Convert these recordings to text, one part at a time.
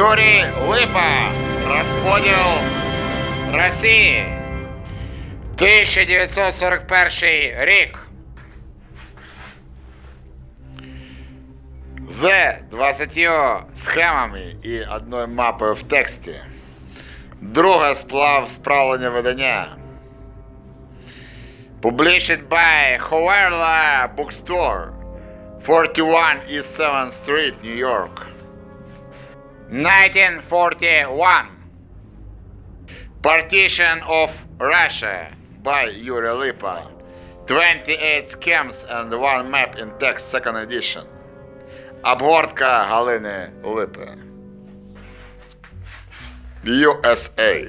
Юрій Липа. Розподіл Росії. 1941 рік. З 20 схемами і одною мапою в тексті. Друге сплав справлення видання. Published by Hoverla Bookstore, 41 East 7th Street, New York. 1941. Partition of Russia by Yuri Lipa. 28 schemes and one map in text, second edition. Обгортка Галини Липи. USA.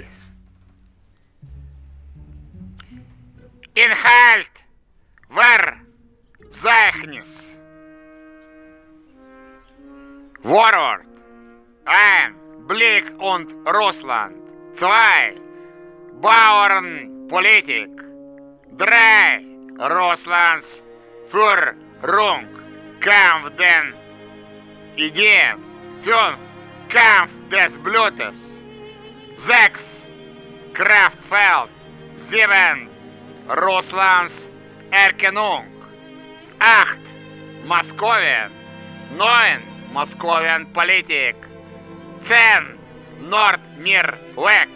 Inhalt ver Zeichnis. Vorwort. Ein Blick und Russland. Zwei. Bauernpolitik. Drei. Russlands Führung. Kampf den Ideen. Fünf. Kampf des Blutes. Sechs. Kraftfeld. Sieben. Russlands Erkennung. Acht. Moskowien. Neun. Moskowien Politik. Цен Нордмирлек.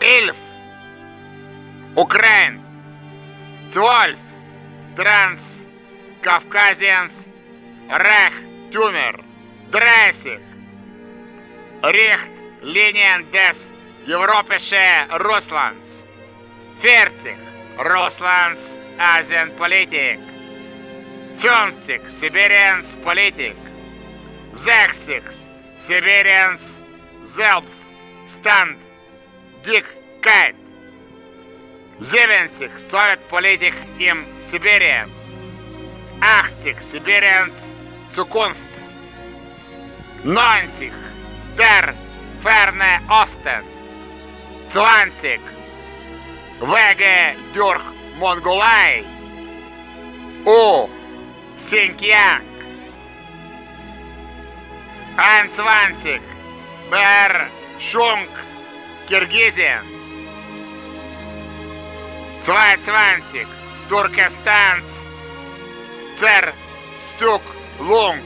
Ильф. Украин. Цвольф. Транс. Kaukasiens Reichtümer. Dreißig. Richtlinien des europäischen Russlands. Vierzig. Russlands Asienpolitik. Fünfzig. Sibiriens Politik. Sechzig. Sibiriens Selbstständigkeit. Зевенсик, Совет Политик им Сибириан. Ахтик, Сибирианс, Цукунфт. Нонсик, Тер, Ферне Остен. Цвансик, Веге Дюрх Монголай У, Синьян. U. Xinjiang. 21. Berschung Kirgisiens. 22. Turkestans Zerstücklung.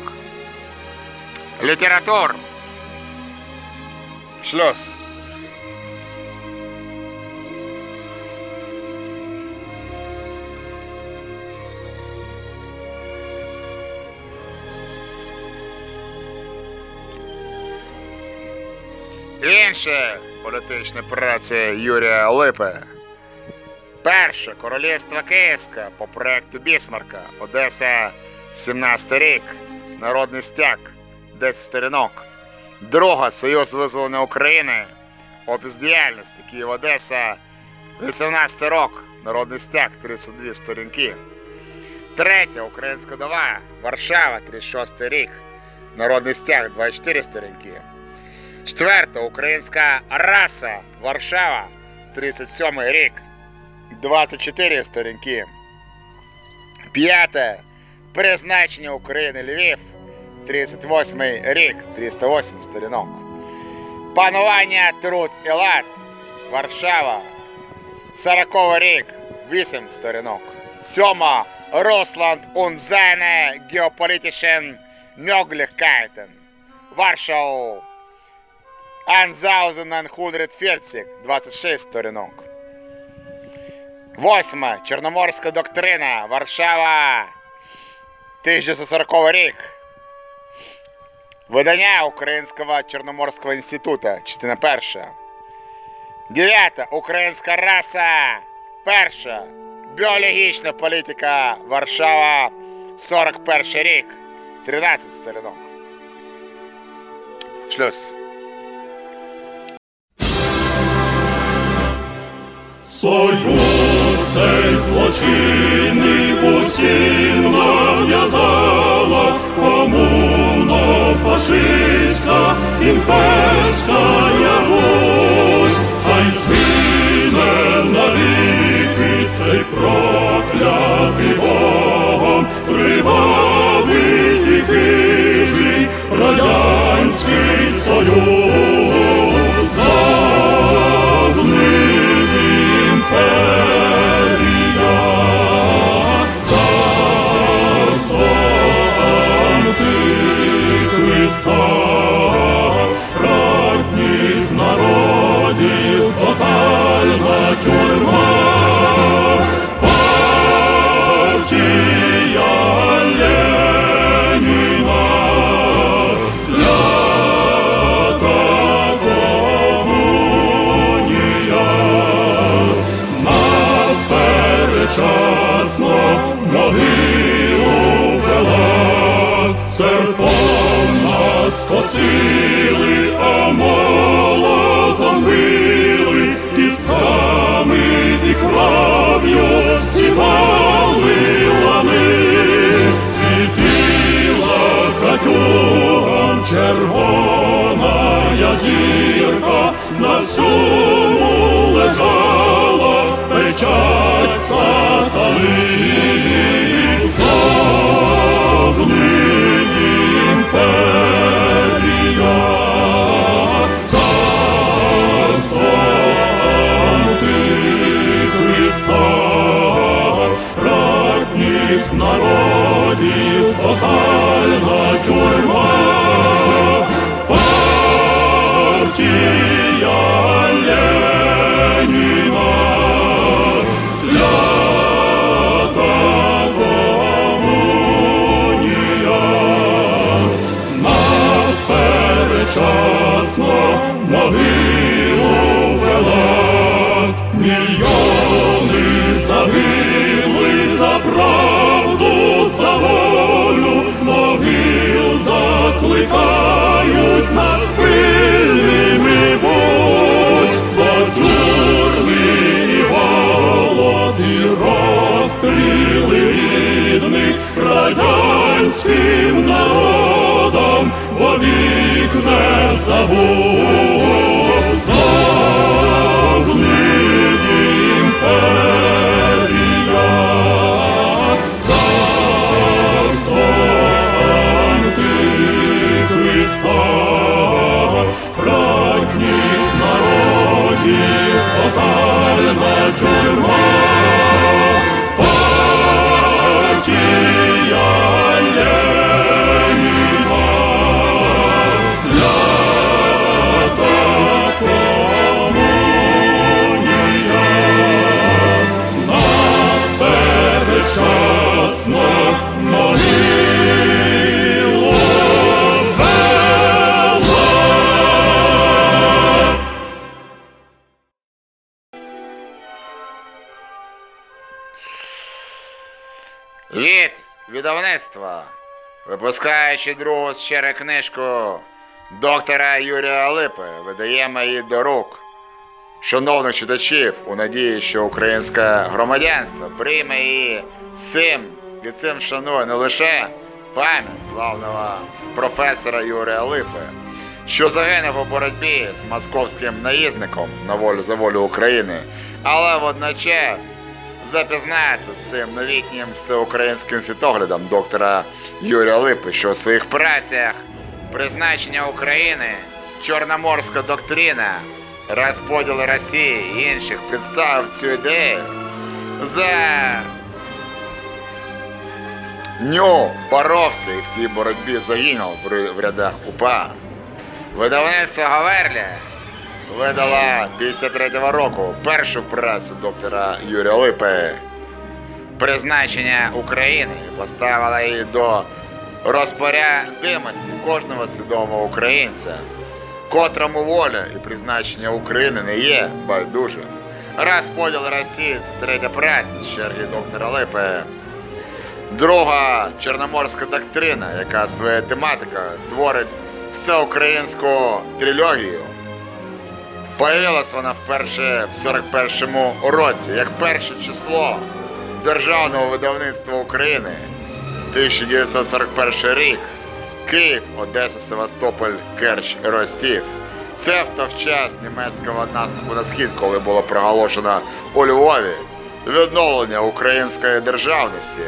Literatur. Schluss. Інше політична праця Юрія Липи. Перше королівство Київське по проекту Бісмарка. Одеса 17 рік. Народний стяг 10 сторінок. Друга Союз визволення України. Опис діяльності Київ Одеса 18 рок. Народний стяг 32 сторінки. Третя Українська дова. Варшава 36 рік. Народний стяг 24 сторінки. Четверта українська раса Варшава 37 рік. 24 сторінки. П'яте. Призначення України Львів. 38 рік. 308 сторінок. Панування труд і лад. Варшава. 40 рік. 8 сторінок. Сьома. Русланд und seine geopolitischen Möglichkeiten. Варшау. 1940. 26 сторінок. Восьма. Чорноморська доктрина. Варшава. 1940 рік. Видання Українського Чорноморського інституту. Частина перша. Дев'ята. Українська раса. Перша. Біологічна політика. Варшава. 41 рік. 13 сторінок. Шлюз. Союз цей злочинний усім нав'язала комуно фашистська імперська Русь, хай згине навіки цей проклятий Богом кривавий і хижий радянський союз. свого народів тотальна тюрма. Партія Леніна для комунія нас могилу вела серпом нас косили, а молотом били, кістками і кров'ю сівали лани, світила катюгам червона зірка, на всьому лежала печать сатани. Ратник народів, тотальна тюрма, партія закликають нас пильними будь, бо тюрми і голод, і розстріли рідних радянським народом, повік не забудь. Антихриста, радник народів, тотальна тюрма, партія Леніна, комунія, нас могилу видавництва, випускаючи другу з черги книжку доктора Юрія Липи, видаємо її до рук. Шановних читачів у надії, що українське громадянство прийме її цим і цим шанує не лише пам'ять славного професора Юрія Липи, що загинув у боротьбі з московським наїзником на волю за волю України, але водночас запізнається з цим новітнім всеукраїнським світоглядом доктора Юрія Липи, що у своїх працях призначення України, Чорноморська доктрина, розподіл Росії і інших представив цю ідею за ню боровся і в тій боротьбі загинув в рядах УПА. Видавництво Гаверля видала 53-го року першу працю доктора Юрія Липи призначення України поставила її до розпорядимості кожного свідомого українця, котрому воля і призначення України не є байдужим. Розподіл Росії це третя праця з черги доктора Липи. Друга чорноморська доктрина, яка своєю тематикою творить всеукраїнську трилогію. Появилась вона вперше в 41-му році, як перше число Державного видавництва України 1941 рік. Київ, Одеса, Севастополь, Керч, Ростів. Це в той час німецького наступу на схід, коли було проголошено у Львові відновлення української державності.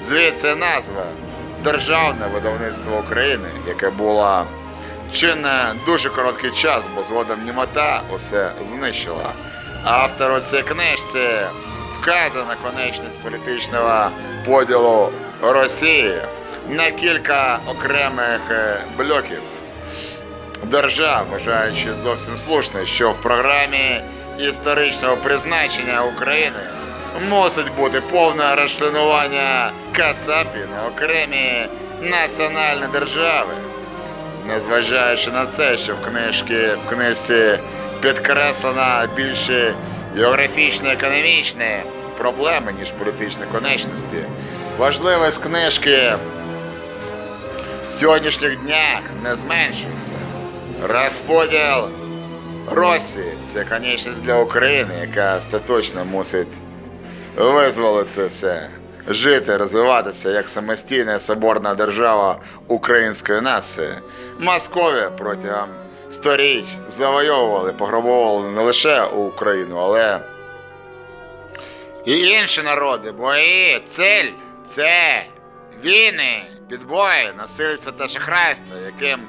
Звідси назва Державне видавництво України, яке було чинне дуже короткий час, бо згодом німота усе знищила. Автору цієї книжці вказана конечність політичного поділу Росії на кілька окремих е, блоків держав, вважаючи зовсім слушно, що в програмі історичного призначення України мусить бути повне розчленування Кацапі на окремі національні держави. Незважаючи на це, що в книжці, в книжці підкреслено більше географічно-економічні проблеми, ніж політичні конечності. важливий з книжки в сьогоднішніх днях не зменшується. Розподіл Росії це конечність для України, яка остаточно мусить визволитися, жити, розвиватися як самостійна соборна держава української нації. Московія протягом сторіч завойовували, пограбовували не лише Україну, але і інші народи, бо її цель це війни, підбої, насильство та шахрайство, яким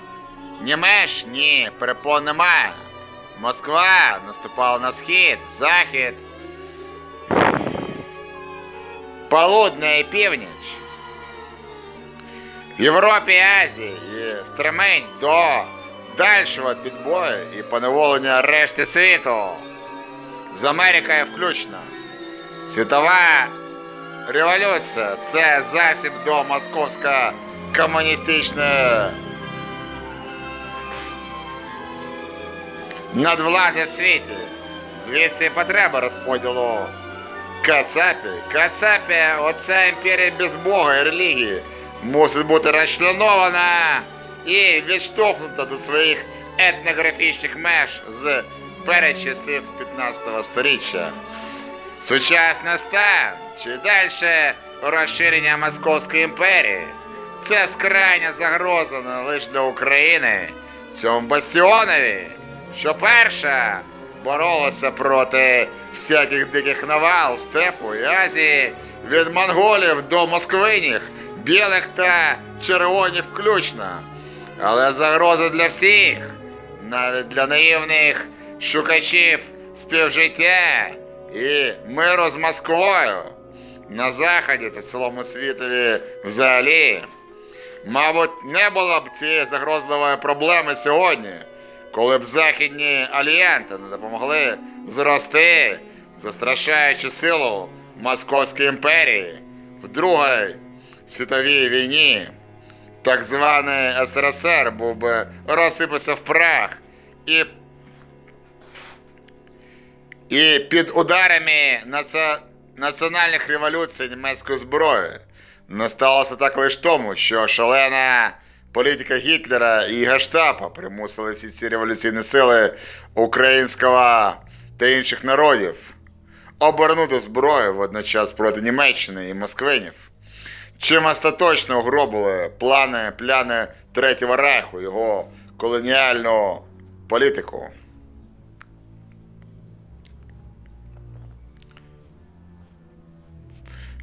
ні меж, ні перепон немає. Москва наступала на схід, захід, полудня і північ. В Європі і Азії і стремень до дальшого підбою і поневолення решти світу. З Америкою включно. Світова революція це засіб до московсько комуністичної надвлади в світі. Звідси і потреба розподілу Кацапі. Кацапі, оця імперія без Бога і релігії, мусить бути розчленована і відштовхнута до своїх етнографічних меж з передчасів 15 століття. Сучасний стан чи далі розширення Московської імперії. Це скрайня загроза не лише для України, цьому бастіонові, що перша боролася проти всяких диких навал степу і Азії від монголів до москвинів, білих та червоних включно. Але загроза для всіх, навіть для наївних шукачів співжиття і миру з Москвою на Заході та цілому світові взагалі. Мабуть, не було б цієї загрозливої проблеми сьогодні, коли б західні альянти не допомогли зрости, застрашаючи силу Московської імперії в Другій світовій війні. Так званий СРСР був би розсипався в прах і і під ударами наці- національних революцій німецької зброї. Не сталося так лише тому, що шалена політика Гітлера і Гештапа примусили всі ці революційні сили українського та інших народів обернути зброю водночас проти Німеччини і Москвинів. Чим остаточно огробили плани пляни Третього Рейху, його колоніальну політику.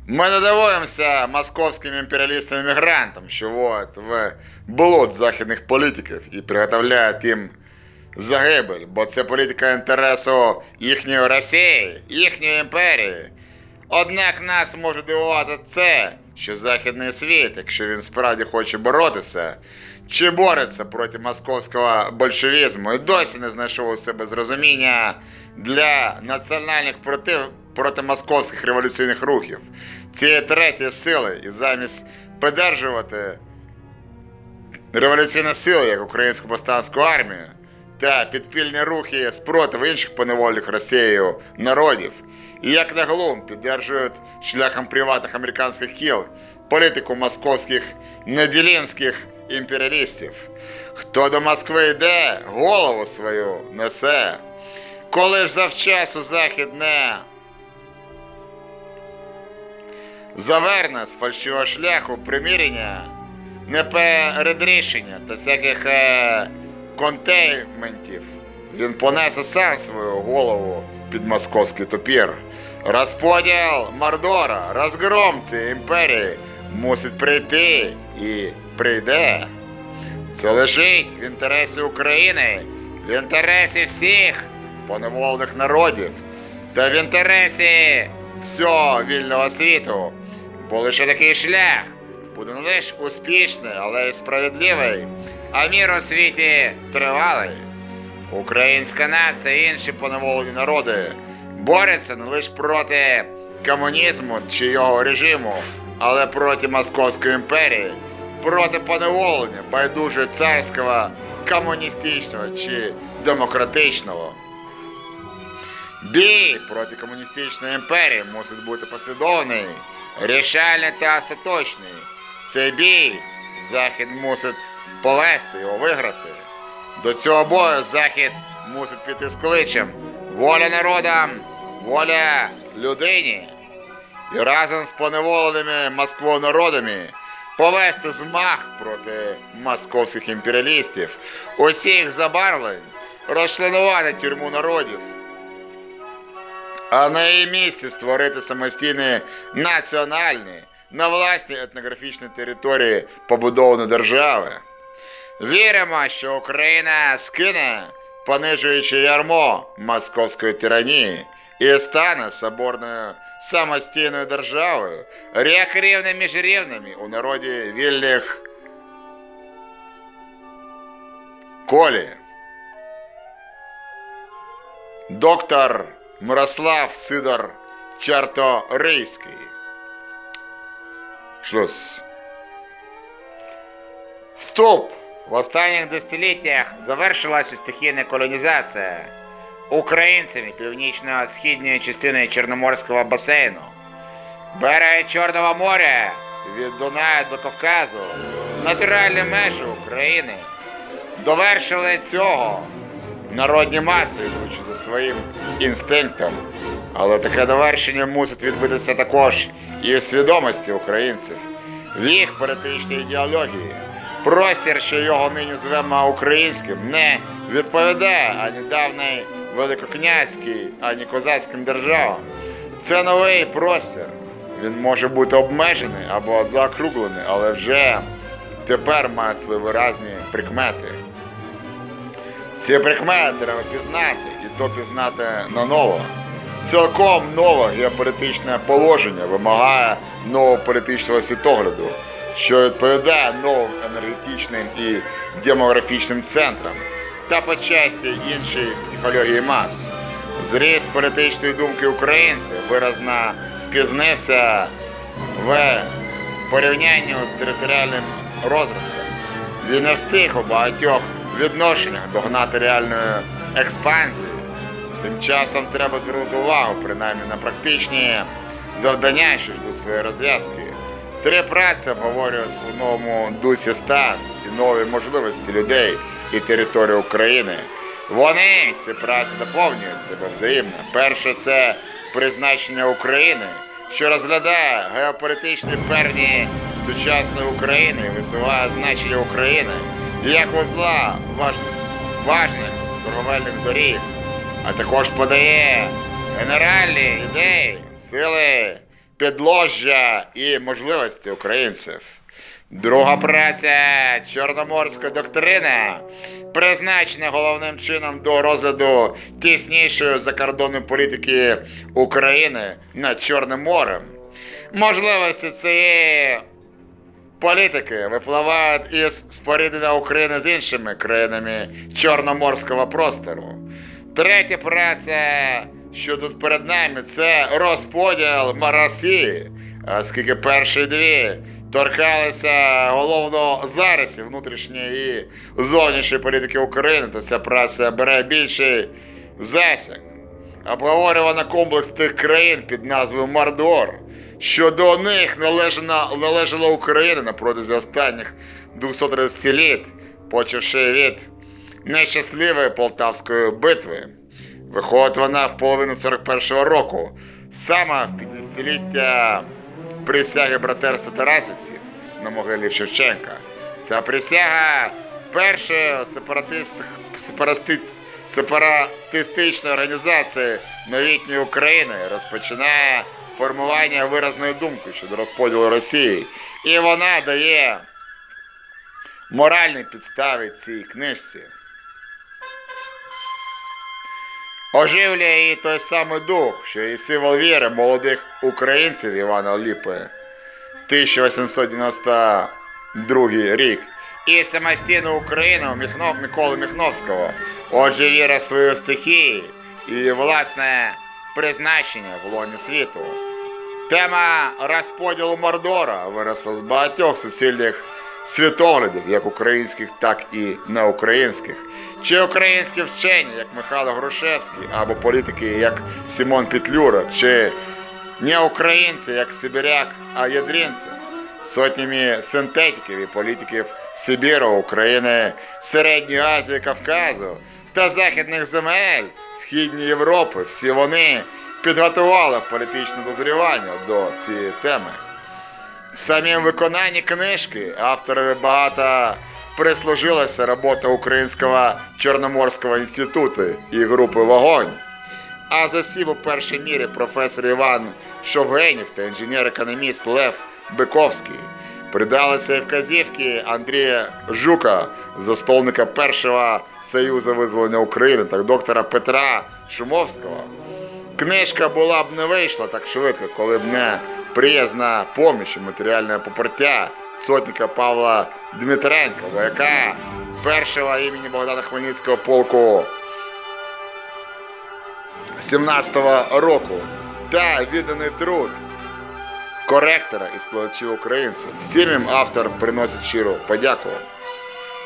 Ми не дивуємося московським імперіалістам іммігрантам, що водять в болот західних політиків і приготовляють їм загибель, бо це політика інтересу їхньої Росії, їхньої імперії. Однак нас може дивувати це, що західний світ, якщо він справді хоче боротися, чи бореться проти московського большевізму і досі не знайшов у себе зрозуміння для національних против проти московських революційних рухів. Цієї третьої сили, і замість підтримувати революційні сили, як українську повстанську армію, та підпільні рухи спротив інших поневолених Росією народів, і як на глум підтримують шляхом приватних американських кіл політику московських неділімських імперіалістів. Хто до Москви йде, голову свою несе. Коли ж завчасу захід не заверне з фальшивого шляху примирення, не перед та всяких е, контейментів, він понесе сам свою голову під московський топір. Розподіл Мордора, розгром цієї імперії мусить прийти і прийде. Це лежить в інтересі України, в інтересі всіх поневолених народів та в інтересі всього вільного світу. Бо лише такий шлях буде не лише успішний, але й справедливий, а мір у світі тривалий. Українська нація і інші поневолені народи борються не лише проти комунізму чи його режиму, але проти Московської імперії, проти поневолення байдуже царського, комуністичного чи демократичного. Бій проти комуністичної імперії мусить бути послідовний рішальний та остаточний. Цей бій Захід мусить повести його виграти. До цього бою Захід мусить піти з кличем. Воля народам, воля людині. І разом з поневоленими Москвою народами повести змах проти московських імперіалістів, усіх забарвлень, розчленувати тюрму народів, а на її місці створити самостійні національні на власній етнографічній території побудовані держави. Віримо, що Україна скине, понижуючи ярмо московської тиранії, і стане соборною самостійною державою, як рівне між рівними у народі вільних колі. Доктор Мирослав Сидор Чарторийський. Шлюз. Вступ! В останніх десятиліттях завершилася стихійна колонізація українцями північно-східної частини Чорноморського басейну. Береги Чорного моря від Дунаю до Кавказу, натуральні межі України. Довершили цього народні маси, йдучи за своїм інстинктом. Але таке довершення мусить відбитися також і в свідомості українців, в їх політичній ідеології. Простір, що його нині звемо українським, не відповідає ані давній великокнязькій, ані козацьким державам. Це новий простір. Він може бути обмежений або заокруглений, але вже тепер має свої виразні прикмети. Ці прикмети треба пізнати, і то пізнати наново. Цілком нове геополітичне положення вимагає нового політичного світогляду, що відповідає новим енергетичним і демографічним центрам та по часті іншої психології мас. Зріст політичної думки українців виразно спізнився в порівнянні з територіальним розростом. Він не встиг у багатьох відношеннях догнати реальної експанзії. Тим часом треба звернути увагу принаймні на практичні завдання, що ждуть своєї розв'язки. Три праці обговорюють у новому дусі стан і нові можливості людей і території України. Вони ці праці доповнюють себе взаємно. Перше це призначення України, що розглядає геополітичні перні сучасної України висуває значення України як вузла важних, важних торговельних доріг, а також подає генеральні ідеї, сили, підложжя і можливості українців. Друга праця Чорноморська доктрина призначена головним чином до розгляду тіснішої закордонної політики України над Чорним морем. Можливості цієї політики випливають із споріднення України з іншими країнами Чорноморського простору. Третя праця, що тут перед нами, це розподіл Росії, оскільки перші дві торкалися головно зарисів внутрішньої і зовнішньої політики України, то ця праця бере більший засяг. Обговорювано комплекс тих країн під назвою Мордор, що до них належала, належала Україна на протязі останніх 230 літ, почавши від нещасливої Полтавської битви. Виходить вона в половину 41-го року, саме в 50-ліття присяги братерства Тарасівців на могилі Шевченка. Ця присяга першої сепаратист, сепарасти, сепаратистичної організації новітньої України розпочинає формування виразної думки щодо розподілу Росії. І вона дає моральні підстави цій книжці. Оживлює її той самий дух, що і символ віри молодих українців Івана Ліпи 1892 рік. І самостійну Україну Міхно, Миколи Міхновського. Отже, віра в свою стихії і власне призначення в лоні світу. Тема розподілу Мордора виросла з багатьох суцільних світоглядів, як українських, так і неукраїнських. Чи українські вчені, як Михайло Грушевський, або політики, як Симон Петлюра, чи Не українців, як сибіряк, а ядринців. Сотнями синтетиків і політиків Сибіру, України, Середньої Азії, Кавказу та західних земель Східної Європи. Всі вони підготували політичне дозрівання до цієї теми. В самім виконанні книжки авторові багато прислужилася робота Українського Чорноморського інституту і групи Вогонь. А засів у першій мірі професор Іван Шовгенів та інженер-економіст Лев Биковський. Придалися і вказівки Андрія Жука, засновника першого Союзу визволення України та доктора Петра Шумовського. Книжка була б не вийшла так швидко, коли б не приязна поміч і матеріальне попертя сотника Павла Дмитренка, вояка першого імені Богдана Хмельницького полку 17-го року та відданий труд коректора і складачів українців. Всім їм автор приносить щиру подяку.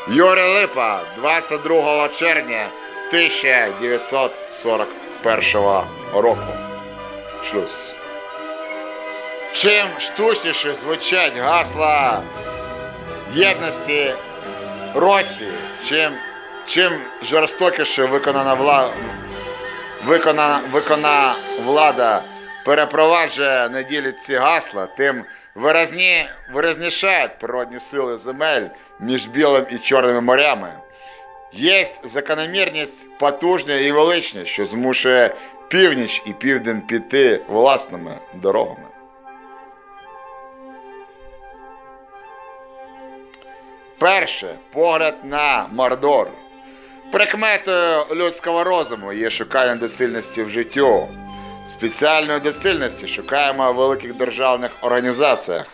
Юрій Липа, 22 червня 1941 року. Шлюз. Чим штучніше звучать гасла єдності Росії, чим, чим жорстокіше виконана влада, виконана, виконана влада перепроваджує на ділі ці гасла, тим виразні, виразнішають природні сили земель між Білим і Чорними морями. Є закономірність потужна і велична, що змушує північ і південь піти власними дорогами. Перше погляд на Мордор. Прикметою людського розуму є шукання доцільності в життю. Спеціальної доцільності шукаємо в великих державних організаціях.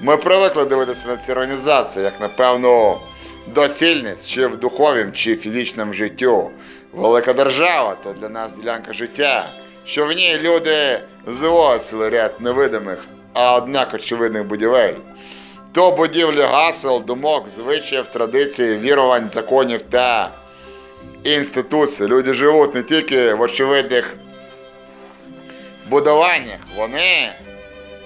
Ми привикли дивитися на ці організації як на певну доцільність чи в духовім, чи фізичному життю. Велика держава то для нас ділянка життя, що в ній люди цілий ряд невидимих, а однак очевидних будівель. То будівлі гасел, думок, звичаїв, традицій, вірувань, законів та інституцій. Люди живуть не тільки в очевидних будуваннях, вони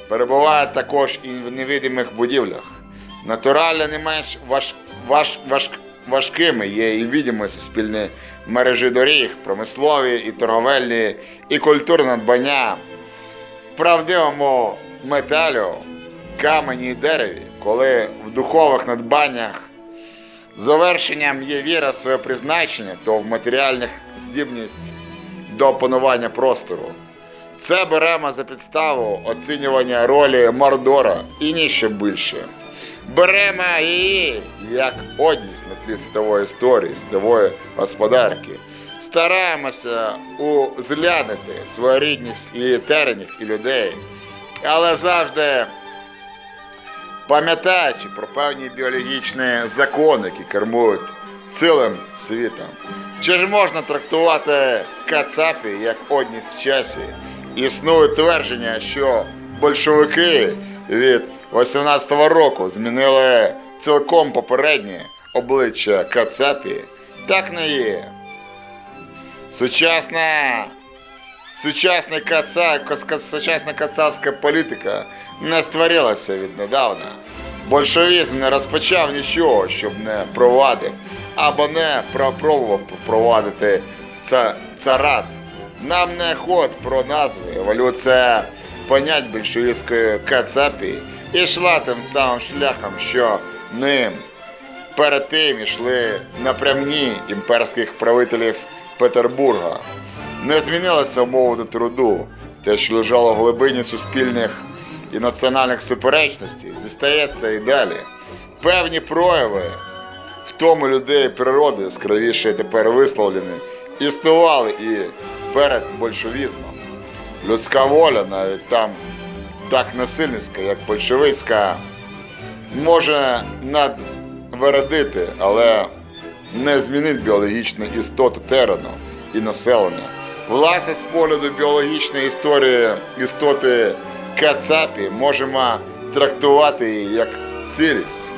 перебувають також і в невидимих будівлях. Натурально не менш важ, важ, важ, важкими є і відомі суспільні мережі доріг, промислові і торговельні, і культурне надбання. В правдивому металю, камені і дереві, коли в духових надбаннях завершенням є віра в своє призначення, то в матеріальних здібність до опанування простору. Це беремо за підставу оцінювання ролі Мордора і ніщо більше. Беремо її як одність на тлі світової історії, світової господарки. Стараємося узглянути своєрідність і теренів і людей, але завжди пам'ятаючи про певні біологічні закони, які кермують цілим світом. Чи ж можна трактувати Кацапі як одність в часі? Існує твердження, що большевики від 18-го року змінили цілком попереднє обличчя Кацапі. Так не є. Сучасна Сучасна каца, сучасна кацапська політика не створилася віднедавна. Большевізм не розпочав нічого, щоб не провадив або не пропробував впровадити ца- царат. Нам не ход про назви, еволюція понять більшовістської кацапії і йшла тим самим шляхом, що ним перед тим йшли напрямні імперських правителів Петербурга. Не змінилася умова до труду, те, що лежало в глибині суспільних і національних суперечностей, зістається і далі. Певні прояви в тому людей природи, яскравіше тепер висловлені, існували і перед большевізмом. Людська воля навіть там так насильницька, як большевицька, може надвередити, але не змінить біологічну істоту терену і населення. Власне, з погляду біологічної історії істоти Кацапі можемо трактувати її як цілість.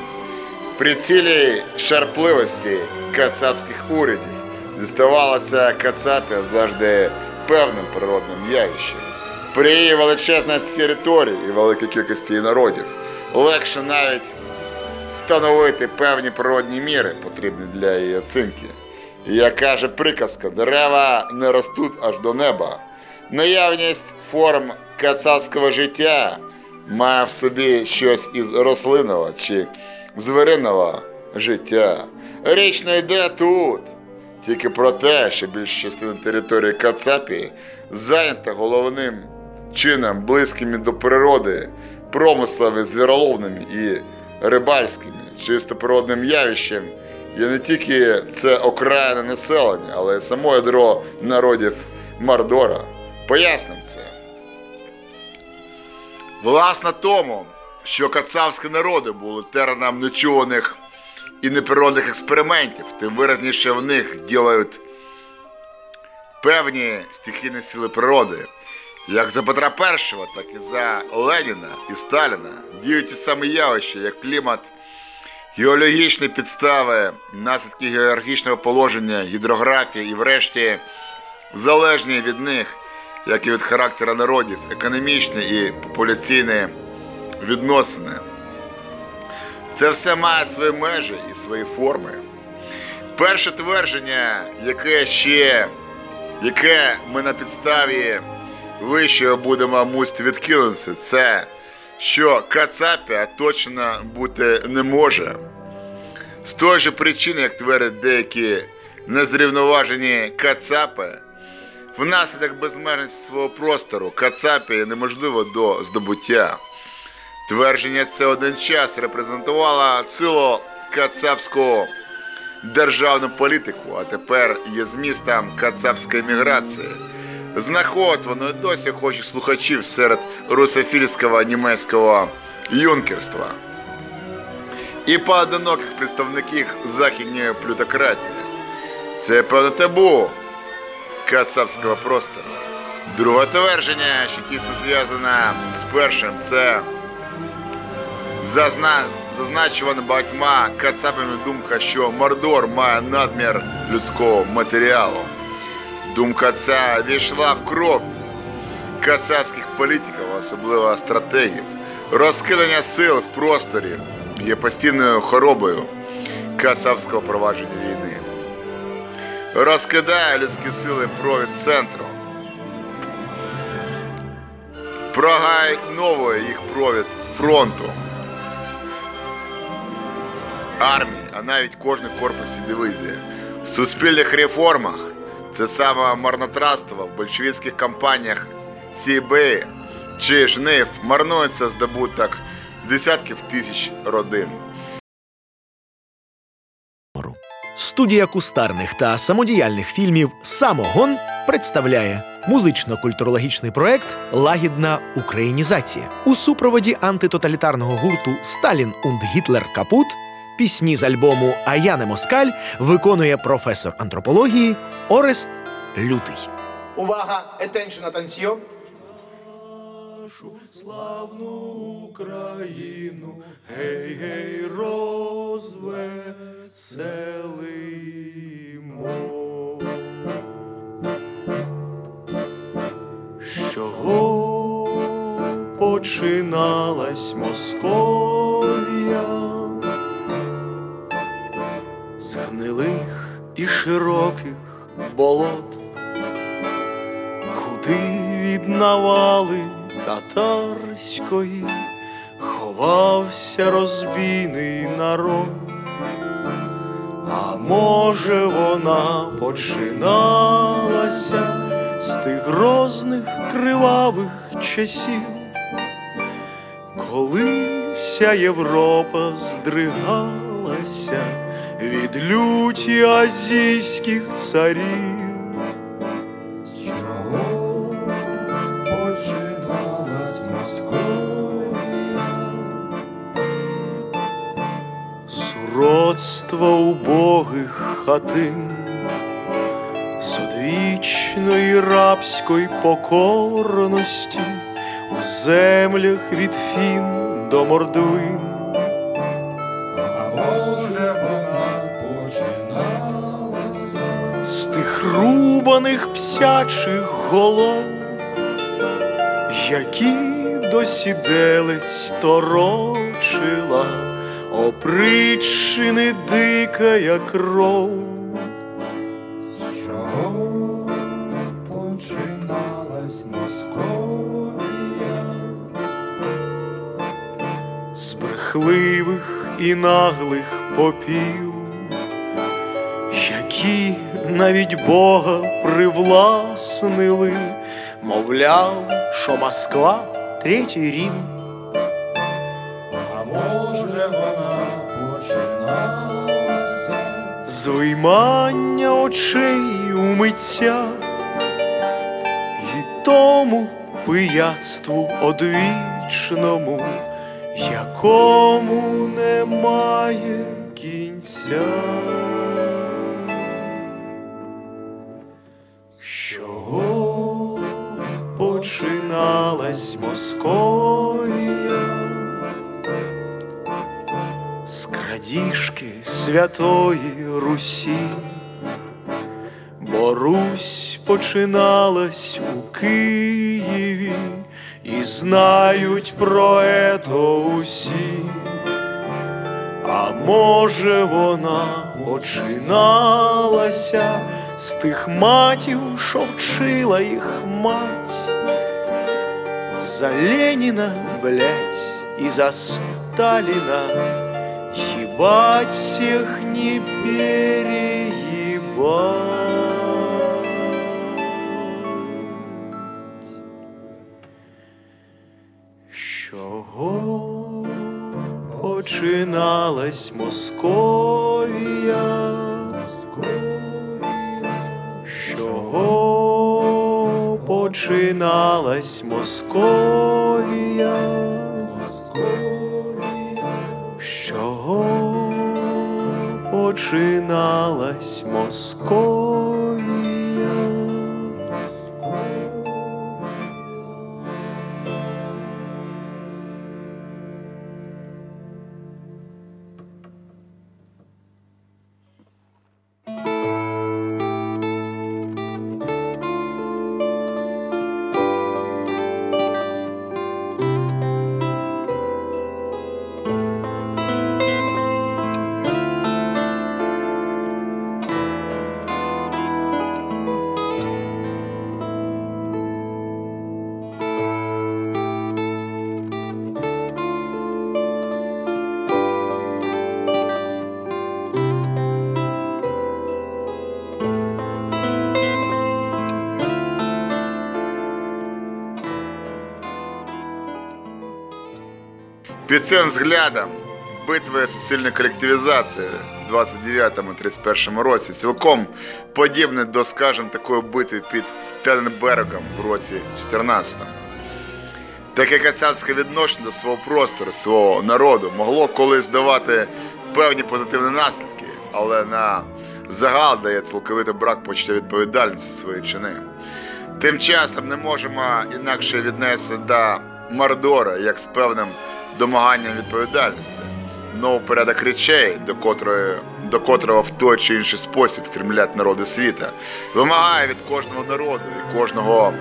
При цілій шарпливості кацапських урядів зіставалося Кацапі завжди певним природним явищем. При її величезності території і великій кількості народів легше навіть встановити певні природні міри, потрібні для її оцінки. І як каже приказка, дерева не ростуть аж до неба. Наявність форм кацапського життя має в собі щось із рослинного чи звіриного життя. Річ не йде тут. Тільки про те, що більша частина території Кацапії зайнята головним чином близькими до природи, промислами звіроловними і рибальськими, чисто природним явищем, є не тільки це окраїне населення, але й само ядро народів Мардора. Поясним це. Власне тому, що кацапські народи були тереном нечуваних і неприродних експериментів, тим виразніше в них ділають певні стихійні сили природи. Як за Петра І, так і за Леніна і Сталіна діють ті самі явища, як клімат, геологічні підстави, наслідки географічного положення, гідрографії і, врешті, залежні від них, як і від характеру народів, економічні і популяційні відносини. Це все має свої межі і свої форми. Перше твердження, яке ще, яке ми на підставі вищого будемо мусити відкинутися, це що Кацапія точно бути не може. З тої ж причини, як твердять деякі незрівноважені Кацапи, внаслідок безмежності свого простору Кацапії неможливо до здобуття. Твердження це один час репрезентувало цілу кацапську державну політику, а тепер є змістом кацапської міграції. Знаходить воно і досі хоче слухачів серед русофільського німецького юнкерства і поодиноких представників західної плютократії. Це певне табу кацапського простору. Друге твердження, що тісно зв'язане з першим, це Зазна... Зазначувана багатьма кацапами думка, що Мордор має надмір людського матеріалу. Думка ця війшла в кров кацапських політиків, особливо стратегів. Розкидання сил в просторі є постійною хоробою кацапського провадження війни. Розкидає людські сили провід центру. Прогайновує їх провід фронту армії, а навіть кожний корпус і дивизія. В суспільних реформах це саме марнотратство в большевістських кампаніях Сібеї чи жнив марнується здобуток десятків тисяч родин. Студія кустарних та самодіяльних фільмів Самогон представляє музично-культурологічний проект Лагідна українізація у супроводі антитоталітарного гурту Сталін und Гітлер Капут. Пісні з альбому А я не москаль виконує професор антропології Орест Лютий. Увага, attention, attention. нашу славну Україну, гей, гей, розвеселимо. Чого починалась Московія? З гнилих і широких болот куди від навали татарської ховався розбійний народ. А може вона починалася з тих грозних кривавих часів, коли вся Європа здригалася від люті азійських царів. починалась Московія. Суродство убогих хатин, з одвічної рабської покорності у землях від фін до мордвин. З псячих голов, які досіделець торочила, опричини дикая кров. Чого починалась Московія? з брехливих і наглих попів, навіть Бога привласнили, мовляв, що Москва третій Рім. А може вона починалася? з виймання очей у митця і тому пияцтву одвічному, якому немає кінця. Святої Русі, бо Русь починалась у Києві, і знають про ето усі. А може вона починалася з тих матів, що вчила їх мать. За Ленина, блядь, и за Сталина Ебать всех не переебать Чого починалась Московія? Чого починалась Московія? З Чого починалась Московія? Цим взглядом. Битви суцільної колективізації в 29-31 році цілком подібне до, скажімо, такої битви під Теленбергом в році 14 Таке кацапське відношення до свого простору, свого народу могло колись давати певні позитивні наслідки, але на загал дає цілковитий брак почуття відповідальності за свої чини. Тим часом не можемо інакше віднести до Мордора, як з певним домаганням відповідальності. Новий порядок речей, до котрої, до котрого в той чи інший спосіб стремлять народи світа, вимагає від кожного народу і кожного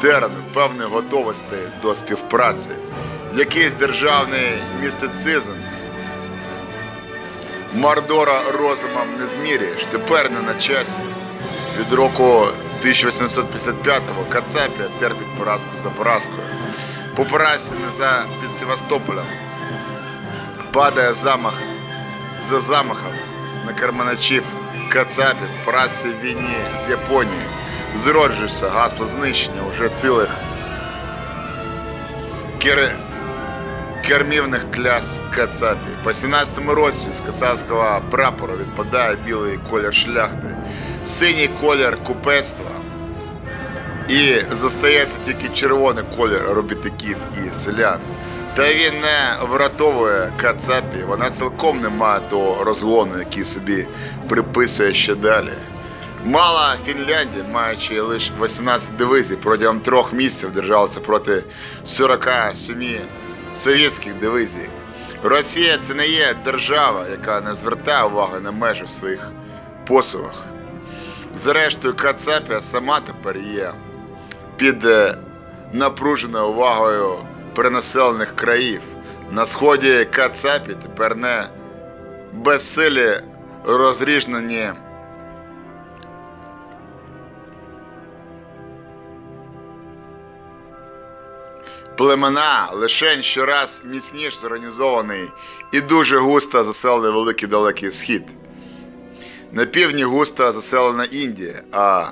терену певної готовності до співпраці, якийсь державний містицизм. Мордора розумом не зміряєш, тепер не на часі. Від року 1855-го Кацапія терпить поразку за поразкою. По за під Севастополем падає замах за замахом на Кацапів, поразці в війні з Японією. Зроджується гасло знищення уже цілих кер... кермівних кляс Кацапі. По 17-му році з кацапського прапору відпадає білий колір шляхти, синій колір купецтва і зостається тільки червоний колір робітників і селян. Та він не врятовує Кацапі, вона цілком не має того розгону, який собі приписує ще далі. Мала Фінляндія, маючи лише 18 дивізій, протягом трьох місяців держалася проти 47 совєтських дивізій. Росія це не є держава, яка не звертає уваги на межі в своїх посувах. Зрештою, Кацапія сама тепер є під напруженою увагою перенаселених країв. На сході Кацапі тепер не безсилі розріжнені племена лишень щораз міцніш зорганізований і дуже густо заселений великий далекий схід. На півдні густо заселена Індія, а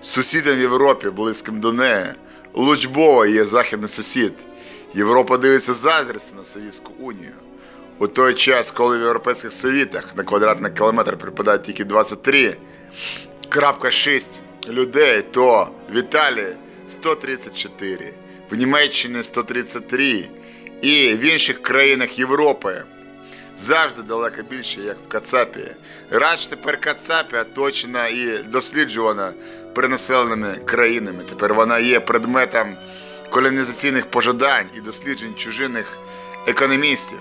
сусідом Європі, близьким до неї, Лучбова є західний сусід. Європа дивиться заздрістю на Совєтську Унію. У той час, коли в Європейських Совітах на квадратний кілометр припадає тільки 23,6 людей, то в Італії 134, в Німеччині 133 і в інших країнах Європи завжди далеко більше, як в Кацапі. Радж тепер Кацапі оточена і досліджувана перенаселеними країнами. Тепер вона є предметом колонізаційних пожадань і досліджень чужинних економістів.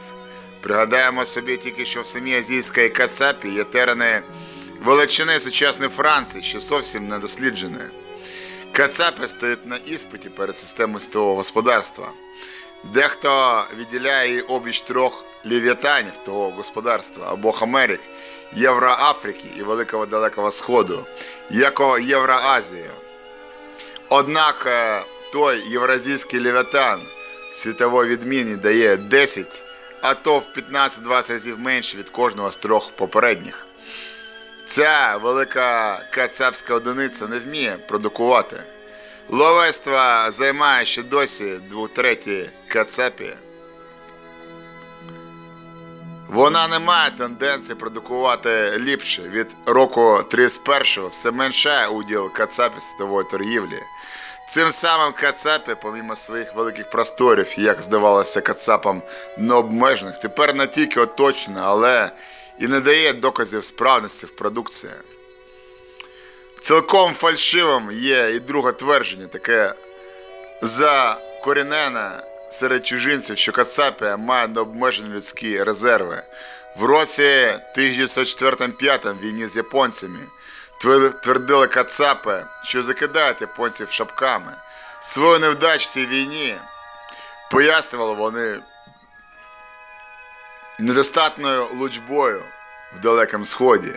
Пригадаємо собі тільки, що в самій азійській Кацапі є терени величини сучасної Франції, що зовсім не досліджені. Кацапи стоять на іспиті перед системою стового господарства. Дехто відділяє її обіч трьох лів'ятанів того господарства обох Америк, Євроафрики і Великого Далекого Сходу, як Євроазію. Однак е, той євразійський лів'ятан світової відміні дає 10, а то в 15-20 разів менше від кожного з трьох попередніх. Ця велика кацапська одиниця не вміє продукувати. Ловецтво займає ще досі двох треті кацапі. Вона не має тенденції продукувати ліпше. Від року 31-го все менше уділ кацапі світової торгівлі. Цим самим Кацапі, помімо своїх великих просторів, як здавалося Кацапам необмежених, тепер не тільки оточена, але і не дає доказів справності в продукції. Цілком фальшивим є і друге твердження, таке закорінене серед чужинців, що Кацапія має необмежені людські резерви. В році 1904-5 війні з японцями твердили Кацапи, що закидають японців шапками. Свою невдачу в цій війні пояснювали вони недостатньою лучбою в Далекому Сході.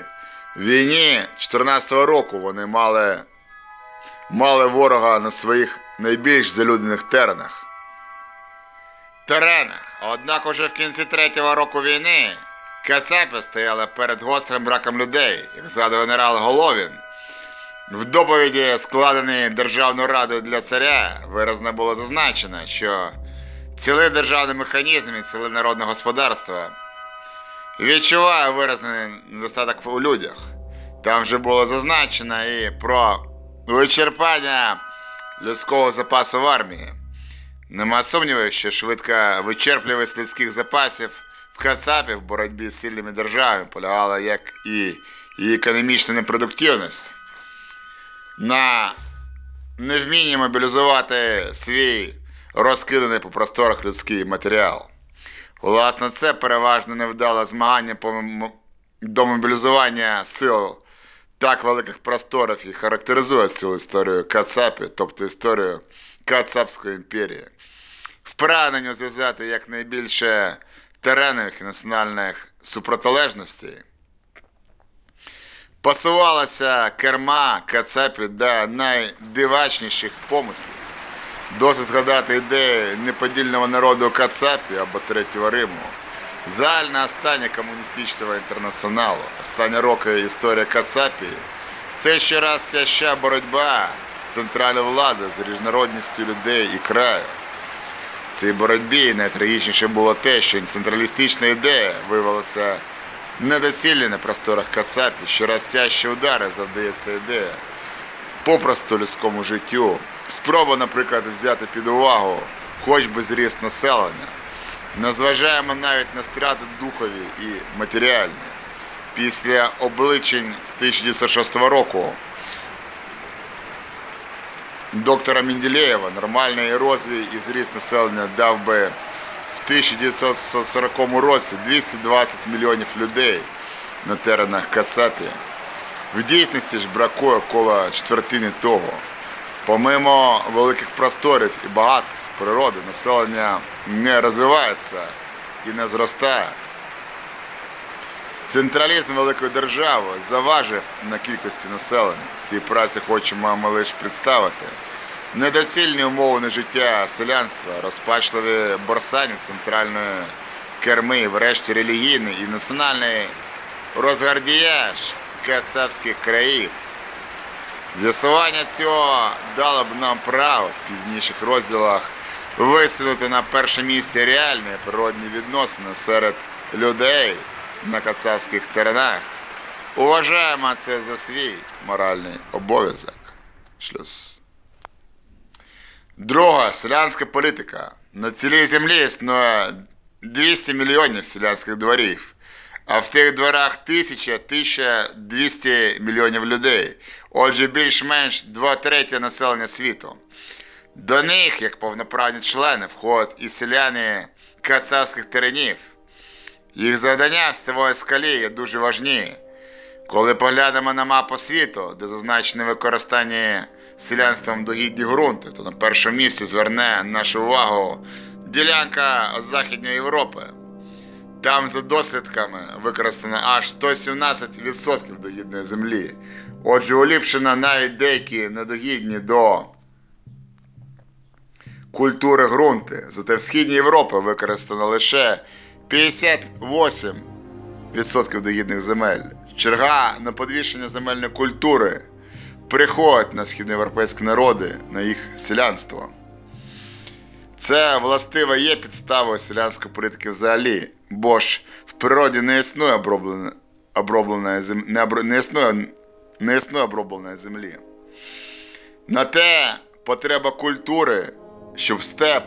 В війні 14-го року вони мали, мали ворога на своїх найбільш залюднених теренах. Теренах. Однак уже в кінці третього року війни Кацапи стояли перед гострим браком людей, як згадує генерал Головін. В доповіді, складеній Державною радою для царя, виразно було зазначено, що цілий державний механізм і ціле народне господарство відчуває виразний недостаток у людях. Там вже було зазначено і про вичерпання людського запасу в армії. Нема сумнівів, що швидка вичерплюваність людських запасів в Кацапі в боротьбі з сильними державами полягала як і її економічна непродуктивність на невмінні мобілізувати свій розкиданий по просторах людський матеріал. Власне, це переважно невдале змагання по до мобілізування сил так великих просторів і характеризує цю історію Кацапі, тобто історію Кацапської імперії. В зв'язати якнайбільше теренових і національних супротилежностей пасувалася керма Кацапі до найдивачніших помислів. Досить згадати ідеї неподільного народу Кацапі або Третього Риму. Загальна остання комуністичного інтернаціоналу, останні роки історія Кацапі це ще раз тяжча боротьба центральної влади з різнородністю людей і краю. В цій боротьбі найтрагічніше було те, що централістична ідея виявилася недоцільна на просторах Кацапі, що раз тяжчі удари завдає ця ідея попросту людському життю. Спроба, наприклад, взяти під увагу хоч би зріст населення. Не зважаємо навіть на страти духові і матеріальні. Після обличень з 1906 року доктора Менделєєва нормальний розвій і зріст населення дав би в 1940 році 220 мільйонів людей на теренах Кацапі. В дійсності ж бракує коло четвертини того. Помимо великих просторів і багатств природи, населення не розвивається і не зростає. Централізм великої держави заважив на кількості населення. В цій праці хочемо ми лише представити недосільні умови на життя селянства, розпачливі борсані центральної керми, врешті релігійний і національний розгардіяж кацапських країв. З'ясування цього дало б нам право в пізніших розділах висунути на перше місце реальні природні відносини серед людей на кацапських теренах. Уважаємо це за свій моральний обов'язок. Шлюз. Друга селянська політика. На цілій землі існує 200 мільйонів селянських дворів, а в тих дворах 1000-1200 мільйонів людей. Отже, більш-менш 2 треті населення світу. До них, як повноправні члени, входять і селяни кацапських теренів. Їх завдання в стевої скалі є дуже важні. Коли поглянемо на мапу світу, де зазначені використання селянством догідні ґрунти, то на першому місці зверне нашу увагу ділянка Західної Європи. Там за дослідками використано аж 117% догідної землі. Отже, уліпшено навіть деякі недогідні до культури ґрунти. Зате в Східній Європі використано лише 58% догідних земель. Черга на підвищення земельної культури приходить на східноєвропейські народи, на їх селянство. Це властиво є підставою селянської політики взагалі, бо ж в природі не існує обробленої обробленої зем... не, обр... не, існує... не існує обробленої землі. На те потреба культури, щоб степ,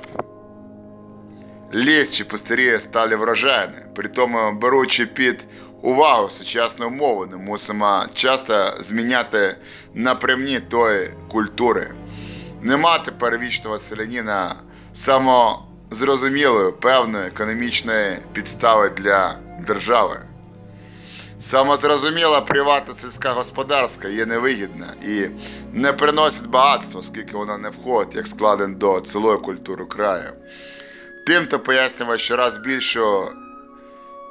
ліс чи пустирі стали врожайні. При тому, беручи під увагу сучасну мову, не мусимо часто зміняти напрямні тої культури. Нема тепер вічного селянина самозрозумілої певної економічної підстави для держави. Самозрозуміла приватна сільська господарська є невигідна і не приносить багатства, оскільки вона не входить як складен до цілої культури краю. Тим, то пояснював щораз більшу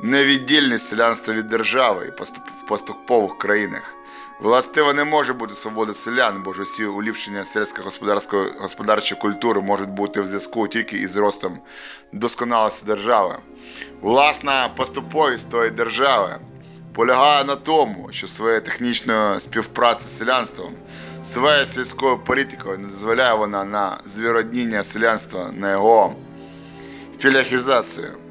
невіддільність селянства від держави і в поступових країнах. Властиво не може бути свобода селян, бо ж усі уліпшення сільськогосподарської культури можуть бути в зв'язку тільки із ростом досконалості держави. Власна поступовість тої держави полягає на тому, що своєю технічною співпрацею з селянством, своєю сільською політикою не дозволяє вона на звіродніння селянства, на його філяхізацію.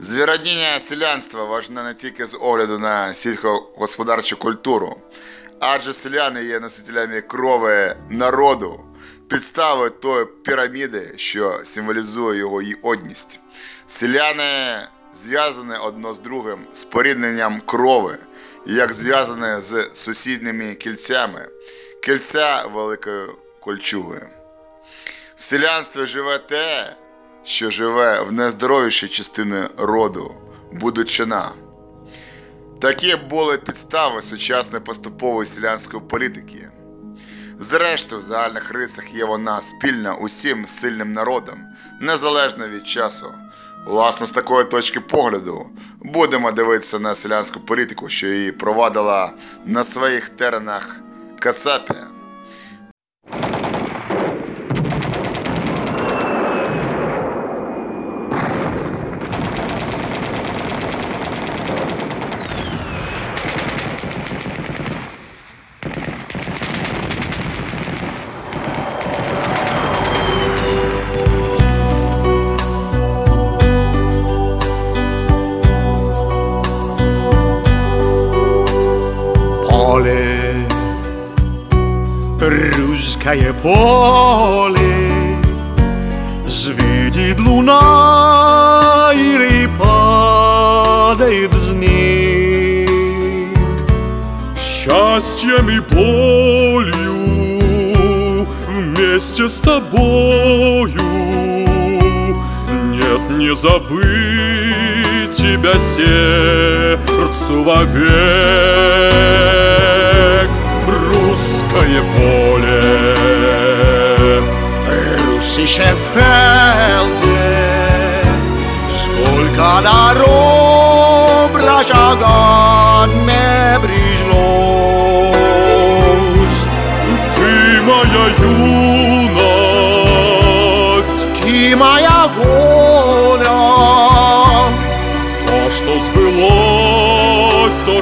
Звіродіння селянства важне не тільки з огляду на сільськогосподарчу культуру, адже селяни є носителями крови народу, підставою тої піраміди, що символізує його одність. Селяни зв'язані одно з другим спорідненням крови, як зв'язані з сусідніми кільцями, кільця великої кольчуги. В селянстві живе те, що живе в найздоровішій частині роду будучина. Такі були підстави сучасної поступової селянської політики. Зрештою, в загальних рисах є вона спільна усім сильним народам, незалежно від часу. Власне, з такої точки погляду будемо дивитися на селянську політику, що її провадила на своїх теренах Кацапія. Поле, русское поле, Светит луна или падает снег. Счастьем и болью вместе с тобою. Нет, не забыть тебя сердцу вовек. Русское поле. Русище фелде Сколько дорог прожигал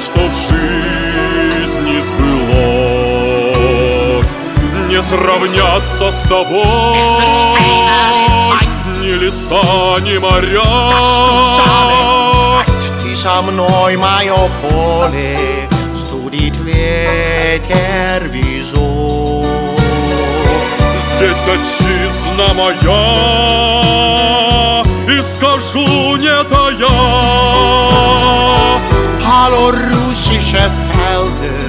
что в жизни сбылось, не сравняться с тобой ни леса, ни моря. Ты со мной мое поле, студит ветер везу. Здесь отчизна моя, и скажу не тая. Hallo russische Felder,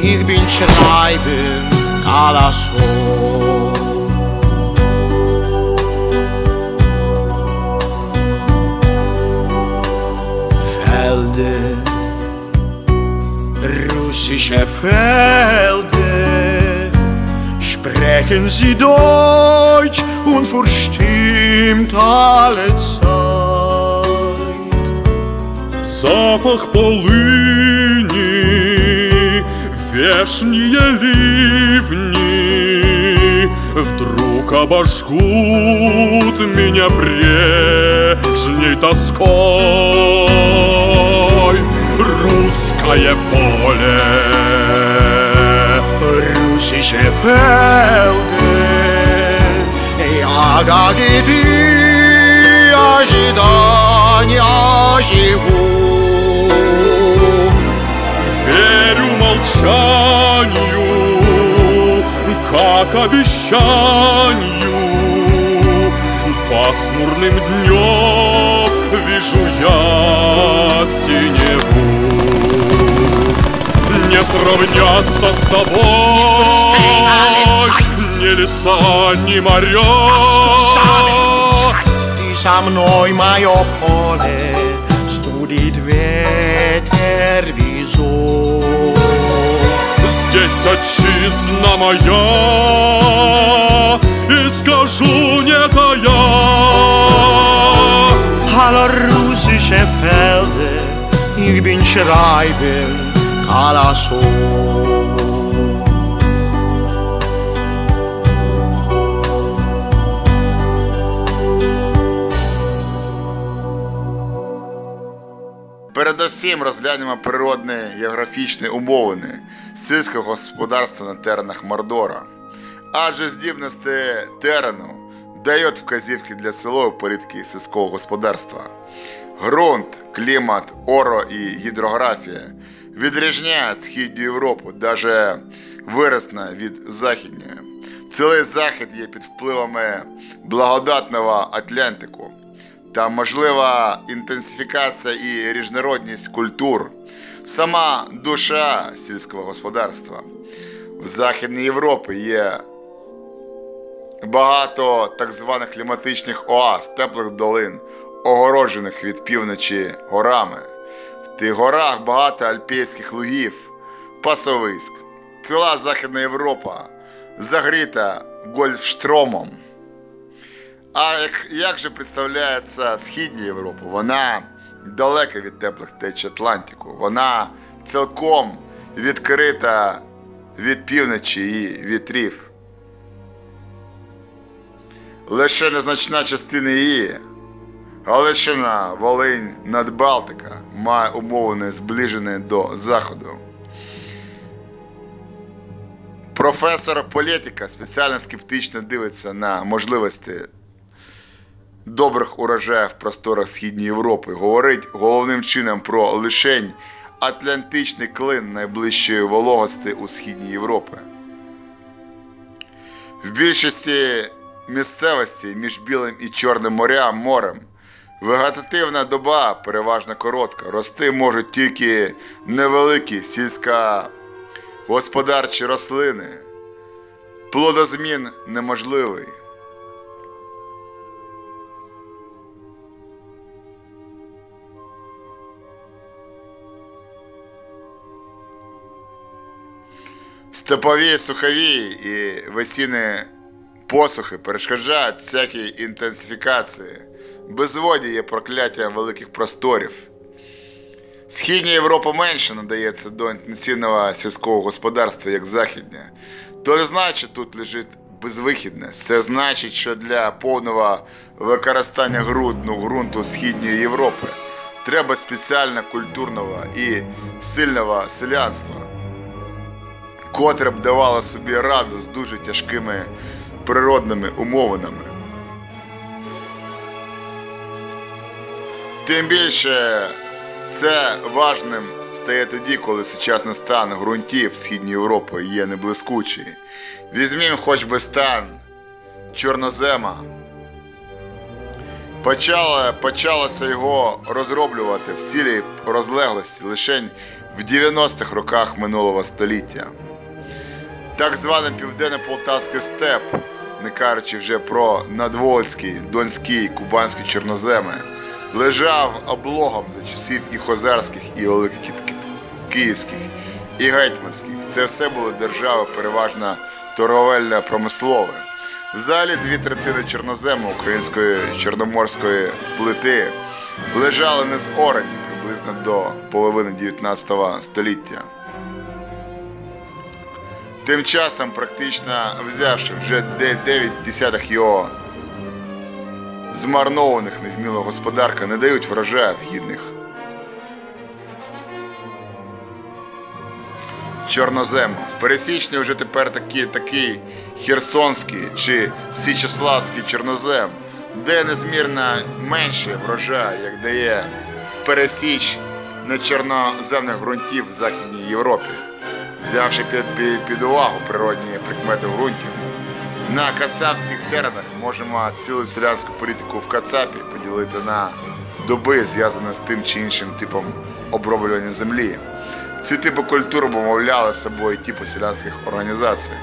ich bin schreiben, Kalasor. Felder, russische Felder, Sprechen sie Deutsch und verstimmt alle Zeit. Запах полыни, вешние ливни Вдруг обожгут меня прежней тоской Русское поле. Russische Felder Я, как и ожидания живу. Верю молчанию, как обещанию. Пасмурным днем вижу я синеву Не сравняться с тобой. Ни леса, ни моря. Ты со мной мое поле Студит ветер везу. Здесь отчизна моя И скажу не тая Hallo russische Felder Ich bin schreiben Kalasor Передусім розглянемо природні географічні умови сільського господарства на теренах Мордора. Адже здібності терену дають вказівки для силової політики сільського господарства. Ґрунт, клімат, оро і гідрографія відрізняють східну Європу, навіть виразно від західної. Цілий захід є під впливами благодатного Атлантику та можлива інтенсифікація і різнородність культур, сама душа сільського господарства. В Західній Європі є багато так званих кліматичних оаз, теплих долин, огороджених від півночі горами. Тих горах багато альпійських лугів, пасовиськ. Ціла Західна Європа загріта гольфштромом. А як, як же представляється Східня Європа? Вона далека від теплих теч Атлантику. Вона цілком відкрита від півночі і вітрів. Лише незначна частина її, Галичина, Волинь, Надбалтика має умови не зближені до Заходу. Професор політика спеціально скептично дивиться на можливості добрих урожаїв в просторах Східної Європи. Говорить головним чином про лишень Атлантичний клин найближчої вологості у Східній Європі. В більшості місцевості між Білим і Чорним морям морем вегетативна доба переважно коротка. Рости можуть тільки невеликі сільськогосподарчі рослини. Плодозмін неможливий. Степові, сухові і весінні Посухи перешкоджають всякій інтенсифікації. Безводя є прокляттям великих просторів. Східня Європа менше надається до інтенсивного сільського господарства, як західня. То не значить, тут лежить безвихідне. Це значить, що для повного використання ґрунту, ґрунту Східної Європи треба спеціально культурного і сильного селянства, котре б давало собі раду з дуже тяжкими природними умовинами. Тим більше це важним стає тоді, коли сучасний стан ґрунтів Східної Європи є неблискучий. Візьмімо хоч би стан чорнозема. Почало, почалося його розроблювати в цілій розлеглості лише в 90-х роках минулого століття. Так званий південно-полтавський степ, не кажучи вже про надвольський, донський, кубанський чорноземи, лежав облогом за часів і хозарських, і київських, і гетьманських. Це все були держави переважно торговельно-промислові. Взагалі дві третини чорнозему української чорноморської плити лежали не зорані приблизно до половини 19 століття. Тим часом, практично взявши вже 9 десятих його змарнованих невмілого господарка, не дають врожаїв гідних. Чорнозему. В пересічні вже тепер такі, такий Херсонський чи Січеславський чорнозем, де незмірно менше врожай, як дає пересіч нечорноземних ґрунтів в Західній Європі взявши під, під увагу природні прикмети ґрунтів. На кацапських теренах можемо цілу селянську політику в Кацапі поділити на доби, зв'язані з тим чи іншим типом оброблювання землі. Ці типи культур обумовляли собою типи селянських організацій.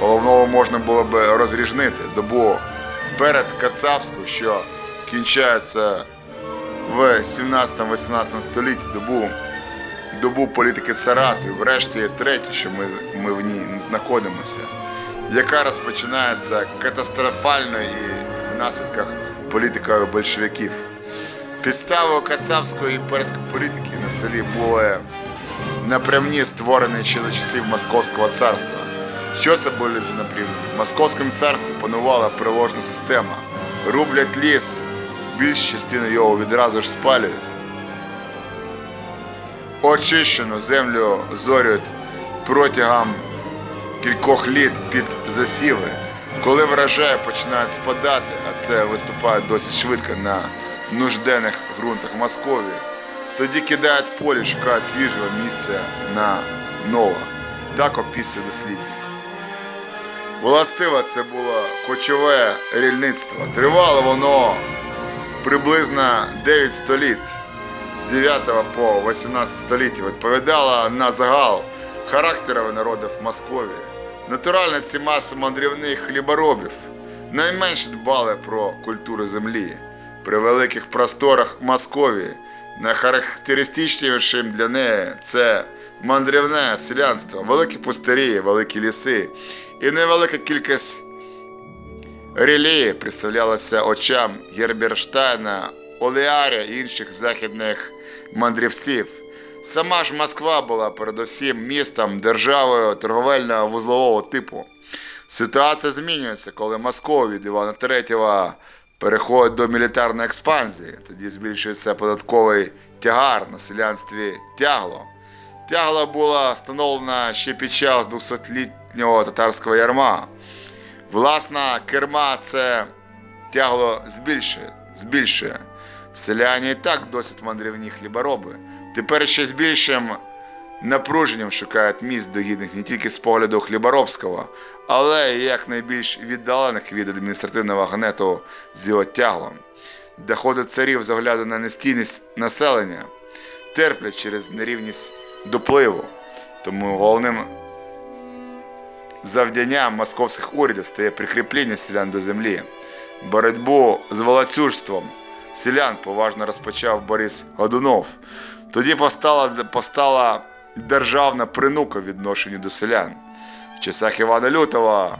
Головного можна було б розрізнити добу перед Кацапську, що кінчається в 17-18 столітті, добу добу політики царату, і врешті третє, що ми, ми в ній знаходимося, яка розпочинається катастрофальною і в наслідках політикою большевиків. Підставою кацапської імперської політики на селі були напрямні створені ще за часів Московського царства. Що це були за напрямні? В Московському царстві панувала приложна система. Рублять ліс, більшу частину його відразу ж спалюють. Очищену землю зорюють протягом кількох літ під засіви. Коли врожаї починають спадати, а це виступає досить швидко на нужденних ґрунтах Московії, тоді кидають полі, шукають свіжого місця на нове. Так описує дослідник. Властиво це було кочове рільництво. Тривало воно приблизно 9 століть з 9 по 18 століття відповідала на загал характерових народів Московії. Натурально ці маси мандрівних хліборобів найменше дбали про культуру землі. При великих просторах Московії найхарактеристичнішим для неї це мандрівне селянство, великі пустирі, великі ліси і невелика кількість Релії представлялося очам Герберштайна, Олеаря і інших західних мандрівців. Сама ж Москва була передусім містом державою торговельного вузлового типу. Ситуація змінюється, коли Московія від Івана III переходить до мілітарної експанзії. Тоді збільшується податковий тягар на селянстві тягло. Тягло було встановлено ще під час 200-літнього татарського ярма. Власна керма це тягло збільшує. збільшує. Селяні і так досить мандрівні хлібороби. Тепер ще з більшим напруженням шукають місць догідних не тільки з погляду хліборобського, але й якнайбільш віддалених від адміністративного гнету з його тяглом. Доходи царів з огляду на нестійність населення терплять через нерівність допливу. Тому головним завданням московських урядів стає прикріплення селян до землі. Боротьбу з волоцюжством селян поважно розпочав Борис Годунов. Тоді постала, постала державна принука в відношенні до селян. В часах Івана Лютого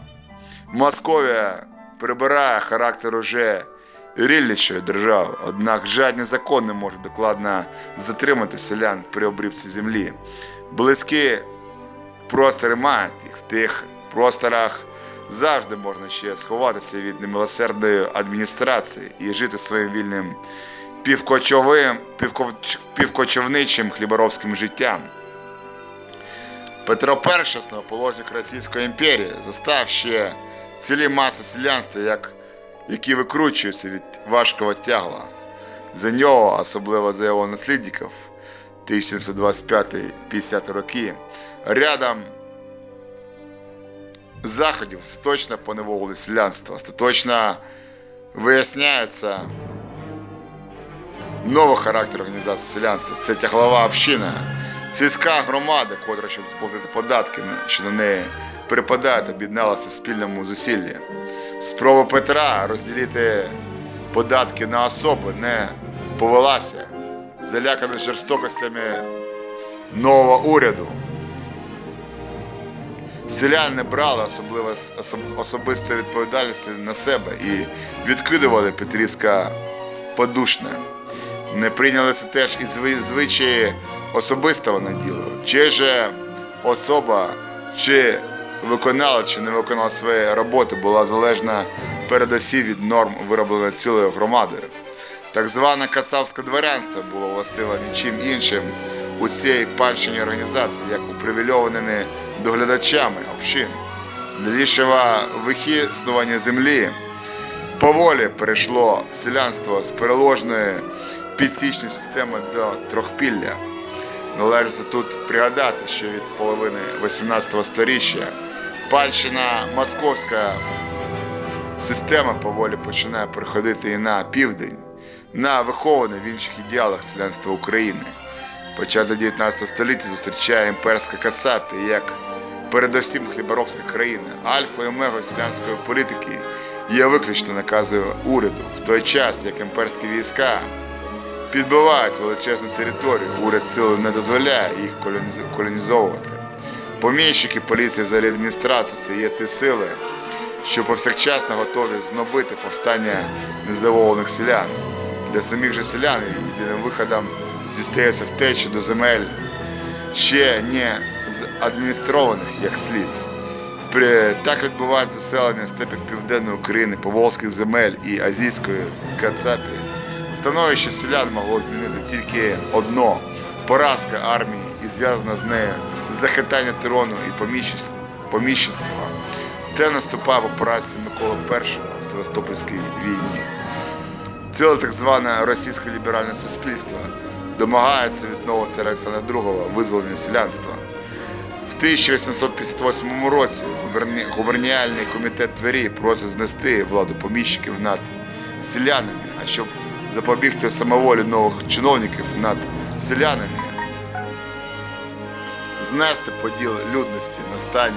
Московія прибирає характер уже рільничої держави, однак жодний закон не може докладно затримати селян при обрібці землі. Близькі простори мають їх. В тих просторах завжди можна ще сховатися від немилосердної адміністрації і жити своїм вільним півкочовим, півковч- півкочовничим хліборобським життям. Петро І, основоположник Російської імперії, застав ще цілі маси селянства, як, які викручуються від важкого тягла. За нього, особливо за його наслідників, 1725-50 роки, рядом заходів остаточно поневолили селянство, остаточно виясняється новий характер організації селянства. Це тяглова община, сільська громада, котра, щоб сплатити податки, що на неї припадають, об'єдналася спільному зусиллі. Спроба Петра розділити податки на особи не повелася, залякана жорстокостями нового уряду. Селяни не брали особливо особ- особистої відповідальності на себе і відкидували Петрівська подушне. Не прийнялися теж і звичаї особистого наділу. Чи же особа, чи виконала, чи не виконала свої роботи, була залежна передусім від норм, вироблених цілою громадою. Так зване кацапське дворянство було властиво нічим іншим у цій панщині організації, як упривільованими доглядачами общин. Для вихіснування землі поволі перейшло селянство з переложної підсічної системи до трьохпілля. Належиться тут пригадати, що від половини 18 століття панщина московська система поволі починає переходити і на південь, на виховане в інших ідеалах селянства України. Початок 19 століття зустрічає імперська Кацапія як передусім хліборобська країна. Альфа і омега селянської політики є виключно наказою уряду, в той час як імперські війська підбивають величезну територію, уряд сили не дозволяє їх колонізовувати. Поміщики, поліція, взагалі адміністрація це є ті сили, що повсякчасно готові знобити повстання нездоволених селян. Для самих же селян єдиним виходом зістається втеча до земель ще не адміністрованих як слід. Так відбувається заселення степів Південної України, Поволзьких земель і Азійської Кацапії. Становище селян могло змінити тільки одно поразка армії і зв'язана з нею захитання трону і поміщенства-. Те наступав операція Миколи І в Севастопольській війні. Ціле так зване російське ліберальне суспільство домагається від нового царя Олександра II визволення селянства. В 1858 році губерніальний комітет Твері просить знести владу поміщиків над селянами, а щоб запобігти самоволі нових чиновників над селянами, знести поділ людності на стані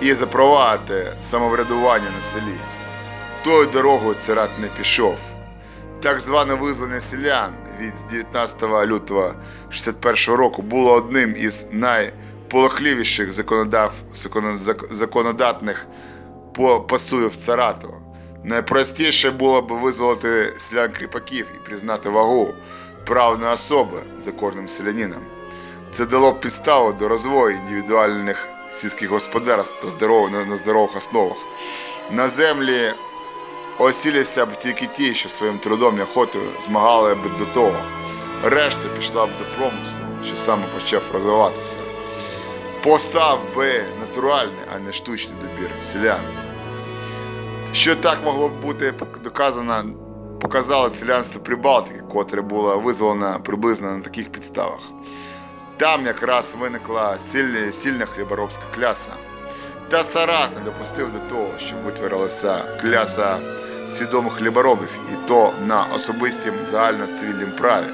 і запровадити самоврядування на селі. Тою дорогою царат не пішов. Так зване визволення селян від 19 лютого 61 року було одним із найполохливіших законодав, законо- законодатних по- посуїв царату. Найпростіше було б визволити селян кріпаків і признати вагу правної особи за кожним селянином. Це дало б підставу до розвою індивідуальних сільських господарств та здоров... на, здорових основах. На землі осілися б тільки ті, що своїм трудом і охотою змагали б до того. Решта пішла б до промислу, що саме почав розвиватися. Постав би натуральний, а не штучний добір селян. Що так могло б бути доказано, показало селянство Прибалтики, котре було визволено приблизно на таких підставах. Там якраз виникла сильна, сильна хліборобська кляса. Та царат не допустив до того, щоб витворилася кляса свідомих хліборобів, і то на особистім загальноцивільнім праві.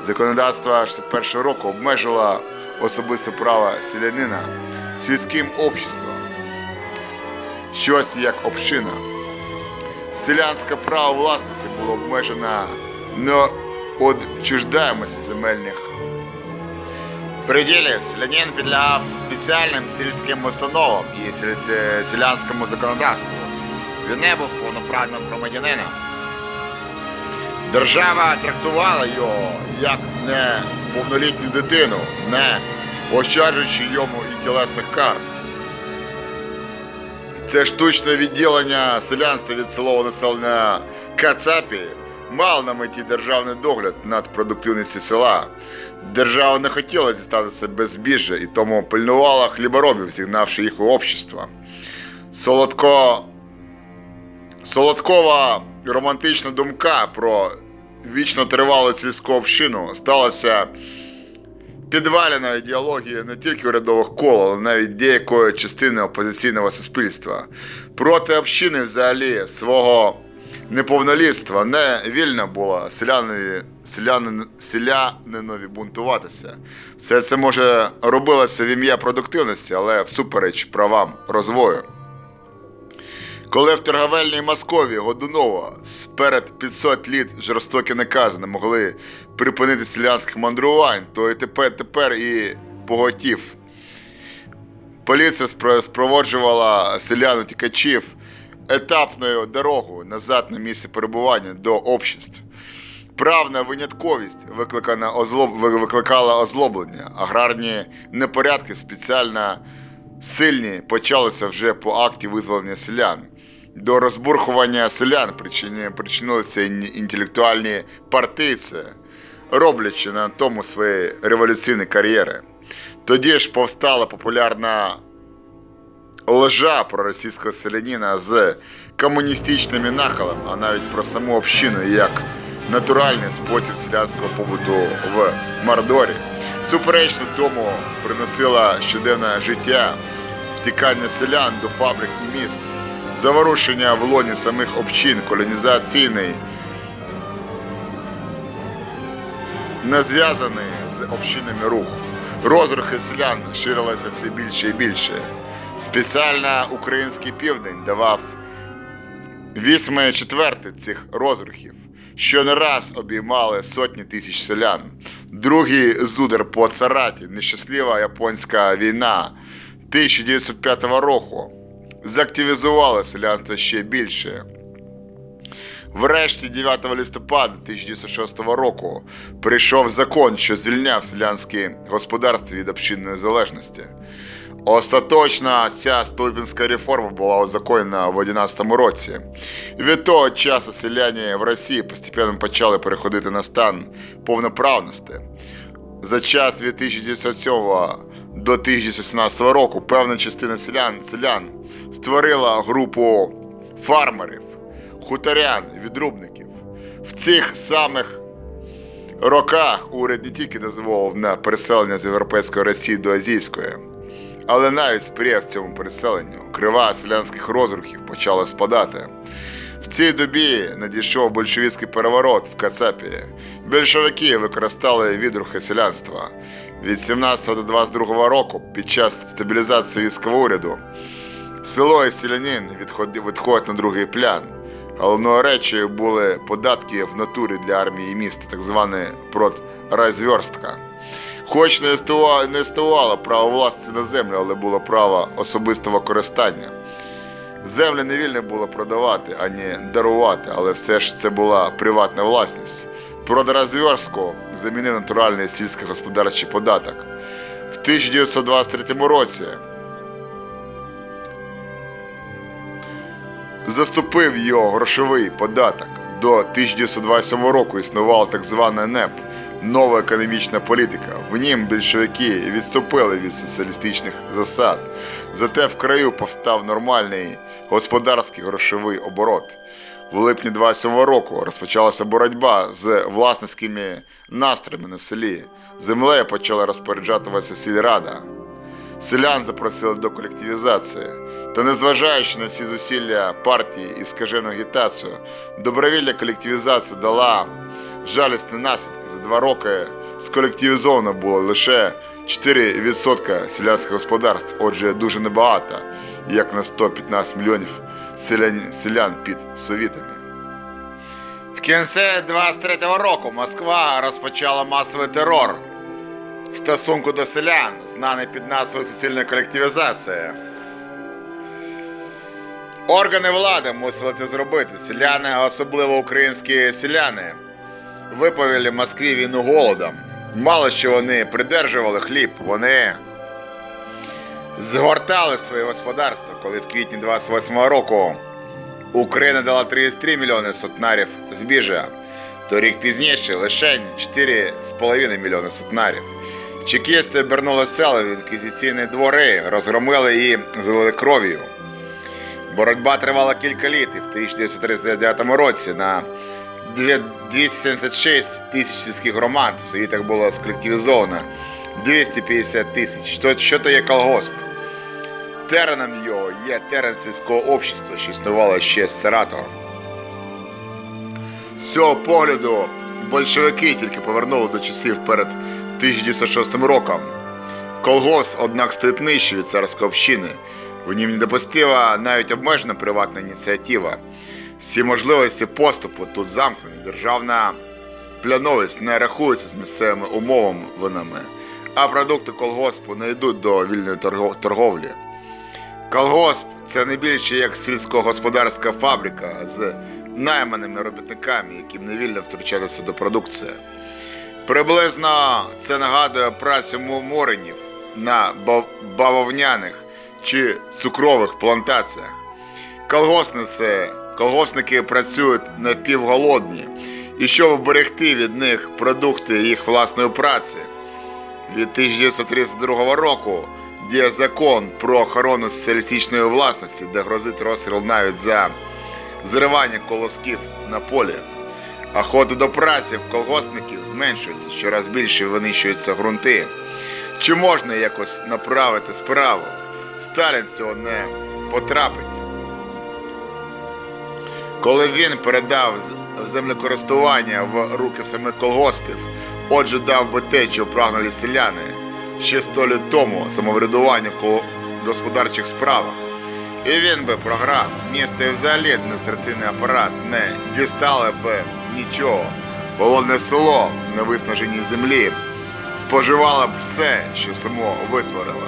Законодавство 61 року обмежило особисте право селянина сільським обществом. Щось як община. Селянське право власності було обмежено не відчуждаємості земельних пределів селянин підлягав спеціальним сільським установам і селянському законодавству. Він не був повноправним громадянином. Держава трактувала його як неповнолітню дитину, не ощаджуючи йому і тілесних кар. Це штучне відділення селянства від селового населення Кацапі мало на меті державний догляд над продуктивністю села. Держава не хотіла зістатися без збіжжя і тому пильнувала хліборобів, зігнавши їх у общество. Солодко... Солодкова романтична думка про вічно тривалу сільську общину сталася підвалена ідеологія не тільки урядових кол, але навіть деякої частини опозиційного суспільства. Проти общини взагалі свого неповнолітства не вільно було селянові, селянин, селянинові бунтуватися. Все це може робилося в ім'я продуктивності, але всупереч правам розвою. Коли в торговельній Московії Годунова сперед 500 літ жорстокі накази не могли припинити селянських мандрувань, то і тепер, тепер і поготів. Поліція спроводжувала селян утікачів етапною дорогою назад на місце перебування до обществ. Правна винятковість викликана озлоб... викликала озлоблення. Аграрні непорядки спеціально сильні почалися вже по акті визволення селян. До розбурхування селян причини, причинилися інтелектуальні партийці, роблячи на тому свої революційні кар'єри. Тоді ж повстала популярна лжа про російського селянина з комуністичними нахилами, а навіть про саму общину як натуральний спосіб селянського побуту в Мордорі. Суперечно тому приносила щоденне життя, втікання селян до фабрик і міст, заворушення в лоні самих общин, колонізаційний, не зв'язаний з общинами рух. Розрухи селян ширилися все більше і більше. Спеціально український південь давав вісьми четверти цих розрухів, що не раз обіймали сотні тисяч селян. Другий зудар по цараті, нещаслива японська війна 1905 року, заактивізувала селянство ще більше. Врешті 9 листопада 1906 року прийшов закон, що звільняв селянські господарства від общинної залежності. Остаточно ця Столипінська реформа була узаконена в 11 році. Від того часу селяні в Росії постійно почали переходити на стан повноправності. За час від 1907 до 1917 року певна частина селян, селян створила групу фармерів, хуторян, відрубників. В цих самих роках уряд не тільки дозволив на переселення з європейської Росії до азійської, але навіть сприяв цьому переселенню. Крива селянських розрухів почала спадати. В цій добі надійшов большевістський переворот в Кацапі. Більшовики використали відрухи селянства. Від 17 до 22 року, під час стабілізації військового уряду, село і селянин відходять на другий план. Головною речею були податки в натурі для армії міста, так звана продразверстка. Хоч не існувало, право власності на землю, але було право особистого користання. Землі не вільно було продавати, ані дарувати, але все ж це була приватна власність. Продразверстку замінив натуральний сільськогосподарчий податок. В 1923 році заступив його грошовий податок. До 1927 року існувала так звана НЕП нова економічна політика. В нім більшовики відступили від соціалістичних засад. Зате в краю повстав нормальний господарський грошовий оборот. В липні 27 року розпочалася боротьба з власницькими настроями на селі. Землею почала розпоряджатися сільрада. Селян запросили до колективізації. Та незважаючи на всі зусилля партії і скажену агітацію, добровільна колективізація дала жалісні наслідки. За два роки сколективізовано було лише 4% селянських господарств, отже, дуже небагато, як на 115 мільйонів селян, селян під совітами. В кінці 23-го року Москва розпочала масовий терор стосунку до селян, знаний під назвою суцільна колективізація. Органи влади мусили це зробити. Селяни, особливо українські селяни, виповіли Москві війну голодом. Мало що вони придержували хліб, вони згортали своє господарство, коли в квітні 28-го року Україна дала 33 мільйони сотнарів збіжжя, то рік пізніше лише 4,5 мільйони сотнарів. Чекісти обернули села в інквізиційні двори, розгромили і залили кров'ю. Боротьба тривала кілька літ і в 1939 році на 276 тисяч сільських громад в Союзах було сколективізовано 250 тисяч. Що, що то є колгосп? Тереном його є терен сільського общества, що існувало ще з Саратова. З цього погляду большевики тільки повернули до часів перед 1906 роком. Колгосп, однак, стоїть нижче від царської общини. В нім недопустила навіть обмежена приватна ініціатива. Всі можливості поступу тут замкнені. Державна пляновість не рахується з місцевими умовами, а продукти колгоспу не йдуть до вільної торговлі. Колгосп це не більше як сільськогосподарська фабрика з найманими робітниками, яким не вільно втручатися до продукції. Приблизно це нагадує працю моренів на бав- бавовняних чи цукрових плантаціях. Колгоспниці, колгоспники працюють напівголодні, і щоб оберегти від них продукти їх власної праці. Від 1932 року діє закон про охорону соціалістичної власності, де грозить розстріл навіть за зривання колосків на полі. Охота до праці в колгоспників зменшується, щораз більше винищуються ґрунти. Чи можна якось направити справу? Сталін цього не потрапить. Коли він передав землекористування в руки самих колгоспів, отже дав би те, що прагнули селяни ще сто літ тому самоврядування в господарчих справах. І він би програв. Місто і взагалі адміністраційний апарат не дістали би нічого. Голодне село на виснаженій землі споживало б все, що само витворило.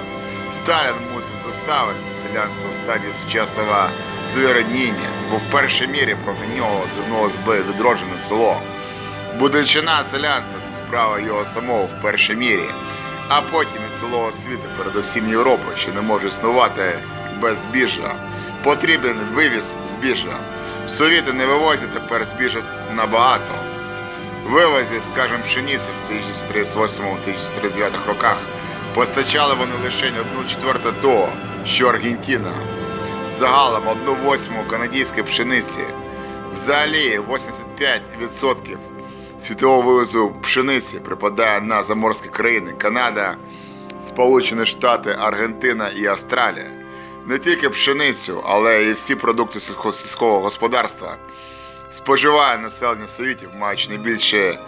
Сталін мусить заставити селянство в стадії сучасного звіродніння, бо в першій мірі проти нього звернулось би відроджене село. Будучина селянства це справа його самого в першій мірі, а потім і цілого світу, передусім Європи, що не може існувати без збіжжя. Потрібен вивіз збіжжя. Совіти не вивозять тепер збіжжя набагато. Вивозі, скажімо, пшениці в 1938-1939 роках постачали вони лише одну четверту того, що Аргентина. Загалом одну восьму канадської пшениці. Взагалі 85% світового вивозу пшениці припадає на заморські країни Канада, Сполучені Штати, Аргентина і Австралія. Не тільки пшеницю, але і всі продукти сільсько- сільського господарства споживає населення Совітів, маючи не більше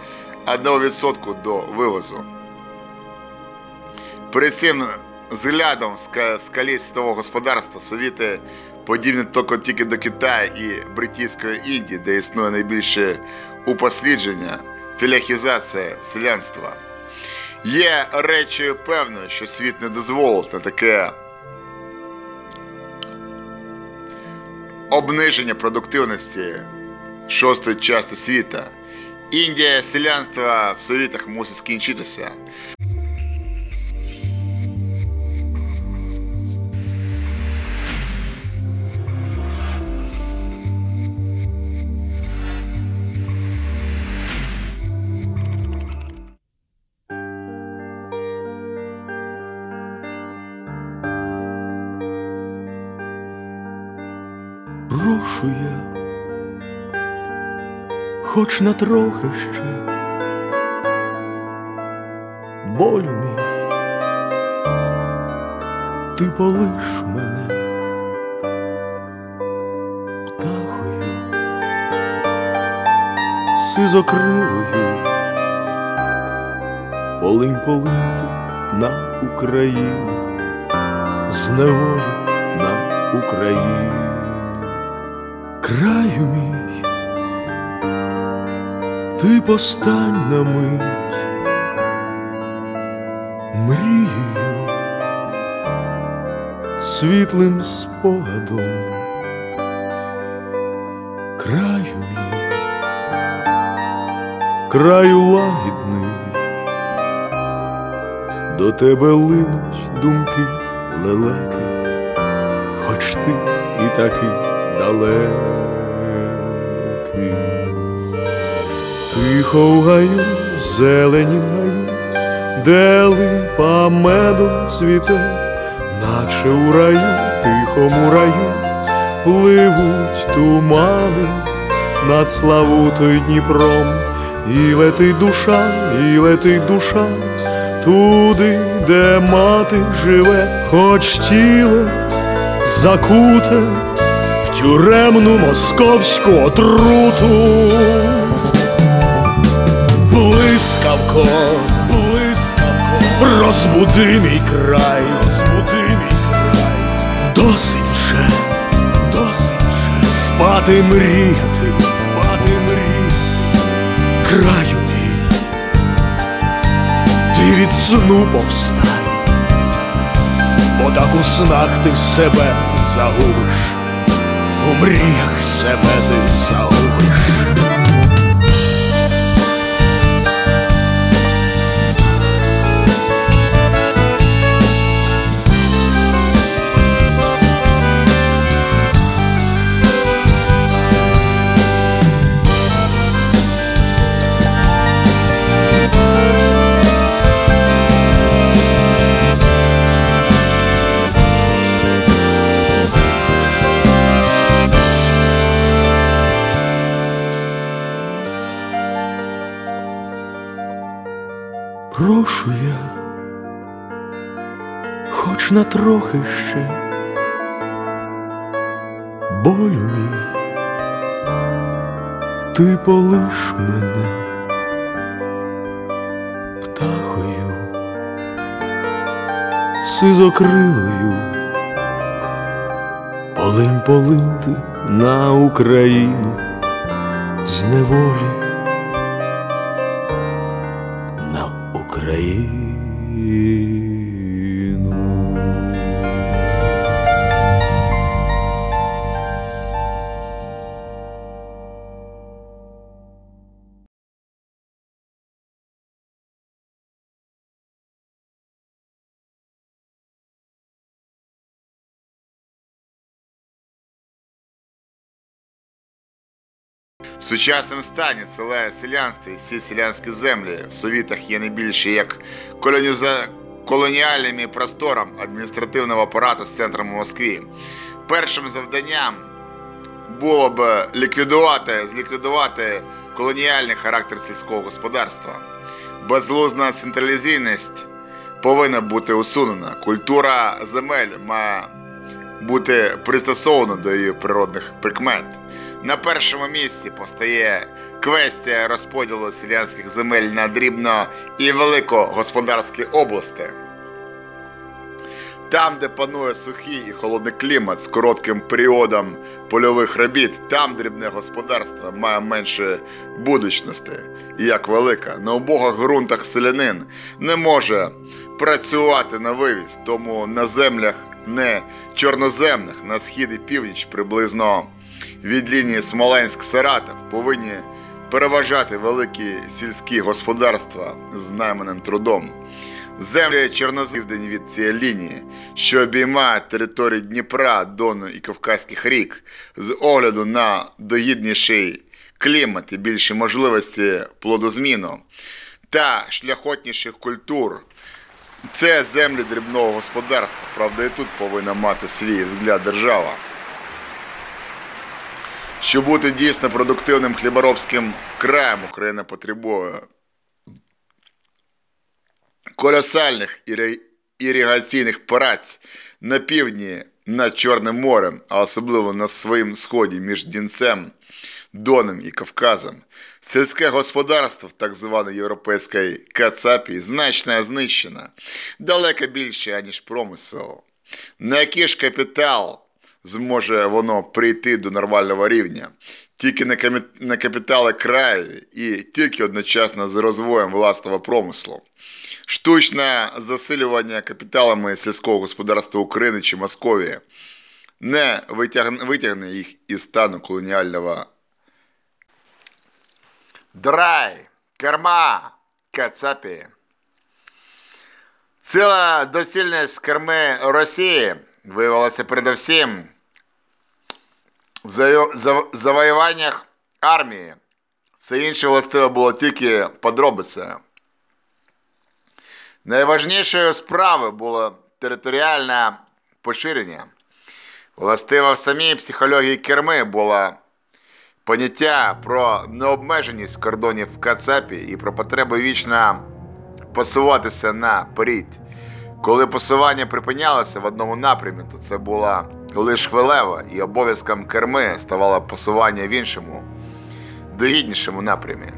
1% до вивозу. При цим взглядом в скалі світового господарства Совіти подібні тільки до Китаю і Бритійської Індії, де існує найбільше упослідження, філяхізація селянства. Є речі певною, що світ не дозволить на таке обниження продуктивності шостої частини світа. Індія селянства в совітах мусить скінчитися. Хоч на трохи ще. Болю мій, ти полиш мене птахою, сизокрилою, полинь полинти на Україну, з неволі на Україну. Краю мій, ти постань на мить, мрією, світлим спогадом, краю мій, краю лагідний, до тебе линуть думки лелеки, хоч ти і такий далекий. Тихо гаю, зелені гаю, де липа медом цвіте, наче у раю, тихому раю, пливуть тумани над Славутою Дніпром, і летить душа, і летить душа туди, де мати живе, хоч тіло закуте в тюремну московську отруту. Блискавко, блискавко, розбуди мій край, розбуди мій край, досить вже, досить вже. Спати мріяти, спати мріяти, краю мій, ти від сну повстань, бо так у снах ти себе загубиш, у мріях себе ти загубиш. На трохи ще болю мій, ти полиш мене птахою, сизокрилою, полим полим ти на Україну з неволі. Сучасному стані ціле селянство і всі селянські землі в совітах є не більше як колоніза... колоніальними простором адміністративного апарату з центром у Москві. Першим завданням було б ліквідувати, зліквідувати колоніальний характер сільського господарства. Безглузна централізійність повинна бути усунена. Культура земель має бути пристосована до її природних прикмет. На першому місці постає квестія розподілу селянських земель на дрібно і великогосподарські області. Там, де панує сухий і холодний клімат з коротким періодом польових робіт, там дрібне господарство має менше будучності, як велика. На убогих ґрунтах селянин не може працювати на вивіз, тому на землях не чорноземних на схід і північ приблизно від лінії Смоленськ-Саратов повинні переважати великі сільські господарства з найманим трудом. Землі Чорноземдень від цієї лінії, що обіймає територію Дніпра, Дону і Кавказьких рік, з огляду на догідніший клімат і більші можливості плодозміну та шляхотніших культур. Це землі дрібного господарства. Правда, і тут повинна мати свій взгляд держава. Щоб бути дійсно продуктивним хліборобським краєм, Україна потребує колосальних іри- іригаційних праць на півдні над Чорним морем, а особливо на своїм сході між Дінцем, Доном і Кавказом. Сільське господарство в так званій європейській Кацапі значно знищено, далеко більше, ніж промисел. На який ж капітал зможе воно прийти до нормального рівня? Тільки на, капітали краю і тільки одночасно з розвоєм власного промислу. штучне засилювання капіталами сільського господарства України чи Московії не витягне, їх із стану колоніального драй, керма, кацапі. Ціла доцільність керми Росії виявилася передусім в завоюваннях армії. Все інше властиво було тільки подробицею. Найважнішою справою було територіальне поширення. Властиво в самій психології керми було поняття про необмеженість кордонів в Кацапі і про потребу вічно посуватися наперед. Коли посування припинялося в одному напрямі, то це була лише хвилева, і обов'язком керми ставало посування в іншому, догіднішому напрямі.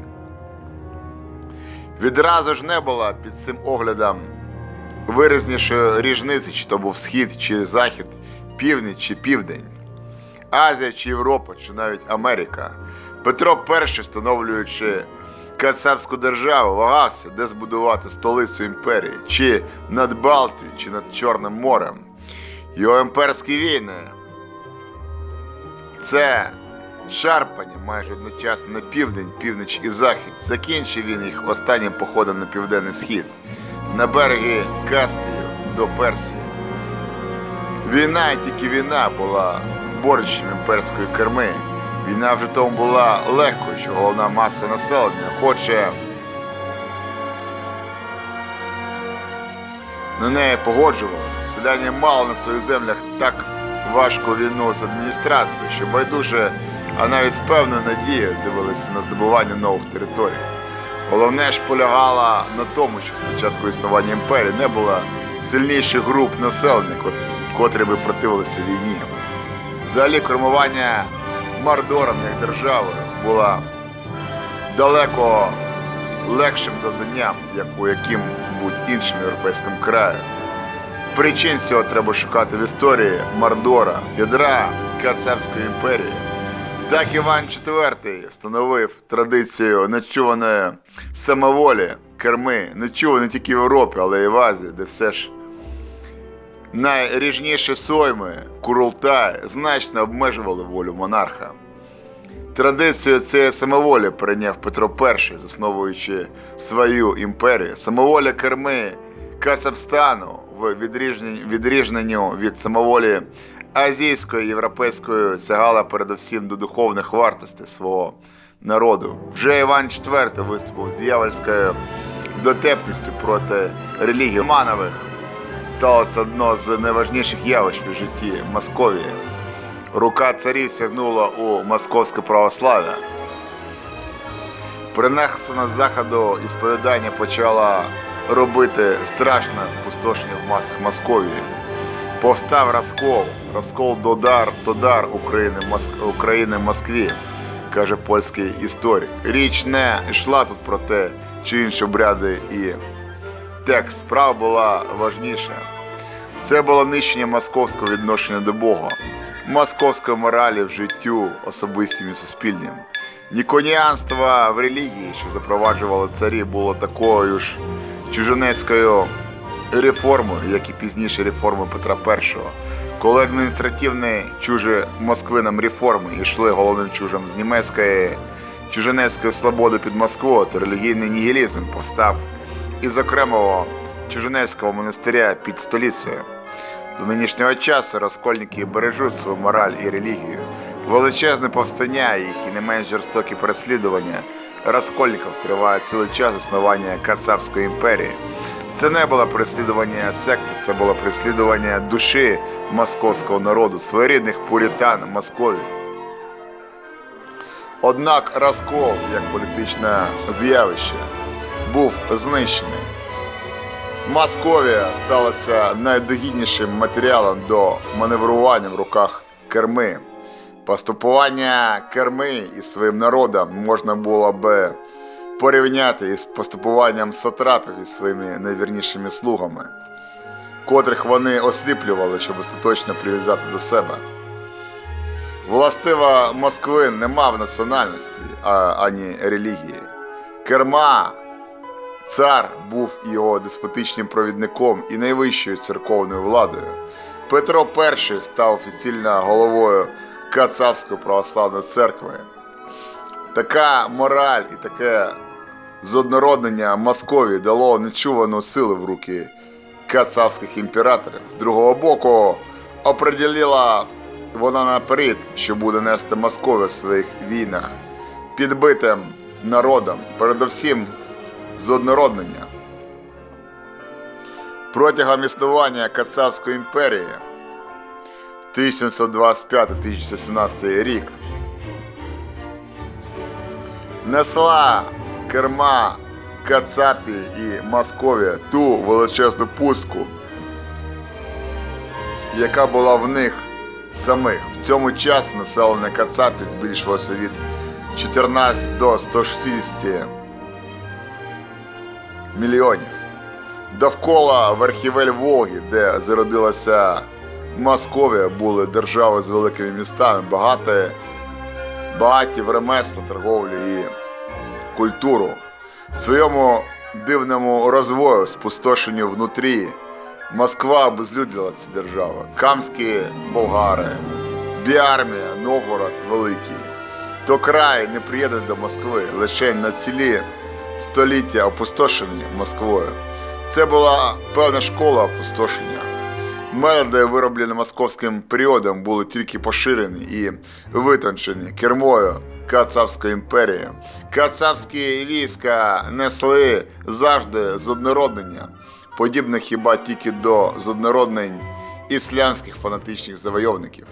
Відразу ж не було під цим оглядом виразнішої різниці, чи то був схід чи захід, північ чи південь, Азія чи Європа, чи навіть Америка. Петро І, встановлюючи Кацапську державу, вагався, де збудувати столицю імперії, чи над Балтією, чи над Чорним морем. Його імперські війни це шарпання майже одночасно на південь, північ і захід. Закінчив він їх останнім походом на південний схід, на береги Каспію до Персії. Війна і тільки війна була борщем імперської керми. Війна вже тому була легкою, що головна маса населення хоче на неї погоджувалися. Селяни мало на своїх землях так важку війну з адміністрацією, що байдуже, а навіть з певною надією дивилися на здобування нових територій. Головне ж полягало на тому, що спочатку існування імперії не було сильніших груп населення, котрі би противилися війні. Взагалі кермування Мордором як державою було далеко легшим завданням, як у яким-будь іншим європейським краю. Причин цього треба шукати в історії Мордора, ядра Кацапської імперії. Так Іван IV встановив традицію нечуваної самоволі, керми, нечуваної не тільки в Європі, але й в Азії, де все ж найріжніші сойми, Курултай, значно обмежували волю монарха. Традицію цієї самоволі прийняв Петро І, засновуючи свою імперію. Самоволя керми Касапстану в відріжненню від самоволі азійської європейської сягала передусім до духовних вартостей свого народу. Вже Іван IV виступив з дьявольською дотепністю проти релігії Манових. Сталося одно з найважніших явищ в житті Московії. Рука царів сягнула у московське православ'я. Принесена заходу і сповідання почала робити страшне спустошення в масах Московії. Повстав розкол, розкол додар, додар України, Моск... України Москві, каже польський історик. Річ не йшла тут про те, чи інші обряди і текст справа була важніша. Це було нищення московського відношення до Бога, московської моралі в життю особистим і суспільним. Ніконіанство в релігії, що запроваджували царі, було такою ж чужинецькою реформою, як і пізніше реформи Петра І. Коли адміністративні чужі Москвинам реформи йшли головним чужим з німецької чужинецької свободи під Москвою, то релігійний нігілізм повстав із окремого Чужинецького монастиря під столицею. До нинішнього часу розкольники бережуть свою мораль і релігію. Величезне повстання їх і не менш жорстокі переслідування розкольників триває цілий час існування Кацапської імперії. Це не було переслідування секти, це було переслідування душі московського народу, своєрідних пуритан Московії. Однак розкол, як політичне з'явище, був знищений. Московія сталася найдогіднішим матеріалом до маневрування в руках керми. Поступування керми із своїм народом можна було би порівняти із поступуванням сатрапів із своїми найвірнішими слугами, котрих вони осліплювали, щоб остаточно прив'язати до себе. Властива Москвин не мав національності, а, ані релігії. Керма Цар був його деспотичним провідником і найвищою церковною владою. Петро І став офіційно головою Кацапської православної церкви. Така мораль і таке зоднороднення Московії дало нечувану силу в руки кацапських імператорів. З другого боку, оприділила вона наперед, що буде нести Московія в своїх війнах підбитим народом, передовсім зоднороднення. Протягом існування Кацапської імперії 1725-1717 рік несла керма Кацапі і Московія ту величезну пустку, яка була в них самих. В цьому часі населення Кацапі збільшилося від 14 до 160 мільйонів. Довкола верхівель Волги, де зародилася Московія, були держави з великими містами, багаті, багаті в ремесло, торговлю і культуру. Своєму дивному розвою, спустошенню внутрі, Москва обезлюдила ці держави. Камські болгари, Біармія, Новгород Великий. То край не приєднаний до Москви, лише на цілі століття опустошені Москвою. Це була певна школа опустошення. Методи, вироблені московським періодом, були тільки поширені і витончені кермою Кацапської імперії. Кацапські війська несли завжди зоднороднення, подібне хіба тільки до зоднороднень іслямських фанатичних завойовників.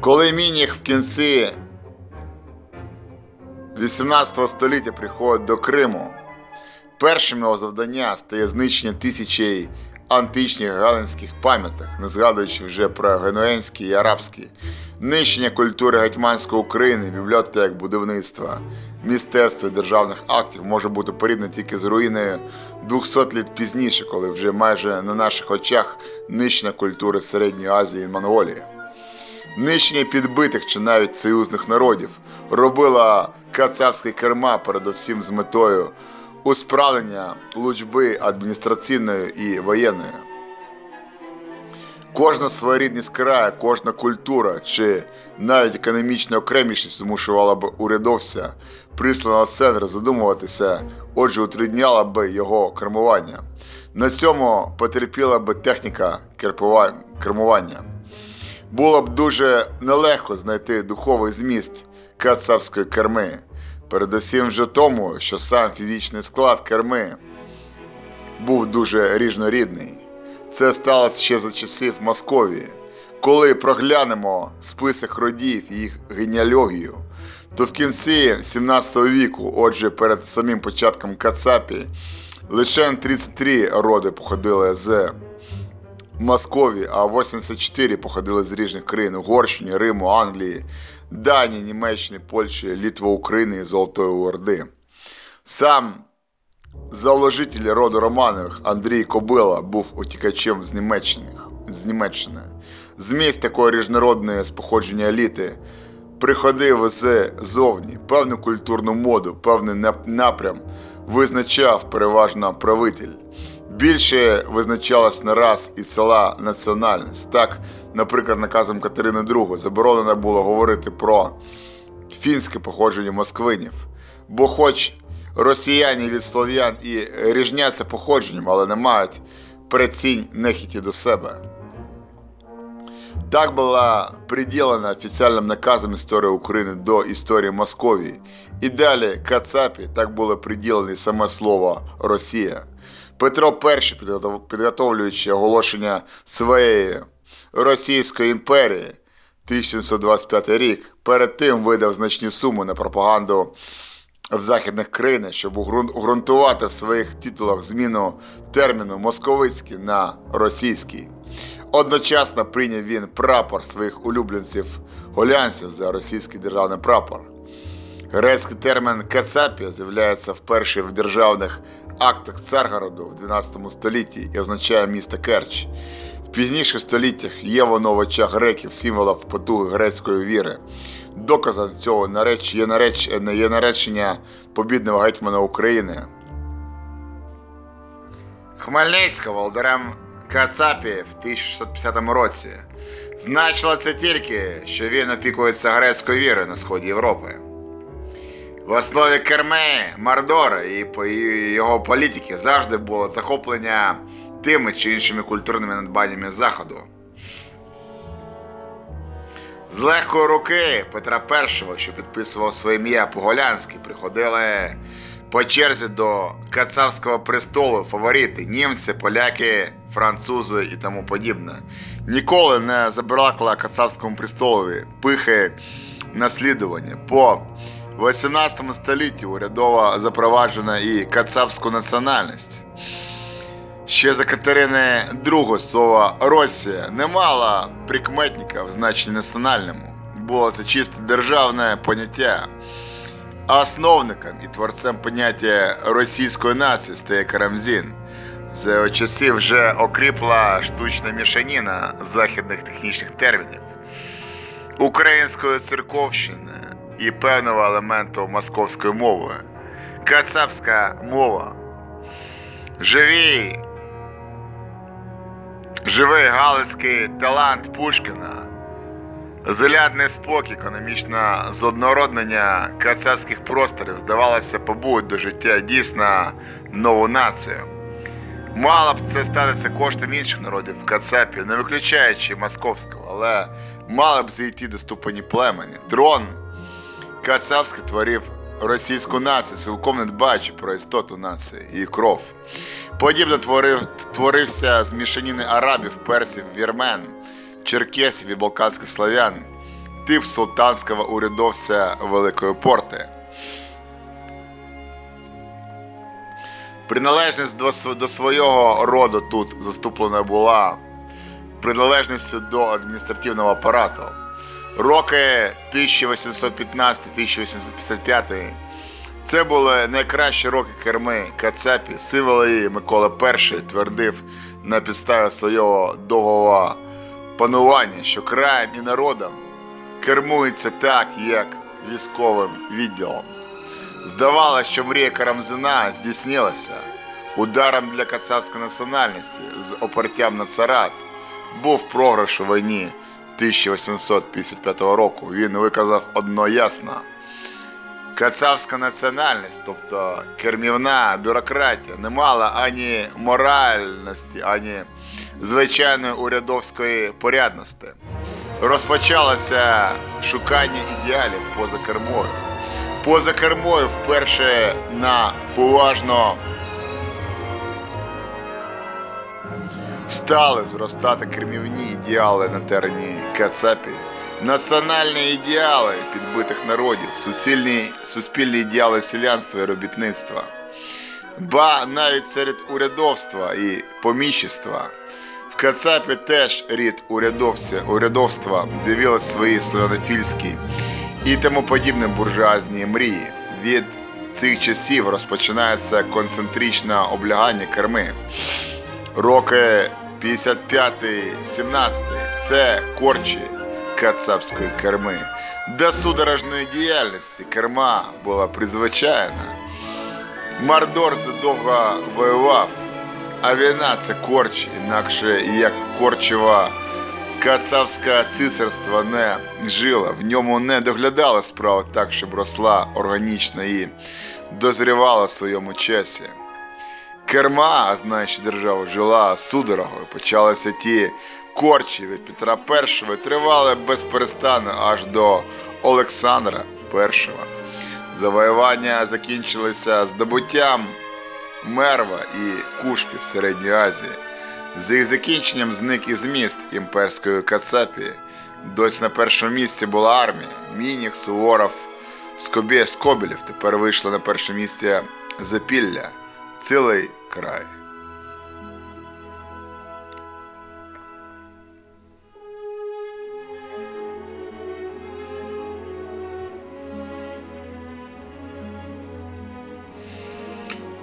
Коли Мініх в кінці 18 століття приходить до Криму, першим його завдання стає знищення тисячей античних галинських пам'яток, не згадуючи вже про генуенські і арабські, нищення культури гетьманської України, бібліотек, будівництва, мистецтва і державних актів може бути порівняно тільки з руїною 200 літ пізніше, коли вже майже на наших очах нищена культура Середньої Азії і Монголії. Нищення підбитих чи навіть союзних народів робила кацапська керма передусім з метою усправлення лучби адміністраційної і воєнної. Кожна своєрідність краю, кожна культура чи навіть економічна окремішість змушувала б урядовця присланого з центру задумуватися, отже, утрудняла б його кермування. На цьому потерпіла б техніка кермування. Було б дуже нелегко знайти духовий зміст кацапської керми, передусім вже тому, що сам фізичний склад керми був дуже різнорідний. Це сталося ще за часів Московії. Коли проглянемо список родів і їх генеалогію, то в кінці 17 віку, отже, перед самим початком Кацапі, лише 33 роди походили з Московії, а 84 походили з різних країн Угорщини, Риму, Англії, Данії, Німеччини, Польщі, Літви, України і Золотої Орди. Сам заложитель роду Романових Андрій Кобила був утікачем з Німеччини. З Німеччини. Зміст такої різнородної з походження еліти приходив ззовні, певну культурну моду, певний напрям визначав переважно правитель. Більше визначалась не раз і ціла національність. Так, наприклад, наказом Катерини II заборонено було говорити про фінське походження москвинів. Бо хоч росіяни від слов'ян і ріжняться походженням, але не мають прецінь нехіті до себе. Так була приділена офіційним наказом історії України до історії Московії. І далі Кацапі так було приділене саме слово Росія. Петро І, підготовлюючи оголошення своєї Російської імперії 1725 рік, перед тим видав значні суми на пропаганду в західних країнах, щоб угрун- уґрунтувати в своїх титулах зміну терміну московицький на російський. Одночасно прийняв він прапор своїх улюбленців голянців за російський державний прапор. Грецький термін кацапі з'являється вперше в державних актах Царгороду в 12 столітті і означає місто Керч. В пізніших століттях є воно в очах греків символом потуги грецької віри. Доказом цього нареч, є, нареч, є наречення побідного гетьмана України. Хмельницького володарем Кацапі в 1650 році. Значило це тільки, що він опікується грецькою вірою на сході Європи. В основі керми Мардора і його політики завжди було захоплення тими чи іншими культурними надбаннями Заходу. З легкої руки Петра І, що підписував своє ім'я по-голлянськи, приходили по черзі до кацавського престолу фаворити німці, поляки, французи і тому подібне. Ніколи не забракло кацавському престолові пихи наслідування. По 18 столітті урядово запроваджена і кацапську національність. Ще за Катерини II слово Росія не мала прикметника в значенні національному. Було це чисто державне поняття. Основником і творцем поняття російської нації стає Карамзін. За його часів вже окріпла штучна мішаніна західних технічних термінів, української церковщини і певного елементу московської мови. Кацапська мова. Живі Живий галицький талант Пушкіна, зелядний спокій, економічне зоднороднення кацапських просторів, здавалося, побудуть до життя дійсно нову націю. Мало б це статися коштом інших народів в Кацапі, не виключаючи московського, але мало б зійти до ступені племені. Дрон Кацапський творив російську націю, цілком не дбаючи про істоту нації, її кров. Подібно творив, творився мішаніни арабів, персів, вірмен, черкесів і балканських славян, тип султанського урядовця Великої Порти. Приналежність до, до свого роду тут заступлена була приналежністю до адміністративного апарату. Роки 1815-1855 це були найкращі роки керми Кацапі. Символи її Микола І твердив на підставі свого довгого панування, що краєм і народом кермується так, як військовим відділом. Здавалося, що мрія Карамзина здійснилася. Ударом для кацапської національності з опертям на царат був програш у війні 1855 року. Він виказав одно ясно. Кацапська національність, тобто кермівна бюрократія, не мала ані моральності, ані звичайної урядовської порядності. Розпочалося шукання ідеалів поза кермою. Поза кермою вперше на поважно стали зростати кермівні ідеали на терені Кацапі, національні ідеали підбитих народів, суцільні, суспільні ідеали селянства і робітництва. Ба навіть серед урядовства і поміщества. В Кацапі теж рід урядовця, урядовства з'явились свої славянофільські і тому подібне буржуазні мрії. Від цих часів розпочинається концентричне облягання керми. Роки 55-17 це корчі кацапської керми. До судорожної діяльності керма була призвичайна. Мардор задовго воював, а війна це корч, інакше як корчева кацапське цисарство не жило, в ньому не доглядала справа так, щоб росла органічно і дозрівала в своєму часі. Керма, знаючи державу, жила судорогою. Почалися ті корчі від Петра І, тривали безперестанно аж до Олександра І. Завоювання закінчилися здобуттям Мерва і Кушки в Середній Азії. З їх закінченням зник і зміст імперської Кацапії. Досі на першому місці була армія. Мінік, Суворов, Скобє, Скобелєв тепер вийшли на перше місце Запілля, цілий край.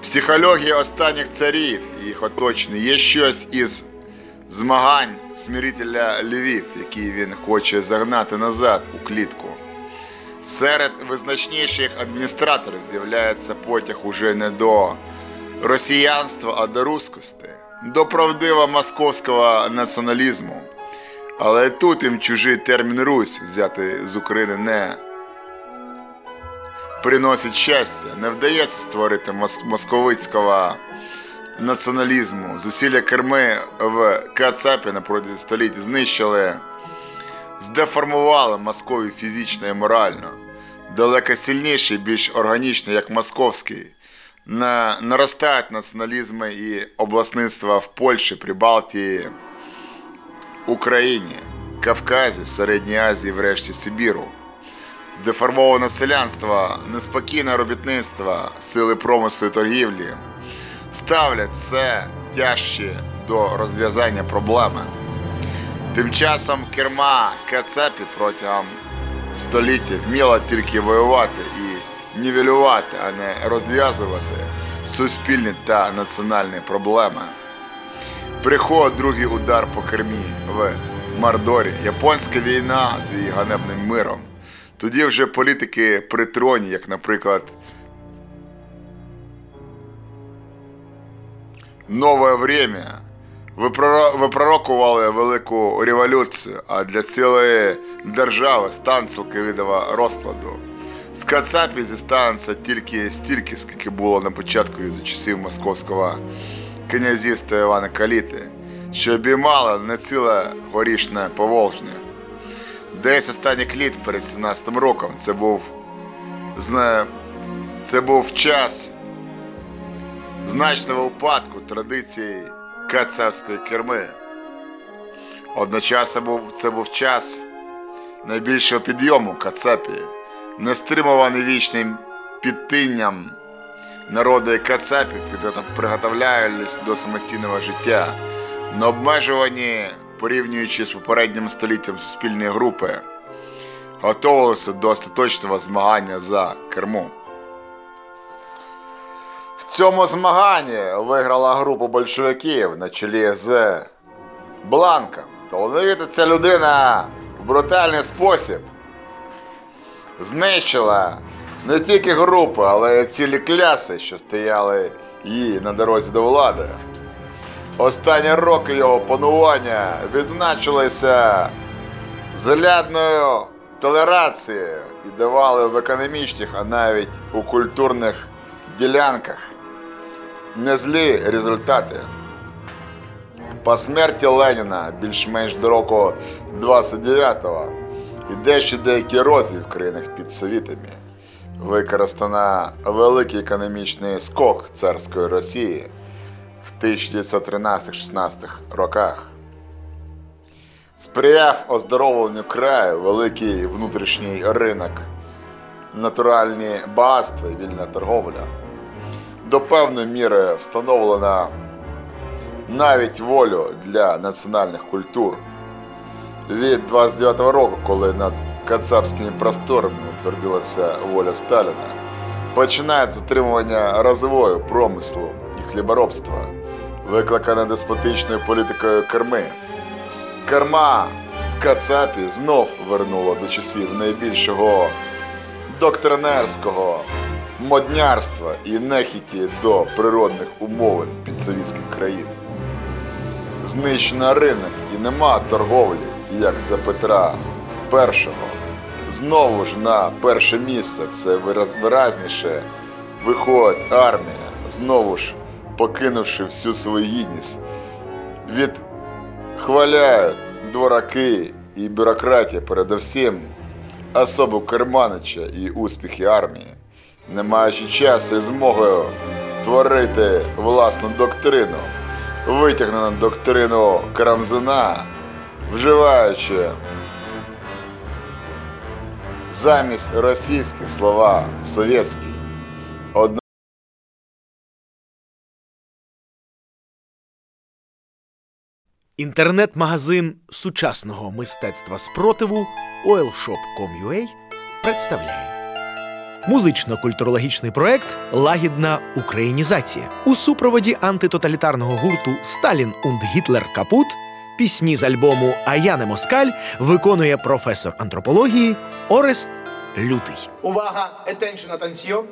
психології останніх царів і їх оточень є щось із змагань смирителя Львів, який він хоче загнати назад у клітку. Серед визначніших адміністраторів з'являється потяг уже не до росіянства, а до рускості, до правдива московського націоналізму. Але тут їм чужий термін Русь взяти з України не приносить щастя, не вдається створити мос- московицького націоналізму. Зусилля керми в Кацапі на протязі століть знищили, здеформували Московію фізично і морально. Далеко сильніший, більш органічний, як московський. На, наростають націоналізми і обласництва в Польщі, Прибалтії, Україні, Кавказі, Середній Азії, врешті Сибіру. Здеформоване селянство, неспокійне робітництво, сили промислу і торгівлі ставлять все тяжче до розв'язання проблеми. Тим часом керма Кацапі протягом століття вміла тільки воювати і нівелювати, а не розв'язувати суспільні та національні проблеми. Приход другий удар по кермі в Мардорі, японська війна з її ганебним миром. Тоді вже політики при троні, як, наприклад, Нове время. Ви проро- ви пророкували велику революцію, а для цілої держави стан цілковитого розкладу. З Кацапі зістанеться тільки стільки, скільки було на початку за часів московського князівства Івана Каліти, що обіймало не ціле горішне поволжня. Десь останній кліт перед 17 роком це був це був час значного упадку традицій кацапської керми. Одночасно це був час найбільшого підйому Кацапі, не стримуваний вічним підтинням народу і Кацапі підготов- приготовлялись до самостійного життя, не обмежувані, порівнюючи з попереднім століттям суспільної групи, готувалися до остаточного змагання за керму. В цьому змаганні виграла група большевиків на чолі з Бланком. Талановита ця людина в брутальний спосіб знищила не тільки групу, але й цілі кляси, що стояли її на дорозі до влади. Останні роки його панування відзначилися зглядною толерацією і давали в економічних, а навіть у культурних ділянках незлі результати. По смерті Леніна більш-менш до року 29-го іде ще деякий розвій в країнах під совітами. Використана великий економічний скок царської Росії в 1913-16 роках. Сприяв оздоровленню краю великий внутрішній ринок, натуральні багатства і вільна торговля. До певної міри встановлена навіть волю для національних культур. Від 29-го року, коли над кацапськими просторами утвердилася воля Сталіна, починає затримування розвою промислу і хліборобства, викликане деспотичною політикою керми. Керма в Кацапі знов вернула до часів найбільшого доктринерського моднярства і нехіті до природних умовин підсовітських країн. Знищено ринок і нема торговлі, як за Петра І. Знову ж на перше місце все виразніше виходить армія, знову ж покинувши всю свою гідність, відхваляють двораки і бюрократія передовсім. Особу Керманича і успіхи армії, не маючи часу і змогою творити власну доктрину, витягнену доктрину Карамзина, вживаючи замість російських слова совєтські. Інтернет-магазин сучасного мистецтва спротиву oilshop.com.ua представляє музично-культурологічний проект Лагідна українізація у супроводі антитоталітарного гурту Сталін und Гітлер Капут. Пісні з альбому А я не москаль виконує професор антропології Орест Лютий. Увага, attention, attention.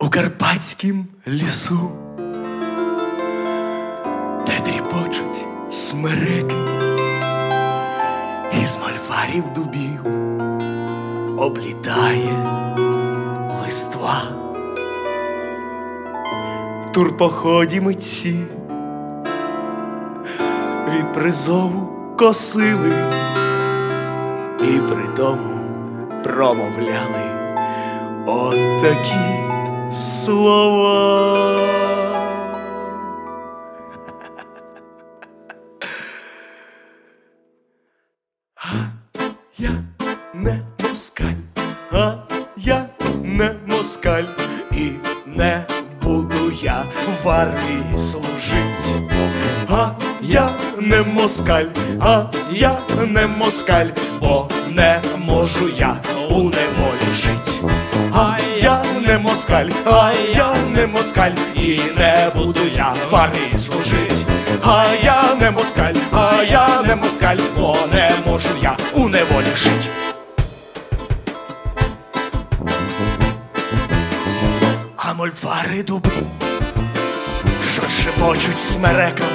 у карпатськім лісу, де тріпочуть смереки, із мальфарів дубів облітає листва. В турпоході митці від призову косили і при тому промовляли от такі слова. Москаль, і не буду я в армії служить. А я не москаль, а я не москаль, бо не можу я у неволі жить. А я не москаль, а я не москаль, і не буду я в армії служить. А я не москаль, а я не москаль, бо не можу я у неволі жить. Мольфари дуби, що шепочуть смерекам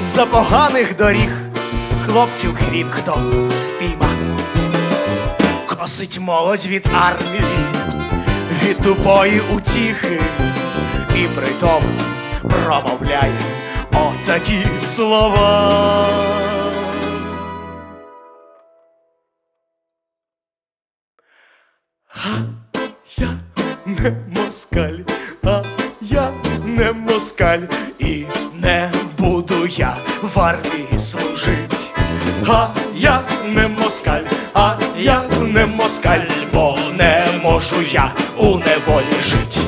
за поганих доріг хлопців хрін хто спійма. Косить молодь від армії, від тупої утіхи, і при тому промовляє отакі слова. Не москаль, а я не москаль, і не буду я в армії служить. А я не москаль, а я не москаль, бо не можу я у неволі жить.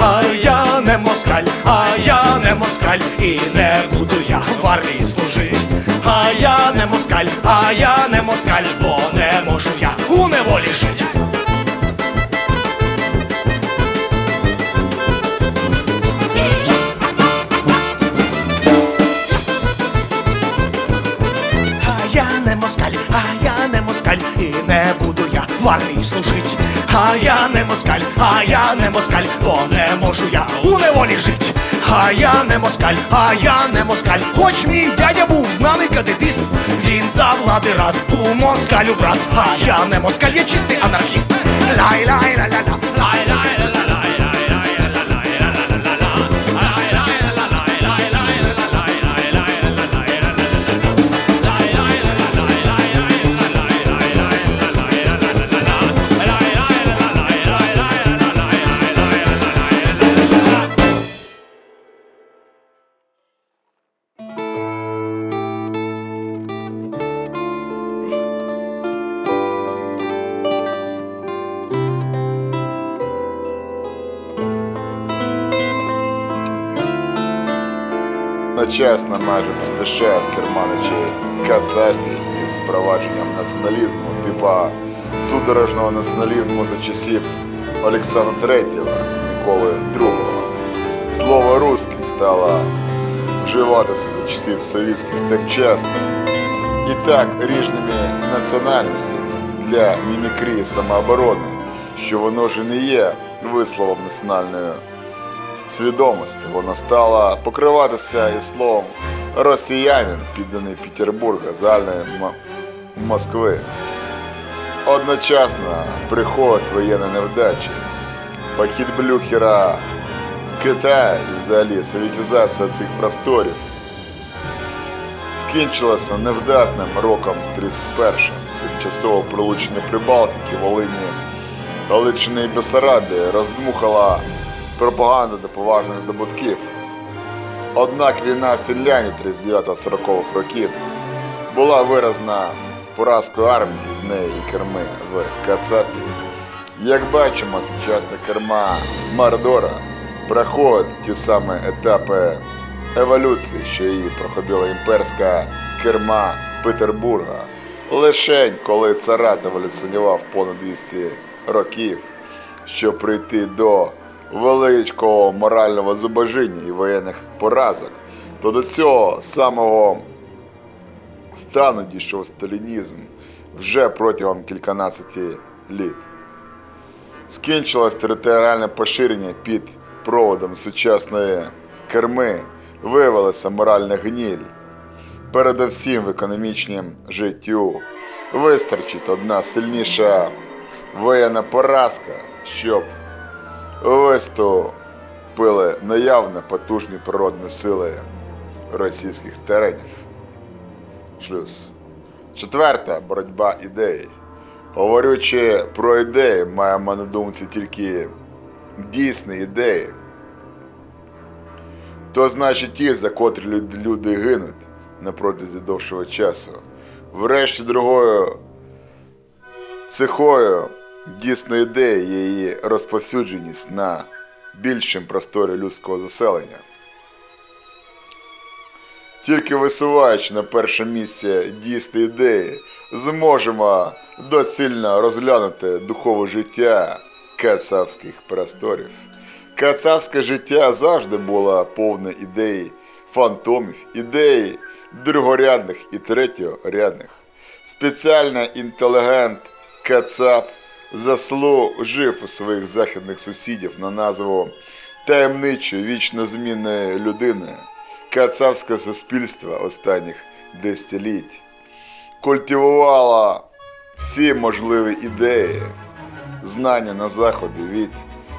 А я не москаль, а я не москаль, і не буду я в армії служить. А я не москаль, а я не москаль, бо не можу я у неволі жить. Не москаль, а я не москаль, і не буду я в армії служить. А я не москаль, а я не москаль, бо не можу я у неволі жить. А я не москаль, а я не москаль, хоч мій дядя був знаний кадебіст, він за влади рад у москалю брат. А я не москаль, я чистий анархіст. лай лай Одночасно майже поспішають керманичі Кацапі із впровадженням націоналізму, типа судорожного націоналізму за часів Олександра III і Миколи II. Слово «русський» стало вживатися за часів совєтських так часто і так різними національностями для мімікрії самооборони, що воно вже не є висловом національної свідомості. Воно стало покриватися і словом росіянин, підданий Петербурга, загальної Москви. Одночасно приход воєнної невдачі, похід Блюхера в Китай і взагалі совєтизація цих просторів скінчилася невдатним роком 31-м, тимчасове прилучення Прибалтики, Волині, Галичини і Бесарабії роздмухала пропаганда до поважних здобутків. Однак війна з Фінляндією 39-40-х років була виразна поразкою армії з неї і керми в Кацапі, Як бачимо, сучасна керма Мардора проходить ті самі етапи еволюції, що її проходила імперська керма Петербурга. Лишень, коли царат еволюціонував понад 200 років, щоб прийти до великого морального зубожіння і воєнних поразок, то до цього самого стану дійшов сталінізм вже протягом кільканадцяти літ. Скінчилось територіальне поширення під проводом сучасної керми, виявилася моральна гніль. Передовсім в економічнім життю вистачить одна сильніша воєнна поразка, щоб виступили наявно потужні природні сили російських теренів. Шлюз. Четверта боротьба ідей. Говорючи про ідеї, маємо на думці тільки дійсні ідеї. То значить ті, за котрі люди гинуть на протязі довшого часу. Врешті другою цехою дійсної ідеї її розповсюдженість на більшим просторі людського заселення. Тільки висуваючи на перше місце дійсні ідеї, зможемо доцільно розглянути духове життя кацавських просторів. Кацавське життя завжди було повне ідей фантомів, ідей другорядних і третьорядних. Спеціальний інтелігент Кацап заслужив своїх західних сусідів на назву таємничої вічно змінної людини кацапське суспільство останніх десятиліть культивувало всі можливі ідеї, знання на заході від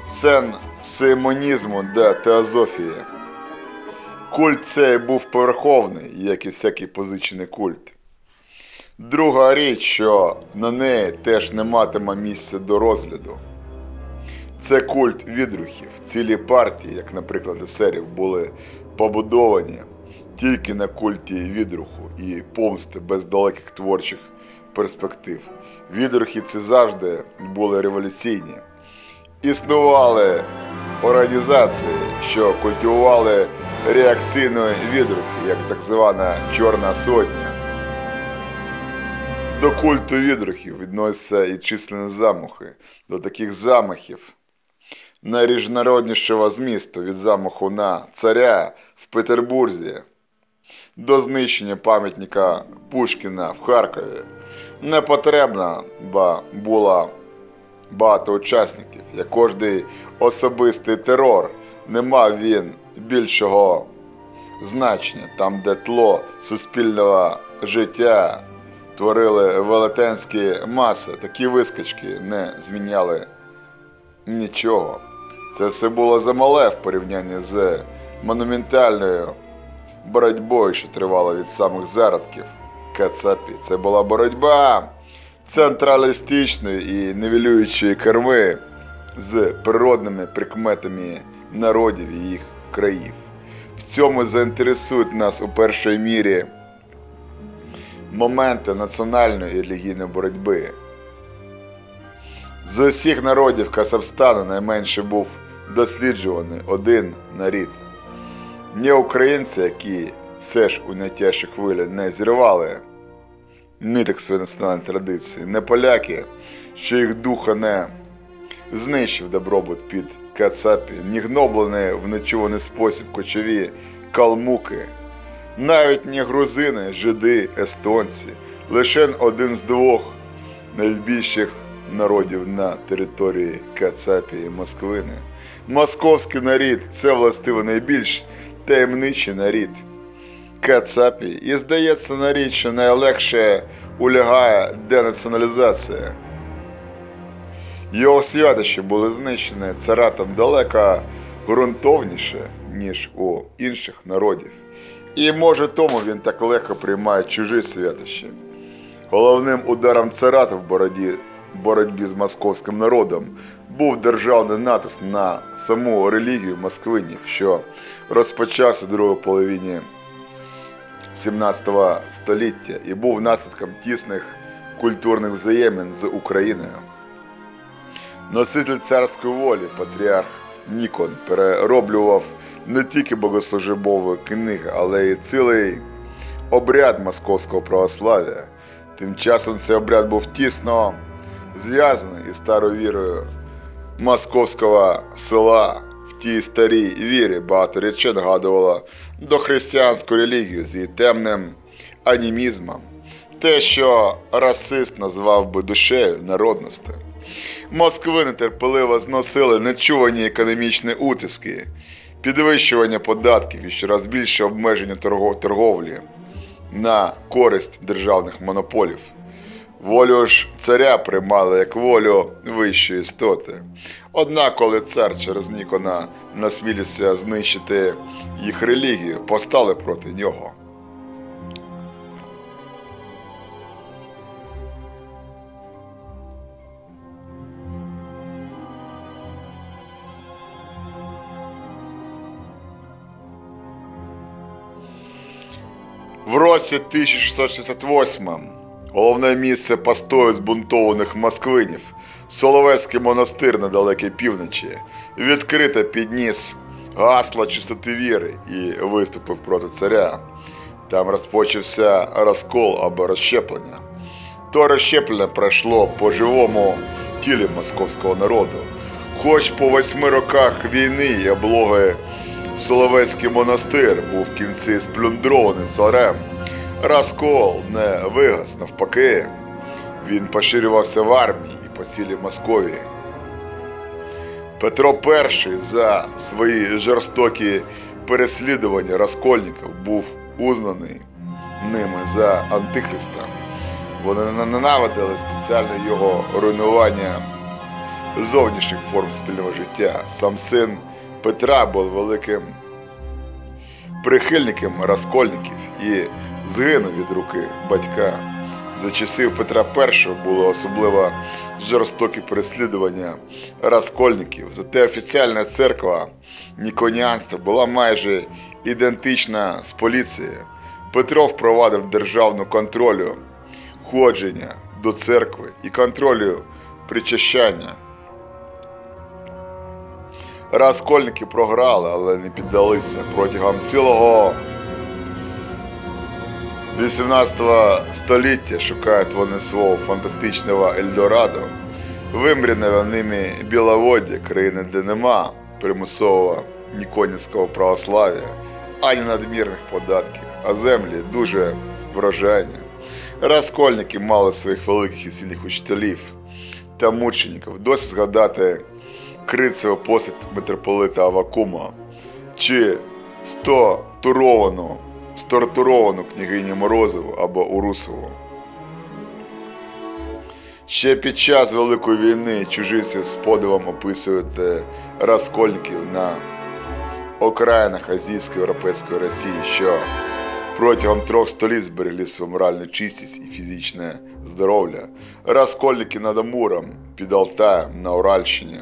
сен-симонізму до теозофії. Культ цей був поверховний, як і всякий позичений культ. Друга річ, що на неї теж не матиме місця до розгляду. Це культ відрухів. Цілі партії, як, наприклад, есерів, були побудовані тільки на культі відруху і помсти без далеких творчих перспектив. Відрухи це завжди були революційні. Існували організації, що культивували реакційні відрухи, як так звана Чорна Сотня. До культу відрухів відносяться і численні замахи. До таких замахів найріжнароднішого змісту від замаху на царя в Петербурзі до знищення пам'ятника Пушкіна в Харкові не потрібна ба була багато учасників, як кожний особистий терор, не мав він більшого значення там, де тло суспільного життя творили велетенські маси, такі вискочки не зміняли нічого. Це все було замале в порівнянні з монументальною боротьбою, що тривала від самих зародків Кацапі. Це була боротьба централістичної і нівелюючої керми з природними прикметами народів і їх країв. В цьому заінтересують нас у першій мірі моменти національної і релігійної боротьби. З усіх народів Казахстану найменше був досліджуваний один нарід. Не українці, які все ж у найтяжчі хвилі не зірвали ниток своєї національної традиції, не поляки, що їх духа не знищив добробут під Кацапі, ні гноблені в нечуваний спосіб кочові калмуки, навіть не грузини, жиди, естонці, лише один з двох найбільших народів на території Кацапі і Москвини. Московський нарід це властиво найбільш таємничий нарід. Кацапі і здається на річ, що найлегше улягає денаціоналізація. Його святощі були знищені царатом далеко ґрунтовніше, ніж у інших народів. І може тому він так легко приймає чужі святощі. Головним ударом царата в бороді, боротьбі з московським народом був державний натиск на саму релігію москвинів, що розпочався в другій половині 17 століття і був наслідком тісних культурних взаємин з Україною. Носитель царської волі, патріарх Нікон, перероблював не тільки богослужбові книги, але й цілий обряд московського православ'я. Тим часом цей обряд був тісно зв'язаний із старою вірою московського села. В тій старій вірі багато речей нагадувало дохристиянську релігію з її темним анімізмом, те, що расист назвав би душею народності. Москви нетерпеливо зносили нечувані економічні утиски, підвищування податків і щораз більше обмеження торговлі на користь державних монополів. Волю ж царя приймали як волю вищої істоти. Однак, коли цар через Нікона насмілився знищити їх релігію, постали проти нього. В році 1668 головне місце постою збунтованих москвинів, Соловецький монастир на далекій півночі, відкрито підніс гасло чистоти віри і виступив проти царя. Там розпочався розкол або розщеплення. То розщеплення пройшло по живому тілі московського народу. Хоч по восьми роках війни і облоги Соловецький монастир був в кінці сплюндрований царем. Розкол не вигас, навпаки. Він поширювався в армії і по цілій Московії. Петро І за свої жорстокі переслідування розкольників був узнаний ними за антихриста. Вони ненавидили спеціально його руйнування зовнішніх форм спільного життя. Сам син Петра був великим прихильником розкольників і згинув від руки батька. За часів Петра І було особливо жорстокі переслідування розкольників. Зате офіціальна церква Ніконіанства була майже ідентична з поліцією. Петро впровадив державну контролю ходження до церкви і контролю причащання. Розкольники програли, але не піддалися протягом цілого 18 століття шукають вони свого фантастичного Ельдорадо, вимряного ними біловоддя, країни, де нема примусового ніконівського православ'я, ані надмірних податків, а землі дуже врожайні. Розкольники мали своїх великих і сильних учителів та мучеників. Досі згадати Крицева постать митрополита Авакума чи стортуровану, стортуровану княгиню Морозову або Урусову. Ще під час Великої війни чужинці з подивом описують розкольників на окраїнах Азійської Європейської Росії, що протягом трьох століть зберегли свою моральну чистість і фізичне здоров'я. Розкольники над Амуром під Алтаєм на Уральщині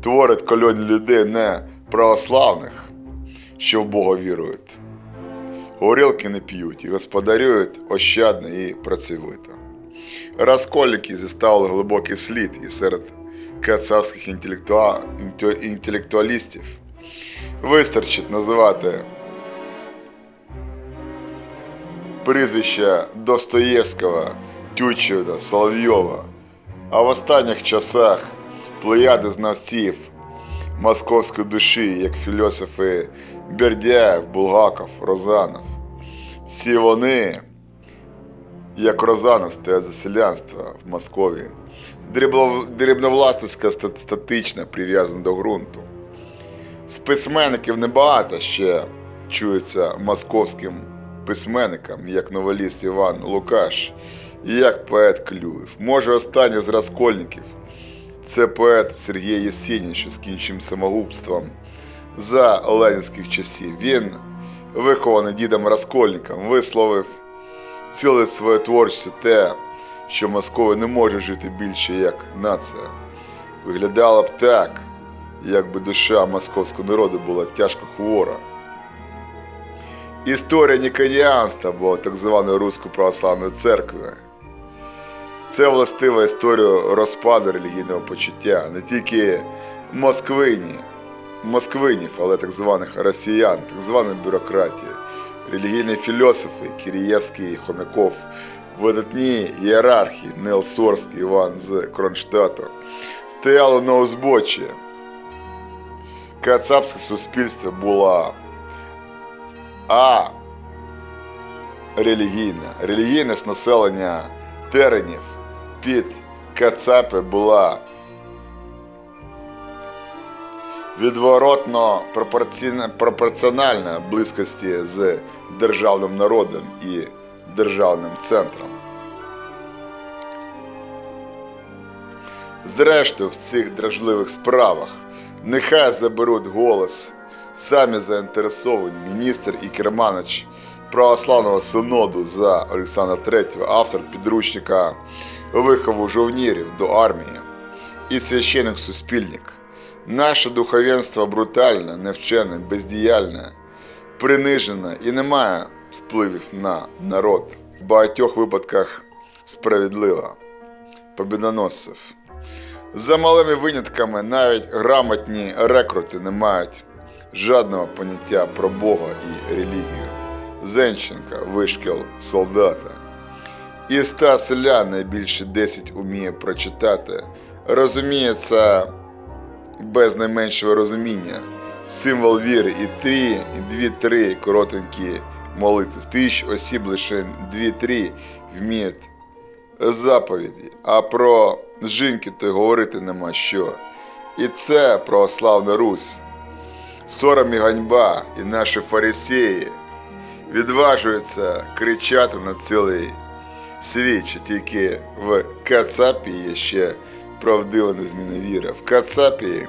творять кольонні людей не православних, що в Бога вірують. Горілки не п'ють і господарюють ощадно і працьовито. Розкольники зіставили глибокий слід і серед кацапських інтелектуа... інтелектуалістів вистачить називати прізвища Достоєвського, Тютчева, Соловйова, а в останніх часах плеяди знавців московської душі, як філософи Бердяєв, Булгаков, Розанов. Всі вони, як Розанов, стоять за селянство в Москві. Дрібновласницька статична, прив'язана до ґрунту. З письменників небагато ще чується московським письменникам, як новеліст Іван Лукаш і як поет Клюєв. Може, останній з розкольників це поет Сергій Єсенін, що скінчив самогубством за ленінських часів. Він, вихований дідом Раскольником, висловив ціле своє творчість те, що Московія не може жити більше як нація. Виглядало б так, якби душа московського народу була тяжко хвора. Історія ніконіанства або так званої Руської православної церкви Це властива історію розпаду релігійного почуття не тільки Москвині, москвинів, але так званих росіян, так званої бюрократії, релігійні філософи Кірієвський і Хомяков, видатні ієрархи Нел Сорський, Іван з Кронштадту, стояли на узбоччі. Кацапське суспільство було а релігійне. Релігійність населення теренів під Кацапи була відворотно пропорціональна близькості з державним народом і державним центром. Зрештою, в цих дражливих справах нехай заберуть голос самі заінтересовані міністр і керманич православного синоду за Олександра III, автор підручника вихову жовнірів до армії і священик суспільник. Наше духовенство брутальне, невчене, бездіяльне, принижене і не має впливів на народ. В багатьох випадках справедлива. Побідоносців. За малими винятками навіть грамотні рекрути не мають жодного поняття про Бога і релігію. Зенченка, вишкіл солдата. Із ста селян найбільше 10 уміє прочитати. Розуміє це без найменшого розуміння. Символ віри і три, і дві-три коротенькі молитви. З тисяч осіб лише дві-три вміють заповіді, а про жінки то говорити нема що. І це православна Русь. Сором і ганьба, і наші фарисеї відважуються кричати на цілий світ, що тільки в Кацапі є ще правдива незмінна віра. В Кацапі,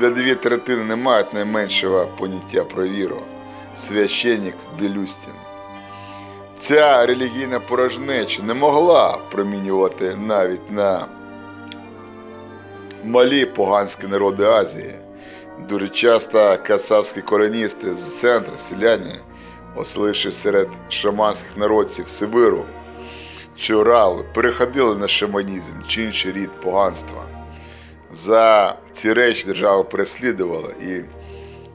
де дві третини не мають найменшого поняття про віру. Священник Білюстін. Ця релігійна порожнеча не могла промінювати навіть на малі поганські народи Азії. Дуже часто кацапські колоністи з центру селяні, оселившись серед шаманських народців Сибиру чи Уралу, переходили на шаманізм чи інший рід поганства. За ці речі держава переслідувала і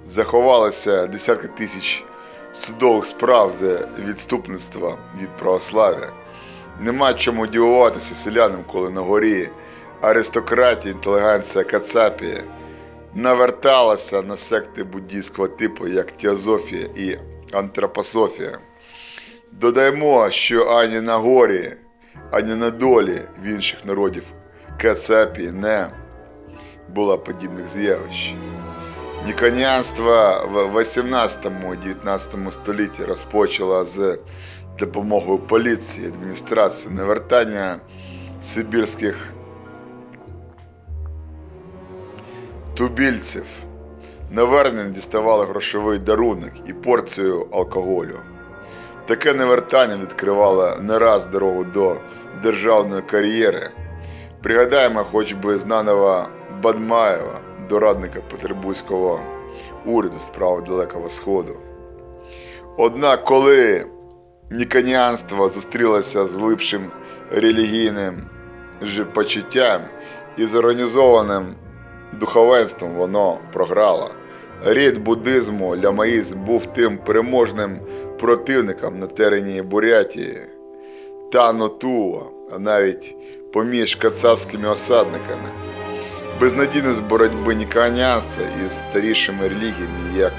заховалося десятки тисяч судових справ за відступництво від православ'я. Нема чому дивуватися селянам, коли на горі аристократія, інтелігенція Кацапії наверталася на секти буддійського типу, як Теозофія і Антропософія. Додаємо, що ані на горі, ані на долі в інших народів Кацапії не було подібних з'явищ. Ніконіанство в 18-19 столітті розпочало з допомогою поліції, адміністрації навертання сибірських тубільців. Навернення діставали грошовий дарунок і порцію алкоголю. Таке навертання відкривало не раз дорогу до державної кар'єри. Пригадаємо хоч би знаного Бадмаєва, дорадника Петербурзького уряду справ Далекого Сходу. Однак, коли ніканіанство зустрілося з глибшим релігійним почуттям і зорганізованим духовенством, воно програло. Рід буддизму лямаїзм був тим переможним противником на терені Бурятії та Нотуа, а навіть поміж кацапськими осадниками. Безнадійність боротьби ніканіанства із старішими релігіями, як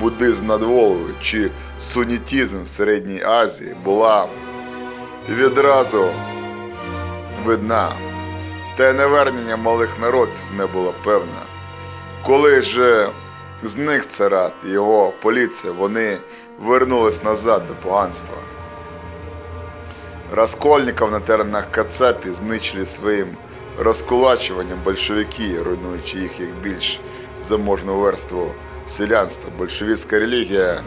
буддизм над Волгою чи сунітізм в Середній Азії, була відразу видна. Та й навернення малих народців не було певне. Коли ж зник царат і його поліція, вони вернулись назад до поганства. Раскольников на теренах Кацапі знищили своїм розкулачуванням большевики, руйнуючи їх як більш заможну верству селянства. Большевістська релігія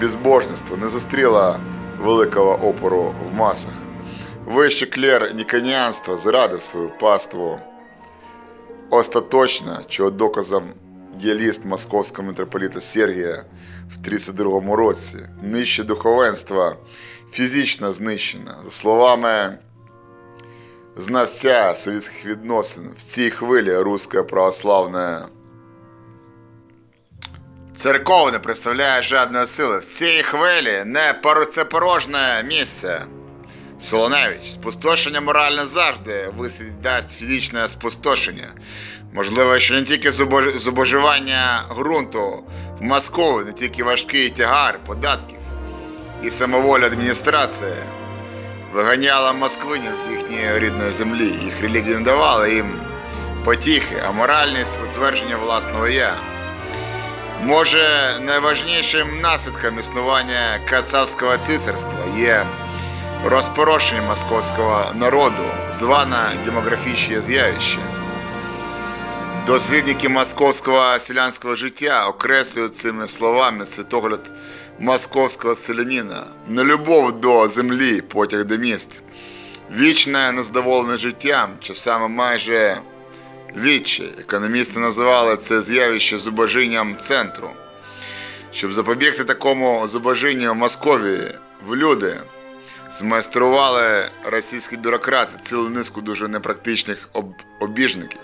безбожництва не зустріла великого опору в масах. Вищий клер ніканіанства зрадив свою паству остаточно, чого доказом є ліст московського митрополіта Сергія в 32-му році. Нижче духовенства фізично знищено. За словами знавця совітських відносин в цій хвилі руська православна церков не представляє жодної сили. В цій хвилі не це порожнє місце. Солоневич, спустошення моральне завжди висвіт дасть фізичне спустошення. Можливо, що не тільки зубож... зубоживання ґрунту в Москві, не тільки важкий тягар податків і самоволя адміністрації виганяла москвинів з їхньої рідної землі. Їх релігія не давала їм потіхи, а моральність утвердження власного я. Може, найважнішим наслідком існування кацапського цісарства є розпорошення московського народу, зване демографічне з'явище. Дослідники московського селянського життя окреслюють цими словами світогляд московського селянина, нелюбов до землі, потяг до міст, вічне незадоволене життям, часами майже відчай. Економісти називали це з'явище зубожінням центру. Щоб запобігти такому зубожінню в Московії в люди змайстрували російські бюрократи цілу низку дуже непрактичних об- обіжників.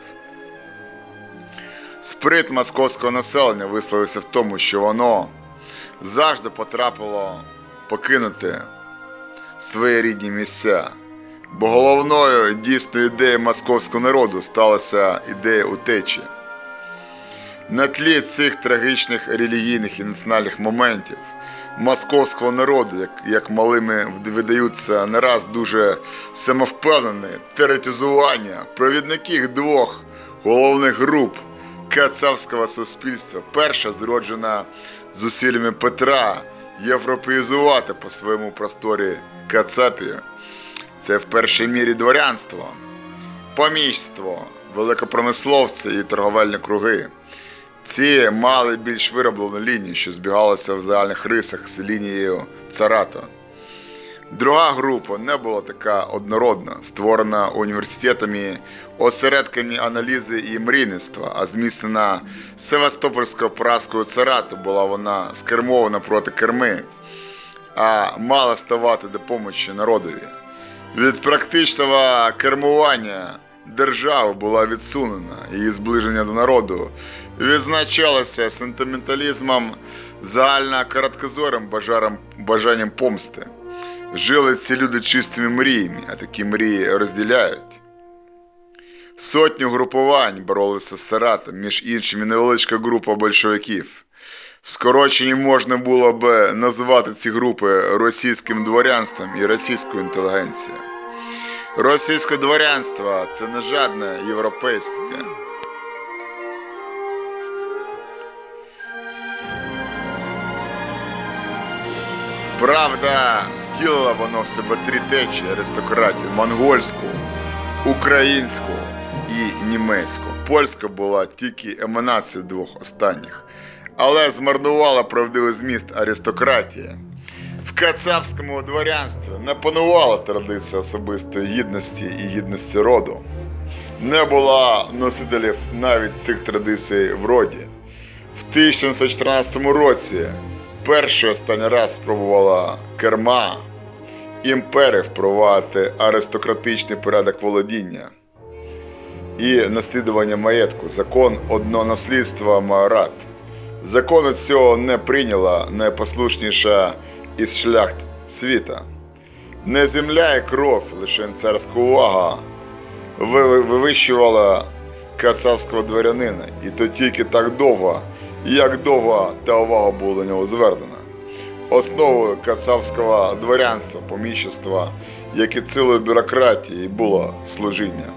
Сприт московського населення висловився в тому, що воно завжди потрапило покинути свої рідні місця. Бо головною дійсною ідеєю московського народу сталася ідея утечі. На тлі цих трагічних релігійних і національних моментів московського народу, як, як малими видаються не раз дуже самовпевнене теоретизування провідників двох головних груп кацапського суспільства. Перша зроджена зусиллями Петра європеїзувати по своєму просторі Кацапію. Це в першій мірі дворянство, поміщство, великопромисловці і торговельні круги. Ці мали більш вироблену лінію, що збігалася в загальних рисах з лінією царата. Друга група не була така однородна, створена університетами, осередками аналізи і мрійництва, а зміцнена Севастопольською поразкою царату була вона скермована проти керми, а мала ставати допомочі народові. Від практичного кермування держава була відсунена, її зближення до народу відзначалося сентименталізмом, загально короткозорим бажанням помсти. Жили ці люди чистими мріями, а такі мрії розділяють. Сотні групувань боролися з Саратом, між іншими невеличка група большевиків. В скороченні можна було б назвати ці групи російським дворянством і російською інтелігенцією. Російське дворянство це не жадне європейське. Правда, втілила воно в себе три течії аристократії: монгольську, українську і німецьку. Польська була тільки еманацією двох останніх, але змарнувала правдивий зміст аристократії. В кацапському дворянстві не панувала традиція особистої гідності і гідності роду. Не було носителів навіть цих традицій в роді. В 1714 році перший останній раз спробувала керма імперії впровадити аристократичний порядок володіння і наслідування маєтку, закон одного наслідства Маорат. Закону цього не прийняла найпослушніша із шляхт світа. Не земля і кров, лише царська увага вивищувала кацапського дворянина, і то тільки так довго, як довго та увага була до нього звернена. Основою кацапського дворянства, поміщества, як і цілої бюрократії, було служіння.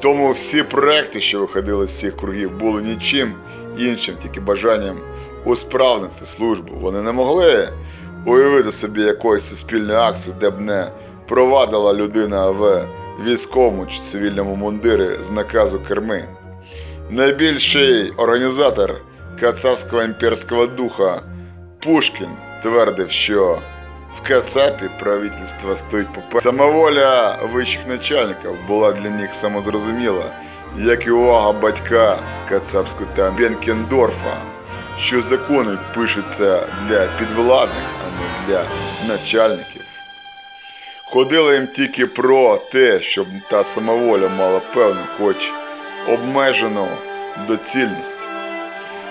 Тому всі проекти, що виходили з цих кругів, були нічим іншим, тільки бажанням усправнити службу. Вони не могли уявити собі якоїсь суспільної акції, де б не провадила людина в військовому чи цивільному мундирі з наказу керми. Найбільший організатор кацапського імперського духа Пушкін твердив, що в Кацапі правительство стоїть попереду. Самоволя вищих начальників була для них самозрозуміла, як і увага батька Кацапського та Бенкендорфа, що закони пишуться для підвладних, а не для начальників. Ходило їм тільки про те, щоб та самоволя мала певну, хоч обмежену доцільність.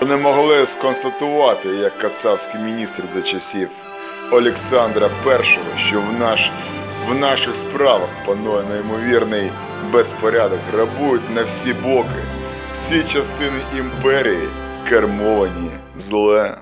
Вони могли сконстатувати, як кацавський міністр за часів Олександра І, що в, наш, в наших справах панує неймовірний безпорядок, грабують на всі боки, всі частини імперії кермовані зле.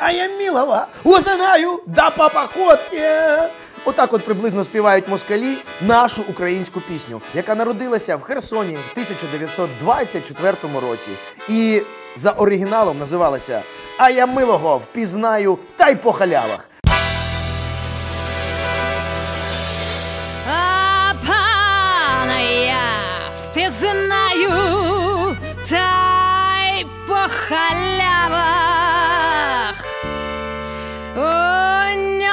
А я милого узнаю да по походке. Отак от приблизно співають москалі нашу українську пісню, яка народилася в Херсоні в 1924 році. І за оригіналом називалася А я милого впізнаю та й по халявах. А я впізнаю та й по халявах.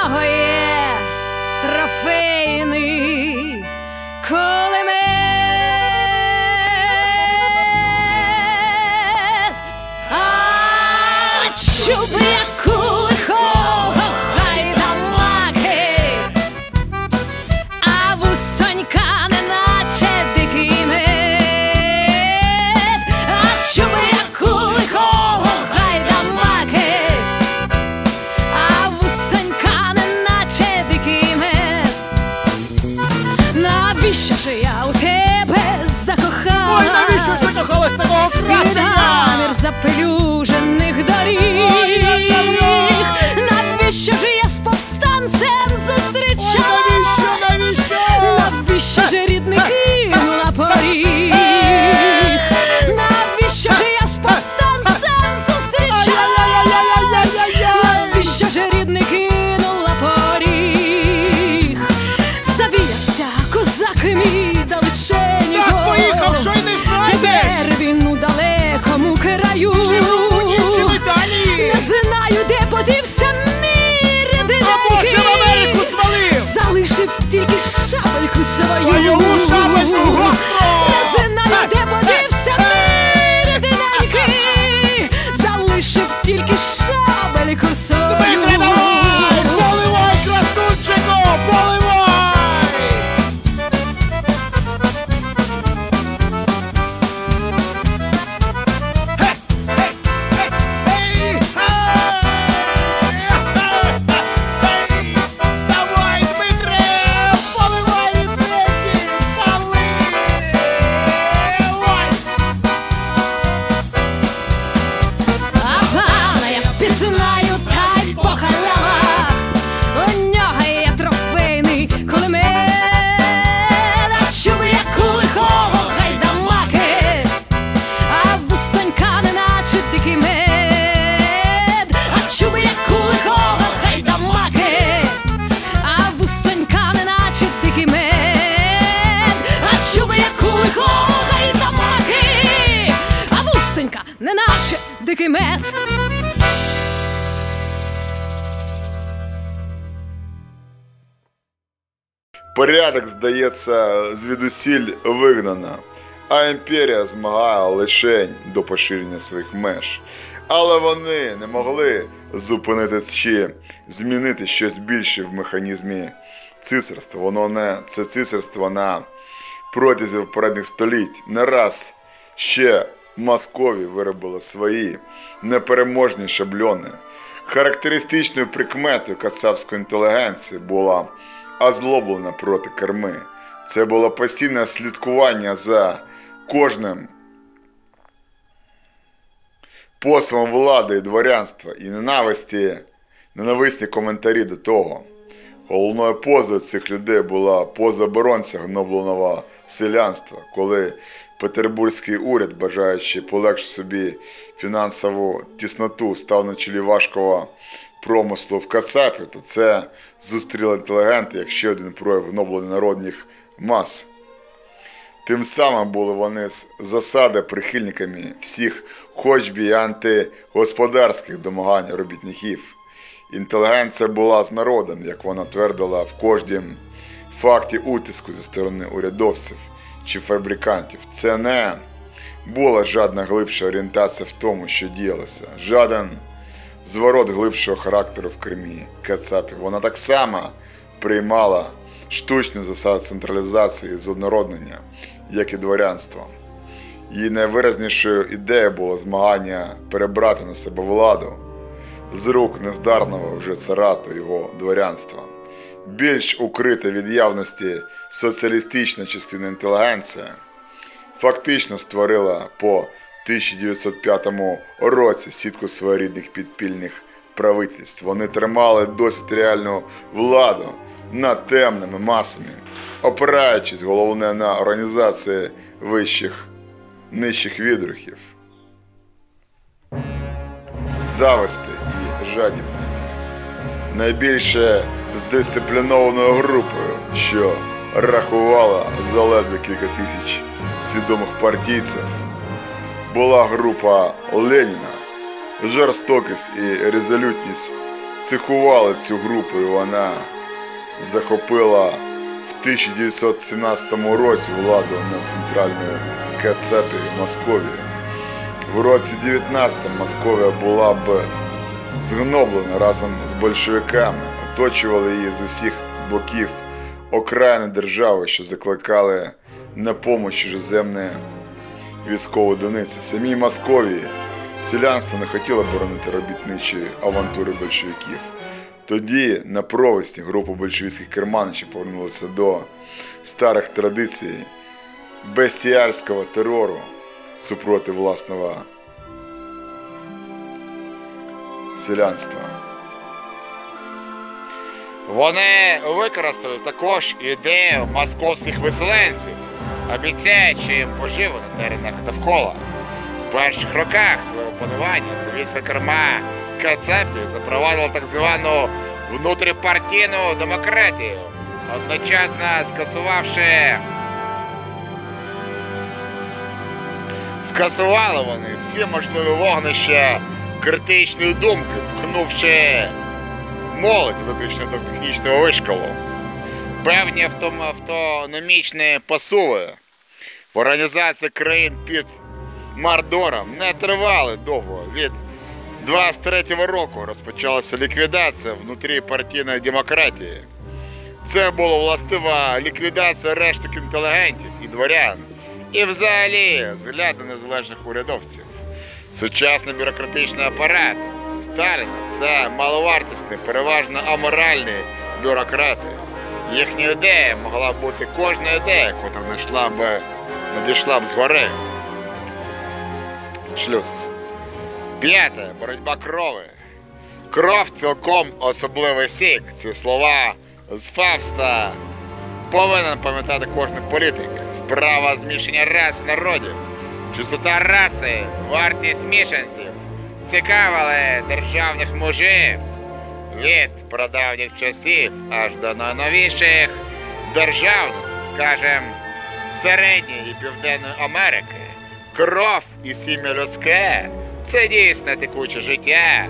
Нього shot. Наче мед. Порядок, здається, звідусіль вигнано, а імперія змагає лишень до поширення своїх меж. Але вони не могли зупинити чи змінити щось більше в механізмі цисарства. Воно не це цисарство на протязі попередніх століть не раз ще Москові виробили свої непереможні шабльони. Характеристичною прикметою кацапської інтелігенції була озлоблена проти керми. Це було постійне слідкування за кожним послом влади і дворянства і ненависті, ненависні коментарі до того. Головною позою цих людей була поза оборонця гнобленого селянства, коли петербурзький уряд, бажаючи полегшити собі фінансову тісноту, став на чолі важкого промислу в Кацапі, то це зустріли інтелігенти як ще один прояв гноблення народних мас. Тим самим були вони з засади прихильниками всіх хоч би антигосподарських домагань робітників. Інтелігенція була з народом, як вона твердила в кожнім факті утиску зі сторони урядовців чи фабрикантів. Це не була жодна глибша орієнтація в тому, що діялося, жоден зворот глибшого характеру в Кримі Кацапів. Вона так само приймала штучні засади централізації з однороднення, як і дворянство. Її найвиразнішою ідеєю було змагання перебрати на себе владу з рук нездарного вже царату його дворянства. Більш укрита від явності соціалістична частина інтелігенція фактично створила по 1905 році сітку своєрідних підпільних правительств. Вони тримали досить реальну владу над темними масами, опираючись головне на організації вищих нижчих відрухів, зависти і жадібності. Найбільше здисциплінованою групою, що рахувала заледве кілька тисяч свідомих партійців, була група Леніна. Жорстокість і резолютність цехували цю групу, і вона захопила в 1917 році владу над центральною Кацапі Московії. В році 19 Московія була б згноблена разом з большевиками, оточували її з усіх боків окраїни держави, що закликали на помощь чужеземні військові одиниці. Самій Московії селянство не хотіло боронити робітничі авантури большевиків. Тоді на провесні група большевістських керманичів повернулася до старих традицій бестіальського терору супроти власного селянства. Вони використали також ідею московських виселенців, обіцяючи їм поживу на теренах довкола. В перших роках свого панування совєтська керма Кацапі запровадила так звану внутріпартійну демократію, одночасно скасувавши Скасували вони всі можливі вогнища критичної думки, пхнувши молодь виключно до технічного вишколу. Певні автономічні посуви в організації країн під Мардором не тривали довго. Від 23-го року розпочалася ліквідація внутріпартійної демократії. Це було властива ліквідація решток інтелігентів і дворян, і взагалі згляду незалежних урядовців. Сучасний бюрократичний апарат Сталіна це маловартісні, переважно аморальні бюрократи. Їхня ідея могла б бути кожна ідея, котра надійшла б, надійшла б згори. Шлюз. П'яте. Боротьба крови. Кров цілком особливий сік. Ці слова з Фавста повинен пам'ятати кожен політик. Справа змішання рас народів, чистота раси, вартість мішанців цікавили державних мужів від прадавніх часів аж до найновіших державностей, скажем, Середньої і Південної Америки. Кров і сім'я людське це дійсно текуче життя.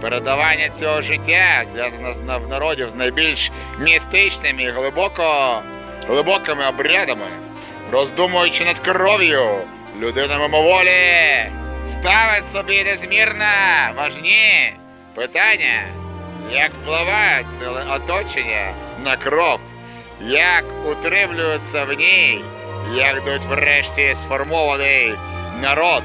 Передавання цього життя зв'язане з народів з найбільш містичними і глибоко, глибокими обрядами, роздумуючи над кров'ю, людина мимоволі ставить собі незмірно важні. Питання, як впливають сили оточення на кров, як утримлюються в ній, як дають врешті сформований народ,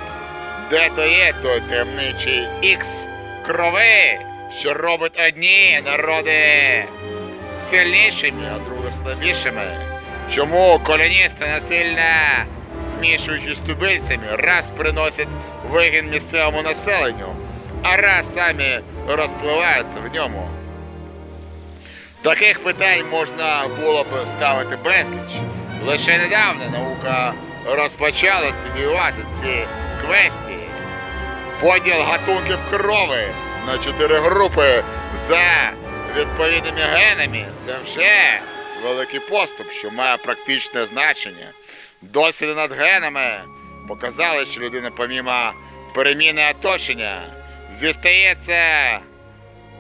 де то є той таємничий ікс крови, що робить одні народи сильнішими, а другі слабішими. Чому колоністи насильно змішуючись з тубильцями, раз приносять вигін місцевому населенню, а раз самі розпливаються в ньому. Таких питань можна було б ставити безліч. Лише недавно наука розпочала студіювати ці квестії. Поділ гатунків крови на чотири групи за відповідними генами це вже великий поступ, що має практичне значення. Досліди над генами показали, що людина, помімо переміни оточення, зістається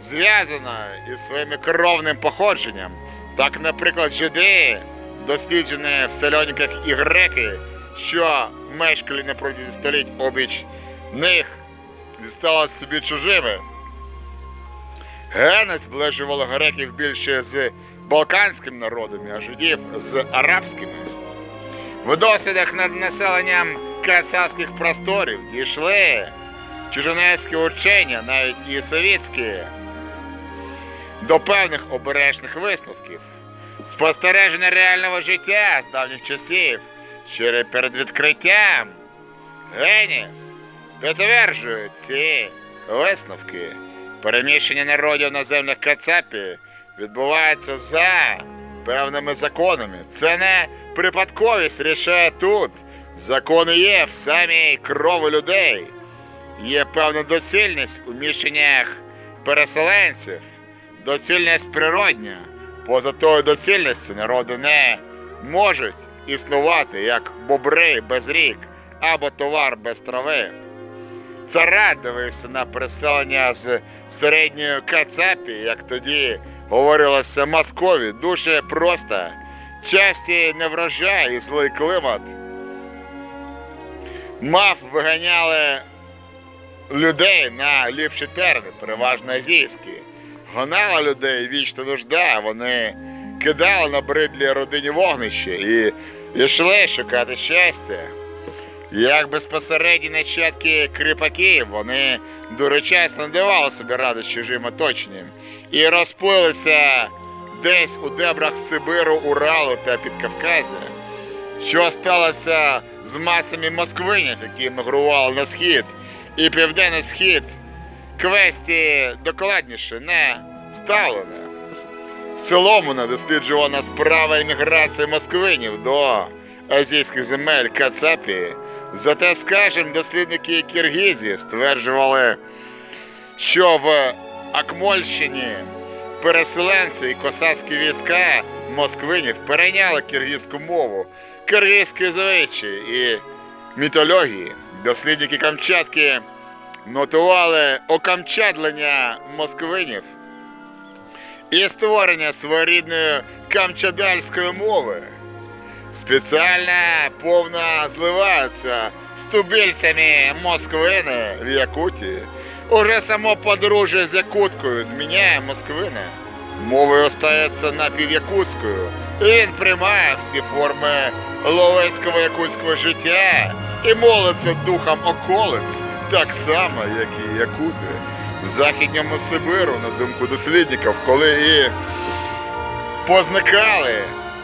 зв'язана із своїм кровним походженням. Так, наприклад, жиди, досліджені в сельоніках і греки, що мешкали на протязі століть обіч них, дісталися собі чужими. Гени зближували греків більше з балканськими народами, а жидів з арабськими. В дослідах над населенням касавських просторів дійшли чужинецькі учення, навіть і совєтські, до певних обережних висновків. Спостереження реального життя з давніх часів, ще перед відкриттям генів, підтверджують ці висновки. Переміщення народів на землях Кацапі відбувається за певними законами. Це не припадковість рішає тут. Закони є в самій крові людей. Є певна доцільність у міщеннях переселенців, доцільність природня. Поза тою доцільністю народи не можуть існувати як бобри без рік або товар без трави. Царат дивився на переселення з середньої Кацапі, як тоді говорилося Москові, дуже просто. Часті неврожай і злий клімат. Мав виганяли людей на ліпші терни, переважно азійські. Гонала людей вічна нужда, вони кидали на бридлі родині вогнище і йшли шукати щастя. Як безпосередні нащадки кріпаків, вони дурочасно не давали собі ради з чужим оточенням і розплилися десь у дебрах Сибиру, Уралу та Підкавказя. Що сталося з масами москвинів, які мігрували на схід і південний схід, квесті докладніше не ставлено. В цілому не досліджувана справа імміграції москвинів до азійських земель Кацапі. Зате, скажем, дослідники Киргизії стверджували, що в Акмольщині переселенці і косацькі війська москвинів перейняли киргизьку мову, киргизькі звичаї і мітології. Дослідники Камчатки нотували окамчадлення москвинів і створення своєрідної камчадальської мови. Спеціально повно зливаються з тубільцями москвини в Якутії. Уже само подружжя з Якуткою зміняє москвини. Мовою остається напівякутською. І він приймає всі форми ловецького якутського життя і молиться духом околиць, так само, як і якути. В Західньому Сибиру, на думку дослідників, коли і позникали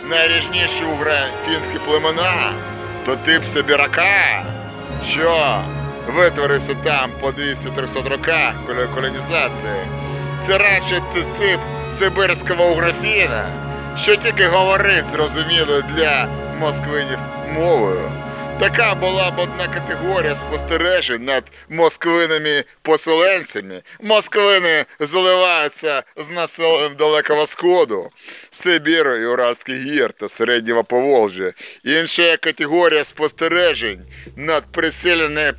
найріжніші угро-фінські племена, то тип Сибірака, що витворився там по 200-300 роках колонізації, це радше тип сибирського уграфіна, що тільки говорить зрозумілою для москвинів мовою. Така була б одна категорія спостережень над москвинами-поселенцями. Москвини зливаються з населенням Далекого Сходу, Сибіру і Уральських гір та Середнього Поволжя. Інша категорія спостережень над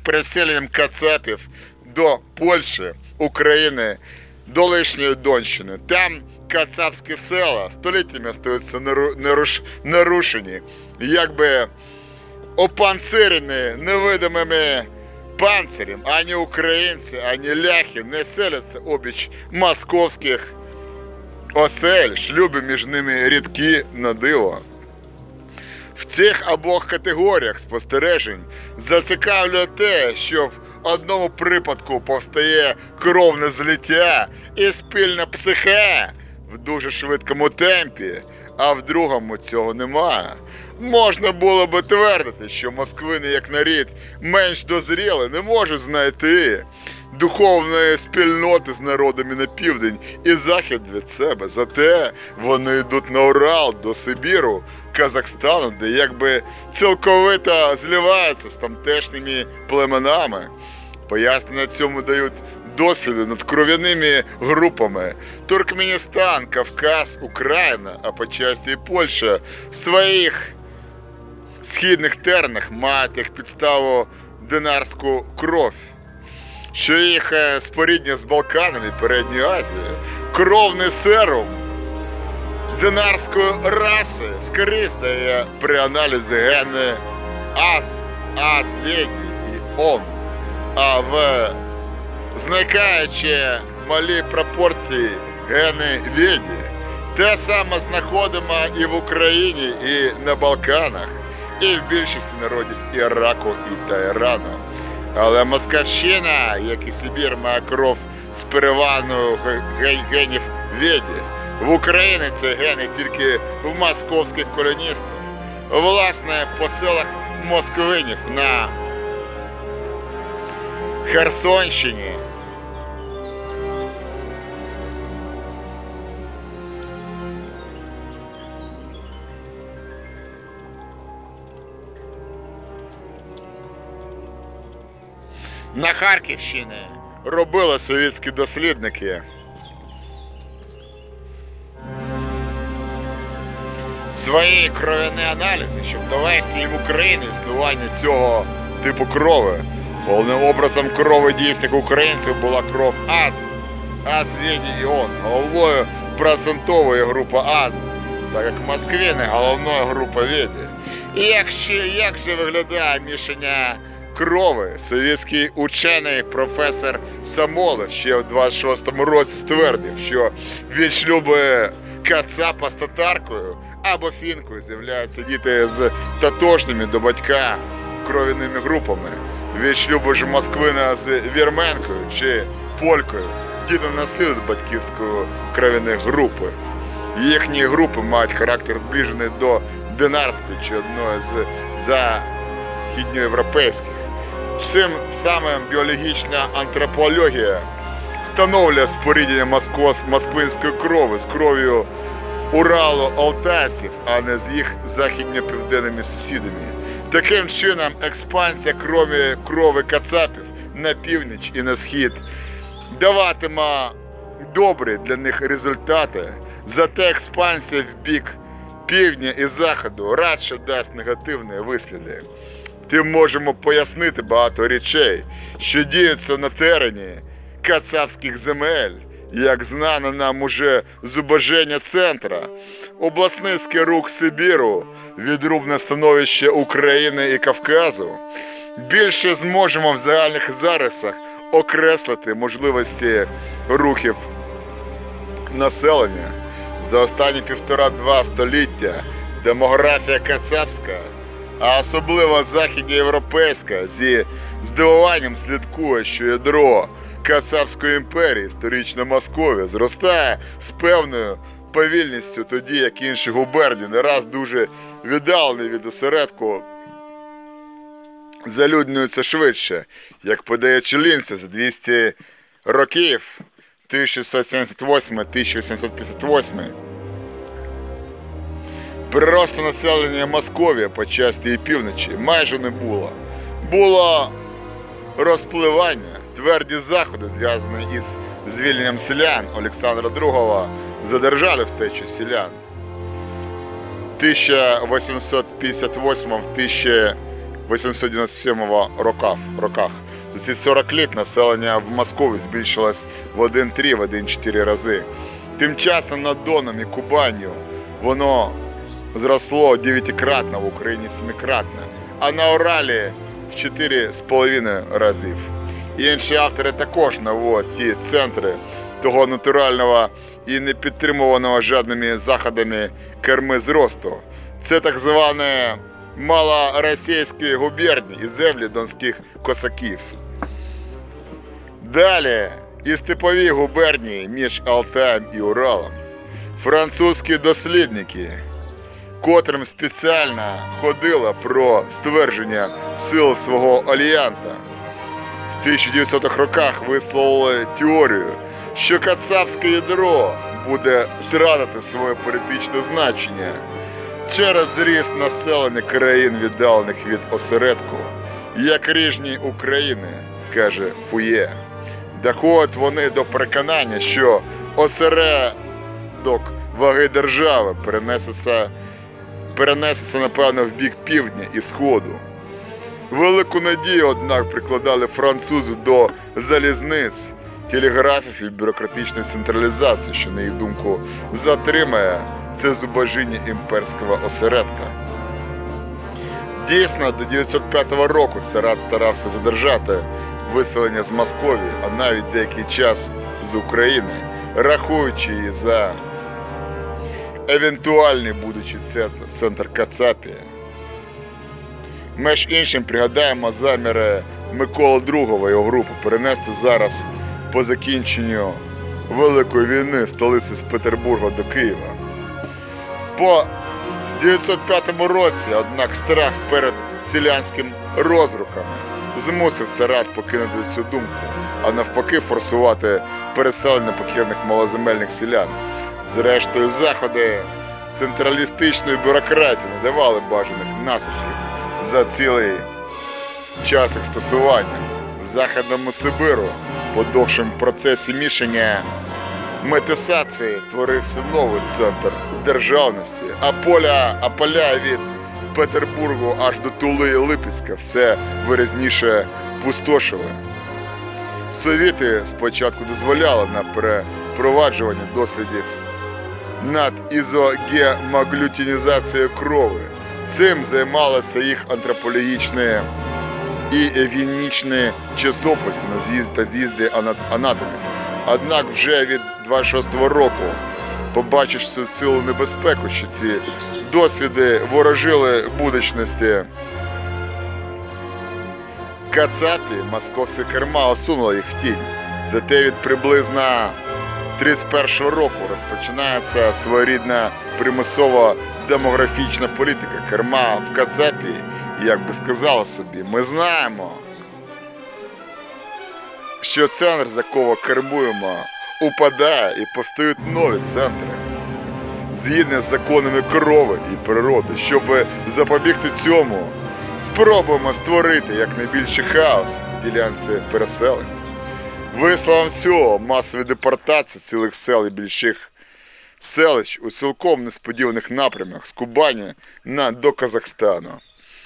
переселенням кацапів до Польщі, України, до лишньої Донщини. Там кацапські села століттями стаються нару- наруш- нарушені, якби опанцирені невидимими панцирем, ані українці, ані ляхи не селяться обіч московських осель, шлюби між ними рідкі на диво. В цих обох категоріях спостережень зацікавлює те, що в одному припадку повстає кровне злиття і спільна психе в дуже швидкому темпі, а в другому цього немає. Можна було би твердити, що москвини як нарід менш дозріли не можуть знайти духовної спільноти з народами на південь і захід від себе. Зате вони йдуть на Урал до Сибіру, Казахстану, де якби цілковито зливаються з тамтешніми племенами. Пояснення цьому дають досліди над кров'яними групами Туркменістан, Кавказ, Україна, а по часті і Польща своїх східних тернах мають як підставу динарську кров. Що їх е, споріднює з Балканами Передньою Азією, кровний серум динарської раси скористає при аналізі гени АС, АС, Веді і ОН. А в зникаючи малі пропорції гени Веді, те саме знаходимо і в Україні, і на Балканах, і в більшості народів Іраку і Тайрану. Але Москавщина, як і Сибір, має кров з ге- генів Веді. В Україні це гени тільки в московських колоністів. Власне, по селах московинів на Херсонщині. На Харківщині робили совєтські дослідники. Свої кров'яні аналізи, щоб довести і в Україні існування цього типу крови. Головним образом крови дійсних українців була кров АС, АС Веді і Головною процентовою група АС, так як в Москві не головною група Веді. І як, як же виглядає мішання крови, совєтський учений професор Самолев ще в 26-му році ствердив, що від шлюби кацапа з татаркою або фінкою з'являються діти з татошніми до батька кров'яними групами. Від шлюбу ж Москвина з вірменкою чи полькою діти наслідують батьківської кров'яної групи. Їхні групи мають характер зближений до динарської чи одної з західноєвропейських. Цим самим біологічна антропологія встановлює споріднення москвинської крови з кров'ю Уралу Алтасів, а не з їх західньо-південними сусідами. Таким чином, експансія крові, крови кацапів на північ і на схід даватиме добрі для них результати, зате експансія в бік півдня і заходу радше дасть негативні висліди. Тим можемо пояснити багато речей, що діються на терені кацапських земель, як знано нам уже зубоження центра, обласний скерук Сибіру, відрубне становище України і Кавказу. Більше зможемо в загальних зарисах окреслити можливості рухів населення. За останні півтора-два століття демографія кацапська, а особливо західноєвропейська, зі здивуванням слідкує, що ядро Кацапської імперії, історична Московія, зростає з певною повільністю, тоді як інші губернії не раз дуже віддалені від осередку залюднюються швидше, як подає Челінця за 200 років 1678-1858. Приросту населення Московії по часті і півночі майже не було. Було розпливання, тверді заходи, зв'язані із звільненням селян Олександра II, задержали втечу селян. 1858-1897 роках, роках. За ці 40 літ населення в Москві збільшилось в 1,3, в 1,4 рази. Тим часом над Доном і Кубанью воно зросло дев'ятикратно, в Україні семикратно, а на Уралі в 4,5 разів. Інші автори також наводять ті центри того натурального і не підтримуваного жодними заходами керми зросту. Це так звані малоросійські губернії і землі донських косаків. Далі і степові губернії між Алтаєм і Уралом. Французькі дослідники, котрим спеціально ходило про ствердження сил свого альянта, в 1900-х роках висловили теорію, що кацапське ядро буде втратити своє політичне значення через зріст населення країн, віддалених від осередку, як ріжні України, каже Фує. Доходять вони до переконання, що осередок ваги держави перенесеться, перенесеться, напевно, в бік півдня і сходу. Велику надію, однак, прикладали французи до залізниць, телеграфів і бюрократичної централізації, що, на їх думку, затримає це зубожіння імперського осередка. Дійсно, до 905 року царат старався задержати виселення з Московії, а навіть деякий час з України, рахуючи її за евентуальний будучий центр- Кацапія. Між іншим пригадаємо заміри Миколи II його групи перенести зараз по закінченню Великої війни столиці з Петербурга до Києва. По 905 році, однак, страх перед селянським розрухами змусив царат покинути цю думку, а навпаки форсувати переселення покірних малоземельних селян. Зрештою, заходи централістичної бюрократії не давали бажаних наслідків за цілий час їх стосування. В Західному Сибиру, по довшому процесі мішання метисації творився новий центр державності, а поля, а поля від Петербургу аж до Тули і Липецька все виразніше пустошили. Совіти спочатку дозволяли на перепроваджування дослідів над ізогемоглютинізацією крови. Цим займалися їх антропологічні і вінічні часописи на з'їзд та з'їзди ана- анатомів. Однак вже від 26-го року побачиш всю силу небезпеку, що ці досвіди ворожили будучності. Кацапі московське керма осунула їх в тінь. Зате від приблизно 31-го року розпочинається своєрідна примусова демографічна політика керма в Кацапі. І як би сказала собі, ми знаємо, що центр, за кого кермуємо, упадає і постають нові центри. Згідно з законами корови і природи, щоб запобігти цьому, спробуємо створити якнайбільший хаос в ділянці переселень. Висловом цього масові депортації цілих сел і більших селищ у цілком несподіваних напрямах з Кубані на до Казахстану,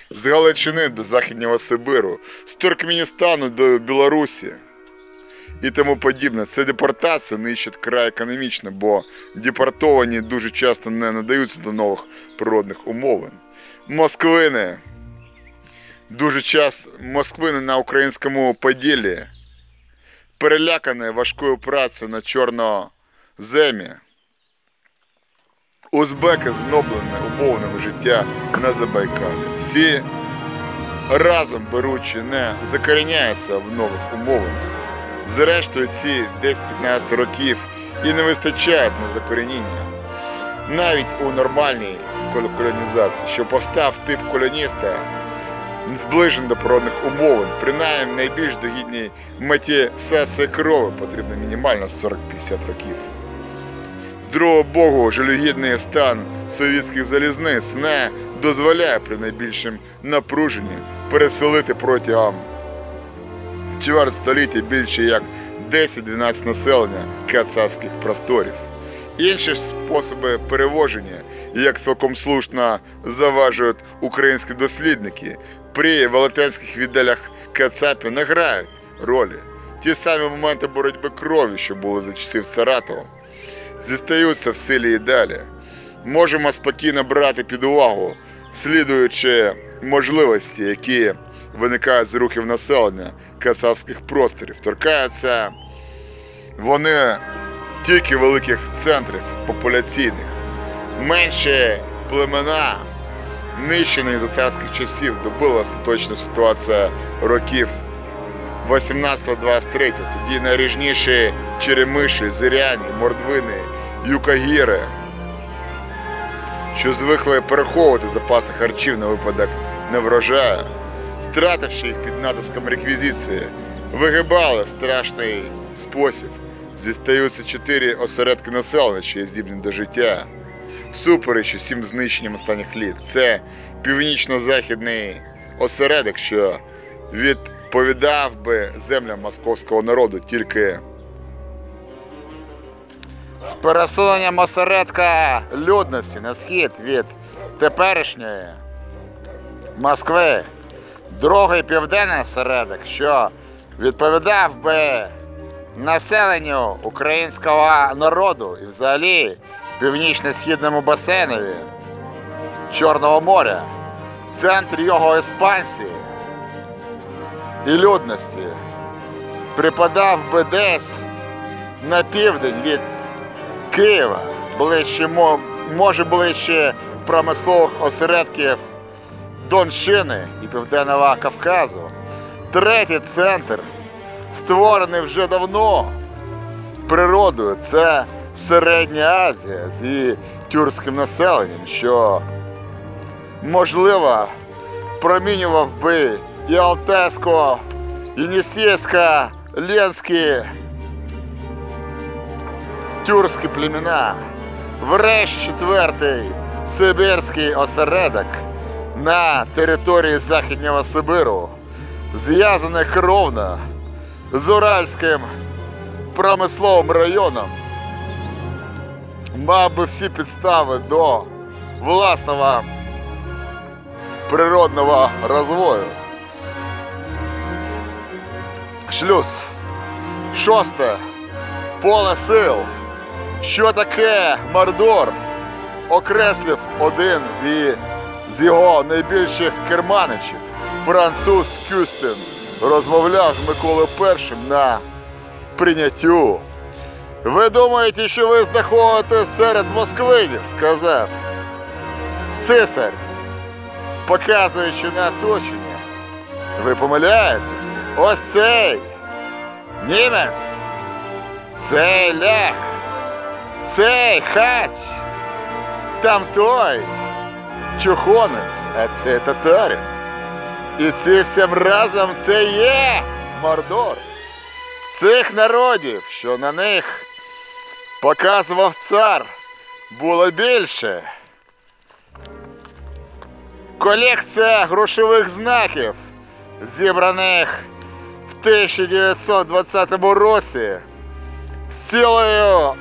з Галичини до Західнього Сибиру, з Туркменістану до Білорусі і тому подібне. Це депортація нищить край економічно, бо депортовані дуже часто не надаються до нових природних умовин. Москвини дуже часто москвини на українському поділі перелякані важкою працею на чорноземі. Узбеки згноблені умовами життя на Забайкалі. Всі разом беручи не закоріняються в нових умовинах. Зрештою, ці 10-15 років і не вистачають на закорініння. Навіть у нормальній колонізації, що постав тип колоніста, зближений до природних умовин, принаймні найбільш догідній меті сеси крови потрібно мінімально 40-50 років. З другого боку, жалюгідний стан совєтських залізниць не дозволяє при найбільшому напруженні переселити протягом чверть століття більше як 10-12 населення кацапських просторів. Інші способи перевоження, як цілком слушно заважують українські дослідники, при велетенських віддалях Кацапі не грають ролі. Ті самі моменти боротьби крові, що були за часів Саратова, зістаються в силі і далі. Можемо спокійно брати під увагу, слідуючи можливості, які виникають з рухів населення кацапських просторів. Торкаються вони тільки великих центрів популяційних. Менші племена, нищені за царських часів, добила остаточна ситуація років 18-23. Тоді найріжніші черемиші, зиряні, мордвини, юкагіри, що звикли переховувати запаси харчів на випадок неврожаю, стративши їх під натиском реквізиції, вигибали в страшний спосіб. Зістаються чотири осередки населення, що є здібні до життя. Всупереч усім знищенням останніх літ. Це північно-західний осередок, що відповідав би землям московського народу тільки з пересуненням осередка людності на схід від теперішньої Москви Другий південний осередок, що відповідав би населенню українського народу і взагалі північно-східному басейнові Чорного моря, центр його експансії і людності припадав би десь на південь від Києва, ближче, може ближче промислових осередків Донщини і Південного Кавказу. Третій центр, створений вже давно природою, це Середня Азія з її тюркським населенням, що, можливо, промінював би і Алтайсько, і Нісєсько, Ленські тюркські племена. Врешті четвертий Сибірський осередок на території Західнього Сибиру, зв'язаний кровно з Уральським промисловим районом, мав би всі підстави до власного природного розвою. Шлюз. Шосте. Поле сил. Що таке Мордор? Окреслив один з, її, з його найбільших керманичів, француз Кюстин, розмовляв з Миколою І на прийняттю. Ви думаєте, що ви знаходитесь серед москвинів, сказав цисар, показуючи на оточення. Ви помиляєтеся? Ось цей німець. Цей лях, цей хач, там той чухонець, а це татарин. І ці всім разом це є Мордор. Цих народів, що на них показував цар, було більше. Колекція грошових знаків, зібраних в 1920 році з цілою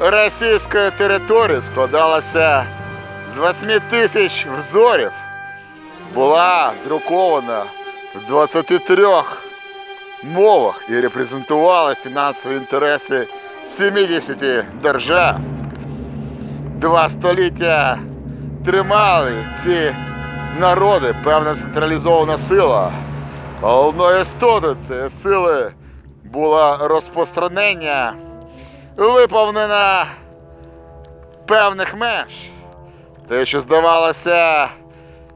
російської території складалася з 8 тисяч взорів, була друкована в 23 мовах і репрезентувала фінансові інтереси 70 держав. Два століття тримали ці народи певна централізована сила. Головною істотою цієї сили було розпространення виповнена певних меж. Те, що здавалося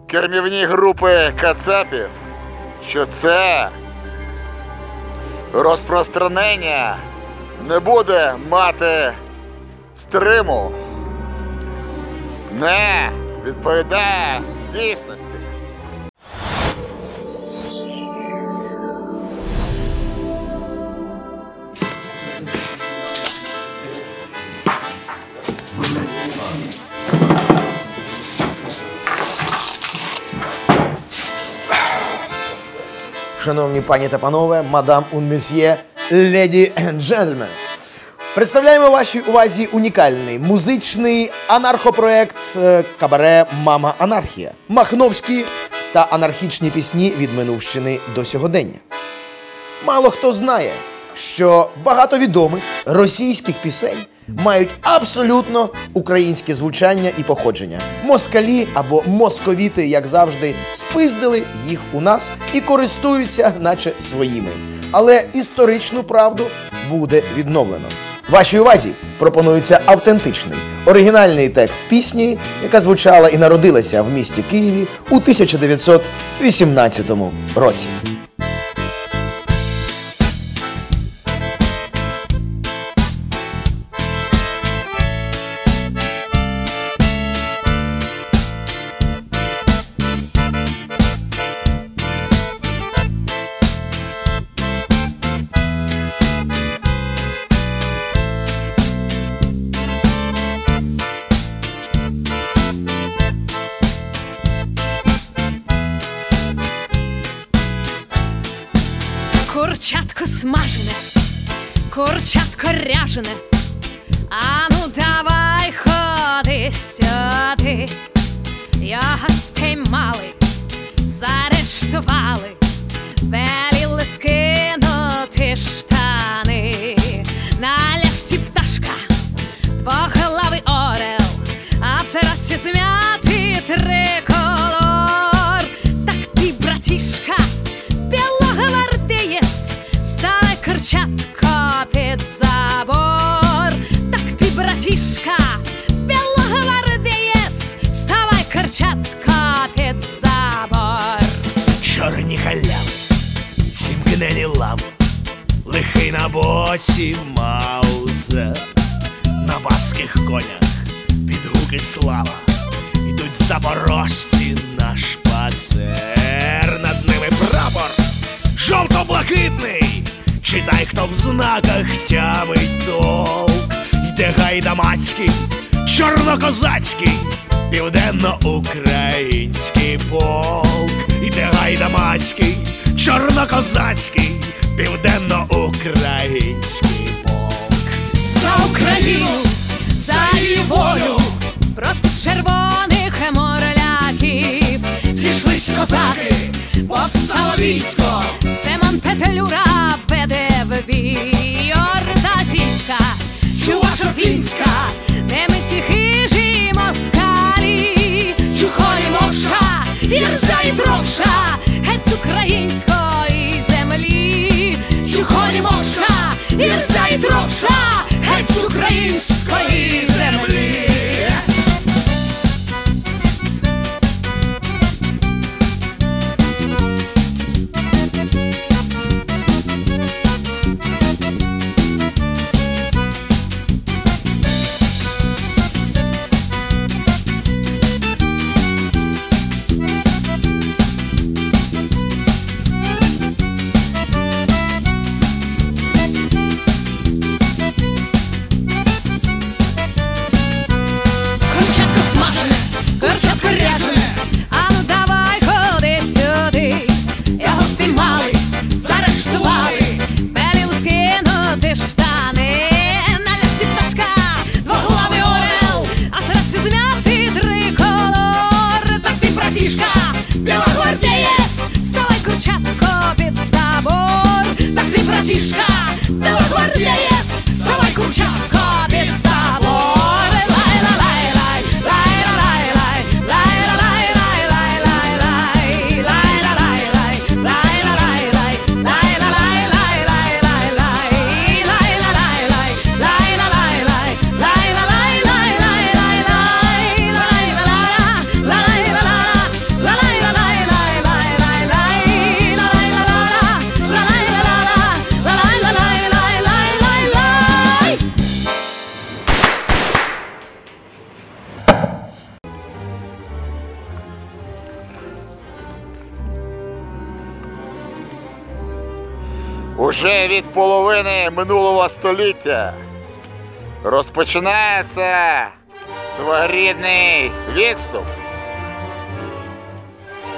кермівні групи кацапів, що це розпространення не буде мати стриму, не відповідає дійсності. Шановні пані та панове, мадам un месьє, леді and джентльмени. Представляємо вашій увазі унікальний музичний анархопроект е, Кабаре Мама Анархія. Махновські та анархічні пісні від минувщини до сьогодення. Мало хто знає, що багато відомих російських пісень мають абсолютно українське звучання і походження. Москалі або московіти, як завжди, спиздили їх у нас і користуються, наче своїми. Але історичну правду буде відновлено. Вашій увазі пропонується автентичний оригінальний текст пісні, яка звучала і народилася в місті Києві у 1918 році. Тихий на боці Маузер на баских конях під гуки слава, ідуть запорожці, на шпацер, над ними прапор жовто-блакитний, читай, хто в знаках тямить толк, йде гайдамацький, чорнокозацький, південно-український полк, йде гайдамацький, чорнокозацький південно-український полк. За Україну, за її волю, проти червоних мороляків зійшлись козаки, повстало військо, Семен Петелюра веде в бій. Орда зійська, чувашофінська, немиті хижі москалі, чухолі мокша, іржа і дровша, геть з українська. Дробша геть з української землі. молодіжка. Уже від половини минулого століття розпочинається своєрідний відступ.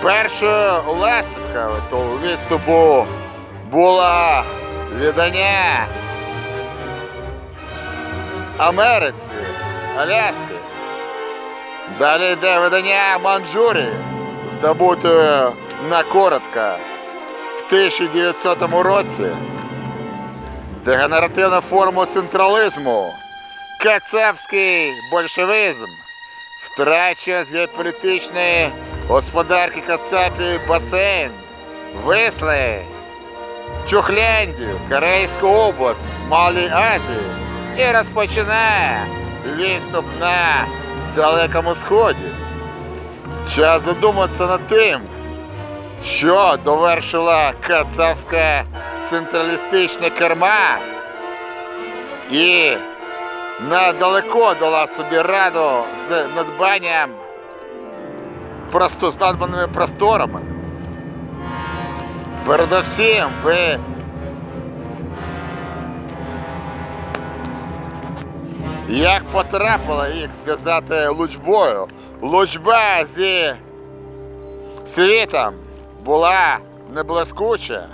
Першою ластівкою того відступу була віддання Америці, Аляски. Далі йде видання Манчжурії, здобутою на коротко 1900 році. Дегенеративна форма централізму, кацапський большевизм, втрачає з геополітичної господарки Кацапії басейн, Висли, Чухляндію, Корейську область в Малій Азії і розпочинає відступ на Далекому Сході. Час задуматися над тим, що довершила кацапська централістична керма і надалеко дала собі раду з надбанням просто з надбаними просторами. Передовсім ви як потрапило їх зв'язати лучбою. Лучба зі світом була не блискуча.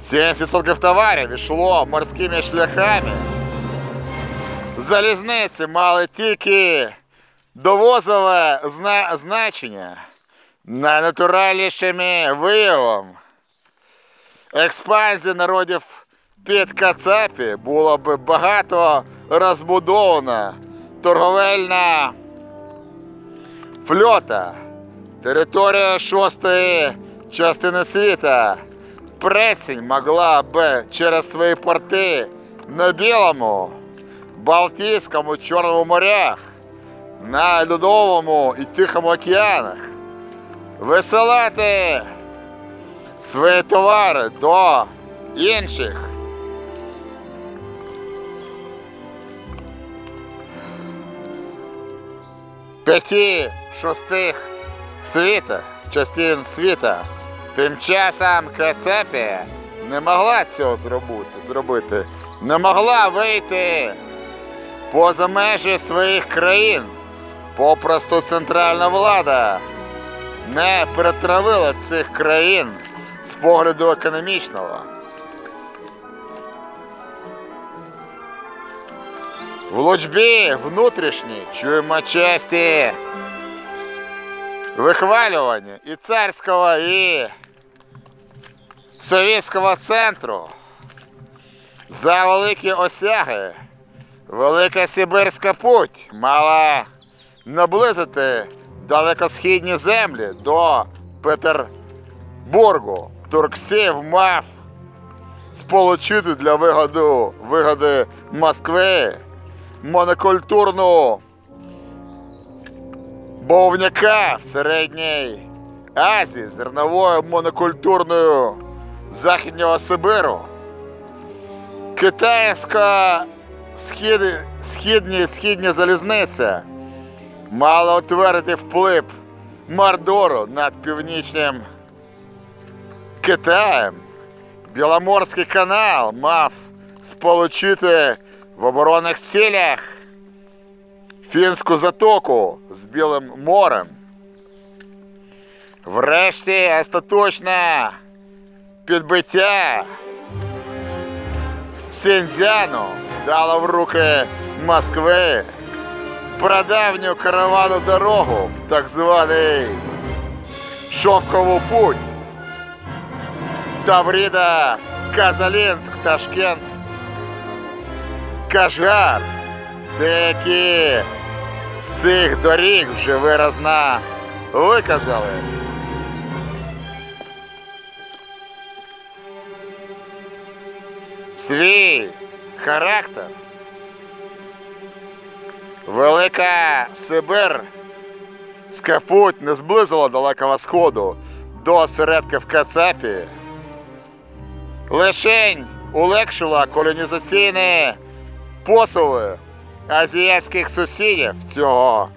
70% товарів йшло морськими шляхами. Залізниці мали тільки довозове зна- значення. найнатуральнішими виявом експанзії народів під Кацапі було б багато розбудована торговельна флота, територія шостої частини світа. Пресінь могла б через свої порти на Білому, Балтійському, Чорному морях, на Льодовому і Тихому океанах висилати свої товари до інших. П'яти шостих світа, частин світа. Тим часом Кацапія не могла цього зробити, не могла вийти поза межі своїх країн. Попросту центральна влада не перетравила цих країн з погляду економічного. В лучбі внутрішній чуємо часті вихвалювання і царського, і совєтського центру за великі осяги. Велика Сибирська путь мала наблизити далекосхідні землі до Петербургу. Турксів мав сполучити для вигоду, вигоди Москви монокультурну бовняка в середній Азії зерновою монокультурною Західнього Сибиру. Китайська схід... східні східня залізниця мала утвердити вплив Мордору над північним Китаєм. Біломорський канал мав сполучити в оборонних цілях Фінську затоку з Білим морем. Врешті остаточне підбиття Сіньцзяну дало в руки Москви прадавню каравану дорогу в так званий Шовкову путь. Тавріда, Казалінськ, Ташкент, Кашгар. Деякі з цих доріг вже виразно виказали. Свій характер. Велика Сибир скапуть не зблизила Далекого Сходу до осередків Кацапі. Лишень улегшила колонізаційні посови азіатських сусідів цього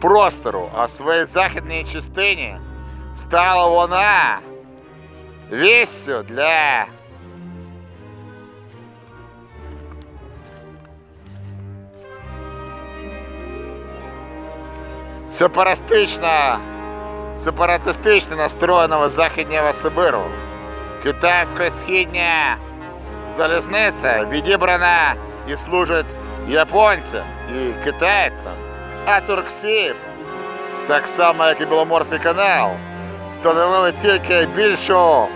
простору, а в своїй західній частині стала вона вістю для сепаратистично, сепаратистично настроєного Західнього Сибиру. Китайсько-східня залізниця відібрана і служить японцям і китайцям, а Турксіб, так само як і Біломорський канал, становили тільки більшу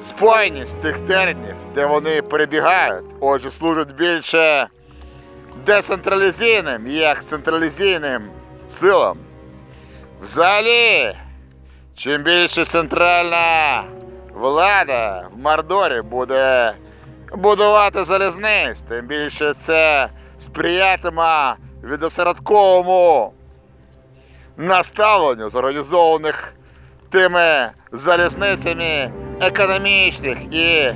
спойність тих тернів, де вони перебігають, отже, служать більше децентралізійним, як централізійним силам. Взагалі, чим більше центральна влада в Мордорі буде будувати залізниць, тим більше це сприятиме відосередковому наставленню зорганізованих тими залізницями економічних і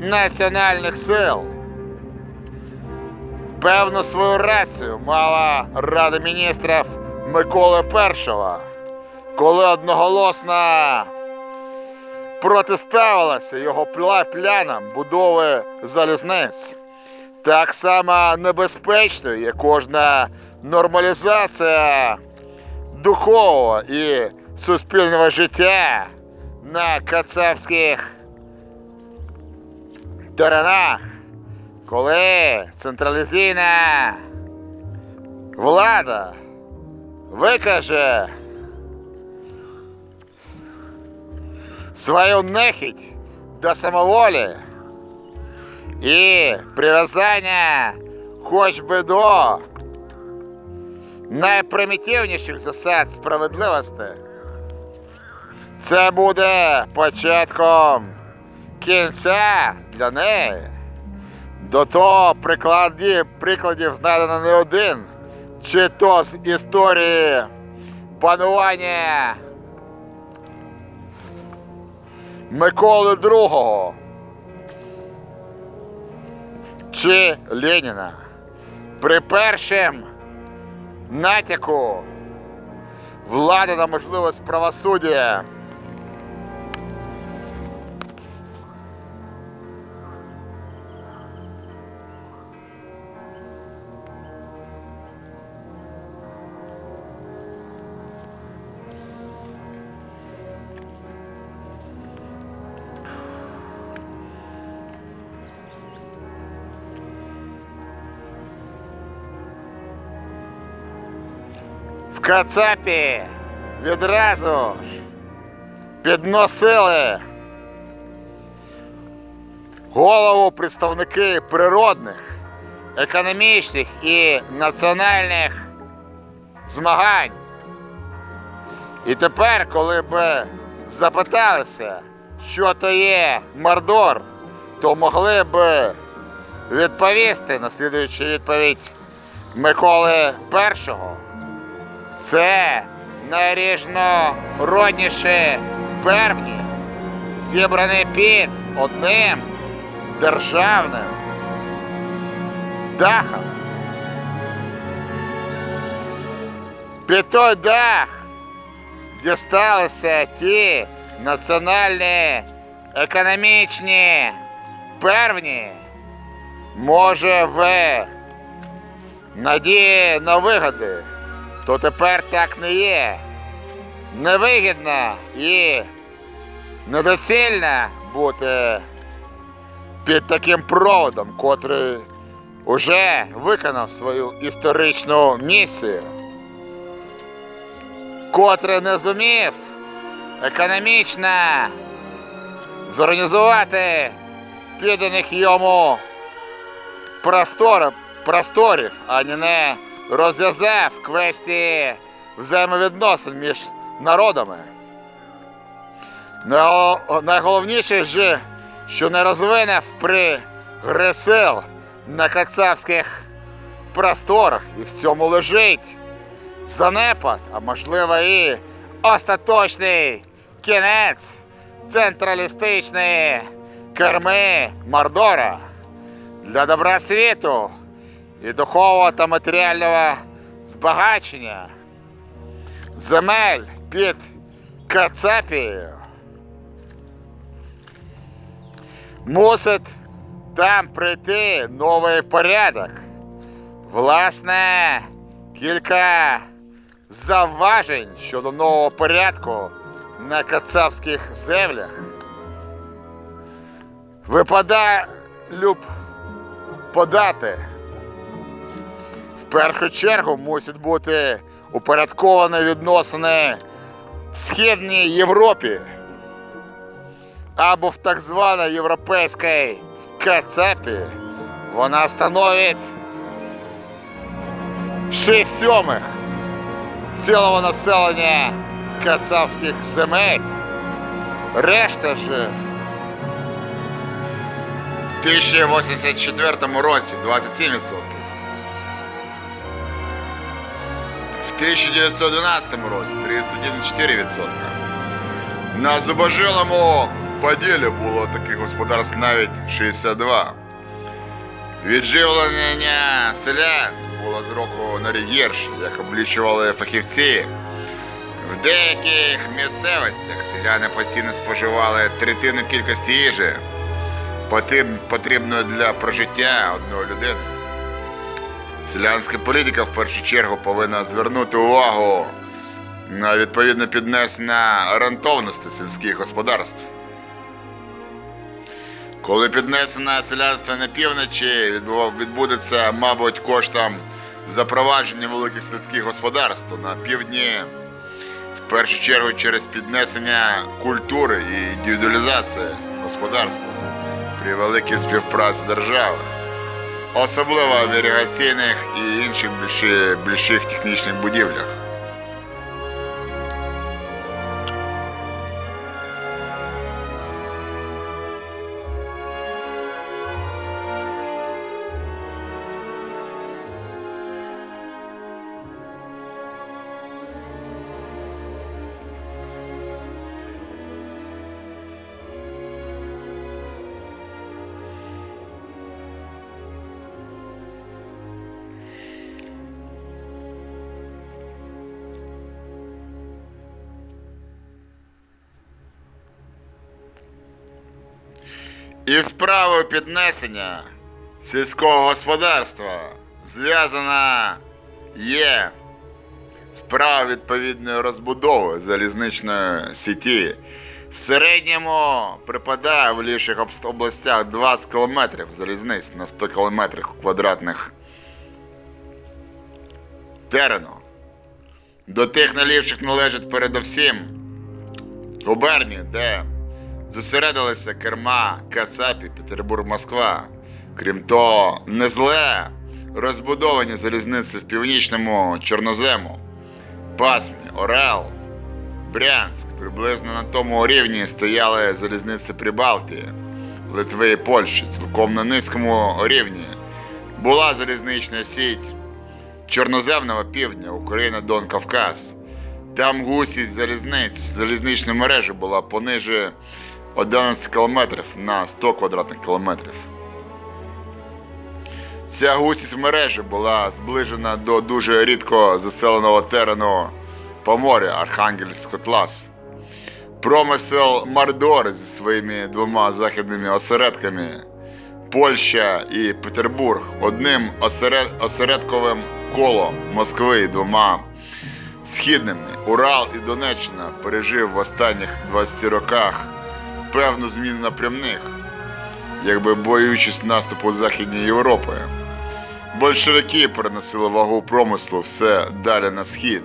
національних сил. Певну свою рацію мала Рада міністрів Миколи І, коли одноголосно протиставилася його плянам будови залізниць. Так само небезпечною є кожна нормалізація духового і суспільного життя на кацапських теренах, коли централізійна влада викаже свою нехідь до самоволі і прив'язання хоч би до найпримітивніших засад справедливості, це буде початком кінця для неї. До того прикладів, прикладів знайдено не один, чи то з історії панування Миколи II чи Леніна. При першим натяку влади на можливість правосуддя Кацапі відразу ж підносили голову представники природних, економічних і національних змагань. І тепер, коли б запиталися, що то є Мордор, то могли б відповісти, наслідуючи відповідь Миколи І. Це найріжнородніші певні, зібрані під одним державним дахом. Під той дах дісталися ті національні економічні певні, може в надії на вигоди то тепер так не є. Невигідно і недоцільно бути під таким проводом, котрий уже виконав свою історичну місію, котрий не зумів економічно зорганізувати підданих йому простор, просторів, а не розв'язав квесті взаємовідносин між народами. Найголовніше ж, що не розвинув при гресел на кацапських просторах, і в цьому лежить занепад, а можливо і остаточний кінець централістичної керми Мордора для добра світу і духового та матеріального збагачення земель під Кацапією мусить там прийти новий порядок. Власне, кілька завважень щодо нового порядку на кацапських землях. Випадає люб подати. Першу чергу мусять бути упорядковані відносини в Східній Європі або в так званій європейській Кацапі. Вона становить 6 сьомих цілого населення кацапських земель. Решта ж в 1084 році 27%. 1912 році 31,4%. На зубожилому поділі було таких господарств навіть 62. Відживлення селян було з року на рік гірше, як облічували фахівці. В деяких місцевостях селяни постійно споживали третину кількості їжі, потим- потрібної для прожиття одної людини. Селянська політика в першу чергу повинна звернути увагу на відповідне піднесення орієнтовності сільських господарств. Коли піднесення селянства на півночі відбудеться, мабуть, коштом запровадження великих сільських господарств на півдні, в першу чергу через піднесення культури і індивідуалізації господарства при великій співпраці держави, особливо в іригаційних і інших більших технічних будівлях. І справою піднесення сільського господарства зв'язана є справа відповідної розбудови залізничної сіті. В середньому припадає в лівших областях 20 кілометрів залізниць на 100 кілометрів квадратних терену. До тих налівших належить передовсім губернії, де зосередилися керма Кацапі, Петербург, Москва. Крім того, не зле розбудовані залізниці в північному Чорнозему, Пасмі, Орел, Брянськ. Приблизно на тому рівні стояли залізниці Прибалтії, Литви і Польщі. Цілком на низькому рівні була залізнична сіть Чорноземного півдня, Україна, Дон Кавказ. Там густість залізниць, залізничної мережі була пониже 11 кілометрів на 100 квадратних кілометрів. Ця густість мережі була зближена до дуже рідко заселеного терену Поморя Архангельськ Котлас. Промисел Мардор зі своїми двома західними осередками Польща і Петербург одним осеред... осередковим колом Москви і двома східними Урал і Донеччина пережив в останніх 20 роках певну зміну напрямних, якби боюючись наступу Західної Європи. Большевики переносили вагу промислу все далі на схід,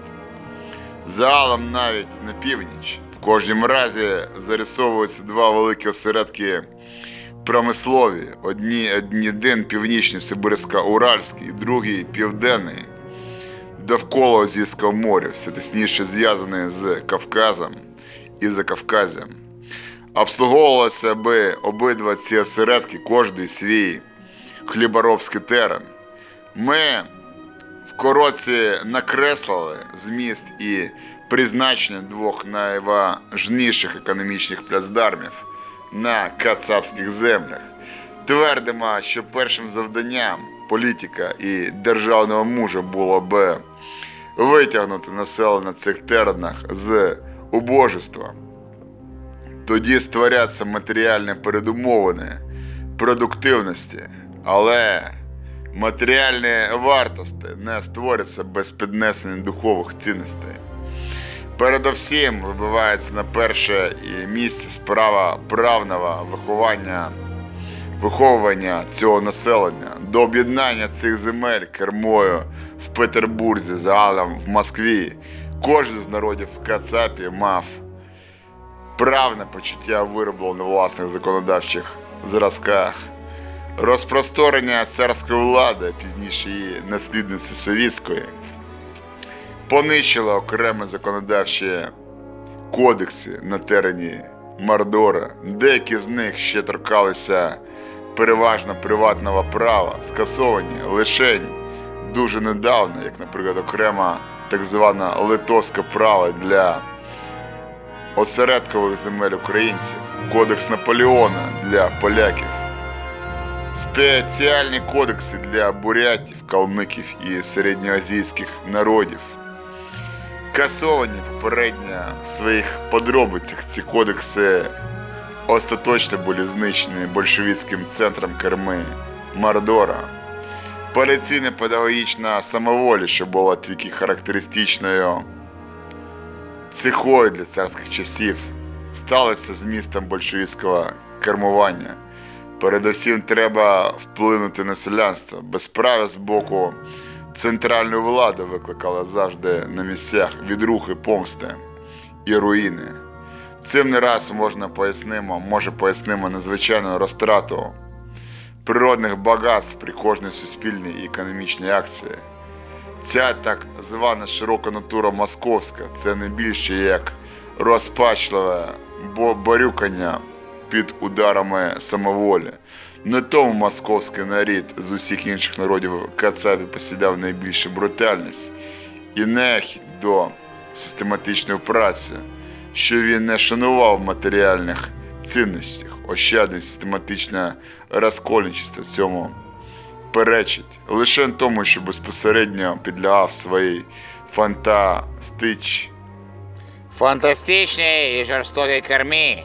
загалом навіть на північ. В кожному разі зарисовуються два великі осередки промислові. Одні, один північний Сибирсько-Уральський, другий південний довкола Азійського моря, все тісніше зв'язаний з Кавказом і Закавказем. Обслуговувалося би обидва ці осередки, кожний свій хліборобський терен. Ми в коротці накреслили зміст і призначення двох найважніших економічних плацдармів на кацапських землях. Твердимо, що першим завданням політика і державного мужа було би витягнути населення цих теренах з убожества. Тоді створяться матеріальні передумовини продуктивності, але матеріальні вартості не створяться без піднесення духових цінностей. Передовсім вибивається на перше місце справа правного виховання виховування цього населення до об'єднання цих земель кермою в Петербурзі, загалом в Москві. Кожен з народів Кацапі мав правне почуття вироблено в власних законодавчих зразках. Розпросторення царської влади, пізніше її наслідниці совітської, понищило окремі законодавчі кодекси на терені Мордора. Деякі з них ще торкалися переважно приватного права, скасовані лишень дуже недавно, як, наприклад, окрема так звана литовська право для осередкових земель українців, кодекс Наполеона для поляків, спеціальні кодекси для бурятів, калмиків і середньоазійських народів. Касовані попередньо в своїх подробицях ці кодекси остаточно були знищені большевицьким центром керми Мордора. Поліційна педагогічна самоволі, що була тільки характеристичною цехою для царських часів, сталося з містом большевицького кермування. Передусім треба вплинути на селянство. Безправ'я з боку центральну владу викликала завжди на місцях відрухи помсти і руїни. Цим не раз можна пояснимо, може пояснимо надзвичайну розтрату природних багатств при кожній суспільній і економічній акції. Ця так звана широка натура московська це не більше як розпачливе борюкання під ударами самоволі. Не тому московський нарід з усіх інших народів Кацапі посідав найбільшу брутальність і нехідь до систематичної праці, що він не шанував матеріальних цінностей, ощадність систематичне розкольничество цьому перечить лише тому, що безпосередньо підлягав своїй фантастич. Фантастичній і жорстокій кермі.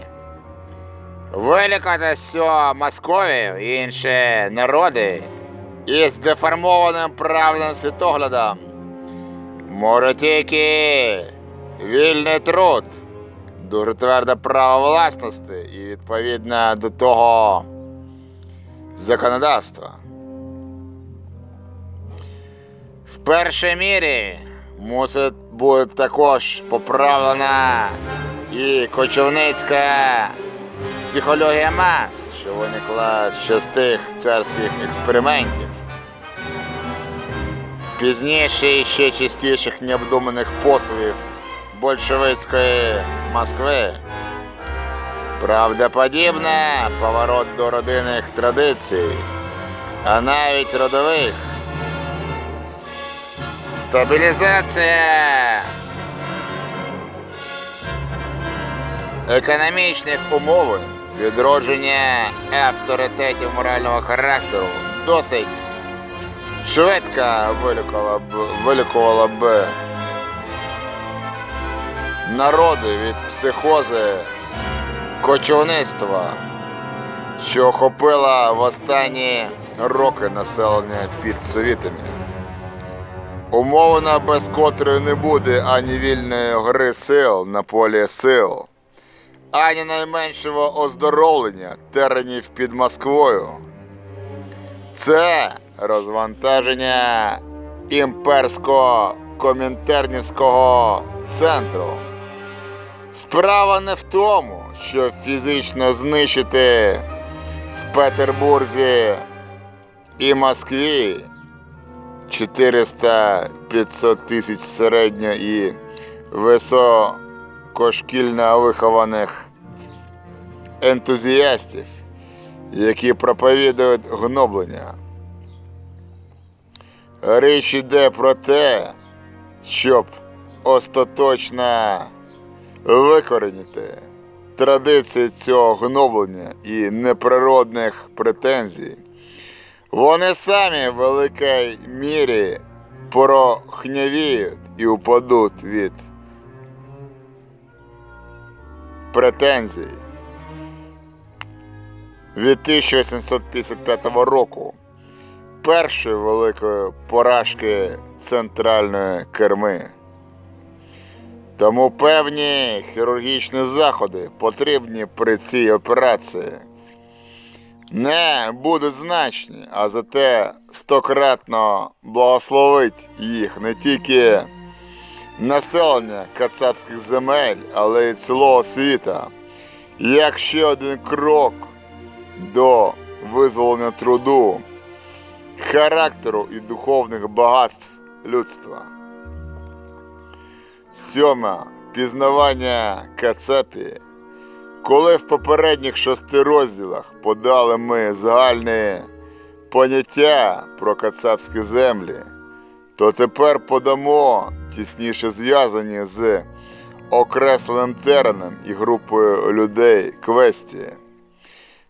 Вилікати всю Московію і інші народи із деформованим правильним світоглядом. Може тільки вільний труд, дуже тверде право власності і відповідно до того законодавства. В першій мірі мусить бути також поправлена і кочівницька психологія мас, що виникла з тих царських експериментів. В пізніші і ще частіших необдуманих посилів большевицької Москви. Правдоподібне поворот до родинних традицій, а навіть родових. Стабілізація економічних умов, відродження авторитетів морального характеру досить швидко вилікувала б, вилікувала б народи від психози кочівництва, що охопила в останні роки населення під совітами умовна, без котрої не буде ані вільної гри сил на полі сил, ані найменшого оздоровлення теренів під Москвою. Це розвантаження імперсько-комінтернівського центру. Справа не в тому, щоб фізично знищити в Петербурзі і Москві 400-500 тисяч середньо і високошкільно вихованих ентузіастів, які проповідують гноблення. Річ йде про те, щоб остаточно викорінити традиції цього гноблення і неприродних претензій. Вони самі в великій мірі порохнявіють і упадуть від претензій. Від 1855 року першої великої поражки центральної керми. Тому певні хірургічні заходи потрібні при цій операції не будуть значні, а зате стократно благословить їх не тільки населення кацапських земель, але й цілого світа, як ще один крок до визволення труду, характеру і духовних багатств людства. Сьоме. Пізнавання Кацапі коли в попередніх шести розділах подали ми загальні поняття про кацапські землі, то тепер подамо тісніше зв'язані з окресленим тереном і групою людей квесті,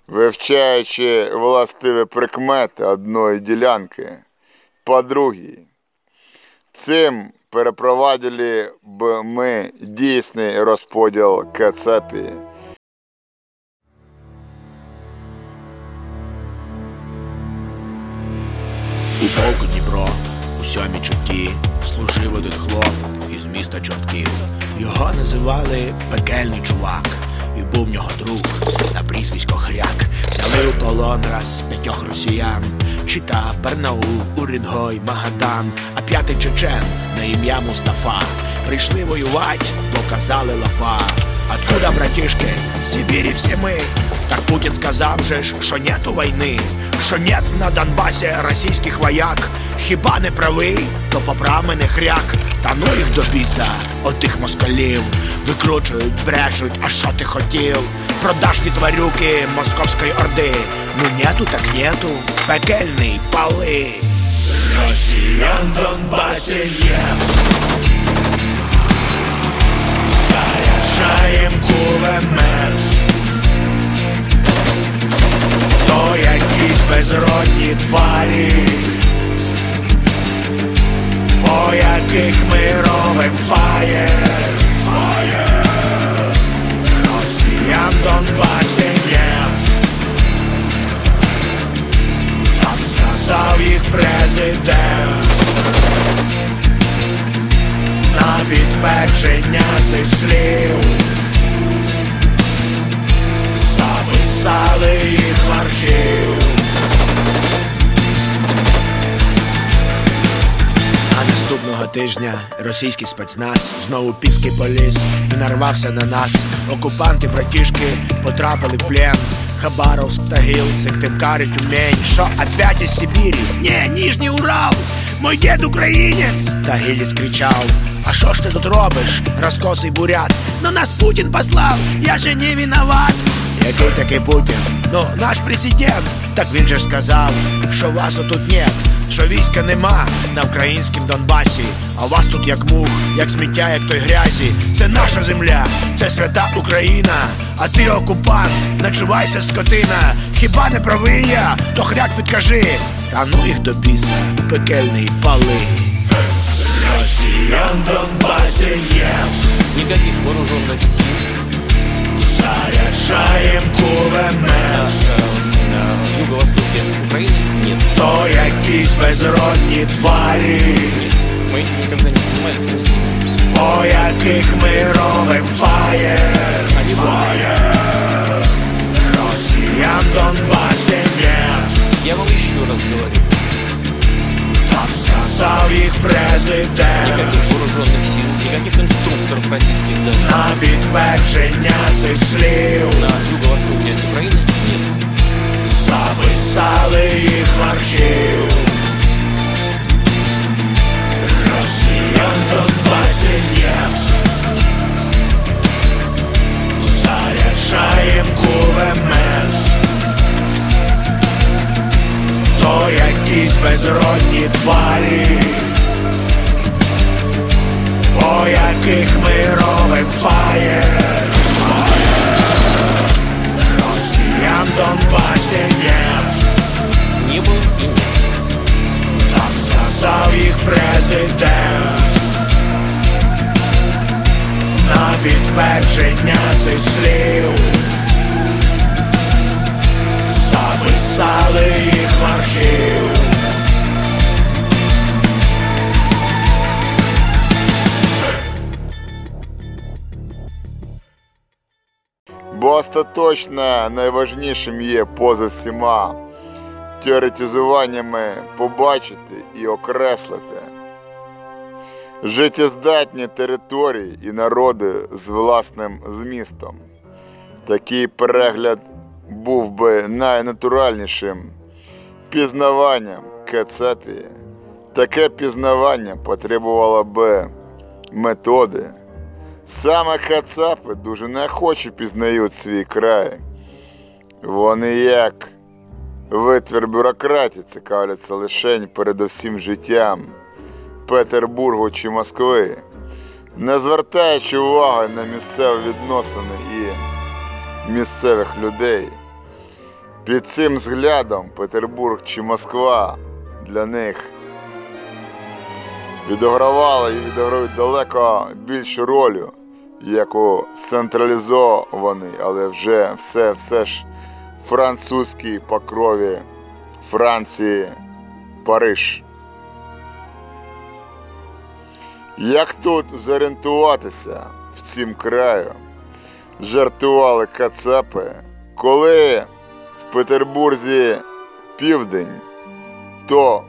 вивчаючи властиві прикмети одної ділянки по другій. Цим перепровадили б ми дійсний розподіл Кацапі. У полку Дніпро у сьомій чутті служив один хлоп із міста Чортків. Його називали пекельний чувак, і був нього друг на прізвисько Хряк. Взяли у полон раз п'ятьох росіян, Чита, Барнаул, Урінгой, Магадан, а п'ятий чечен на ім'я Мустафа. Прийшли воювать, показали лафа. Откуда, братишки, з Сибірі всі ми? Так Путін сказав же ж, що нету війни, що нет на Донбасі російських вояк. Хіба не правий, то поправ мене хряк. Та ну їх до біса, от тих москалів. Викручують, брешуть, а що ти хотів? Продажні тварюки московської орди. Ну нету, так нету, пекельний пали. Росіян Донбасі нет. Заряджаєм кулемет. То якісь безродні тварі, по яких ми робим. Фаєр. Росіян Донбасі нет. Так сказав їх президент. На підтвердження цих слів записали їх в архів. Наступного тижня російський спецназ знову піски поліз і нарвався на нас. Окупанти, братішки, потрапили в плен. Хабаровск, Тагил, Сыктывкар и Тюмень Що опять із Сибірі? Не, Нижній Урал! Мой дед українець! Тагилець кричав А що ж ти тут робиш, розкосий бурят? Ну нас Путін послав, я же не виноват Який такий Путін? Ну, наш президент Так він же ж сказав, що вас отут нет що війська нема на українськім Донбасі, а вас тут як мух, як сміття, як той грязі. Це наша земля, це свята Україна, а ти окупант, начувайся, скотина. Хіба не правий я, то хряк підкажи. Та ну їх до біса, пекельний пали. Росіян Донбасі нет, Никаких вооруженных сил заряджаєм кулемет. на юго-востоке Украины нет. То якісь безродні тварі. Мы никогда не занимались, не занимаемся. по яких ми робим фаєр. Они были. Росіян Донбасі нет, Я вам еще раз говорю, Сказав їх президент. никаких вооруженных сил, никаких инструкторов российских даже На підтвердження цих слів на юго-востоке Украины нет. записали їх в архів. Росіян Донбасі нет, заряджаєм кулемет. То якісь безродні тварі, по яких ми робим фаєр. Росіян Донбасі нет, Не было и нет. так сказав їх президент. На підтвердження цих слів записали їх в архів. Бо остаточно найважнішим є поза всіма теоретизуваннями побачити і окреслити життєздатні території і народи з власним змістом. Такий перегляд був би найнатуральнішим пізнаванням Кацапії. Таке пізнавання потребувало би методи. Саме кацапи дуже неохоче пізнають свій край. Вони як витвір бюрократії цікавляться лише передовсім життям Петербургу чи Москви, не звертаючи уваги на місцеві відносини і місцевих людей. Під цим взглядом Петербург чи Москва для них відігравали і відіграють далеко більшу роль, як у централізований, але вже все, все ж французькій покрові Франції Париж. Як тут зорієнтуватися в цім краю? Жартували кацапи, коли в Петербурзі південь, то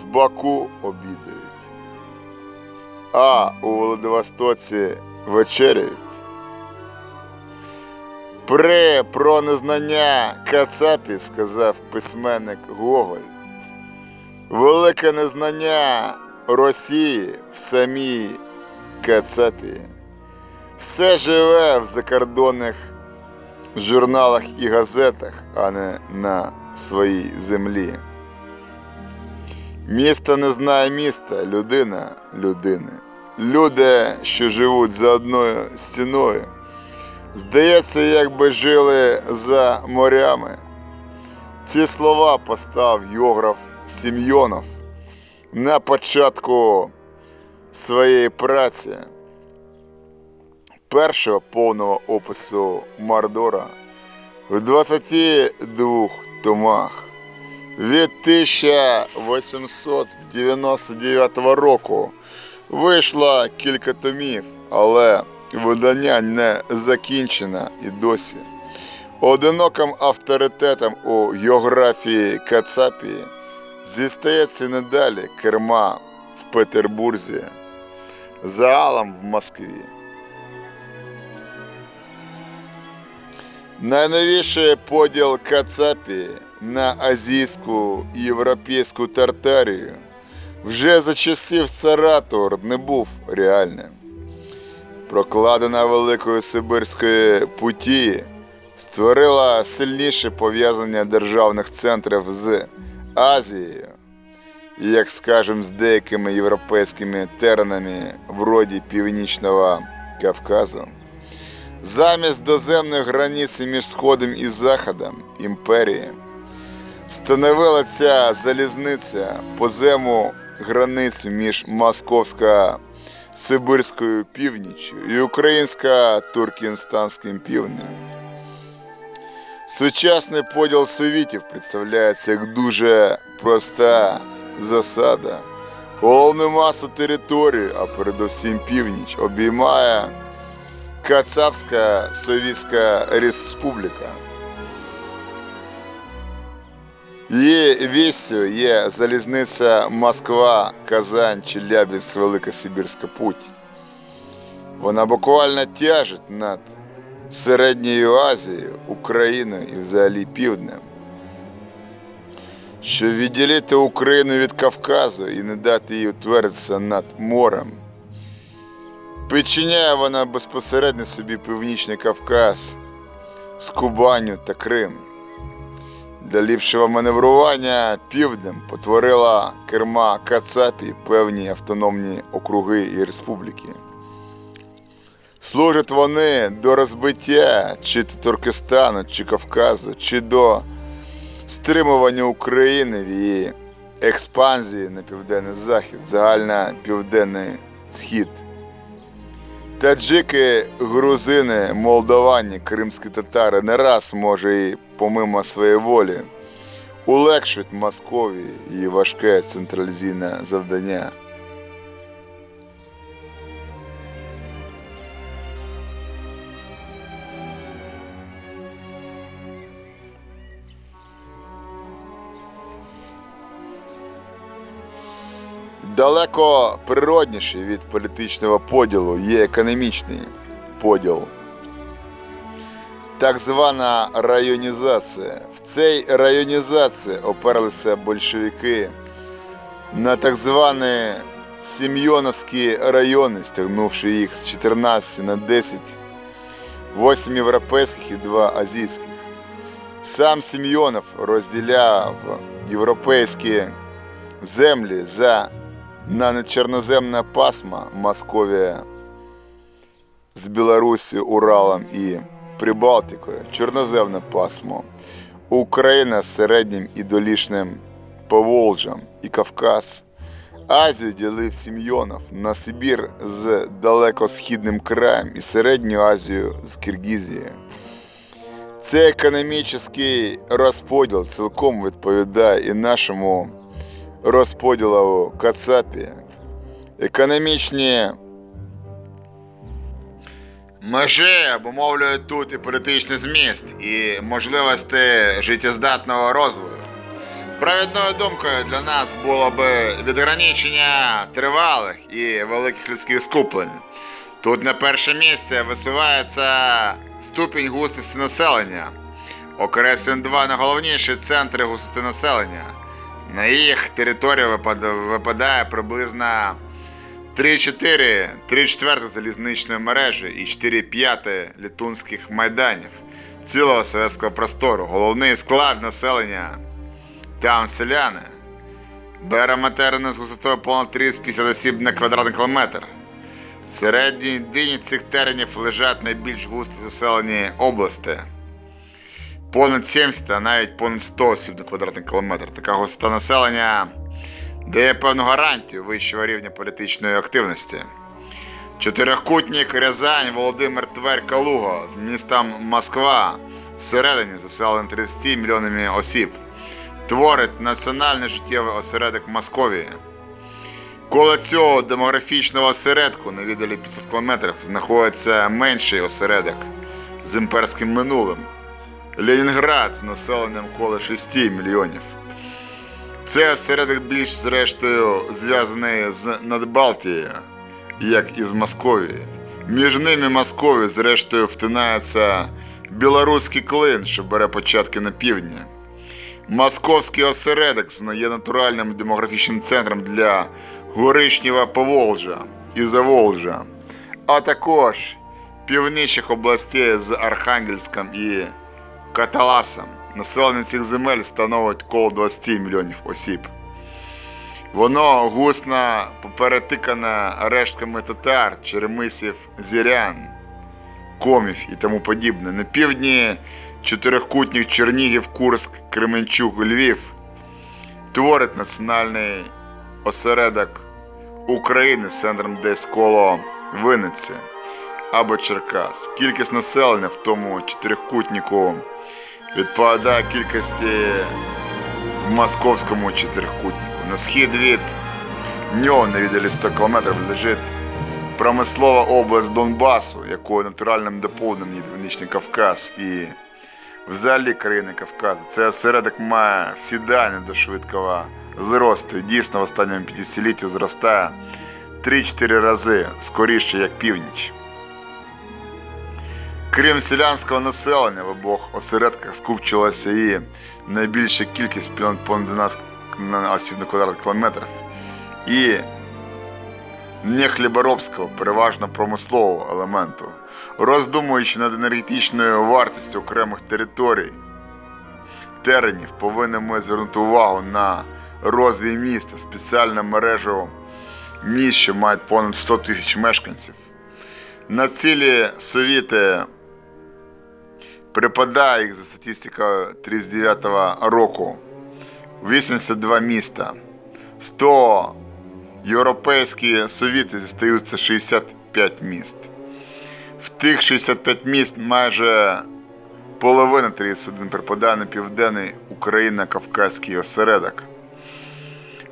в Баку обідають, а у Владивостоці вечеряють. При про незнання Кацапі сказав письменник Гоголь. Велике незнання Росії в самій Кацапі. Все живе в закордонних журналах і газетах, а не на своїй землі. Місто не знає міста, людина людини. Люди, що живуть за одною стіною, здається, якби жили за морями. Ці слова постав географ Сім'йонов на початку своєї праці першого повного опису Мардора в 22 томах. Від 1899 року вийшло кілька томів, але видання не закінчено і досі. Одиноким авторитетом у географії Кацапії зістається недалі керма в Петербурзі, загалом в Москві. Найновіший поділ Кацапії на азійську європейську Тартарію вже за часів Саратор не був реальним. Прокладена Великою Сибирської путі створила сильніше пов'язання державних центрів з Азією, і, як скажем, з деякими європейськими теренами вроді Північного Кавказу. Замість доземних границь між Сходом і Заходом імперії встановила ця залізниця позему границю між Московсько-Сибирською північчю і Українсько-Туркістанським півднем. Сучасний поділ совітів представляється як дуже проста засада. Головну масу території, а передусім північ, обіймає Кацапська Совєтська Республіка. Її вістю є залізниця Москва, Казань, Челябінськ, Велика Сибірська Путь. Вона буквально тяжить над Середньою Азією, Україною і взагалі Півднем. Щоб відділити Україну від Кавказу і не дати їй утвердитися над морем. Підчиняє вона безпосередньо собі Північний Кавказ з Кубаню та Крим. Для ліпшого маневрування півднем потворила керма Кацапі певні автономні округи і республіки. Служать вони до розбиття чи то Туркестану, чи Кавказу, чи до стримування України в її експанзії на південний захід, загальна південний схід. Таджики, грузини, молдавані, кримські татари не раз може і помимо своєї волі улегшують Московії її важке централізійне завдання. Далеко природніший від політичного поділу є економічний поділ. Так звана районізація. В цій районізації оперлися большевики на так звані Сім'йоновські райони, стягнувши їх з 14 на 10, 8 європейських і 2 азійських. Сам Сім'йонов розділяв європейські землі за на нечорноземне пасма Московія з Білорусі, Уралом і Прибалтикою, чорноземне пасмо, Україна з середнім і долішним Поволжям і Кавказ. Азію ділив Сім'йонов на Сибір з далекосхідним краєм і Середню Азію з Киргізією. Цей економічний розподіл цілком відповідає і нашому розподілу Кацапі. Економічні Межі обумовлюють тут і політичний зміст, і можливості життєздатного розвою. Провідною думкою для нас було би відграничення тривалих і великих людських скуплень. Тут на перше місце висувається ступінь густості населення. Окреслюємо два найголовніші центри густоти населення. На їх територію випадає приблизно 3-4, 3 четвертих залізничної мережі і 4 п'яти літунських майданів цілого совєтського простору. Головний склад населення там селяни. Беремо терени з густотою понад 30-50 осіб на квадратний кілометр. В середній дині цих теренів лежать найбільш густо заселені області. Понад 70, а навіть понад 100 осіб на квадратний кілометр. Така густота населення дає певну гарантію вищого рівня політичної активності. Чотирикутник Рязань, Володимир Тверь, Калуга з містом Москва всередині заселений 30 мільйонами осіб. Творить національний життєвий осередок Московії. Коло цього демографічного осередку на віддалі 500 кілометрів знаходиться менший осередок з імперським минулим. Ленінград з населенням коло 6 мільйонів. Цей осередок більш зрештою зв'язаний з Надбалтією, як і з Московією. Між ними Московією, зрештою, втинається білоруський клин, що бере початки на півдні. Московський осередок є натуральним демографічним центром для Горишнього Поволжя і Заволжя, а також північних областей з Архангельськом і Каталасом. Населення цих земель становить коло 20 мільйонів осіб. Воно гусно перетикане рештками татар, черемисів, зірян, комів і тому подібне. На півдні чотирикутник Чернігів, Курск, Кременчук, Львів творить національний осередок України з центром десь коло Винниці або Черкас. Кількість населення в тому чотирикутнику відповідає кількості в московському чотирикутнику. На схід від нього на віддалі 100 кілометрів лежить промислова область Донбасу, якою натуральним доповненням є Північний Кавказ і взагалі країни Кавказу. Цей осередок має всі дані до швидкого зросту. Дійсно, в останньому 50-літті зростає 3-4 рази скоріше, як північ. Крім селянського населення, в обох осередках скупчилася і найбільша кількість понад понад 12 осіб на квадратний кілометр. І не хліборобського, переважно промислового елементу. Роздумуючи над енергетичною вартістю окремих територій, теренів, повинні ми звернути увагу на розвій міста, спеціальну мережу міст, що мають понад 100 тисяч мешканців. На цілі совіти припадає їх за статистикою 39 року 82 міста. 100 європейські совіти зістаються 65 міст. В тих 65 міст майже половина 31 припадає на південний Україно-Кавказький осередок.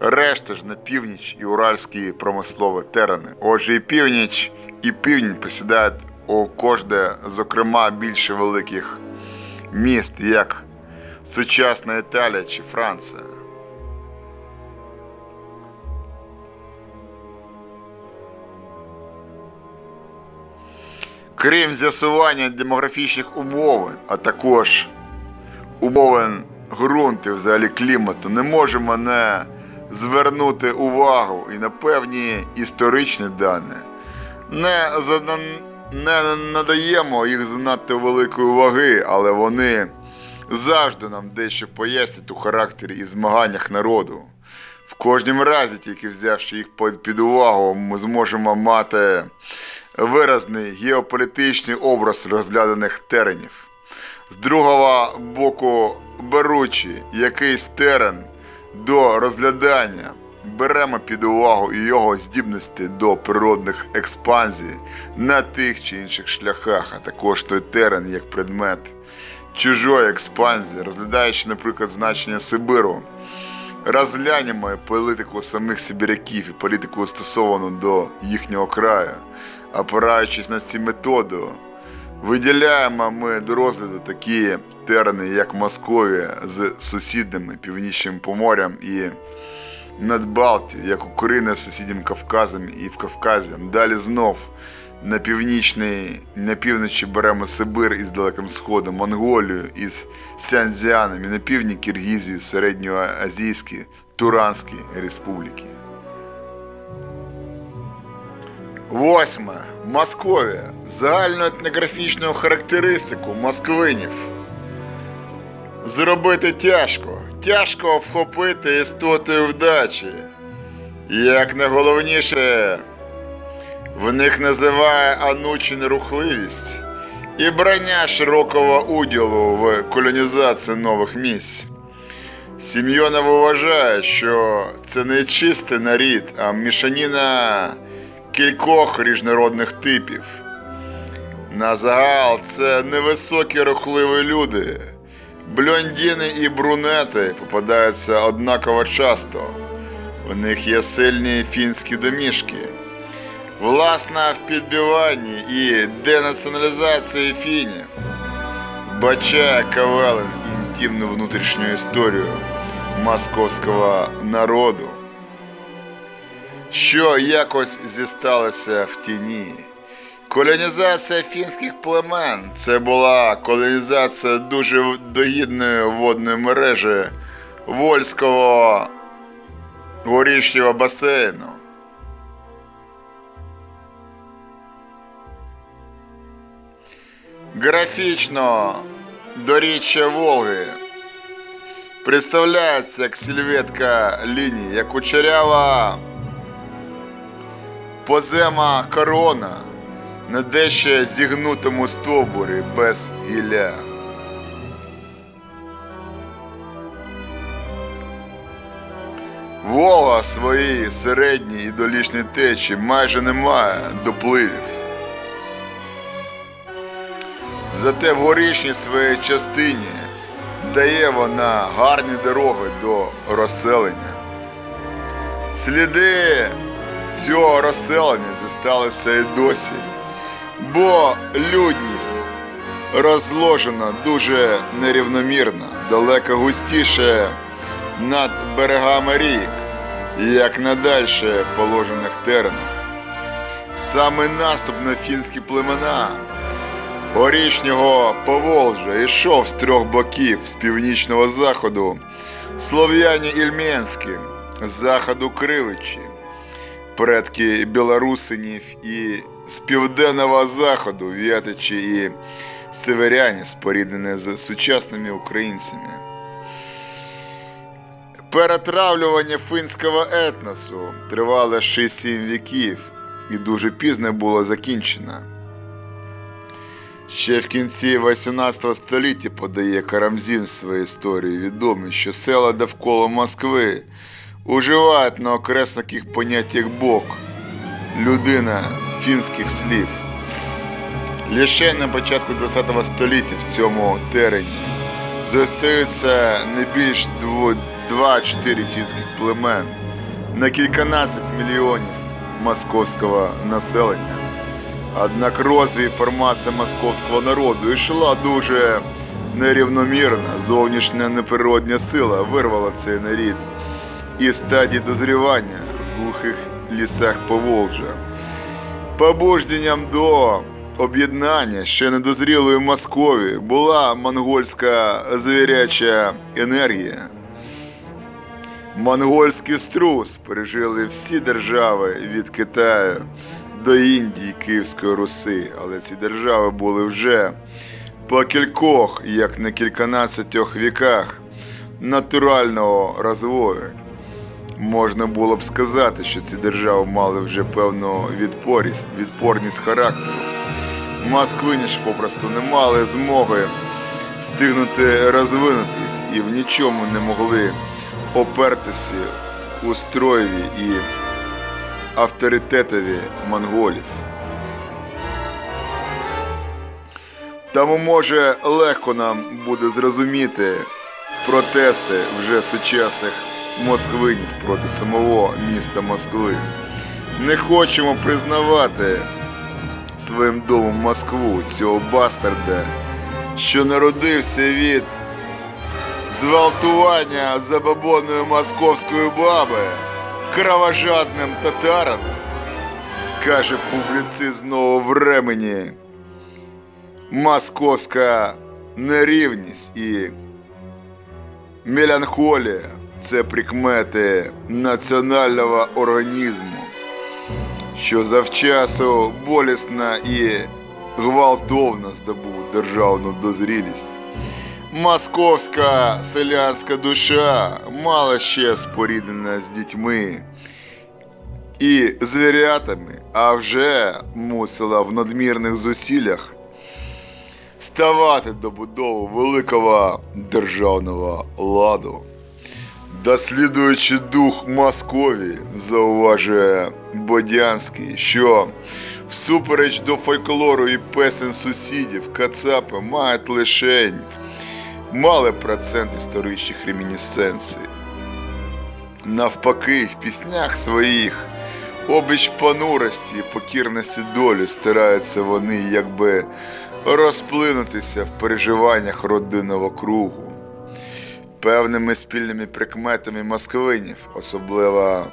Решта ж на північ і уральські промислові терени. Отже, і північ, і південь присідають у кожне, зокрема, більше великих міст, як сучасна Італія чи Франція. Крім з'ясування демографічних умовин, а також умовин ґрунту, взагалі клімату, не можемо не звернути увагу і на певні історичні дані. Не, не надаємо їх занадто великої уваги, але вони завжди нам дещо пояснять у характері і змаганнях народу. В кожному разі, тільки взявши їх під увагу, ми зможемо мати виразний геополітичний образ розгляданих теренів. З другого боку, беручи якийсь терен до розглядання, беремо під увагу його здібності до природних експанзій на тих чи інших шляхах, а також той терен як предмет чужої експанзії, розглядаючи, наприклад, значення Сибиру. Розглянемо політику самих сибіряків і політику стосовану до їхнього краю, опираючись на ці методи, Виділяємо ми до розгляду такі терени, як Московія з сусідними північним поморям і Надбалтію, як Україна з сусіднім Кавказом і в Кавказі. Далі знов на північний, на півночі беремо Сибир із Далеким Сходом, Монголію із і на півдні Киргізію, середньоазійські, Туранські республіки. Восьме. Московія. Загальну етнографічну характеристику москвинів. Зробити тяжко. Тяжко вхопити істотою вдачі. Як найголовніше, в них називає анучі нерухливість і брання широкого уділу в колонізації нових місць. Сім'йонов вважає, що це не чистий нарід, а мішаніна кількох різнородних типів. На загал це невисокі рухливі люди. Блондіни і брунети попадаються однаково часто. У них є сильні фінські домішки. Власна в підбиванні і денаціоналізації фінів вбачає Кавелин інтимну внутрішню історію московського народу, що якось зісталося в тіні. Колонізація фінських племен це була колонізація дуже догідної водної мережі Вольського горішнього басейну. Графічно доріччя Волги представляється як сільветка лінії, як кучерява позема корона на дещо зігнутому стовбурі без гілля. Волга своїй середній і долішній течі майже не має допливів. Зате в горішній своїй частині дає вона гарні дороги до розселення. Сліди цього розселення зосталися і досі, бо людність розложена дуже нерівномірно, далеко густіше над берегами рік, як на дальше положених теренах. Саме наступ на фінські племена горішнього Поволжя йшов з трьох боків з північного заходу, слов'яні Ільменські, з заходу Кривичі, предки білорусинів і з південного заходу в'ятичі і северяні, споріднені з сучасними українцями. Перетравлювання фінського етносу тривало 6-7 віків і дуже пізно було закінчено. Ще в кінці 18 століття подає Карамзін в своїй історії відомий, що села довкола Москви уживають на окресниких поняттях Бог, людина фінських слів. Лише на початку 20 століття в цьому терені зостаються не більш 2-4 фінських племен на кільканадцять мільйонів московського населення. Однак формація московського народу йшла дуже нерівномірно. Зовнішня неприродня сила вирвала цей нарід із стадії дозрівання лісах Поволжя. Побужденням до об'єднання ще недозрілої Московії була монгольська звіряча енергія. Монгольський струс пережили всі держави від Китаю до Індії, Київської Руси, але ці держави були вже по кількох, як на кільканадцятьох віках натурального розвою. Можна було б сказати, що ці держави мали вже певну відпорість, відпорність характеру. Москвині ж попросту не мали змоги встигнути розвинутись і в нічому не могли опертися у строєві і авторитетові монголів. Тому може легко нам буде зрозуміти протести вже сучасних москвинів проти самого міста Москви. Не хочемо признавати своїм домом Москву, цього бастарда, що народився від зґвалтування забабонної московської баби кровожадним татарином, каже публіцист нового времені. Московська нерівність і меланхолія це прикмети національного організму, що завчасу болісно і гвалтовно здобув державну дозрілість. Московська селянська душа мало ще споріднена з дітьми і звірятами, а вже мусила в надмірних зусиллях ставати до будови великого державного ладу. Дослідуючи дух Московії, зауважує Бодянський, що всупереч до фольклору і песен сусідів, кацапи мають лише малий процент історичних ремінісценцій. Навпаки, в піснях своїх обіч понурості і покірності долі стараються вони якби розплинутися в переживаннях родинного кругу. Певними спільними прикметами москвинів, особливо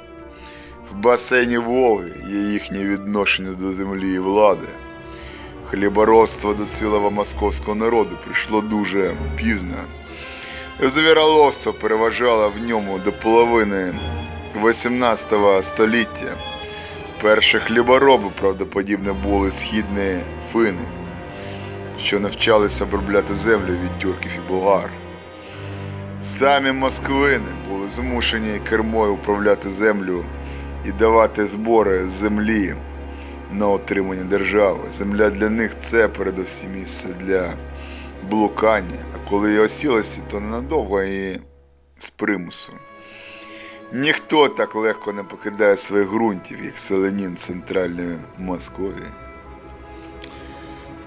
в басейні Волги, є їхнє відношення до землі і влади. Хліборобство до цілого московського народу прийшло дуже пізно. Звіроловство переважало в ньому до половини 18 століття. Перші хлібороби, правдоподібно, були східні фини, що навчалися обробляти землю від тюрків і болгар. Самі москвини були змушені кермою управляти землю і давати збори землі на отримання держави. Земля для них це передусім місце для блукання, а коли і осілося, то ненадовго і з примусу. Ніхто так легко не покидає своїх ґрунтів, як селянін центральної Московії.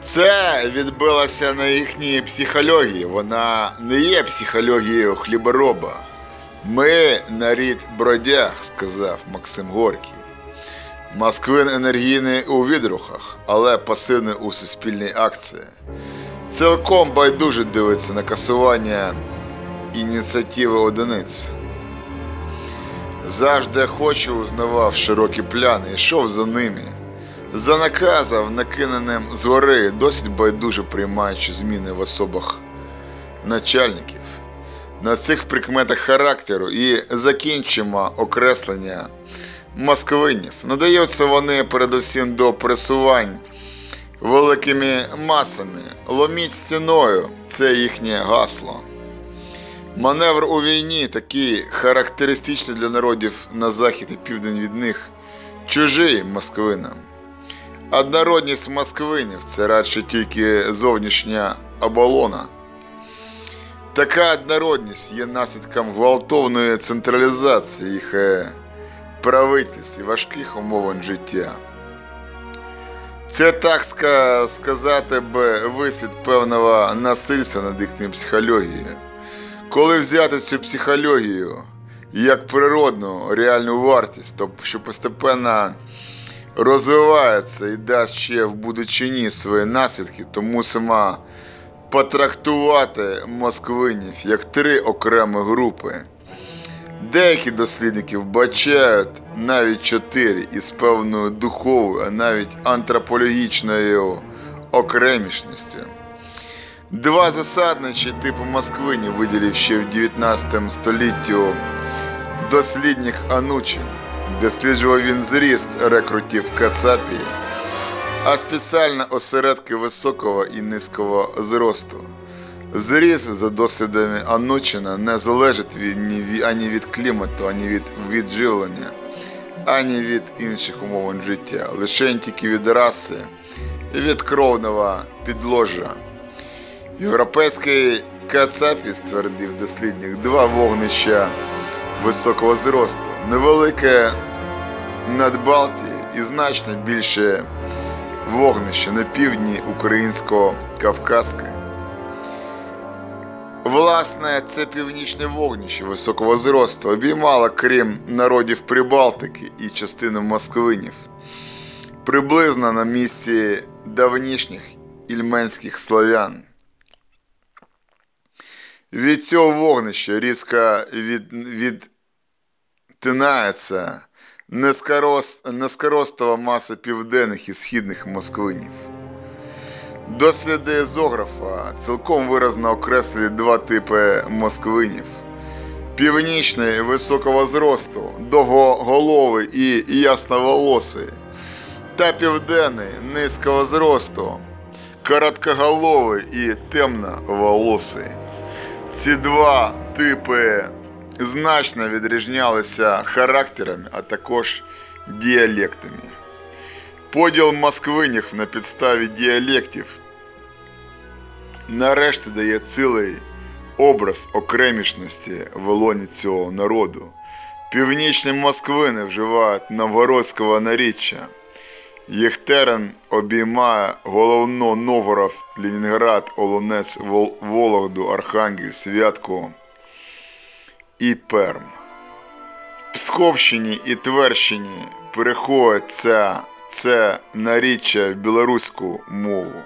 Це відбилося на їхній психології. Вона не є психологією хлібороба. Ми нарід бродяг, сказав Максим Горький. Москвин енергійний у відрухах, але пасивний у суспільній акції. Цілком байдуже дивиться на касування ініціативи одиниць. Завжди хочу узнавав широкі пляни, йшов за ними. За наказом, накиненим згори, досить байдуже приймаючи зміни в особах начальників. На цих прикметах характеру і закінчимо окреслення москвинів. Надаються вони передусім до пресувань великими масами. Ломіть стіною це їхнє гасло. Маневр у війні такий характеристичний для народів на захід і південь від них, чужий москвинам. Однородність москвинів це радше тільки зовнішня оболона. Така однородність є наслідком гвалтовної централізації їх е, правительств і важких умовин життя. Це так сказати б висід певного насильства над їхньою психологією. Коли взяти цю психологію як природну реальну вартість, то що постепенно розвивається і дасть ще в будучині свої наслідки, то мусимо потрактувати москвинів як три окремі групи. Деякі дослідники вбачають навіть чотири із певною духовою, а навіть антропологічною окремішністю. Два засадничі типу москвинів виділив ще в 19 столітті дослідник Анучин. Досліджував він зріст рекрутів Кацапії, а спеціально осередки високого і низького зросту. Зріст, за дослідами Анучина, не залежить від, ні, ані від клімату, ані від відживлення, ані від інших умов життя, лише тільки від раси і від кровного підложа. Європейський Кацапі, ствердив дослідник, два вогнища високого зросту, невелике над Балтією і значно більше вогнище на півдні українського Кавказське. Власне, це північне вогнище високого зросту обіймало крім народів Прибалтики і частину москвинів. Приблизно на місці давнішніх ільменських славян. Від цього вогнища різко від, відтинається низькоростова маса південних і східних москвинів. Досліди зографа цілком виразно окреслюють два типи москвинів. Північний високого зросту, довгоголовий і ясноволосий, та південний низького зросту, короткоголовий і темноволосий. Ці два типи значно відрізнялися характерами, а також діалектами. Поділ москвинів на підставі діалектів нарешті дає цілий образ окремішності в лоні цього народу. Північні москвини вживають новгородського наріччя. Їх терен обіймає головно Новгород, Ленінград, Олонець, Вологду, Архангель, Святку і Перм. В Псковщині і Тверщині переходить це, наріччя в білоруську мову.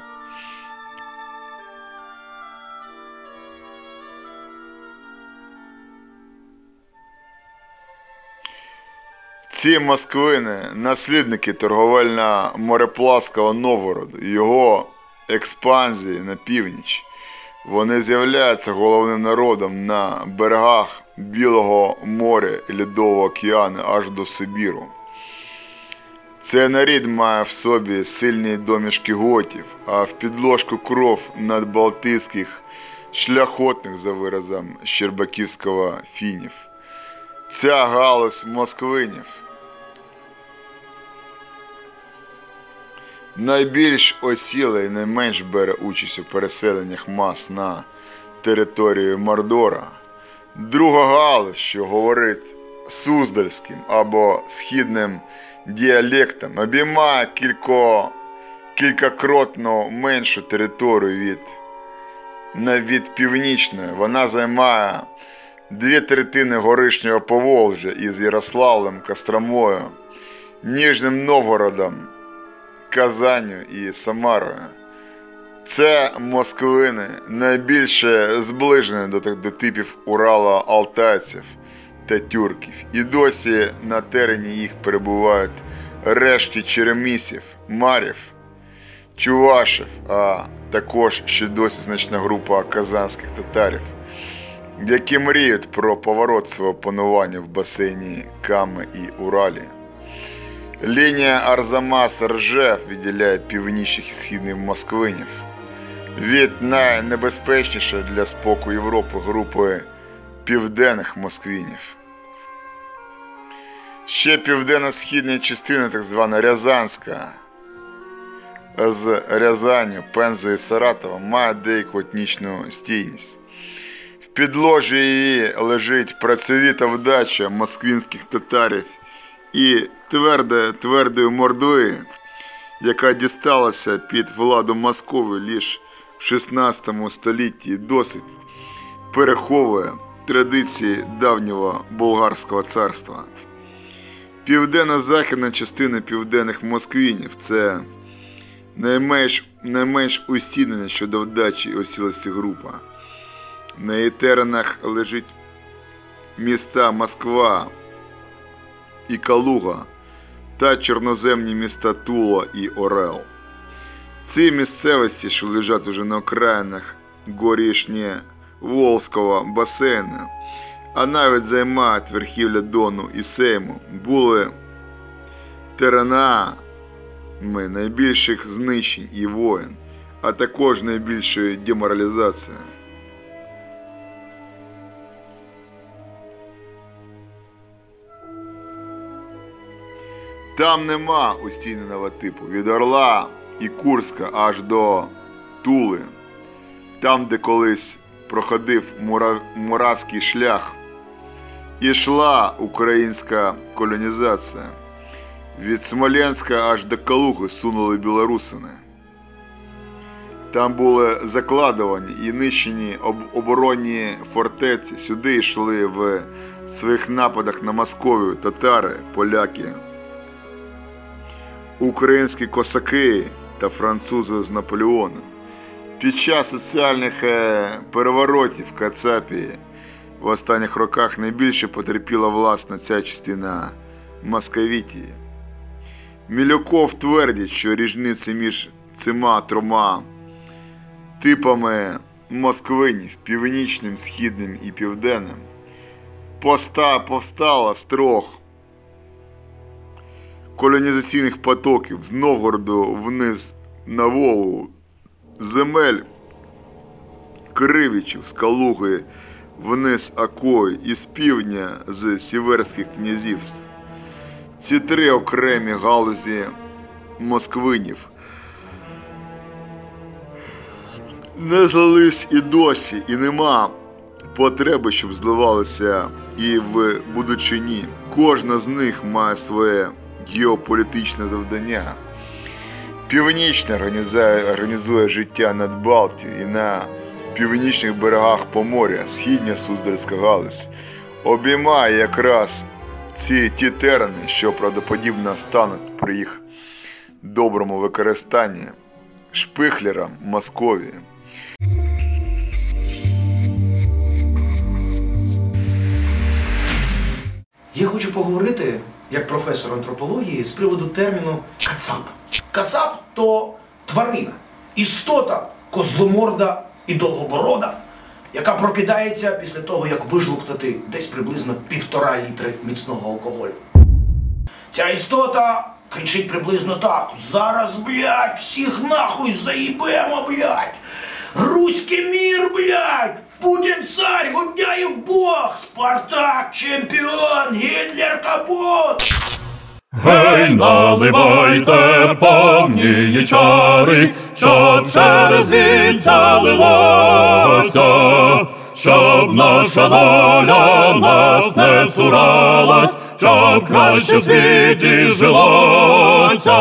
Ці москвини наслідники торговельно-мореплавського Новгороду і його експанзії на північ. Вони з'являються головним народом на берегах Білого моря і Льодового океану аж до Сибіру. Цей нарід має в собі сильні домішки готів, а в підложку кров надбалтійських шляхотних за виразом Щербаківського фінів. Ця галузь москвинів найбільш осіла і найменш бере участь у переселеннях мас на територію Мордора. Друга галузь, що говорить суздальським або східним діалектом, обіймає кілько, кількакротно меншу територію від, від північної. Вона займає дві третини горишнього Поволжя із Ярославлем, Костромою, Ніжним Новгородом, Казанню і Самарою. Це москвини найбільше зближені до, до типів Урала алтайців та тюрків. І досі на терені їх перебувають рештки черемісів, марів, чувашів, а також ще досі значна група казанських татарів, які мріють про поворот свого панування в басейні Ками і Уралі. Лінія Арзамаса Ржев відділяє північних і східних москвинів від найнебезпечнішої для спокою Європи групи південних москвинів. Ще південно-східна частина, так звана Рязанська, з Рязаню, Пензою і Саратовом має деяку етнічну стійність. В підложі її лежить працьовіта вдача москвинських татарів і тверде, твердої мордої, яка дісталася під владу Москови лише в 16 столітті досить переховує традиції давнього болгарського царства. Південно-західна частина південних москвинів це найменш, найменш устійнена щодо вдачі і осілості група. На її теренах лежить міста Москва і Калуга та чорноземні міста Тула і Орел. Ці місцевості, що лежать уже на окраїнах горішнє Волзького басейну, а навіть займають верхівля Дону і Сейму, були теренами найбільших знищень і воєн, а також найбільшої деморалізації. Там нема устійненого типу від Орла і Курська аж до Тули, там, де колись проходив Мура... Муравський шлях, ішла українська колонізація. Від Смоленська аж до Калуги сунули білорусини. Там були закладовані і нищені об- оборонні фортеці. Сюди йшли в своїх нападах на Московію татари, поляки, українські косаки та французи з Наполеоном. Під час соціальних е, переворотів в Кацапі в останніх роках найбільше потерпіла власна ця частина Московітії. Мілюков твердить, що різниця між цими трьома типами москвинів північним, східним і південним повстала з трьох колонізаційних потоків з Новгороду вниз на Волгу, земель Кривичів з Калуги вниз Акою і з півдня з Сіверських князівств. Ці три окремі галузі москвинів не злились і досі, і нема потреби, щоб зливалися і в Будучині. Кожна з них має своє геополітичне завдання. Північна організує, організує життя над Балтією і на північних берегах Поморя, східня Суздальська галузь, обіймає якраз ці ті терени, що правдоподібно стануть при їх доброму використанні шпихлерам Московії. Я хочу поговорити, як професор антропології, з приводу терміну кацап. Кацап то тварина, істота козломорда і довгоборода, яка прокидається після того, як вижлуктати десь приблизно півтора літри міцного алкоголю. Ця істота кричить приблизно так: зараз, блядь, всіх нахуй заїбемо, блядь! Руський мір, блядь! Путін царь, Гундяєв Бог, Спартак, чемпіон, Гітлер капут! Гей, наливайте повні чари, щоб через віця лилося, щоб наша доля нас не цуралась, щоб краще в світі жилося,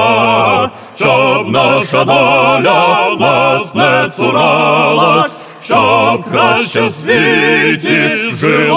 щоб наша доля нас не цуралась, щоб краще в світі жилося.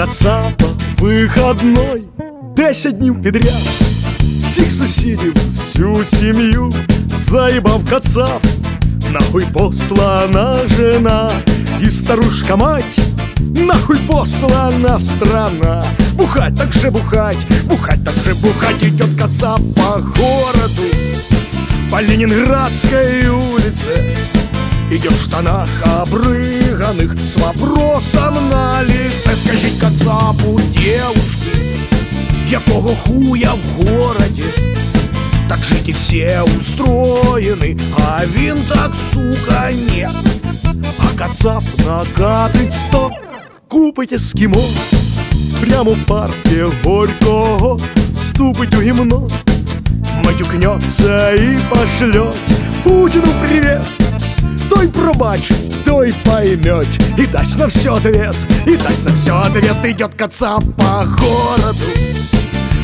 Кацапа вихідной 10 днів підряд. Всіх сусідів, всю сім'ю заїбав Кацап. Нахуй послана жена і старушка мать. Нахуй послана страна. Бухать так же бухать, бухать так же бухать идет Кацап по городу. По Ленинградской улице Идет в штанах обрыганных С вопросом на лице Скажіть Кацапу, девушки Якого хуя в городе Так жить все устроены А він так, сука, нет А Кацап накатить сто Купить ескімо Прямо в парке Горького Вступить у гімно матюкнется и пошлет Путину привет Той пробачит, той поймет И даст на все ответ, и даст на все ответ Идет Кацап по городу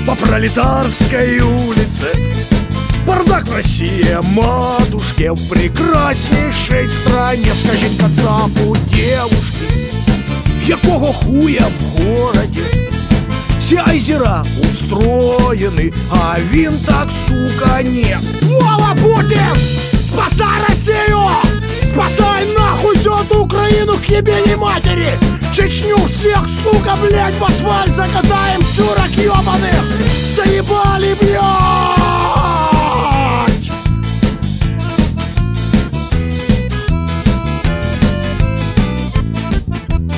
По пролетарской улице Бардак в России, матушке В прекраснейшей стране Скажіть Кацапу, девушки Якого хуя в городе Всі озера устроєні, а він так, сука, не. Вова Путін! Спасай Россию! Спасай нахуй эту Украину к ебени матери! Чечню всех, сука, блядь, в асфальт закатаем, чурок ебаных! Заебали, блядь!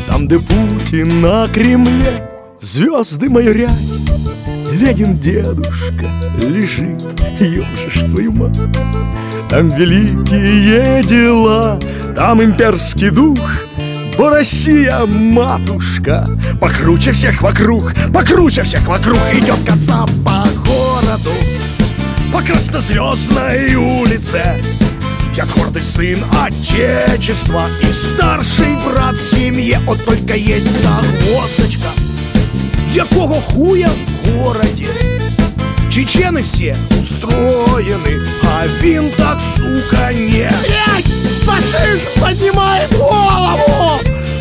Там, где Путин на Кремле Звезды майорят Ленин дедушка лежит Ёбжешь твою мать. Там великие дела Там имперский дух. Бо Россия матушка Покруче всех вокруг Покруче всех вокруг Идет конца по городу. По краснозвездной улице Я гордый сын Отечества И старший брат в семье. Вот только есть загвоздочка Якого хуя в городе Чечены все устроены А він так, сука, не Блядь, фашизм поднимает голову.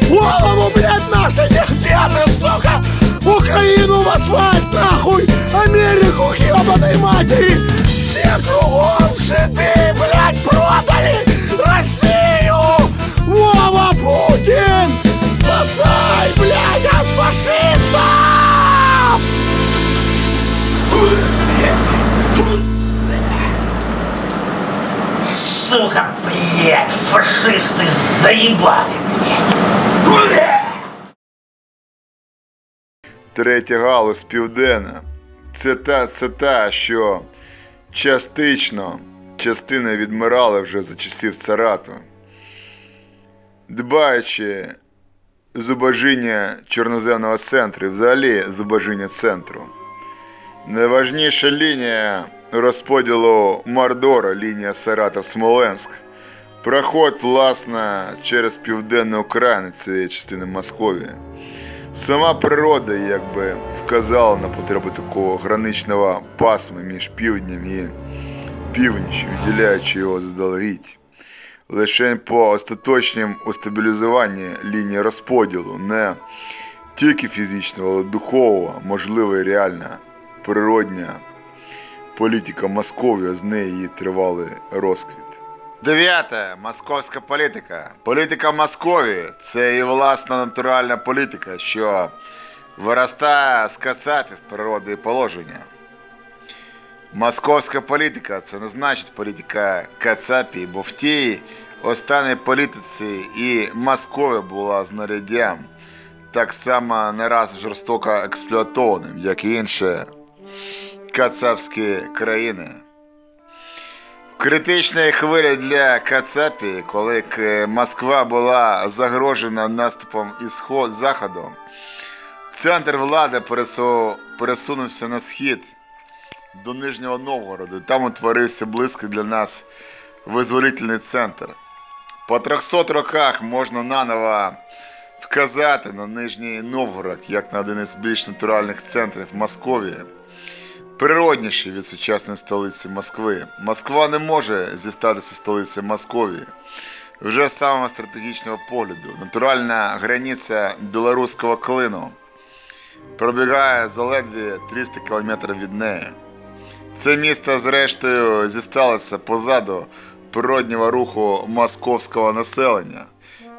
Голову, блядь, наши нигде сука. Украину в асфальт, нахуй Америку ебаной матери. Все кругом шиты, блядь, продали Россию. Вова Путин Спасай, блядь, от фашистов! Сука, блядь, фашисты заебали, блядь. Третя галузь південна. Це та, це та, що частично частини відмирали вже за часів царату. Дбаючи зубожіння чорноземного центру і взагалі зубожіння центру. Найважніша лінія розподілу Мордора, лінія Саратов-Смоленськ, проход, власне, через південну Україну цієї частини Московії. Сама природа якби вказала на потребу такого граничного пасма між півднем і північчю, виділяючи його заздалегідь. Лише по остаточнім устабілізуванні лінії розподілу не тільки фізичного, але духового, можлива і реальна природня політика Московії, з неї її тривалий розквіт. Дев'яте. Московська політика. Політика Московії це і власна натуральна політика, що виростає з кацапів природи і положення. Московська політика це не значить політика Кацапії, бо в тій останній політиці і Московія була знаряддям, так само не раз жорстоко експлуатованим, як і інші кацапські країни. В критичній хвилі для Кацапії, коли Москва була загрожена наступом із заходу, центр влади пересу- пересунувся на схід до Нижнього Новгороду. Там утворився близький для нас визволительний центр. По 300 роках можна наново вказати на Нижній Новгород як на один із більш натуральних центрів Московії природніший від сучасної столиці Москви. Москва не може зістатися столицею Московії. Вже з самого стратегічного погляду. Натуральна границя білоруського клину пробігає за ледві 300 кілометрів від неї. Це місто, зрештою, зісталося позаду природнього руху московського населення,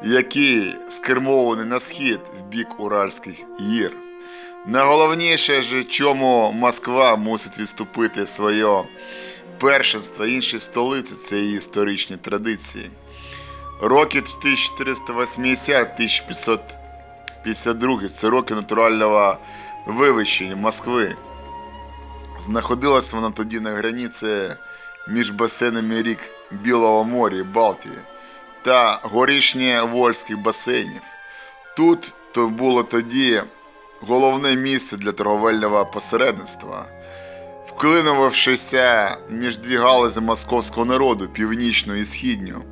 який скермований на схід в бік Уральських гір. Найголовніше ж, чому Москва мусить відступити своє першинство іншій столиці це її історичні традиції. Роки 1480-1552 це роки натурального вивищення Москви. Знаходилась вона тоді на границі між басейнами рік Білого моря і Балтії та горішньо-вольських басейнів. Тут то було тоді головне місце для торговельного посередництва. Вклинувавшися між дві галузі московського народу, північну і східню,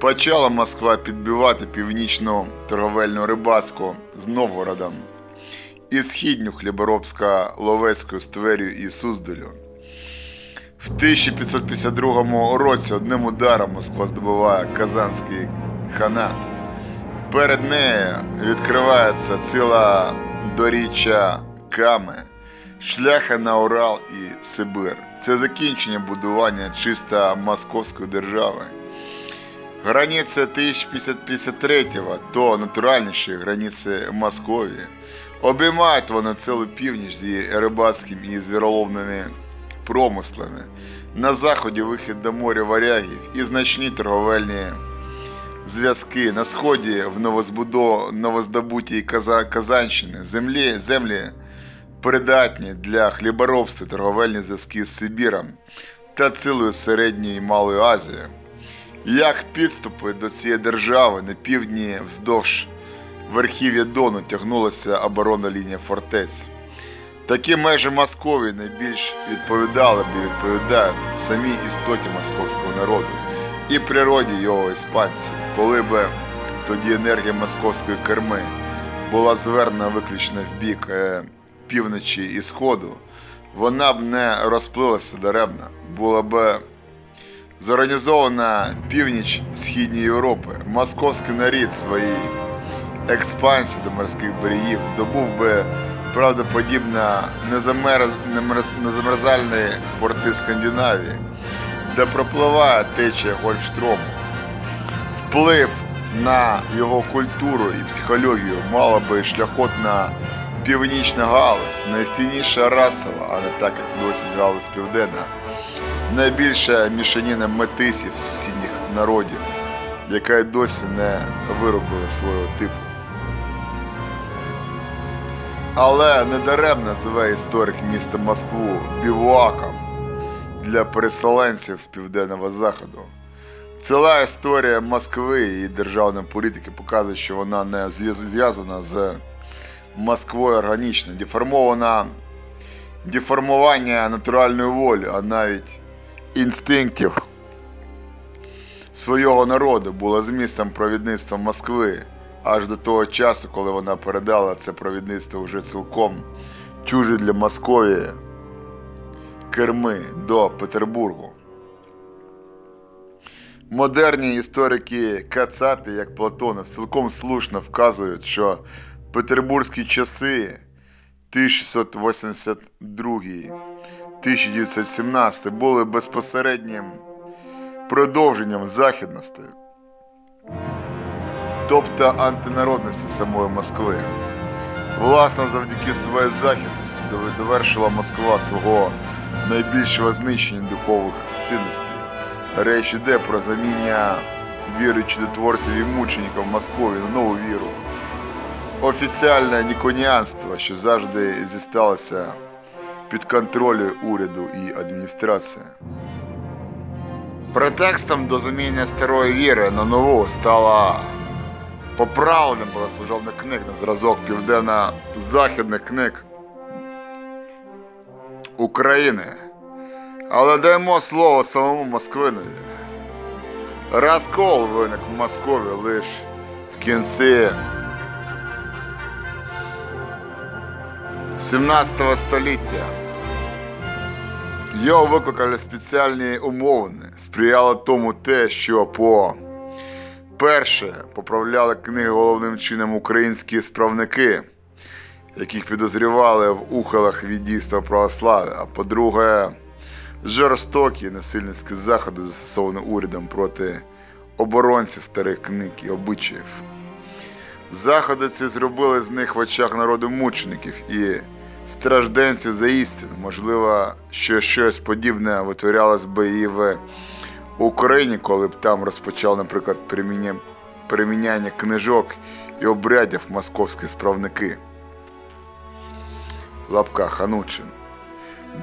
почала Москва підбивати північну торговельну рибацьку з Новгородом і східню хліборобсько-ловецьку з і Суздалю. В 1552 році одним ударом Москва здобуває Казанський ханат. Перед нею відкривається ціла доріччя Ками, шляхи на Урал і Сибир. Це закінчення будування чисто московської держави. Границя 1053-го то натуральніші границі Московії. Обіймають вони цілу північ з її рибацьким і звіроловними промислами. На заході вихід до моря варягів і значні торговельні зв'язки на сході в новозбудо... новоздобутій Каза... Казанщини, землі, землі придатні для хліборобства торговельні зв'язки з Сибіром та цілою середньою і малою Азією. Як підступи до цієї держави на півдні вздовж верхів'я Дону тягнулася оборонна лінія фортець. Такі межі Московії найбільш відповідали б і відповідають самій істоті московського народу, і природі його іспанців, коли би тоді енергія московської керми була звернена виключно в бік е, півночі і сходу, вона б не розплилася даремно, була б зорганізована північ Східної Європи, московський нарід своїй експансії до морських берегів здобув би правдоподібно незамер... немер- незамерзальні порти Скандинавії, де пропливає течія Гольфстрому. Вплив на його культуру і психологію мала би шляхотна північна галузь, найстійніша расова, а не так, як досить галузь південна, найбільша мішаніна метисів сусідніх народів, яка й досі не виробила свого типу. Але недаремно зве історик міста Москву бівуаком для переселенців з південного заходу. Ціла історія Москви і державної політики показує, що вона не зв'язана з Москвою органічно, деформована деформування натуральної волі, а навіть інстинктів свого народу було змістом провідництва Москви аж до того часу, коли вона передала це провідництво вже цілком чуже для Московії керми до Петербургу. Модерні історики Кацапі, як Платонов, цілком слушно вказують, що петербурзькі часи 1682-1917 були безпосереднім продовженням західності, тобто антинародності самої Москви. Власне, завдяки своїй західності довершила Москва свого найбільшого знищення духових цінностей. Речь йде про заміння віри чудотворців і мучеників Москові на нову віру. Офіціальне ніконіанство, що завжди зісталося під контролем уряду і адміністрації. Претекстом до замінення старої віри на нову стала поправленням богослужебних книг на зразок південно-західних книг України. Але даємо слово самому Москвинові. Розкол виник в Москві лише в кінці 17 століття. Його викликали спеціальні умовини. Сприяло тому те, що по перше поправляли книги головним чином українські справники, яких підозрювали в ухилах від дійства православ'я. А по-друге, жорстокі насильницькі заходи застосовані урядом проти оборонців старих книг і обичаїв. Заходи ці зробили з них в очах народу мучеників і стражденців за істину. Можливо, що щось подібне витворялось би і в Україні, коли б там розпочав, наприклад, приміняння книжок і обрядів московські справники. В лапках Анучин.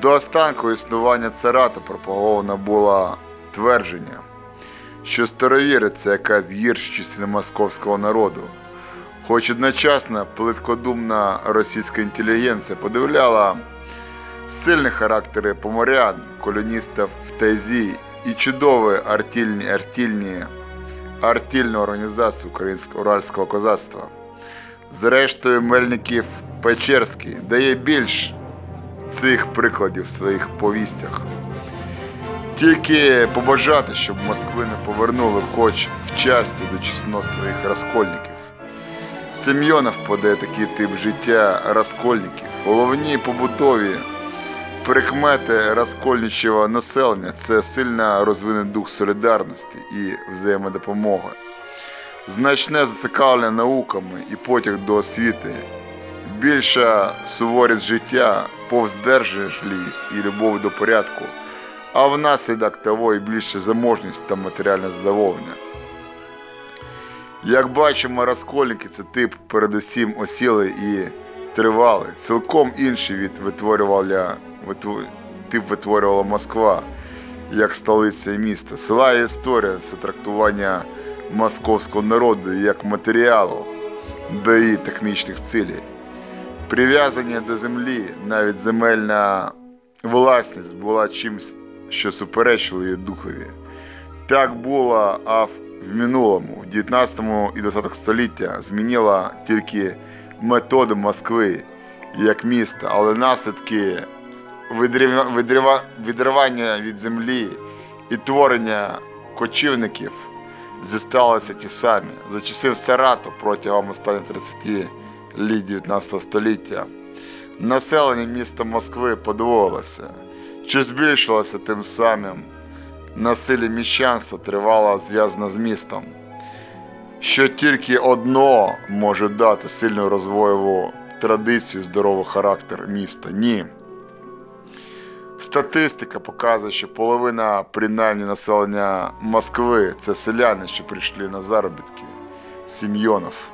До останку існування царата пропаговано було твердження, що старовіри це якась гіршість московського народу. Хоч одночасно плиткодумна російська інтелігенція подивляла сильні характери поморян, колоністів в Тайзі і чудові артільні, артільні, артільну організацію українського уральського козацтва. Зрештою, Мельників Печерський дає більш цих прикладів в своїх повістях. Тільки побажати, щоб Москви не повернули хоч в часті до чеснот своїх розкольників. Семйонов подає такий тип життя розкольників. Головні побутові прикмети розкольничого населення це сильно розвинений дух солідарності і взаємодопомоги, значне зацікавлення науками і потяг до освіти, більша суворість життя, повздержливість і любов до порядку, а внаслідок того і більше заможність та матеріальне задоволення. Як бачимо, розкольники це тип передусім осілий і тривалий, цілком інший від витворювала, витво- тип витворювала Москва як столиця міста. Села і історія це трактування московського народу як матеріалу до її технічних цілей. Прив'язання до землі, навіть земельна власність була чимсь, що суперечило її духові. Так було, а в минулому, в 19 і 20 століття змінила тільки методи Москви як міста, але наслідки відрива- відрива- відривання від землі і творення кочівників зісталися ті самі. За часів Сарату протягом останніх 30 літ 19 століття населення міста Москви подвоїлося, чи збільшилося тим самим насилля міщанства тривало зв'язано з містом, що тільки одно може дати сильну розвоєву традицію здоровий характер міста. Ні. Статистика показує, що половина принаймні населення Москви це селяни, що прийшли на заробітки сім'йонів.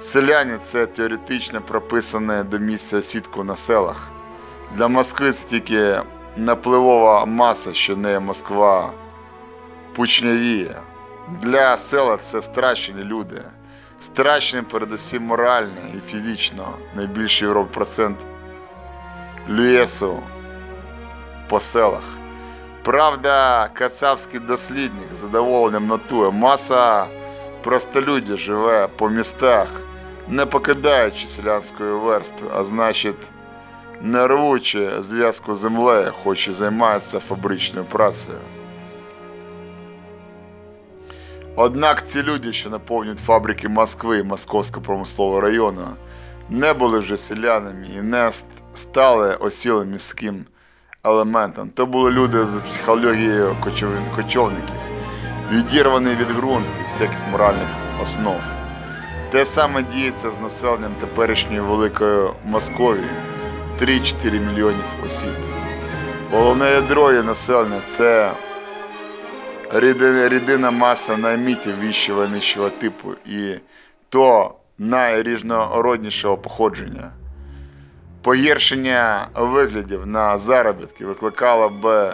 Селяни це теоретично прописане до місця сітку на селах. Для Москви це тільки напливова маса, що нею Москва пучнявіє. Для села це страчені люди. Страчені передусім морально і фізично. Найбільший процент лісу по селах. Правда, кацапський дослідник задоволенням нотує. Маса простолюдів живе по містах, не покидаючи селянської верстви, а значить, не рвучи зв'язку землею, хоч і займається фабричною працею. Однак ці люди, що наповнюють фабрики Москви і Московського промислового району, не були вже селянами і не стали осілим міським елементом. То були люди з психологією кочовників, відірвані від ґрунту всяких моральних основ. Те саме діється з населенням теперішньої великої Московії 3-4 мільйонів осіб. Головне ядро її населення це рідина, рідина маса наймітів вищого і нижчого типу і то найрізнороднішого походження. Погіршення виглядів на заробітки викликало б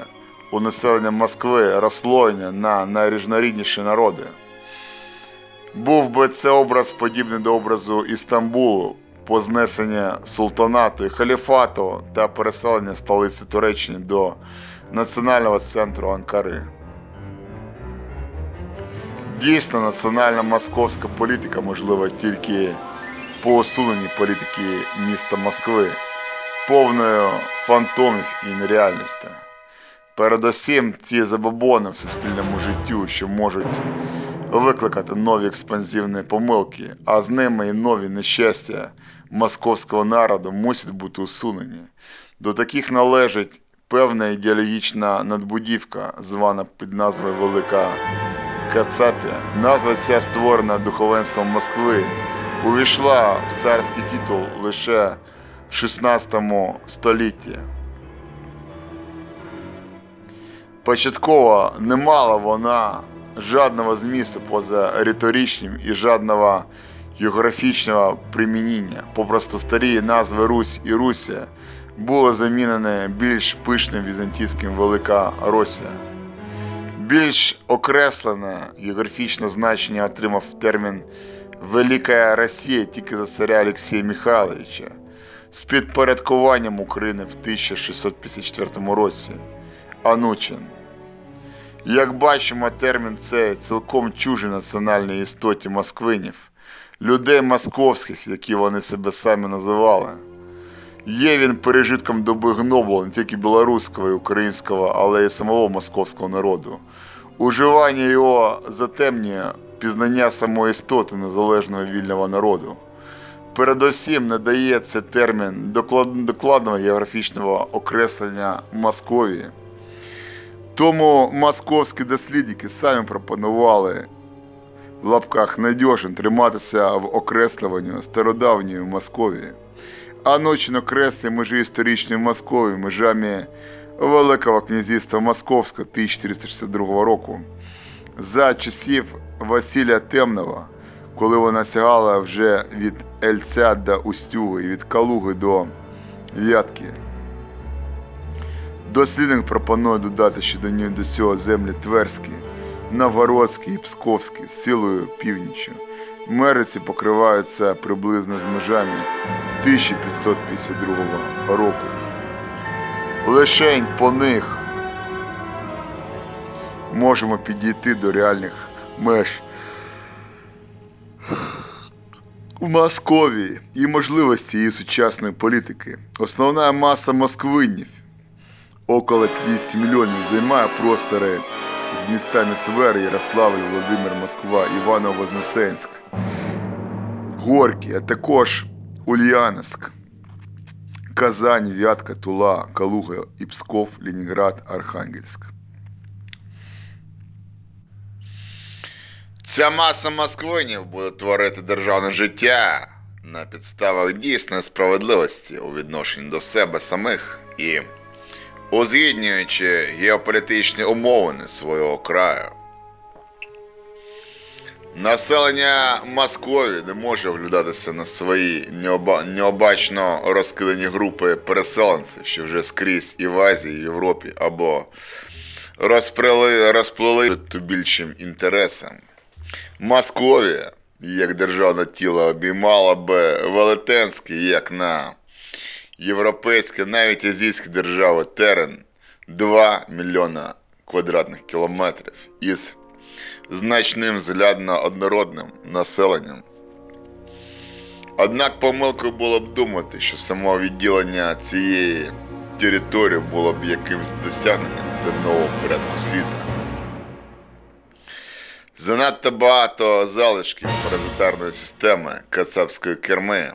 у населення Москви розслоєння на найрізнорідніші народи. Був би це образ подібний до образу Істамбулу, познесення султанату і халіфату та переселення столиці Туреччини до національного центру Анкари. Дійсно, національна московська політика можлива тільки по усуненні політики міста Москви, повною фантомів і нереальності. Передусім, ці забобони в суспільному життю, що можуть викликати нові експанзивні помилки, а з ними і нові нещастя московського народу мусять бути усунені. До таких належить певна ідеологічна надбудівка, звана під назвою Велика Кацапія. Назва ця створена духовенством Москви, увійшла в царський титул лише в 16 столітті. Початково не мала вона жодного змісту поза риторичним і жодного географічного примінення. Попросту старі назви Русь і Русія були замінені більш пишним візантійським Велика Росія. Більш окреслене географічне значення отримав термін Велика Росія тільки за царя Олексія Михайловича з підпорядкуванням України в 1654 році. Анучин. Як бачимо, термін цей цілком чужий національній істоті москвинів, людей московських, які вони себе самі називали. Є він пережитком доби гноблу не тільки білоруського і українського, але й самого московського народу. Уживання його затемнює пізнання самої істоти незалежного вільного народу. Передусім це термін доклад- докладного географічного окреслення Московії. Тому московські дослідники самі пропонували в лапках надіжно триматися в окреслюванні стародавньої Московії. А ночі окреслі межі історичної Московії межами Великого князівства Московського 1462 року. За часів Василія Темного, коли вона сягала вже від Ельця до Устюги від Калуги до Вятки. Дослідник пропонує додати ще до нього до цього землі Тверські, Новгородські і Псковські з силою північю. Мериці покриваються приблизно з межами 1552 року. Лишень по них можемо підійти до реальних меж в Московії і можливості її сучасної політики. Основна маса москвинів, около 50 мільйонів, займає простори з містами Твер, Ярославль, Володимир, Москва, Івано-Вознесенськ, Горький, а також Ульяновськ, Казань, Вятка, Тула, Калуга, і Псков, Ленінград, Архангельськ. Ця маса москвинів буде творити державне життя на підставах дійсної справедливості у відношенні до себе самих і узгіднюючи геополітичні умовини свого краю. Населення Московії не може оглядатися на свої необа... необачно розкидані групи переселенців, що вже скрізь і в Азії, і в Європі, або розплили, розплили тубільчим інтересам. Московія, як державне тіло, обіймала би велетенський, як на європейське, навіть азійські держави, терен 2 мільйона квадратних кілометрів із значним зглядно однородним населенням. Однак помилкою було б думати, що само відділення цієї території було б якимось досягненням для нового порядку світу. Занадто багато залишків паразитарної системи кацапської керми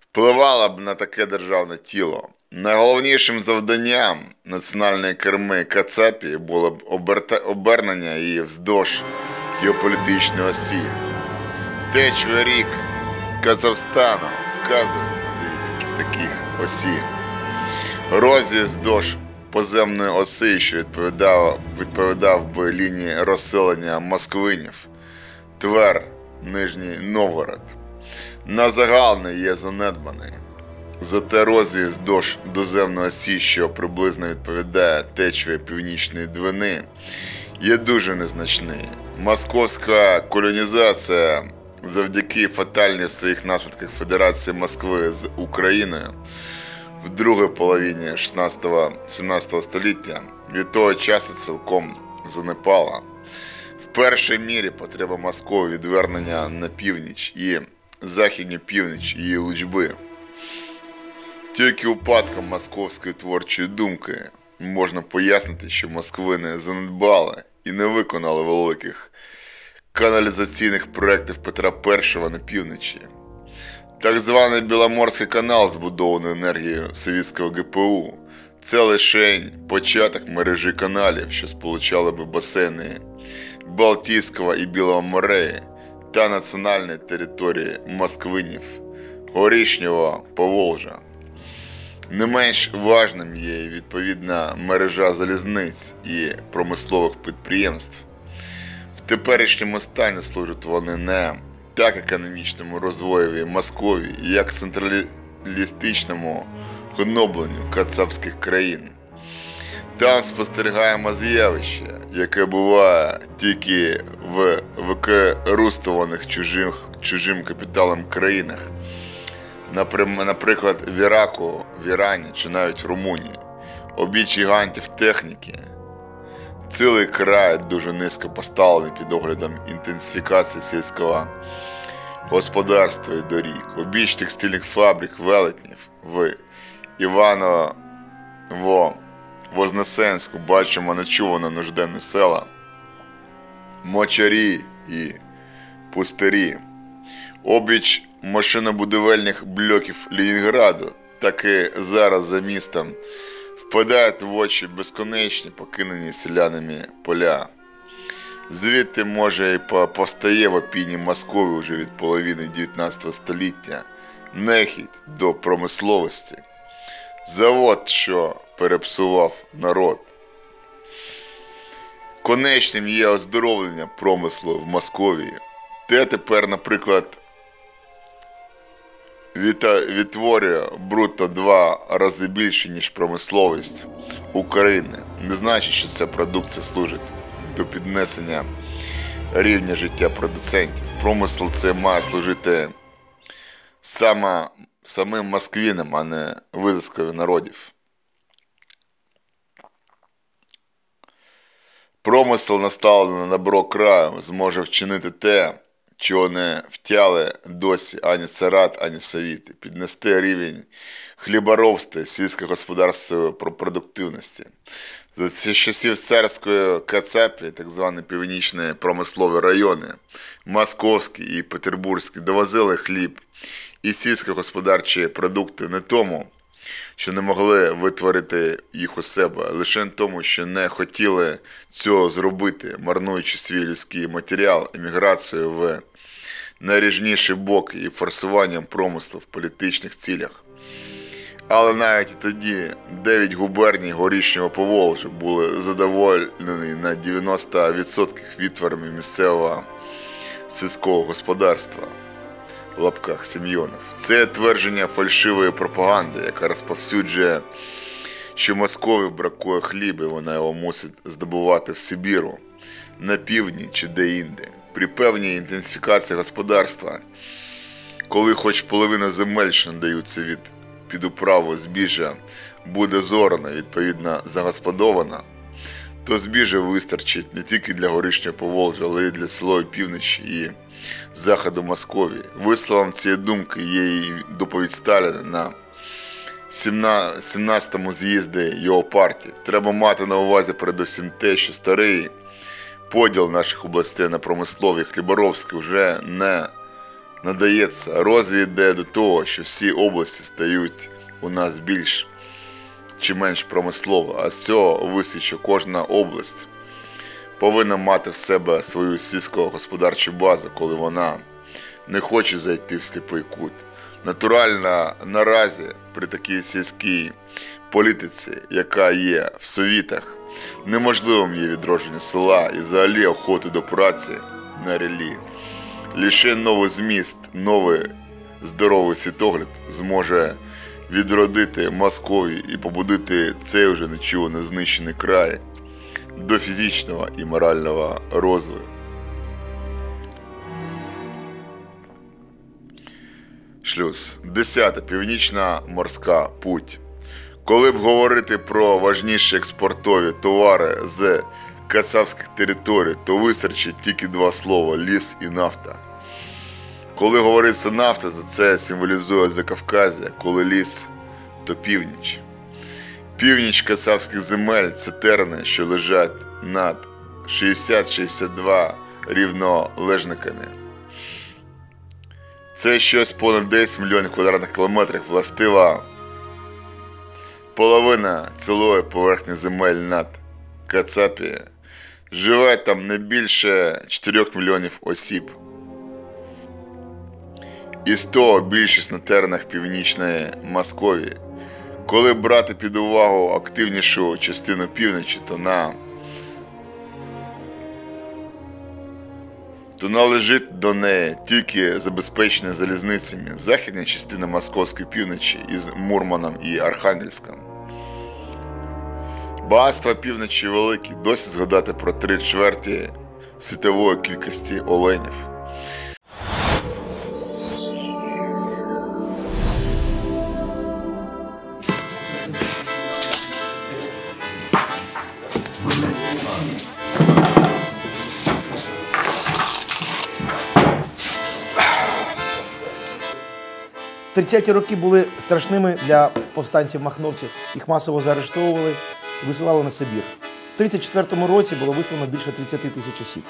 впливало б на таке державне тіло. Найголовнішим завданням національної керми Кацапії було б обернення її вздовж геополітичної осі. Течовий рік Казахстану вказує на таких осі. Розі вздовж поземної оси, що відповідав, відповідав би лінії розселення москвинів, Твер, Нижній Новгород. На загал є занедбаний. Зате розвій вздовж доземної осі, що приблизно відповідає течові північної двини, є дуже незначний. Московська колонізація завдяки фатальній своїх наслідках Федерації Москви з Україною в другій половині 16-17 століття від того часу цілком занепала. В першій мірі потреба Москви відвернення на північ і західню північ її лучби. Тільки упадком московської творчої думки можна пояснити, що москвини занедбали і не виконали великих каналізаційних проєктів Петра І на півночі. Так званий Біломорський канал, збудований енергією Совєтського ГПУ, це лише початок мережі каналів, що сполучали би басейни Балтійського і Білого морей та національні території москвинів Горішнього Поволжя. Не менш важним є відповідна мережа залізниць і промислових підприємств. В теперішньому стані служать вони не так економічному розвоєві Московії, як централістичному гнобленню кацапських країн. Там спостерігаємо з'явище, яке буває тільки в використованих чужим, чужим капіталом країнах, наприклад, в Іраку, в Ірані чи навіть в Румунії, обіч гігантів техніки, цілий край дуже низько поставлений під оглядом інтенсифікації сільського господарства і доріг, обіч текстильних фабрик велетнів в Іваново Вознесенську бачимо нечувано нужденні села, мочарі і пустирі. Обіч машинобудівельних блоків Ленінграду, так і зараз за містом, впадають в очі безконечні покинені селянами поля. Звідти, може, і по- повстає в опіні Москви вже від половини 19 століття нехідь до промисловості. Завод, що перепсував народ. Конечним є оздоровлення промислу в Московії. Те тепер, наприклад, відтворює брутто два рази більше, ніж промисловість України. Не значить, що ця продукція служить до піднесення рівня життя продуцентів. Промисел це має служити саме, самим москвінам, а не визискові народів. Промисел наставлений на добро краю зможе вчинити те, чого не втяли досі ані царат, ані совіти, піднести рівень хліборобства і сільського про продуктивності. За ці часів царської Кацапі, так звані північні промислові райони, Московський і Петербурзький, довозили хліб і сільськогосподарчі продукти не тому, що не могли витворити їх у себе, лише тому, що не хотіли цього зробити, марнуючи свій людський матеріал, еміграцією в найріжніший бок і форсуванням промислу в політичних цілях. Але навіть тоді 9 губерній горішнього Поволжя були задоволені на 90% відтворами місцевого сільського господарства в лапках Сім'йонов. Це твердження фальшивої пропаганди, яка розповсюджує, що Москові бракує хліба, і вона його мусить здобувати в Сибіру, на півдні чи де-інде. При певній інтенсифікації господарства, коли хоч половина земель, що надаються від під управу збіжжя, буде зорана, відповідно загосподована, то збіжжя вистачить не тільки для горішнього Поволжя, але й для селої півночі і заходу Московії. Висловом цієї думки є і доповідь Сталіна на 17-му з'їзді його партії. Треба мати на увазі передусім те, що старий поділ наших областей на промислові хліборобські вже не надається. Розвій йде до того, що всі області стають у нас більш чи менш промислово, а з цього висить, що кожна область повинна мати в себе свою сільськогосподарчу базу, коли вона не хоче зайти в сліпий кут. Натурально наразі при такій сільській політиці, яка є в совітах, неможливим є відродження села і взагалі охоти до праці на релі. Лише новий зміст, новий здоровий світогляд зможе відродити Московію і побудити цей уже нічого не знищений край до фізичного і морального розвою. Шлюз. 10. Північна морська путь. Коли б говорити про важніші експортові товари з кацапських територій, то вистачить тільки два слова ліс і нафта. Коли говориться нафта, то це символізує Закавказя, коли ліс, то північ. Північ кацапських земель це терни, що лежать над 60-62 рівнолежниками. Це щось понад 10 мільйонів квадратних кілометрів властива половина цілої поверхні земель над Кацапі. Живе там не більше 4 мільйонів осіб. Із того більшість на тернах північної Московії. Коли брати під увагу активнішу частину півночі, то на то належить до неї тільки забезпечення залізницями західна частина московської півночі із Мурманом і Архангельськом. Багатства півночі великі, досі згадати про три чверті світової кількості оленів. – 30-ті роки були страшними для повстанців-махновців. Їх масово заарештовували і висилали на Сибір. В 34-му році було вислано більше 30 тисяч осіб.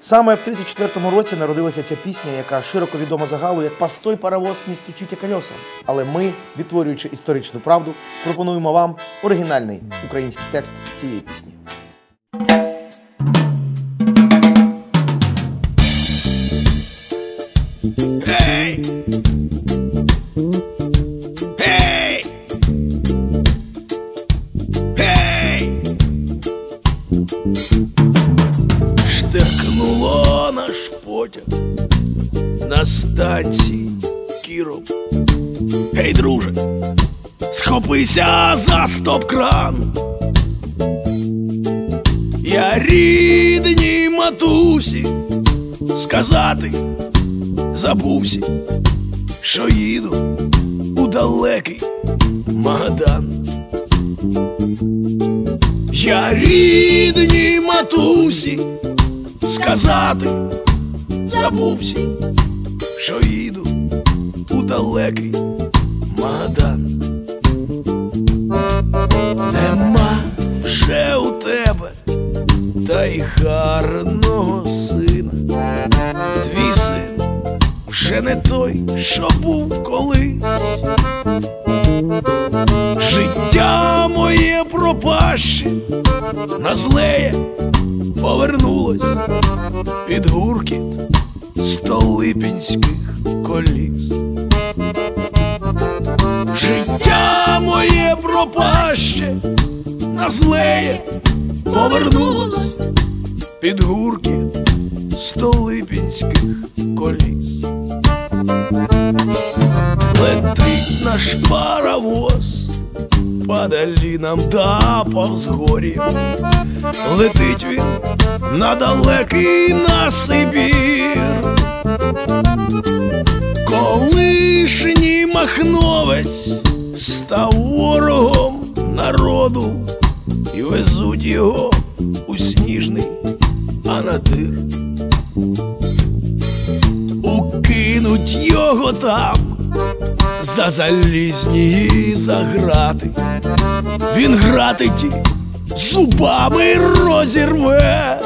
Саме в 34-му році народилася ця пісня, яка широко відома загалу як Постой паровоз, не стучите колеса. Але ми, відтворюючи історичну правду, пропонуємо вам оригінальний український текст цієї пісні. Схопися за стоп-кран. Я рідній матусі сказати забувся, що їду у далекий Магадан. Я рідній матусі сказати забувся, що їду у далекий що був колись. Життя моє пропаще на злеє повернулось під гуркіт столипінських коліс. Життя моє пропаще на злеє повернулось під гуркіт столипінських нам да повзгорі. Летить він на далекий на Сибір. Колишній махновець став ворогом народу і везуть його у сніжний анадир. Укинуть його там за залізні заграти. Він грати ті зубами розірве.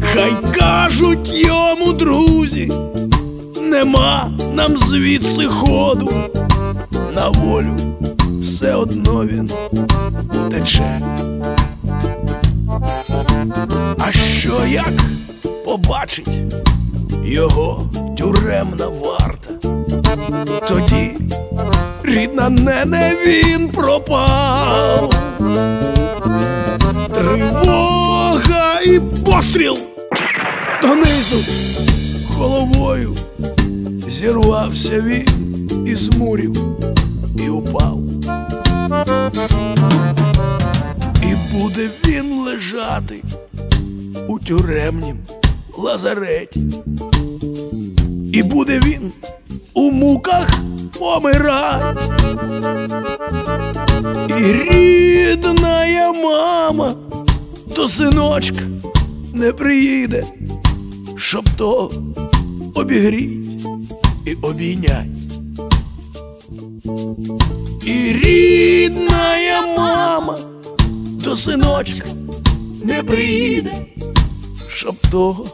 Хай кажуть йому друзі, нема нам звідси ходу, на волю все одно він утече. А що як побачить його тюремна варта? Рідна нене він пропав. Тривога і постріл донизу головою зірвався він із мурів і упав. І буде він лежати у тюремнім лазареті. І буде він у муках помирать. І рідна мама до синочка не приїде, щоб то обігріть і обійнять. І рідна мама до синочка не приїде, щоб того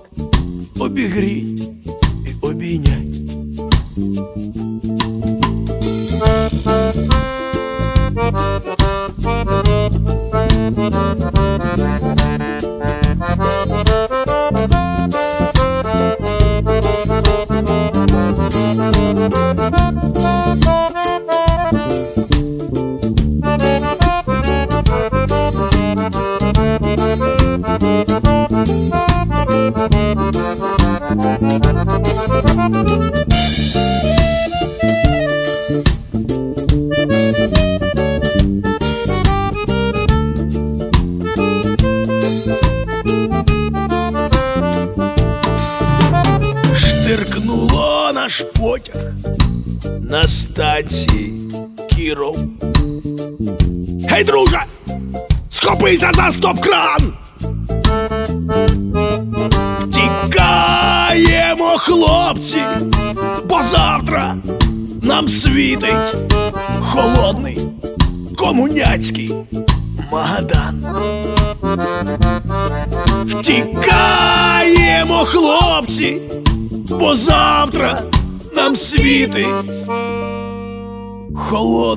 холодний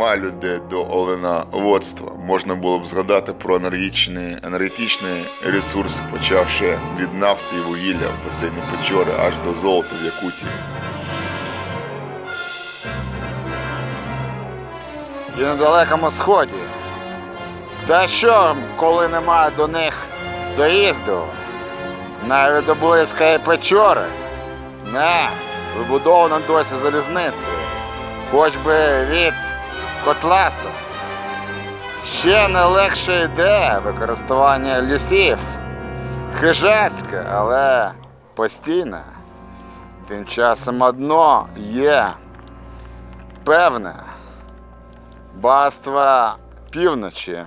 нема людей до оленоводства. Можна було б згадати про енергічні, енергетичні ресурси, почавши від нафти і вугілля в басейні Печори аж до золота в Якутії. І на далекому сході. Та що, коли немає до них доїзду, навіть до близької печори, не вибудовано досі залізниці, хоч би від Котласа. Ще не легше йде використання лісів. Хижацьке, але постійне. Тим часом одно є певне. Багатство півночі,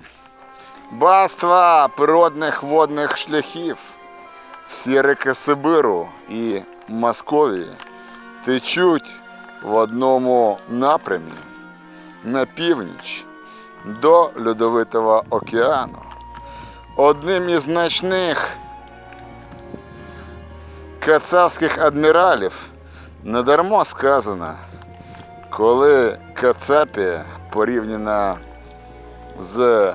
багатство природних водних шляхів, всі ріки Сибиру і Московії течуть в одному напрямі на північ до Льодовитого океану. Одним із значних кацапських адміралів недармо сказано, коли Кацапія порівняна з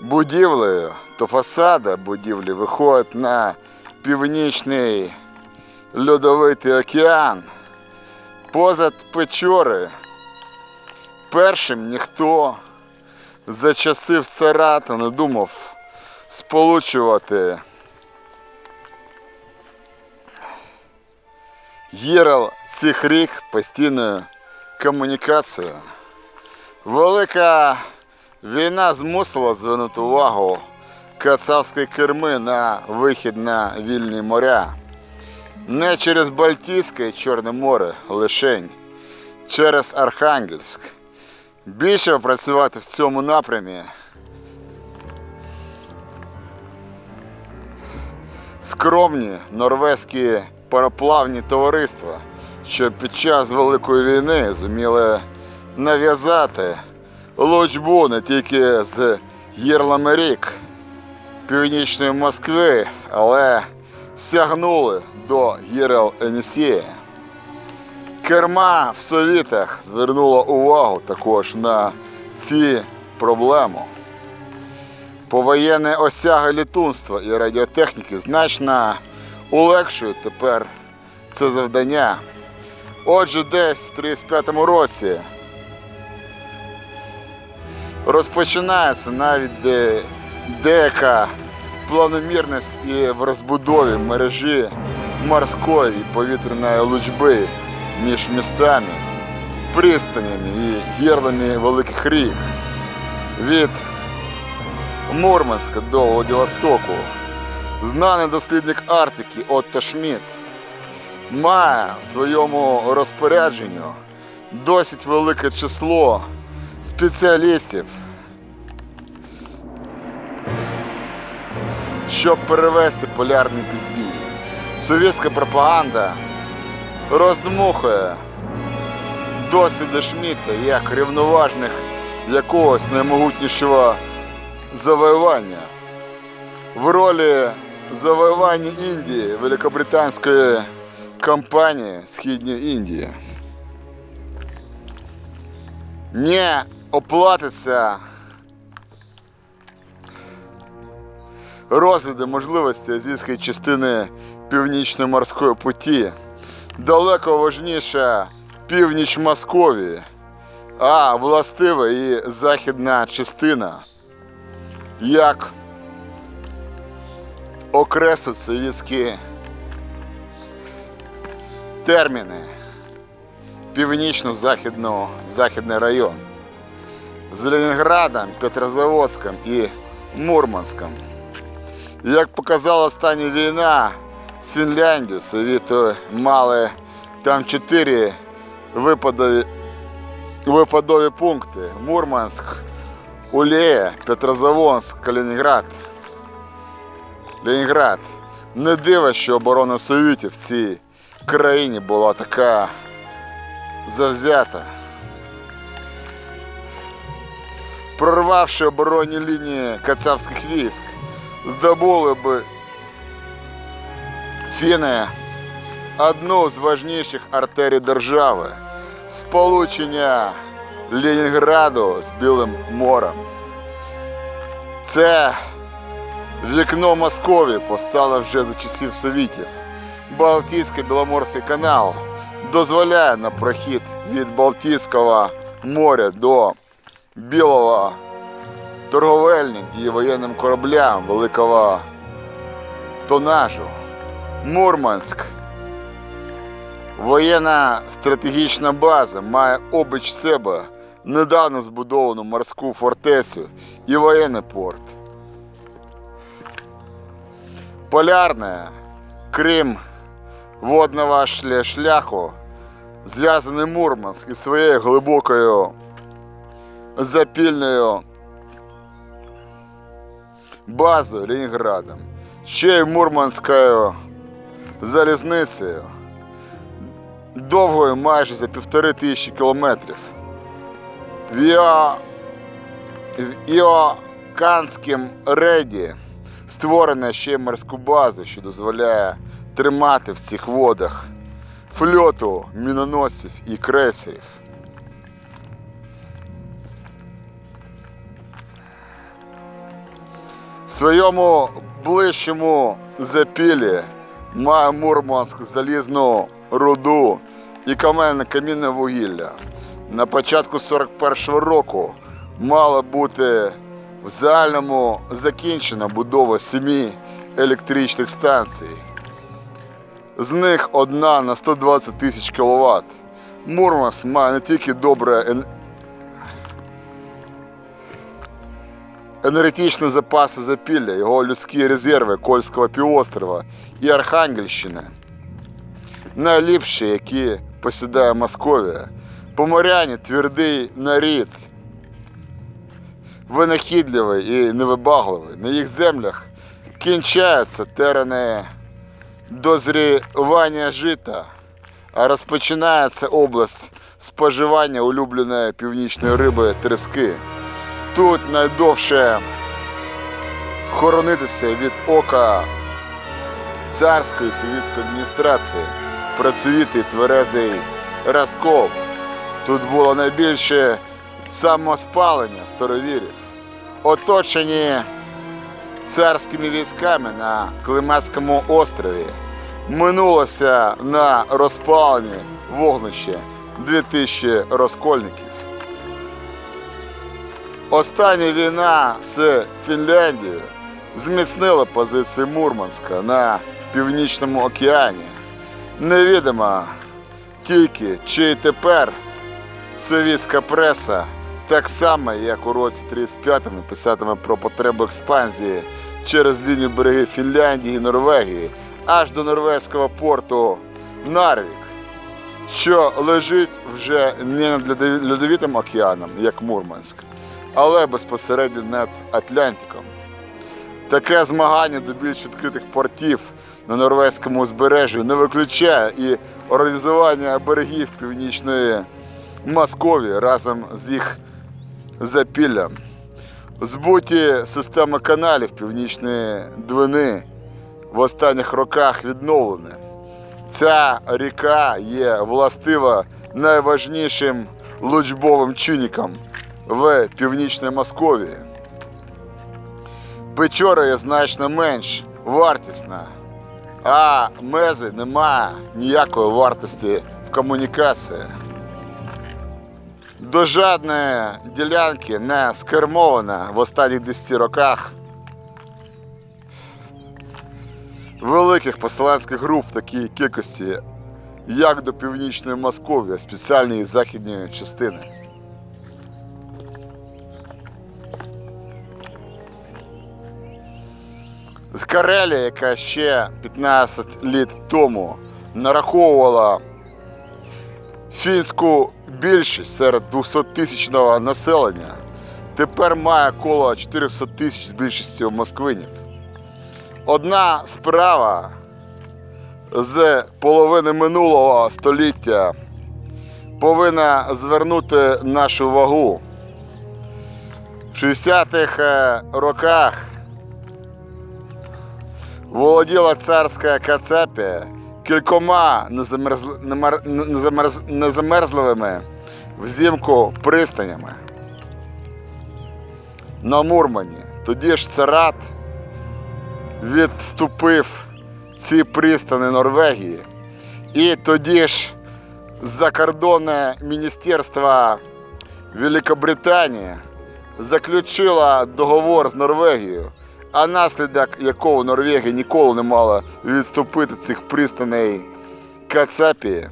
будівлею, то фасада будівлі виходить на північний льодовитий океан. Позад Печори першим ніхто за часів царата не думав сполучувати гірал цих рік постійною комунікацією. Велика війна змусила звернути увагу кацапської керми на вихід на вільні моря. Не через Балтійське і Чорне море лишень, через Архангельськ. Більше працювати в цьому напрямі. Скромні норвезькі пароплавні товариства, що під час Великої війни зуміли нав'язати лучбу не тільки з гірлами рік північної Москви, але сягнули до гірел Енісія. Керма в Совітах звернула увагу також на ці проблеми. Повоєнне осяги літунства і радіотехніки значно улегшують тепер це завдання. Отже, десь в 35-му році розпочинається навіть де, деяка планомірність і в розбудові мережі морської і повітряної лучби між містами, пристанями і гірлами великих рік. Від Мурманська до Владивостоку. Знаний дослідник Арктики Отто Шмідт має в своєму розпорядженні досить велике число спеціалістів, щоб перевести полярний підбій. Совєтська пропаганда роздмухує досвіди Шмідта як рівноважних якогось наймогутнішого завоювання. В ролі завоювання Індії великобританської компанії Східної Індії не оплатиться розгляди можливості азійської частини північної морської путі. Далеко важніша північ Московії, а властива і західна частина. Як окреслюють совєтські терміни північно-західного західний район з Ленінградом, Петрозаводськом і Як показала остання війна з Фінляндією, Совєти мали там чотири випадові, випадові пункти: Мурманськ, Улея, Петрозаводськ, Калінінград. Ленінград. Не диво, що оборона Совєтів в цій країні була така завзята. Прорвавши оборонні лінії кацапських військ, здобули би фіни одну з важніших артерій держави сполучення Ленінграду з Білим морем. Це вікно Московії постало вже за часів Совітів. Балтійський Біломорський канал дозволяє на прохід від Балтійського моря до Білого торговельним і воєнним кораблям великого тонажу. Мурманськ. Воєнна стратегічна база має обич себе недавно збудовану морську фортецю і воєнний порт. Полярне, Крим водного шляху, зв'язаний Мурманськ із своєю глибокою запільною базою Ленінградом, ще й Мурманською залізницею, довгою майже за півтори тисячі кілометрів. В Іо... в рейді створена ще морську базу, що дозволяє тримати в цих водах фльоту міноносців і крейсерів. Своєму ближчому запілі має Мурманськ залізну руду і камінне вугілля. На початку 41-го року мала бути в загальному закінчена будова семи електричних станцій. З них одна на 120 тисяч кВт. Мурманськ має не тільки добре енергетичні запаси запілля, його людські резерви Кольського півострова і Архангельщини. Найліпші, які посідає Московія. Поморяні твердий нарід, винахідливий і невибагливий. На їх землях кінчаються терени дозрівання жита, а розпочинається область споживання улюбленої північної риби трески. Тут найдовше хоронитися від ока царської совєтської адміністрації, працювати тверезий розкол. Тут було найбільше самоспалення старовірів, оточені царськими військами на Климатському острові. Минулося на розпаленні вогнище 2000 розкольників. Остання війна з Фінляндією зміцнила позиції Мурманська на Північному океані. Невідомо тільки, чи й тепер совєтська преса, так само, як у році 35-му, писатиме про потребу експанзії через лінію берегів Фінляндії і Норвегії аж до норвезького порту Нарвік, що лежить вже не над льодовитим океаном, як Мурманськ, але безпосередньо над Атлантиком. Таке змагання до більш відкритих портів на норвезькому узбережжі не виключає і організування берегів північної Московії разом з їх запіллям. Збуті системи каналів Північної Двини в останніх роках відновлені. Ця ріка є властива найважнішим лучбовим чинником в північній Московії. Печора є значно менш вартісна, а мези немає ніякої вартості в комунікації. До жодної ділянки не скермована в останніх 10 роках великих поселенських груп в такій кількості, як до північної Московії, спеціальної західної частини. З Карелія, яка ще 15 літ тому нараховувала фінську більшість серед 200-тисячного населення, тепер має коло 400 тисяч з більшістю москвинів. Одна справа з половини минулого століття повинна звернути нашу вагу. В 60-х е, роках володіла царська Кацапія кількома немар- незамерз- незамерзливими взимку пристанями на Мурмані. Тоді ж царат відступив ці пристани Норвегії. І тоді ж закордонне міністерство Великобританії заключила договор з Норвегією, а наслідок якого Норвегія ніколи не мала відступити цих пристаней Кацапії.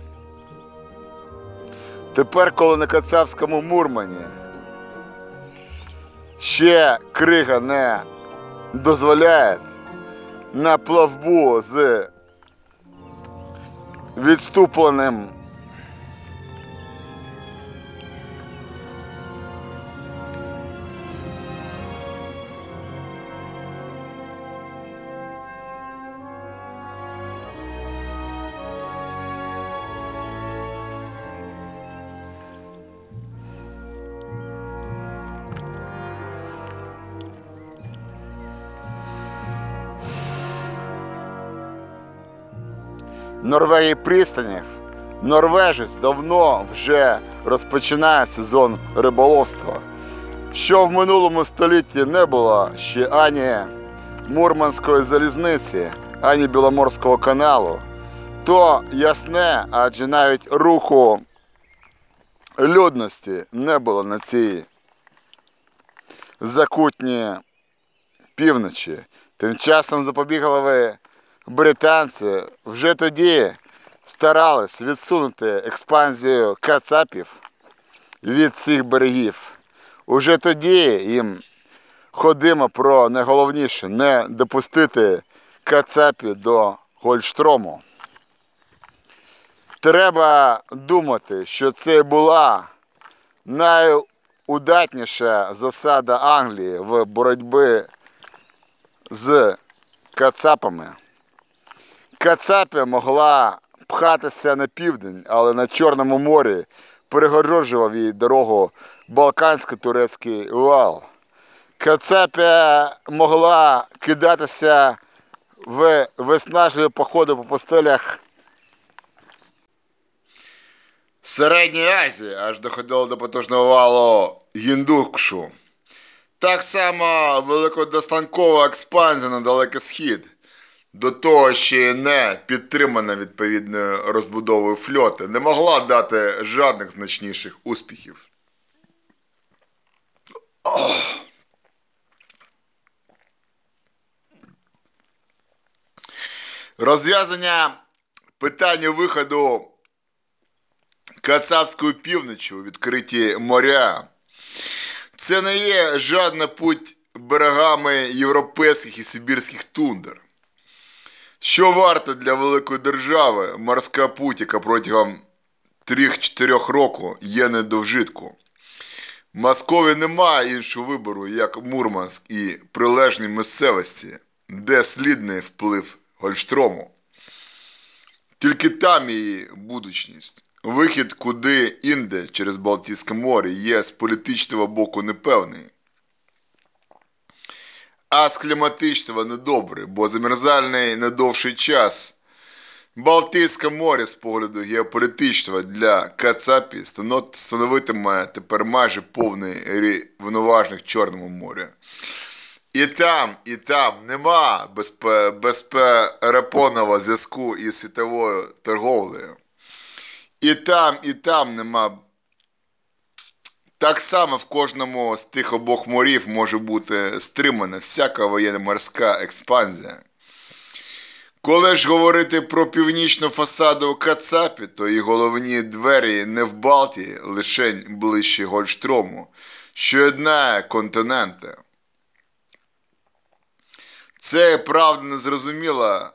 Тепер, коли на Кацапському Мурмані ще крига не дозволяє на плавбу з відступленим Норвегії пристанів, норвежець давно вже розпочинає сезон риболовства, що в минулому столітті не було ще ані Мурманської залізниці, ані Біломорського каналу, то ясне, адже навіть руху людності не було на цій закутній півночі. Тим часом запобігливі британці вже тоді старались відсунути експанзію кацапів від цих берегів. Уже тоді їм ходимо про найголовніше не допустити кацапів до Гольштрому. Треба думати, що це була найудатніша засада Англії в боротьбі з кацапами. Кацапія могла пхатися на південь, але на Чорному морі перегороджував їй дорогу Балкансько-турецький вал. Кацапія могла кидатися в виснажливі походи по пустелях Середньої Азії, аж доходило до потужного валу Гіндукшу. Так само великодостанкова експанзія на Далекий Схід. До того ще не підтримана відповідною розбудовою фльоти, не могла дати жодних значніших успіхів. Ох. Розв'язання питання виходу Кацапською півночі у відкриті моря. Це не є жодна путь берегами європейських і сибірських тундр. Що варто для великої держави морська путь, яка протягом 3-4 років є недовжитку. Москові немає іншого вибору, як Мурманськ і прилежні місцевості, де слідний вплив Гольштрому. Тільки там її будучність. Вихід куди інде через Балтійське море є з політичного боку непевний. А з кліматичного недобрий, бо замерзальний недовший час Балтійське море з погляду геополітичного для Кацапі становитиме тепер майже повний рівноважних Чорному морі. І там, і там нема безпе- безперепонного зв'язку із світовою торговлею. І там, і там нема. Так само в кожному з тих обох морів може бути стримана всяка воєнно-морська експанзія. Коли ж говорити про північну фасаду Кацапі, то і головні двері не в Балтії, лишень ближче Гольштрому, що єднає континенти. Це правда незрозуміла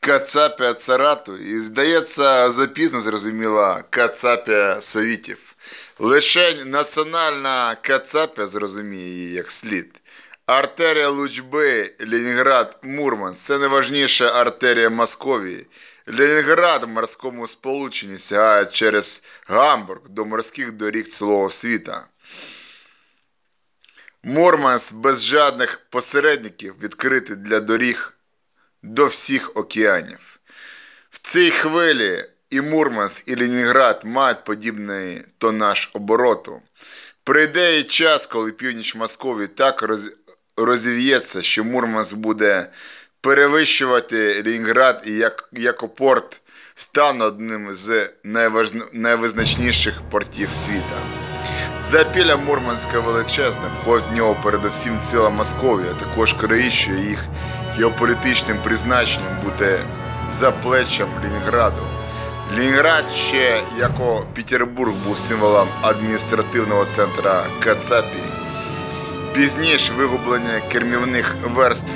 Кацапія царату і, здається, запізно зрозуміла Кацапія совітів. Лишень національна Кацапія зрозуміє її як слід. Артерія Лучби, Ленінград, Мурманськ – це найважніша артерія Московії. Ленінград в морському сполученні сягає через Гамбург до морських доріг цілого світа. Мурманськ без жодних посередників відкритий для доріг до всіх океанів. В цій хвилі і Мурманськ, і Ленінград мають подібний тонаж обороту. Прийде і час, коли північ Московії так роз... розів'ється, що Мурманськ буде перевищувати Ленінград і як, як порт стане одним з найвизначніших портів світа. Запілля Мурманська величезне, входить в нього передусім ціла Московія, також країще їх геополітичним призначенням бути заплеччям Ленінграду. Ленінград ще як Петербург був символом адміністративного центра Кацапії. Пізніше вигублення кермівних верств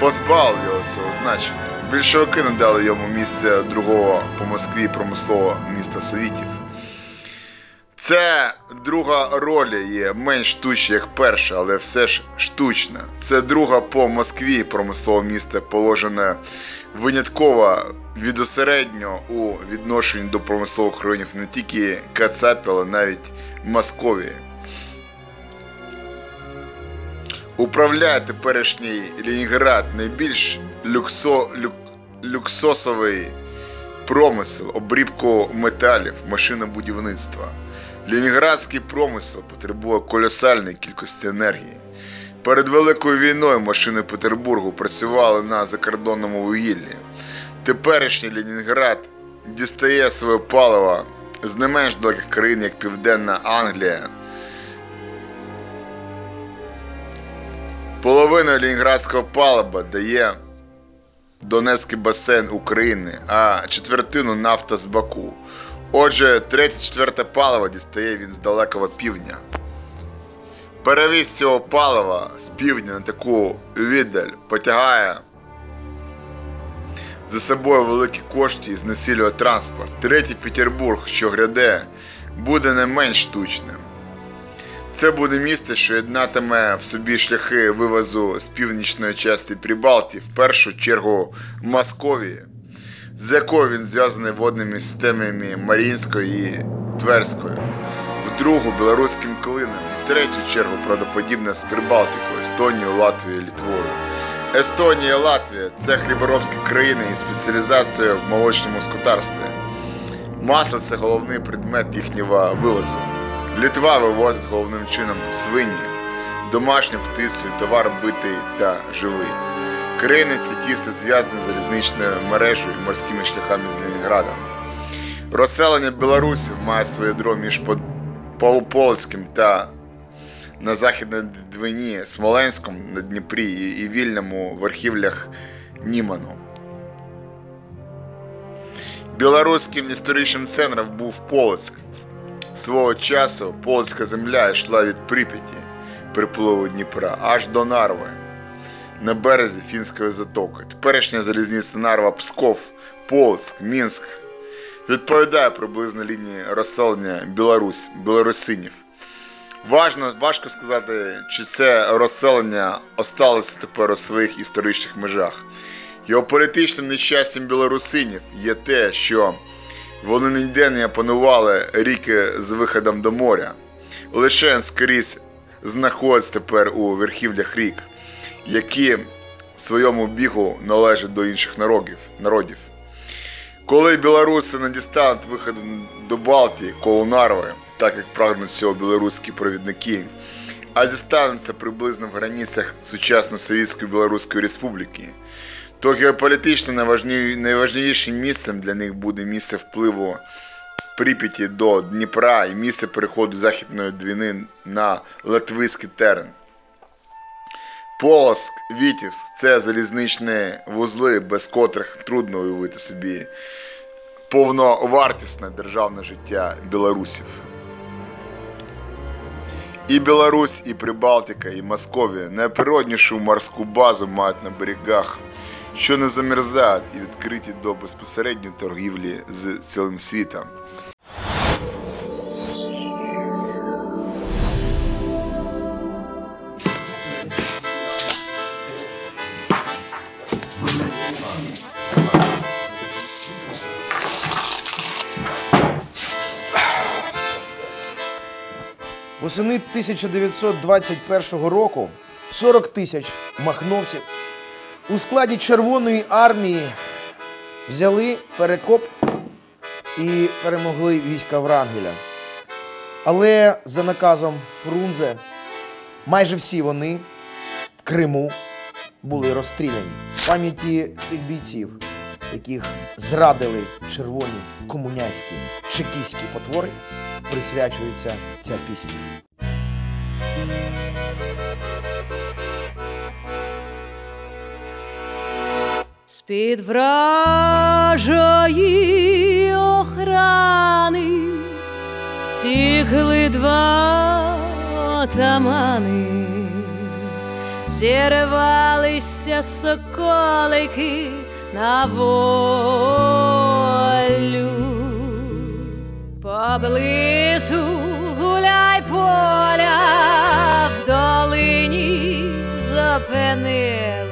позбавив його цього значення. Більшовики надали йому місце другого по Москві промислового міста Совітів. Це друга роль є менш штучна, як перша, але все ж штучна. Це друга по Москві промислове місто положене винятково відосередньо у відношенні до промислових районів не тільки Кацапі, але навіть Московії. Управляє теперішній Ленінград найбільш люксо, люк, люксосовий промисел, обрібку металів, машинобудівництва. Ленінградський промисел потребує колосальної кількості енергії. Перед Великою війною машини Петербургу працювали на закордонному вугіллі. Теперішній Ленінград дістає своє паливо з не менш далеких країн, як Південна Англія. Половину ленінградського палива дає Донецький басейн України, а четвертину нафта з Баку. Отже, третє-четверте паливо дістає він з далекого півдня. Перевіз цього палива з півдня на таку віддаль потягає за собою великі кошти і знесилює транспорт. Третій Петербург, що гряде, буде не менш штучним. Це буде місце, що єднатиме в собі шляхи вивозу з північної частини Прибалтії, в першу чергу Московії, з якою він зв'язаний водними системами Маріїнської і Тверської, в другу білоруським клином, в третю чергу правдоподібне з Прибалтикою, Естонією, Латвією, Літвою. Естонія Латвія це хліборобські країни із спеціалізацією в молочному скотарстві. Масло це головний предмет їхнього вивозу. Літва вивозить головним чином свині, домашню птицю, товар битий та живий. Країни ці тісно зв'язані залізничною мережею і морськими шляхами з Ленінградом. Розселення білорусів має своє ядро між Полуполським та на Західній Двині, Смоленськом на Дніпрі і Вільному в верхівлях Німану. Білоруським історичним центром був Полоцьк. Свого часу польська земля йшла від Прип'яті, припливу Дніпра, аж до Нарви, на березі Фінської затоки. Теперішня залізниця Нарва Псков, Полоцьк, Мінськ відповідає приблизно лінії розселення Білорусь, білорусинів. Важно, важко сказати, чи це розселення осталося тепер у своїх історичних межах. Геополітичним нещастям білорусинів є те, що вони ніде не опанували ріки з виходом до моря. Лише скрізь знаходяться тепер у верхівлях рік, які в своєму бігу належать до інших народів. народів. Коли білоруси не дістануть виходу до Балтії, коло Нарви, так як прагнуть цього білоруські провідники, а зістануться приблизно в границях сучасної Совєтської Білоруської Республіки, то геополітично найважні- найважливішим місцем для них буде місце впливу Прип'яті до Дніпра і місце переходу Західної Двіни на Латвійський терен. Полоськ, Вітівськ це залізничні вузли, без котрих трудно уявити собі повновартісне державне життя білорусів. І Білорусь, і Прибалтика, і Московія найприроднішу морську базу мають на берегах, що не замерзають і відкриті до безпосередньої торгівлі з цілим світом. Восени 1921 року 40 тисяч махновців у складі Червоної армії взяли перекоп і перемогли війська Врангеля. Але за наказом Фрунзе майже всі вони в Криму були розстріляні. В пам'яті цих бійців яких зрадили червоні комуняцькі чекістські потвори, присвячується ця пісня. З-під вражої охрани втікли два отамани, зірвалися соколики на волю. Поблизу гуляй поля в долині зупинились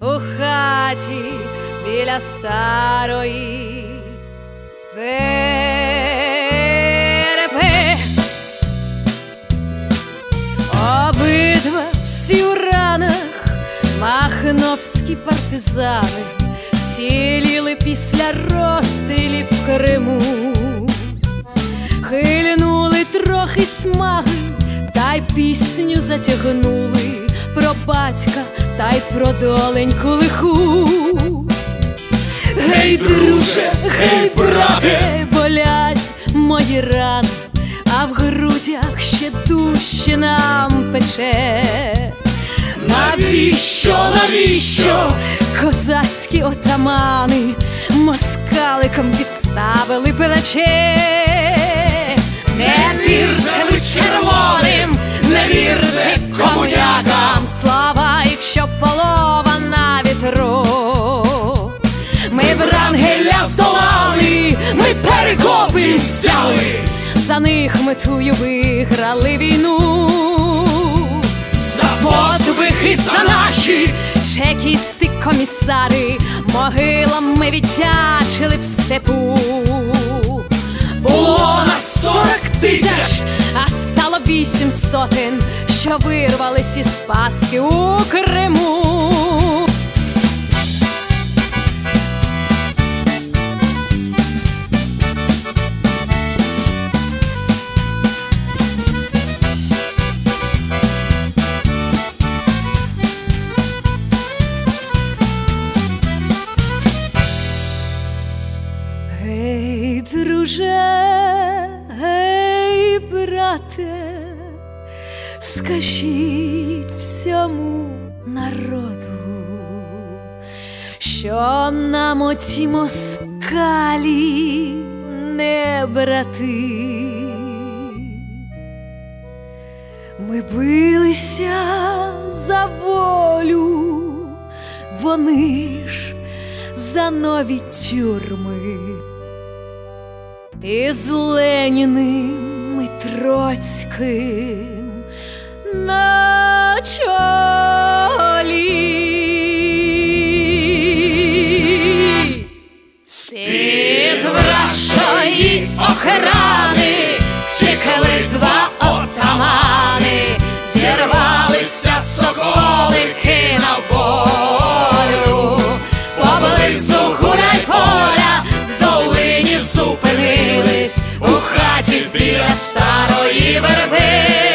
у хаті біля старої верби. Обидва всі у ранах махновські партизани ціліли після розстрілів в Криму. Хильнули трохи смаги, та й пісню затягнули про батька та й про доленьку лиху. Гей, друже, гей, брате, болять мої рани, а в грудях ще дужче нам пече. Навіщо, навіщо козацькі отамани москаликом підставили пелече? Не вірте ви червоним, не вірте комунякам, слава, якщо полова на вітру. Ми Врангеля здолали, ми перекопи взяли, за них метую виграли війну. За подвиги за наші чекісти комісари, могилам ми віддячили в степу. Було нас сорок тисяч, а стало вісім сотень, що вирвались із пастки у Криму. Гей, брате, скажіть всьому народу, що нам оті москалі не брати. Ми билися за волю, вони ж за нові тюрми. І з Леніним і Троцьким на чолі. З-під вражої охрани втікли два отамани, зірвалися соколики на волю, поблизу гуляй поля, в долині зупинились у хаті біля старої верби.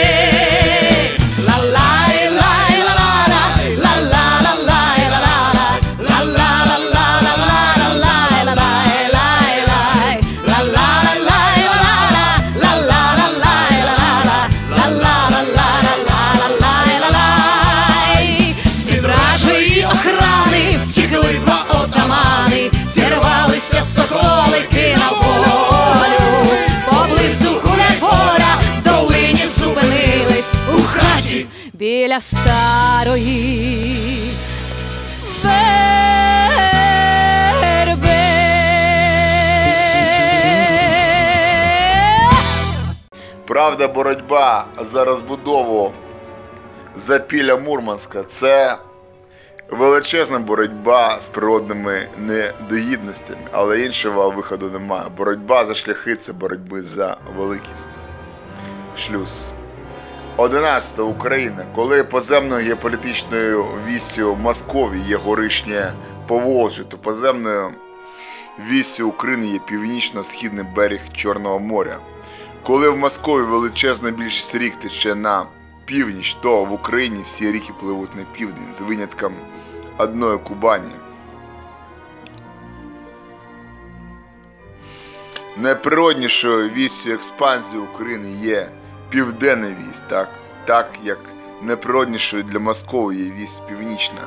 Біля старої верби. Правда, боротьба за розбудову запілля Мурманська це величезна боротьба з природними недоїдностями, але іншого виходу немає. Боротьба за шляхи це боротьби за великість. Шлюз. 11 Україна, коли поземною геополітичною в Москові є горишнє Поволжя, то поземною вісію України є північно-східний берег Чорного моря. Коли в Москові величезна більшість рік тече на північ, то в Україні всі ріки пливуть на південь з винятком одної Кубані. Найприроднішою вісією експанзії України є південна вість, так, так як найприроднішою для Московії є вість північна.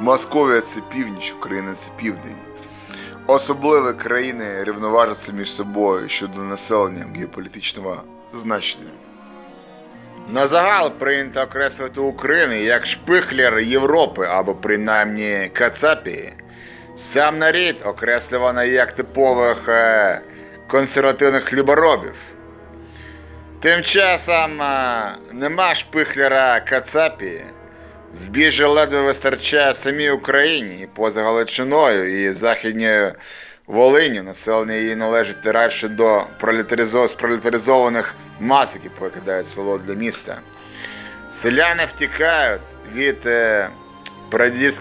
Московія це північ, Україна це південь. Особливі країни рівноважаться між собою щодо населення геополітичного значення. На загал прийнято окреслити Україну як шпихлер Європи або принаймні Кацапії. Сам нарід окреслювано як типових е, консервативних хліборобів. Тим часом е, нема шпихлера Кацапії. Збіжжя ледве вистачає самій Україні поза Галичиною і Західньою Волиню. Населення її належить радше до пролетаризо... пролетаризованих мас, які покидають село для міста. Селяни втікають від е,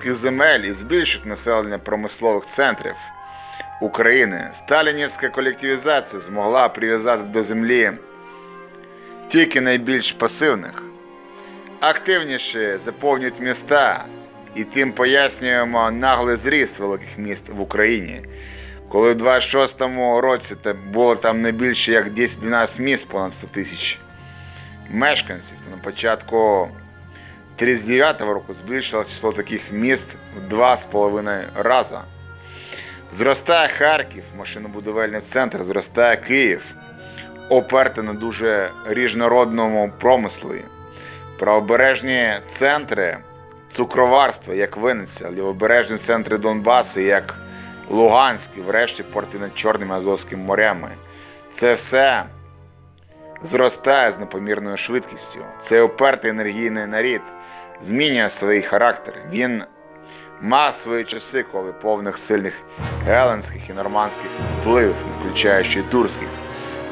земель і збільшують населення промислових центрів України. Сталінівська колективізація змогла прив'язати до землі тільки найбільш пасивних. Активніше заповнюють міста, і тим пояснюємо наглий зріст великих міст в Україні. Коли в 26-му році було там не більше як 10-12 міст, понад 100 тисяч мешканців, то на початку 39-го року збільшилось число таких міст в 2,5 рази. Зростає Харків, машинобудівельний центр, зростає Київ, опертий на дуже різнородному промислі. Правобережні центри цукроварства, як Винниця, лівобережні центри Донбасу, як Луганський, врешті порти над Чорним Азовським морями. Це все зростає з непомірною швидкістю. Цей упертий енергійний нарід змінює свій характер. Він мав свої часи, коли повних сильних геленських і нормандських впливів, включаючи турських,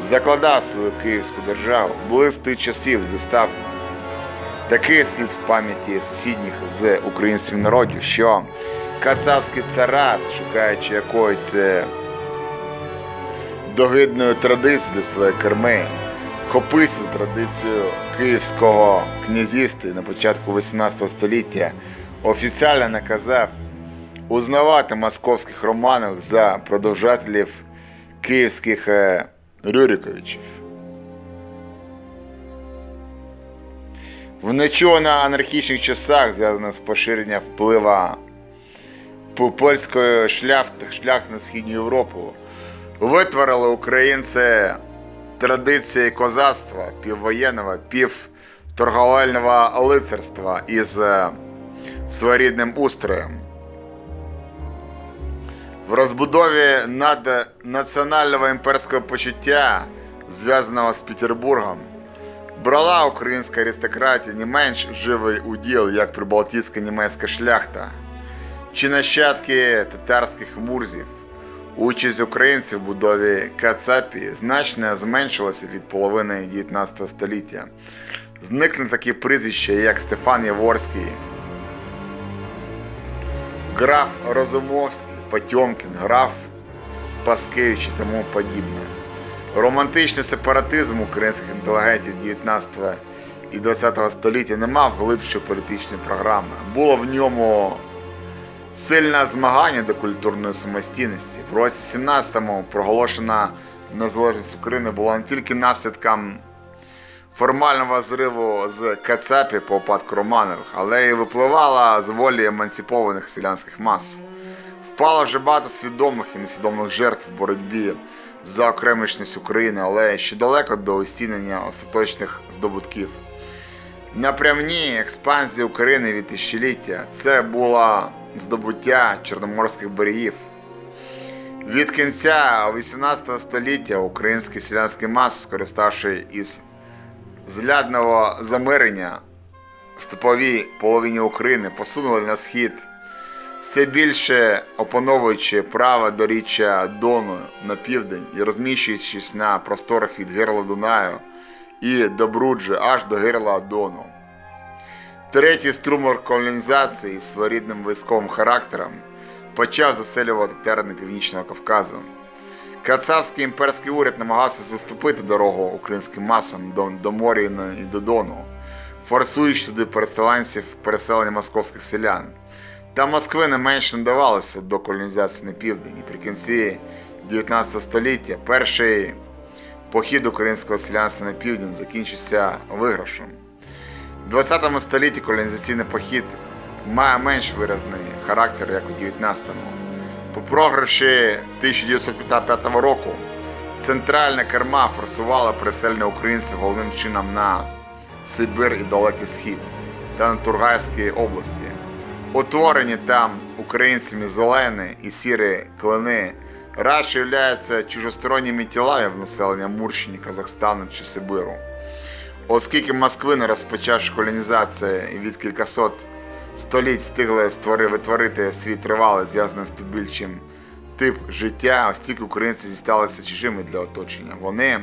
закладав свою київську державу. Тих часів застав такий слід в пам'яті сусідніх з українських народів, що кацапський царат, шукаючи якоїсь е, догидної традиції для своєї керми, хопився традицію Київського князівства на початку 18 століття офіціально наказав узнавати московських романів за продовжателів київських Рюриковичів. В нечувано-анархічних часах, зв'язано з поширенням вплива по- польської шляхти, шляхти на Східну Європу, витворили українці традиції козацтва, піввоєнного, півторговельного лицарства із е, своєрідним устроєм. В розбудові наднаціонального імперського почуття, зв'язаного з Петербургом, брала українська аристократія не менш живий уділ, як прибалтійська німецька шляхта, чи нащадки татарських мурзів. Участь українців в будові Кацапії значно зменшилася від половини 19 століття. Зникли такі прізвища, як Стефан Яворський, граф Розумовський, Потьомкін, граф Паскевич і тому подібне. Романтичний сепаратизм українських інтелігентів 19 і 20 століття не мав глибшої політичної програми. Було в ньому сильне змагання до культурної самостійності. В році 17-му проголошена незалежність України була не тільки наслідком формального зриву з Кацапі по упадку Романових, але й випливала з волі емансипованих селянських мас. Впало вже багато свідомих і несвідомих жертв в боротьбі за окремішність України, але ще далеко до устінення остаточних здобутків. Напрямні експансії України від тисячоліття це було здобуття чорноморських берегів. Від кінця 18 століття українські селянські маси, скориставши із злядного замирення в степовій половині України, посунули на схід, все більше опановуючи право до річчя Дону на південь і розміщуючись на просторах від гирла Дунаю і до Бруджі аж до гирла Дону. Третій струмор колонізації з своєрідним військовим характером почав заселювати терени Північного Кавказу. Кацапський імперський уряд намагався заступити дорогу українським масам до, до моря і до Дону, форсуючи туди переселенців переселення московських селян. Та Москви не менше не давалося до колонізації на південь, і при кінці 19 століття перший похід українського селянства на південь закінчився виграшем. У 20 столітті колонізаційний похід має менш виразний характер, як у 19-му. По програші 1955 року центральна керма форсувала переселення українців головним чином на Сибир і Далекий Схід та на Тургайській області. Утворені там українцями зелені і сірі клини радше являються чужосторонніми тілами в населення Мурщини, Казахстану чи Сибиру. Оскільки Москви не розпочавши колонізацію від кількасот століть встигли створи, витворити свій тривалий, зв'язаний з тубільчим тип життя, оскільки українці зісталися чужими для оточення. Вони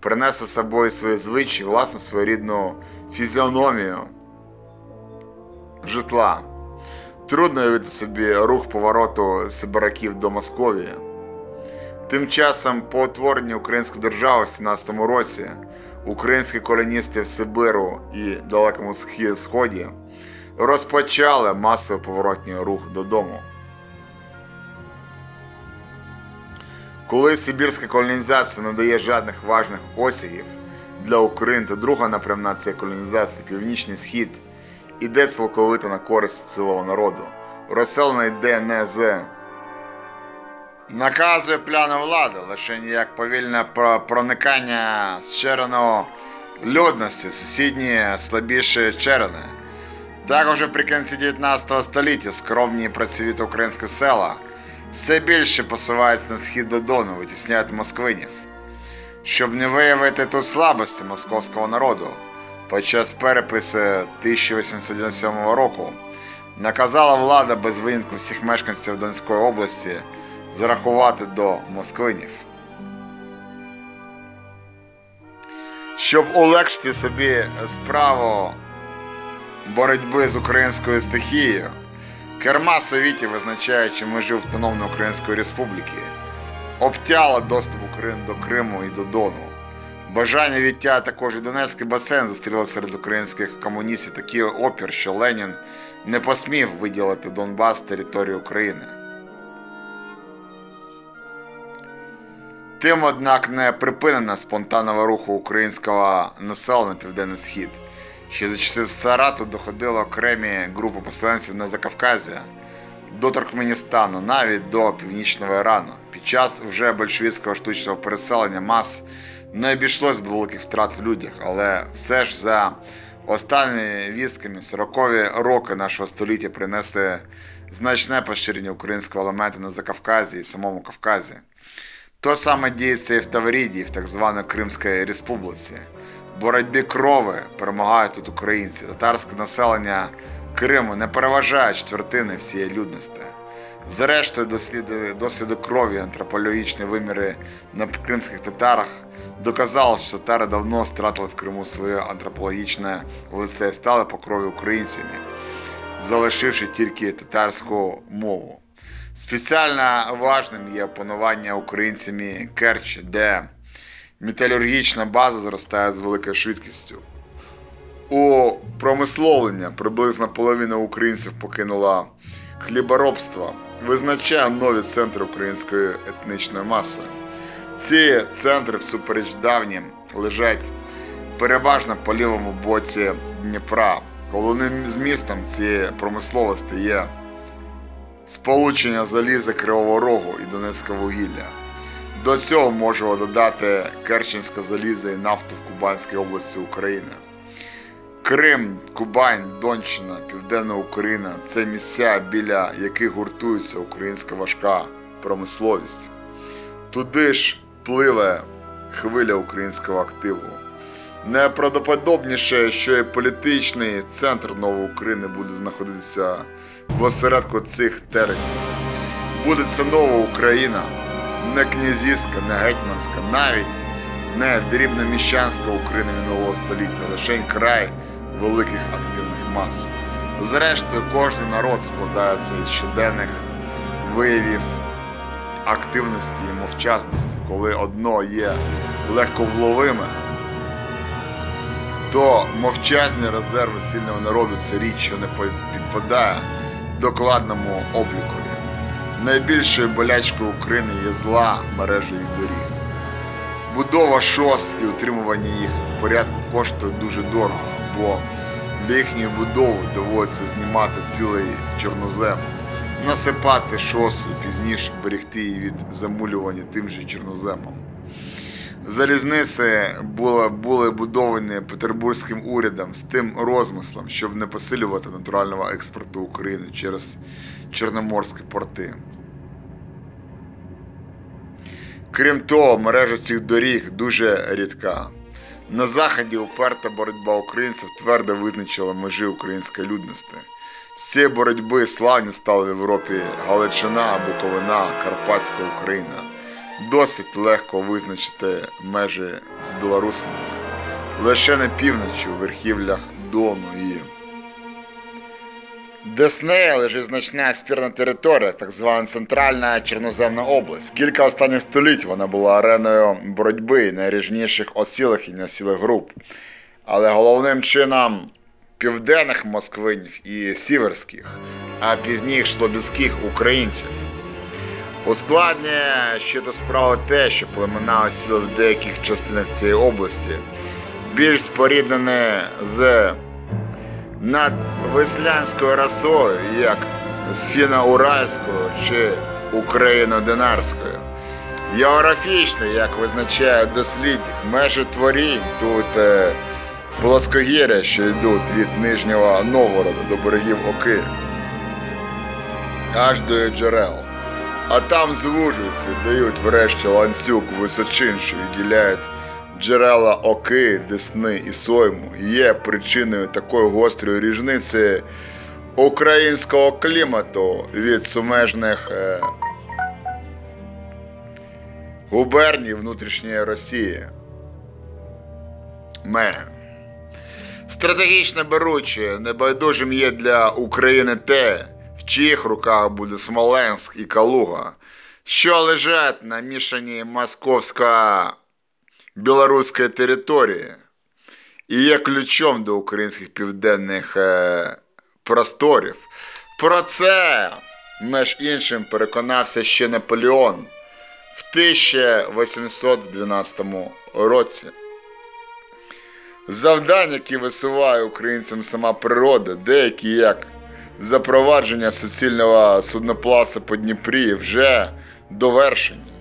принесли з собою свої звичаї, власне, свою рідну фізіономію житла. Трудно уявити собі рух повороту сибираків до Московії. Тим часом, по утворенню Української держави в 17 році, українські колоністи в Сибиру і Далекому Сході розпочали масовий поворотній рух додому. Коли сибірська колонізація не дає жодних важних осягів для України, то друга напрямна цієї колонізації Північний Схід іде цілковито на користь цілого народу. Розселення йде не з наказує пляну влади, лише ніяк повільне про- проникання з череного людності в сусідні слабіші черени. Також при кінці 19 століття скромні працьовіті українські села все більше посуваються на схід до Дону, витісняють москвинів. Щоб не виявити тут слабості московського народу, під час перепису 1897 року наказала влада без винятку всіх мешканців Донської області зарахувати до москвинів. Щоб улегшити собі справу боротьби з українською стихією, керма совітів, визначаючи межі автономної Української Республіки, обтяла доступ України до Криму і до Дону. Бажання відтя також і Донецький басейн зустріли серед українських комуністів такий опір, що Ленін не посмів виділити Донбас територію України. Тим, однак, не припинена спонтанного руху українського населення на південний схід. Ще за часів Сарату доходили окремі групи поселенців на Закавказя до Туркменістану, навіть до північного Ірану. Під час вже большевістського штучного переселення мас не обійшлось без великих втрат в людях, але все ж за останніми вістками 40-ві роки нашого століття принесли значне поширення українського елементу на Закавказі і самому Кавказі. То саме діється і в Тавріді, і в так званій Кримській Республіці. В боротьбі крови перемагають тут українці. Татарське населення Криму не переважає четвертини всієї людності. Зрештою, досліди, досвіду крові, антропологічні виміри на кримських татарах доказали, що татари давно стратили в Криму своє антропологічне лице і стали по крові українцями, залишивши тільки татарську мову. Спеціально важним є опанування українцями Керчі, де металургічна база зростає з великою швидкістю. У промисловлення приблизно половина українців покинула хліборобство, визначає нові центри української етнічної маси. Ці центри, всупереч давнім, лежать переважно по лівому боці Дніпра. Головним змістом цієї промисловості є сполучення заліза Кривого Рогу і Донецького вугілля. До цього можемо додати Керченське залізо і нафту в Кубанській області України. Крим, Кубань, Донщина, Південна Україна це місця, біля яких гуртується українська важка промисловість. Туди ж пливе хвиля українського активу. Найправдоподобніше, що і політичний центр нової України буде знаходитися в осередку цих теренів. Буде це нова Україна, не князівська, не гетьманська, навіть не дрібноміщанська Україна минулого століття, лише край великих активних мас. Зрештою, кожен народ складається із щоденних виявів активності і мовчазності, коли одно є легковловиме, то мовчазні резерви сильного народу це річ, що не підпадає докладному облікові. найбільшою болячкою України є зла мережа їх доріг. Будова шос і утримування їх в порядку коштує дуже дорого, бо для їхньої будови доводиться знімати цілий чорнозем, насипати шосу і пізніше берегти її від замулювання тим же чорноземом. Залізниці були, були будовані петербурзьким урядом з тим розмислом, щоб не посилювати натурального експорту України через чорноморські порти. Крім того, мережа цих доріг дуже рідка. На заході уперта боротьба українців твердо визначила межі української людності. З цієї боротьби славні стали в Європі Галичина, Буковина, Карпатська Україна. Досить легко визначити межі з білорусами. Лише на півночі у верхівлях Дону і Деснея лежить значна спірна територія, так звана Центральна Чорноземна область. Кілька останніх століть вона була ареною боротьби найріжніших осілих і неосілих груп. Але головним чином південних москвинів і сіверських, а пізніше шлобідських українців. Ускладнює ще то справа те, що племена осіли в деяких частинах цієї області, більш споріднені з надвеслянською расою, як з фіно-уральською чи україно-динарською. Географічно, як визначає дослідник, межі творінь тут е, плоскогір'я, що йдуть від Нижнього Новгорода до берегів Оки, аж до джерел. А там звужуються, дають врешті ланцюг височин, що відділяють джерела Оки, Десни і Сойму, є причиною такої гострої різниці українського клімату від сумежних е, губерній внутрішньої Росії. Мен. Стратегічно беручи, небайдужим є для України те, в чиїх руках буде Смоленськ і Калуга, що лежать на мішані московська білоруської території і є ключом до українських південних е, просторів. Про це, між іншим, переконався ще Наполеон в 1812 році. Завдання, які висуває українцям сама природа, деякі як запровадження суцільного суднопласа по Дніпрі вже довершені.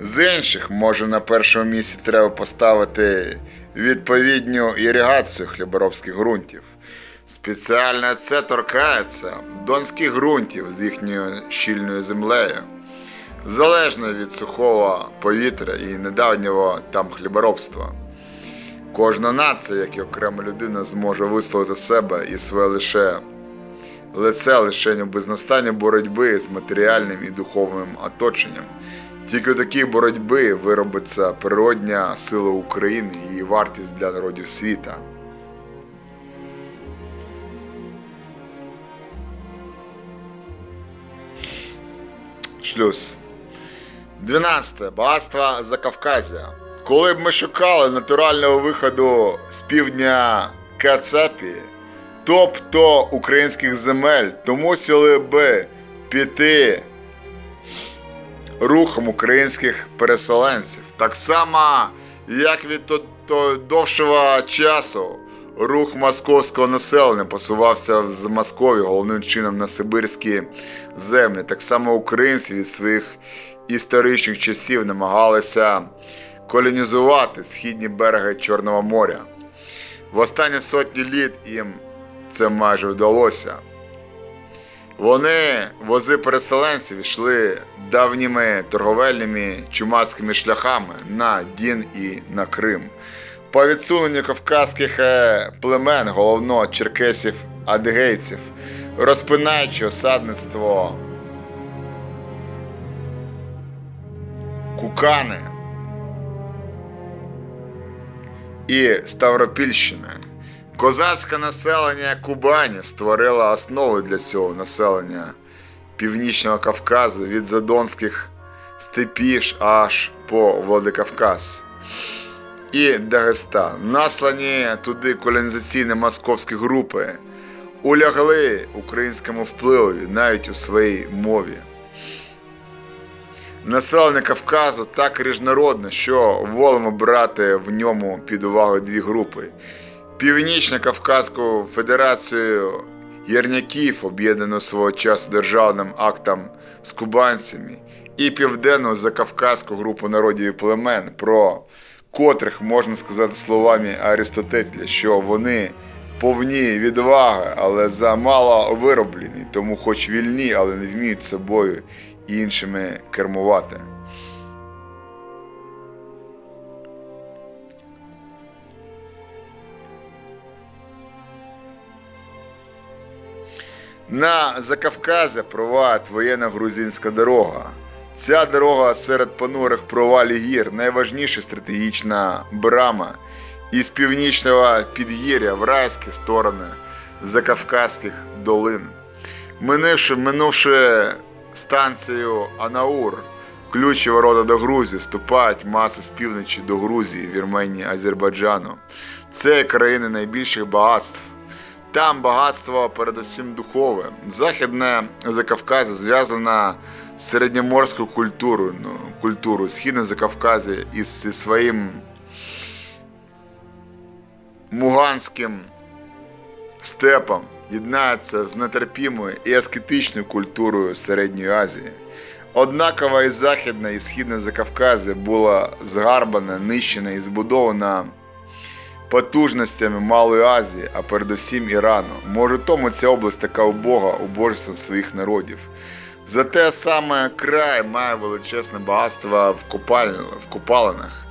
З інших, може, на першому місці треба поставити відповідню іригацію хліборобських ґрунтів. Спеціально це торкається донських ґрунтів з їхньою щільною землею, залежно від сухого повітря і недавнього там хліборобства. Кожна нація, як і окрема людина, зможе висловити себе і своє лише лице лише у безнастанні боротьби з матеріальним і духовним оточенням. Тільки у такій боротьби виробиться природня сила України і вартість для народів світа. Шлюз. 12. Багатство Закавказя. Коли б ми шукали натурального виходу з півдня Кацапі, тобто українських земель, то мусили би піти рухом українських переселенців. Так само, як від довшого часу рух московського населення посувався з Москові головним чином на Сибирські землі. Так само українці від своїх історичних часів намагалися колонізувати східні береги Чорного моря. В останні сотні літ їм це майже вдалося. Вони, вози переселенців, йшли давніми торговельними чумацькими шляхами на Дін і на Крим. По відсуненню кавказьких е, племен, головно черкесів адигейців, розпинаючи осадництво Кукани і Ставропільщини. Козацьке населення Кубані створило основу для цього населення Північного Кавказу від Задонських степіж аж по Владикавказ і Дагестан. Наслані туди колонізаційні московські групи улягли українському впливові навіть у своїй мові. Населення Кавказу так різнородне, що волимо брати в ньому під увагу дві групи. Північно-Кавказьку Федерацію гірняків, об'єднану свого часу державним актом з кубанцями, і південну закавказьку групу народів і племен, про котрих можна сказати словами Аристотеля, що вони повні відваги, але замало вироблені, тому хоч вільні, але не вміють собою і іншими кермувати. На Закавказя провадить воєнна грузинська дорога. Ця дорога серед понурих провалів гір найважніша стратегічна брама із північного підгір'я в райські сторони Закавказьких долин. Минувши, минувши станцію Анаур, ключі ворота до Грузії, вступають маси з півночі до Грузії, Вірменії, Азербайджану. Це країни найбільших багатств. Там багатство передусім духове. Західне Закавказя зв'язана з середньоморською культурою, ну, культурою. Східне Закавказя із зі своїм муганським степом єднається з нетерпімою і аскетичною культурою Середньої Азії. Однаково і Західне, і Східне Закавказя була згарбана, нищена і збудована потужностями Малої Азії, а передусім Ірану. Може, тому ця область така убога убожеством своїх народів. Зате саме край має величезне багатство в, копаль... в копалинах.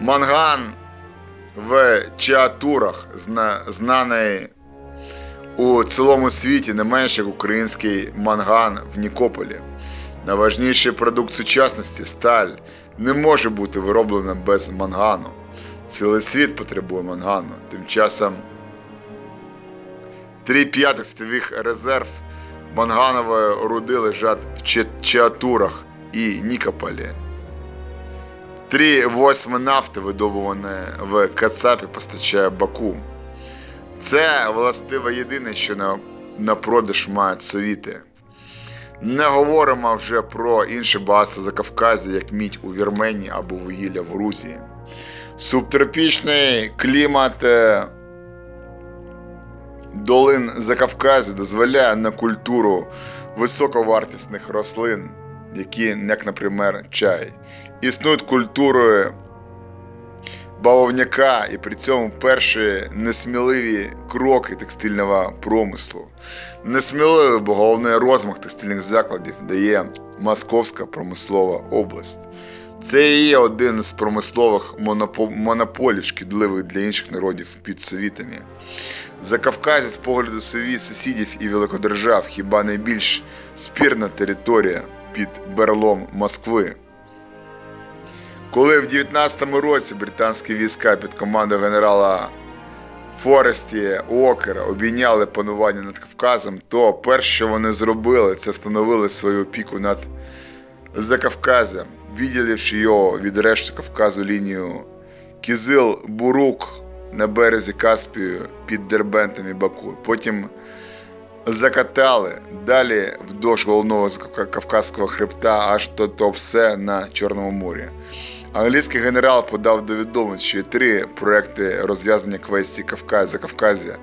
Манган в Чиатурах, зна... знаний у цілому світі не менше як український манган в Нікополі. Найважніший продукт сучасності сталь не може бути вироблена без мангану. Цілий світ потребує мангану. Тим часом три п'ятих світових резерв манганової руди лежать в Че- і Нікополі. Три восьми нафти, видобувані в Кацапі, постачає Баку. Це властиво єдине, що на, на продаж мають совіти. Не говоримо вже про інше багатство Закавказя, як мідь у Вірменії або вугілля в Грузії. Субтропічний клімат е, долин Закавказя дозволяє на культуру високовартісних рослин, які, як, наприклад, чай. Існують культури бавовняка і при цьому перші несміливі кроки текстильного промислу. Несміливий, бо головний розмах текстильних закладів дає Московська промислова область. Це і є один з промислових монопо- монополів, шкідливих для інших народів під совітами. Закавказі з погляду сусідів і великодержав хіба найбільш спірна територія під берлом Москви. Коли в 19-му році британські війська під командою генерала Форесті Уокера обійняли панування над Кавказом, то перше, що вони зробили, це встановили свою опіку над Закавказем, відділивши його від решти Кавказу лінію Кізил-Бурук на березі Каспію під Дербентом і Баку. Потім закатали далі вдовж головного Кавказського хребта аж до Топсе на Чорному морі. Англійський генерал подав до відомості, що три проекти розв'язання квесті Кавказ, Закавказя,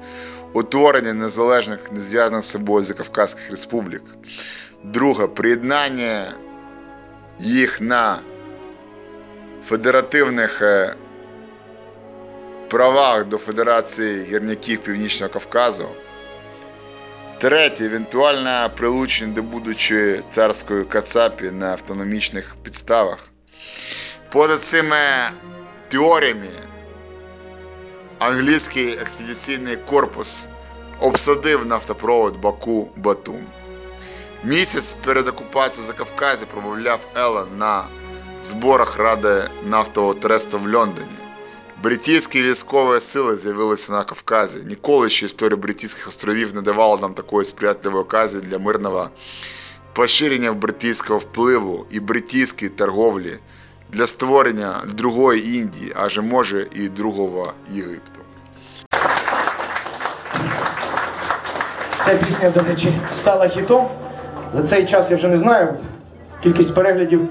утворення незалежних, не зв'язаних з собою Закавказьких республік. Друге приєднання їх на федеративних е, правах до Федерації гірняків Північного Кавказу. Третє евентуальне прилучення до будучої царської Кацапі на автономічних підставах. Поза цими теоріями англійський експедиційний корпус обсадив нафтопровод Баку-Батум. Місяць перед окупацією Закавказя промовляв Елен на зборах Ради нафтового тресту в Лондоні. Бритійські військові сили з'явилися на Кавказі. Ніколи ще історія Бритійських островів не давала нам такої сприятливої оказії для мирного поширення бритійського впливу і бритійської торговлі для створення другої Індії, аже може і другого Єгипту. Ця пісня, до речі, стала хітом. За цей час я вже не знаю. Кількість переглядів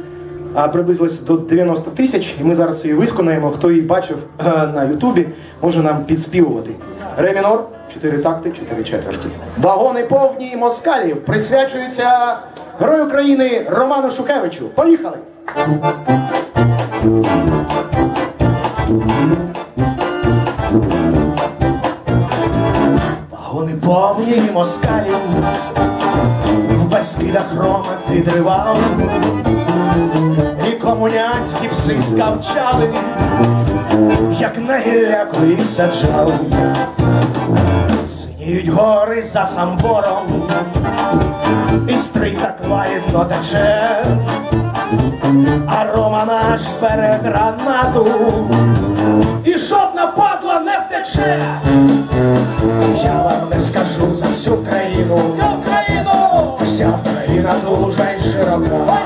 приблизилася до 90 тисяч, і ми зараз її висконаємо. Хто її бачив е, на Ютубі, може нам підспівувати. Ре мінор, 4 такти, 4 четверті. Вагони повні москалів присвячуються герою України Роману Шухевичу. Поїхали! Вагони повні москалів, в безкидах рома і комуняцькі пси скавчали, як на гілляку їх саджав. Синіють гори за самбором, і стрий так лагідно тече, а Рома наш бере гранату, і жодна падла не втече. Я вам не скажу за всю країну. Вся країна дуже й широка.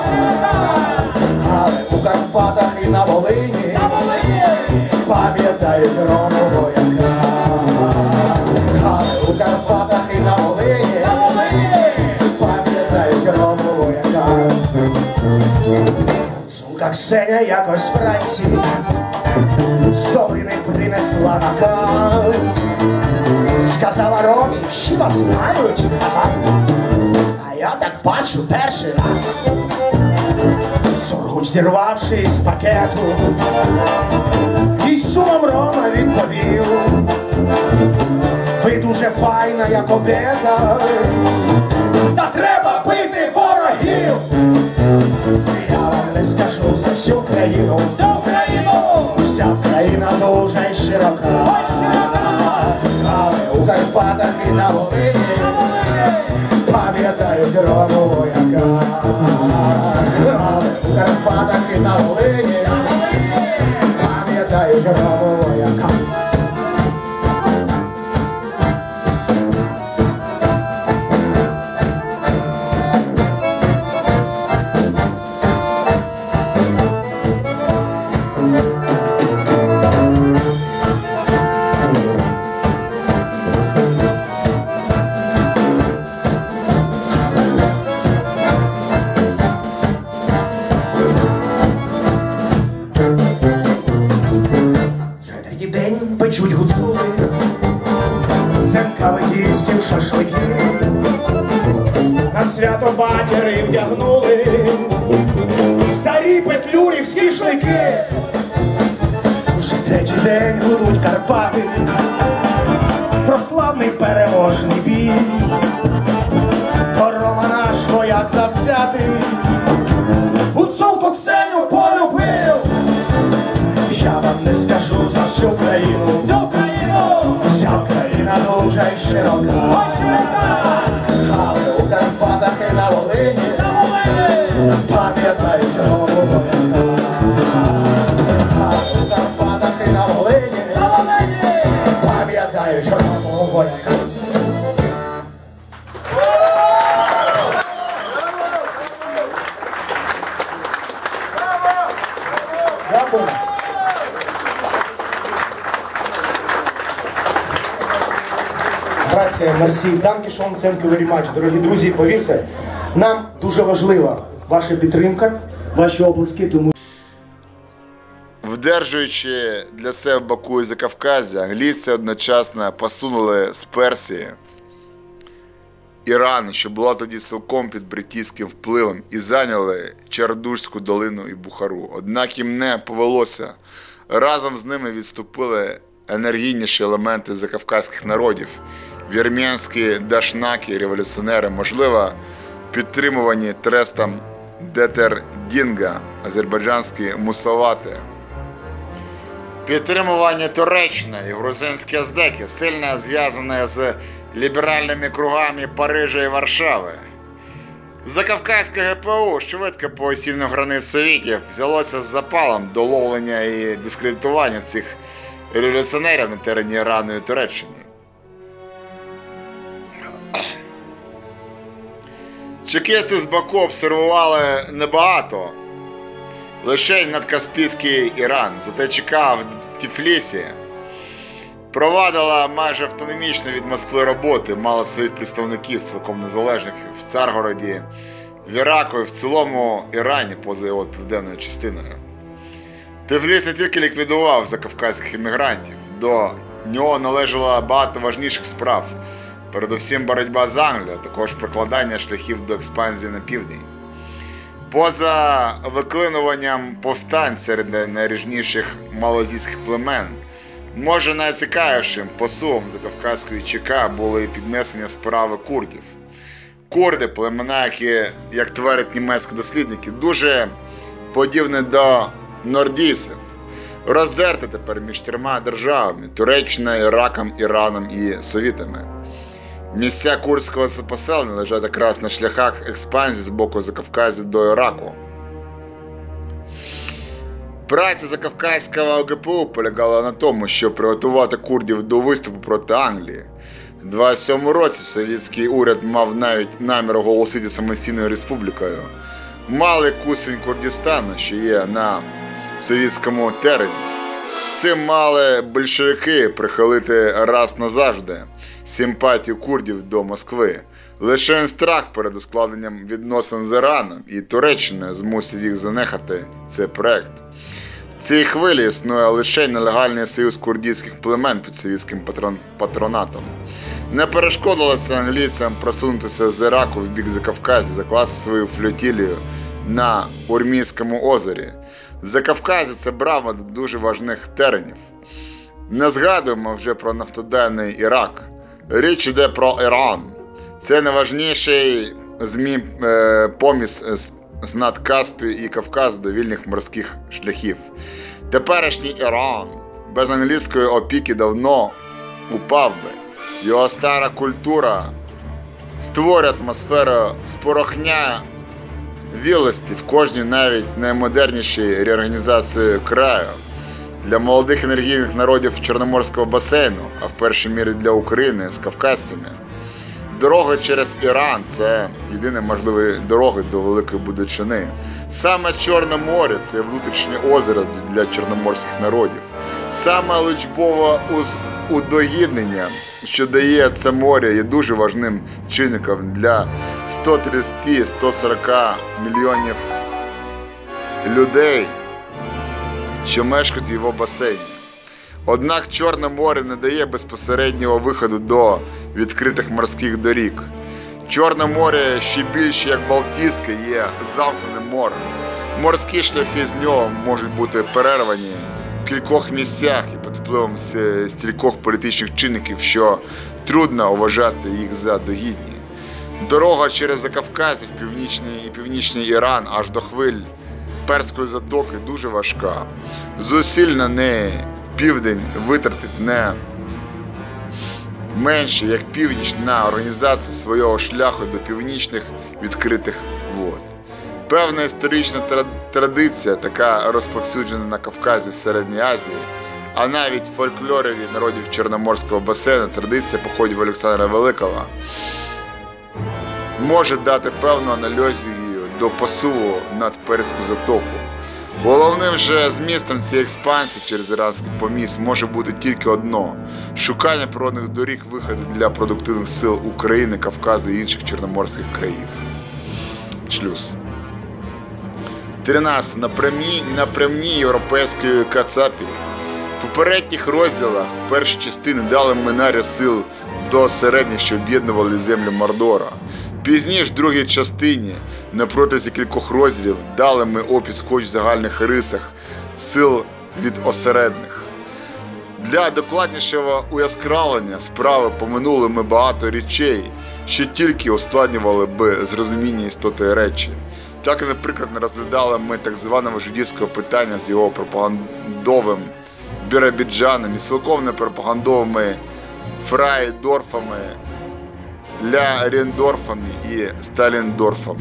Але у Карпатах і на Волині, пам'ятають Рому вояка. Але у Карпатах і на Волині, пам'ятають Рому вояка. Сука Ксеня якось вранці з долини принесла наказ. Сказала Ромі, вас знають, я так бачу перший раз. Сургуч зірвавши з пакету, і сумом Рома відповів. Ви дуже файна, як обеда, та треба бити ворогів. Я вам не скажу за всю країну, всю країну, вся країна дуже широка. Але у Карпатах і на Волині пам'ятають грому вояка. Але у Карпатах і на Волині пам'ятаю грому вояка. again. Данкішон, you very. Дорогі друзі, повірте, нам дуже важлива ваша підтримка, ваші оплески, тому Вдержуючи для себе Баку і Закавказя, англійці одночасно посунули з Персії Іран, що була тоді цілком під бритійським впливом, і зайняли Чардушську долину і Бухару. Однак їм не повелося. Разом з ними відступили енергійніші елементи закавказьких народів, вірменські дашнаки, революціонери, можливо, підтримувані трестом Детердінга, азербайджанські мусавати. Підтримування Туреччини і грузинські аздеки сильно зв'язане з ліберальними кругами Парижа і Варшави. Закавказьке ГПУ швидко по осінню границь совітів взялося з запалом до ловлення і дискредитування цих революціонерів на терені Ірану Туреччини. Чекісти з Баку обсервували небагато, лише надкаспійський Іран, зате ЧК в Тіфлісі провадила майже автономічно від Москви роботи, мала своїх представників цілком незалежних в Царгороді, в Іраку і в цілому Ірані поза його південною частиною. Тифліс не тільки ліквідував закавказьких іммігрантів, до нього належало багато важніших справ, передусім боротьба з Англією, також прокладання шляхів до експанзії на південь. Поза виклинуванням повстань серед найріжніших малазійських племен, може найцікавішим посулом Закавказької ЧК були піднесення справи курдів. Курди, племена, які, як твердять німецькі дослідники, дуже подібні до нордійців, роздерти тепер між трьома державами Туреччиною, Іраком, Іраном і Совітами. Місця курдського поселення лежать якраз на шляхах експансії з боку Закавказі до Іраку. Праця Закавказького ОГПУ полягала на тому, щоб приготувати курдів до виступу проти Англії. У 27 році совєтський уряд мав навіть намір оголосити самостійною республікою. Малий кусень Курдистану, що є на совєтському терені. Цим мали большевики прихилити раз назавжди симпатію курдів до Москви. Лише страх перед ускладненням відносин з Іраном і Туреччиною змусив їх занехати цей проект. В цій хвилі існує лише нелегальний союз курдійських племен під совєтським патрон- патронатом. Не перешкодило це англійцям просунутися з Іраку в бік Закавказі, закласти свою флотілію на Урмійському озері. Закавказі це брама до дуже важних теренів. Не згадуємо вже про нафтоденний Ірак. Річ йде про Іран. Це найважніший змі е, поміс з, з над Каспію і Кавказу до вільних морських шляхів. Теперішній Іран без англійської опіки давно упав би. Його стара культура створює атмосферу спорохня вілості в кожній навіть наймодернішій реорганізації краю. Для молодих енергійних народів Чорноморського басейну, а в першій мірі для України з кавказцями. Дорога через Іран це єдине можливі дороги до Великої Будучини. Саме Чорне море це внутрішнє озеро для чорноморських народів. Саме личбове удогіднення, що дає це море, є дуже важним чинником для 130-140 мільйонів людей, що мешкають в його басейні. Однак Чорне море не дає безпосереднього виходу до відкритих морських доріг. Чорне море ще більше як Балтійське є замкненим морем. Морські шляхи з нього можуть бути перервані в кількох місцях і під впливом стількох політичних чинників, що трудно вважати їх за догідні. Дорога через Закавказі в північний і північний Іран аж до хвиль Перської затоки дуже важка. Зусиль на неї південь витратить не менше, як північ на організацію свого шляху до північних відкритих вод. Певна історична традиція, така розповсюджена на Кавказі в Середній Азії, а навіть в фольклорові народів Чорноморського басейну традиція походів Олександра Великого може дати певну аналізію до посуву над Перську затоку. Головним же змістом цієї експансії через іранський поміст може бути тільки одно шукання природних доріг виходу для продуктивних сил України, Кавказу і інших чорноморських країв. Шлюз. 13. Напрямні, напрямні європейської Кацапії. В попередніх розділах в першій частині дали минаря сил до середніх, що об'єднували землю Мордора. Пізніше, в другій частині, на протязі кількох розділів, дали ми опис хоч в загальних рисах сил від осередних. Для докладнішого уяскравлення справи поминули ми багато речей, що тільки ускладнювали би зрозуміння істоти речі. Так, наприклад, не розглядали ми так званого жидівського питання з його пропагандовим Бірабіджаном і цілком пропагандовими Фрайдорфами, Ля-Ріндорфами і Сталіндорфами.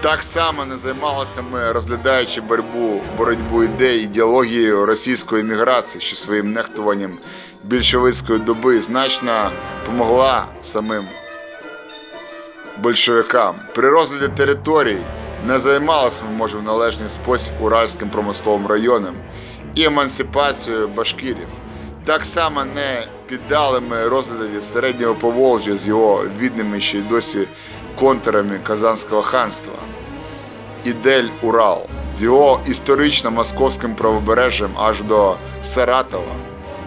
Так само не займалися ми, розглядаючи боротьбу, боротьбу ідей ідеологією російської еміграції, що своїм нехтуванням більшовицької доби значно помогла самим большевикам. При розгляді територій не займалися ми, може, в належний спосіб Уральським промисловим районом і емансипацією башкірів. Так само не піддали ми розглядові середнього Поволжя з його відними ще й досі контурами Казанського ханства. Ідель Урал з його історично-московським правобережжям аж до Саратова,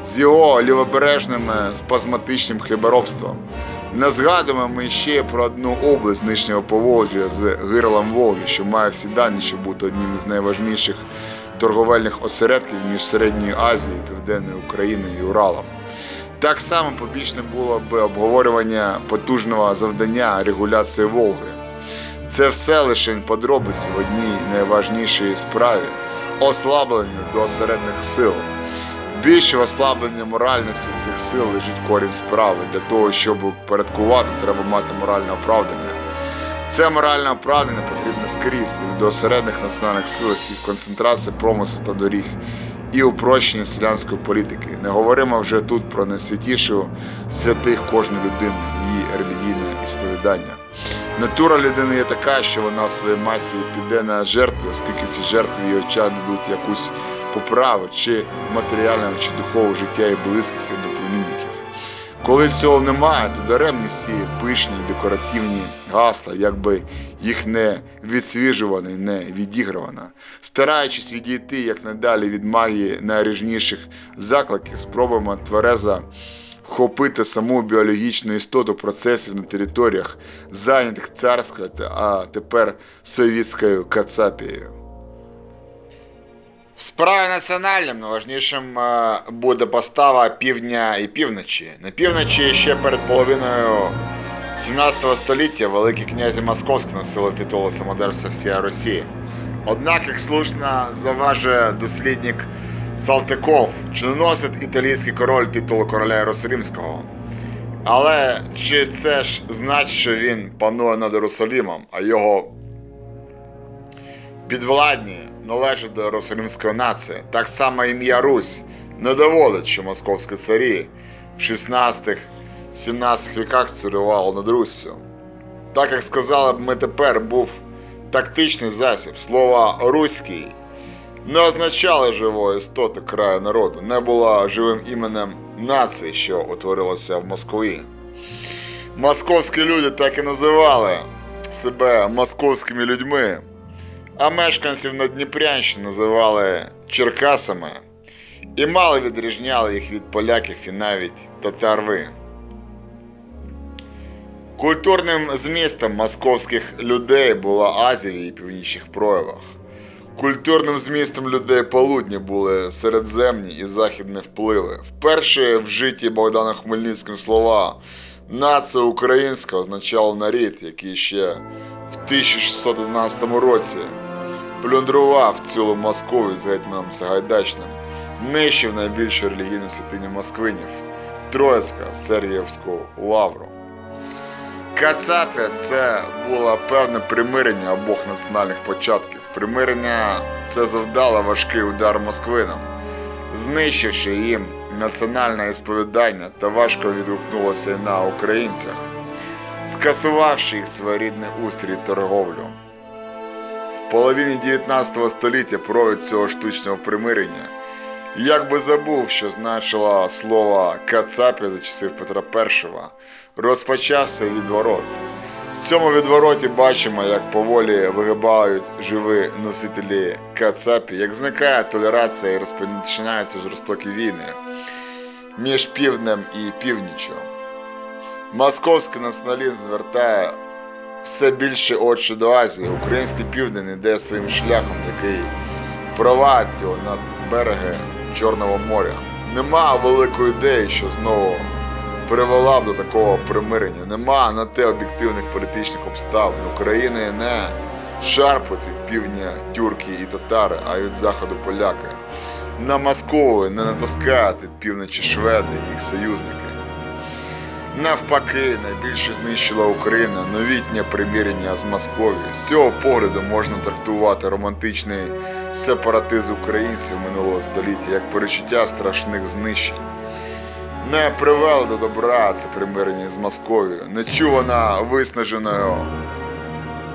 з його лівобережним спазматичним хліборобством. Не згадуємо ми ще про одну область нижнього Поволжя з гирлом Волги, що має всі дані, щоб бути одним із найважніших торговельних осередків між Середньою Азією, Південною Україною і Уралом. Так само побічним було б обговорювання потужного завдання регуляції Волги. Це все лише подробиці в одній найважнішій справі ослабленню до осередних сил. Більше в ослабленні моральності цих сил лежить корінь справи. Для того, щоб порядкувати, треба мати моральне оправдання. Це моральне оправдання потрібне скрізь і в доосередних національних силах, і в концентрації промислу та доріг, і упрощенні селянської політики. Не говоримо вже тут про найсвятішу святих кожної людини, її релігійне ісповідання. Натура людини є така, що вона в своїй масі піде на жертви, оскільки ці жертви її оча дадуть якусь поправу чи матеріального, чи духового життя і близьких і. Коли цього немає, то даремні всі пишні декоративні гасла, якби їх не відсвіжувано і не відігравано. Стараючись відійти якнайдалі від магії найріжніших закликів, спробуємо тверезо вхопити саму біологічну істоту процесів на територіях, зайнятих царською, а тепер совітською Кацапією. В справі національним найважнішим е, буде постава півдня і півночі. На півночі ще перед половиною 17 століття великі князі московські носили титулу самодерця всієї Росії. Однак, як слушно заважує дослідник Салтиков, чи не носить італійський король титулу короля Єрусалимського? Але чи це ж значить, що він панує над Єрусалимом, а його підвладні належать до Єрусалимської нації. Так само ім'я Русь не доводить, що московські царі в 16-17 віках царювали над Руссю. Так як сказали б ми тепер, був тактичний засіб. Слово руський не означало живої істоти краю народу, не було живим іменем нації, що утворилося в Москві. Московські люди так і називали себе московськими людьми, а мешканців Надніпрянщини називали Черкасами і мало відрізняли їх від поляків і навіть татарви. Культурним змістом московських людей була Азія її північних проявах. Культурним змістом людей полудня були середземні і західні впливи. Вперше в житті Богдана Хмельницьким слова нація українська означало нарід, який ще в 1611 році плюндрував цілу Московію з гетьманом Сагайдачним, нищив найбільшу релігійну святиню москвинів Троїцька Сергіївську лавру. Кацапія це було певне примирення обох національних початків. Примирення це завдало важкий удар москвинам, знищивши їм національне сповідання та важко відгукнулося на українцях, скасувавши їх своєрідний устрій торговлю. Половині 19 століття провід цього штучного примирення як би забув, що значило слово Кацапі за часів Петра І, розпочався відворот. В цьому відвороті бачимо, як поволі вигибають живі носителі Кацапі, як зникає толерація і розпочинаються жорстокі війни між півднем і північчю. Московський націоналізм звертає все більше очі до Азії. Український південь іде своїм шляхом, який провадить його над береги Чорного моря. Нема великої ідеї, що знову привела б до такого примирення. Нема на те об'єктивних політичних обставин. України не шарпуть від півдня тюрки і татари, а від заходу поляки. На Москову не натаскають від півночі шведи їх союзники. Навпаки, найбільше знищила Україна новітнє примирення з Московією. З цього погляду можна трактувати романтичний сепаратизм українців минулого століття як перечуття страшних знищень. Не привело до добра це примирення з Московією, нечувана виснаженою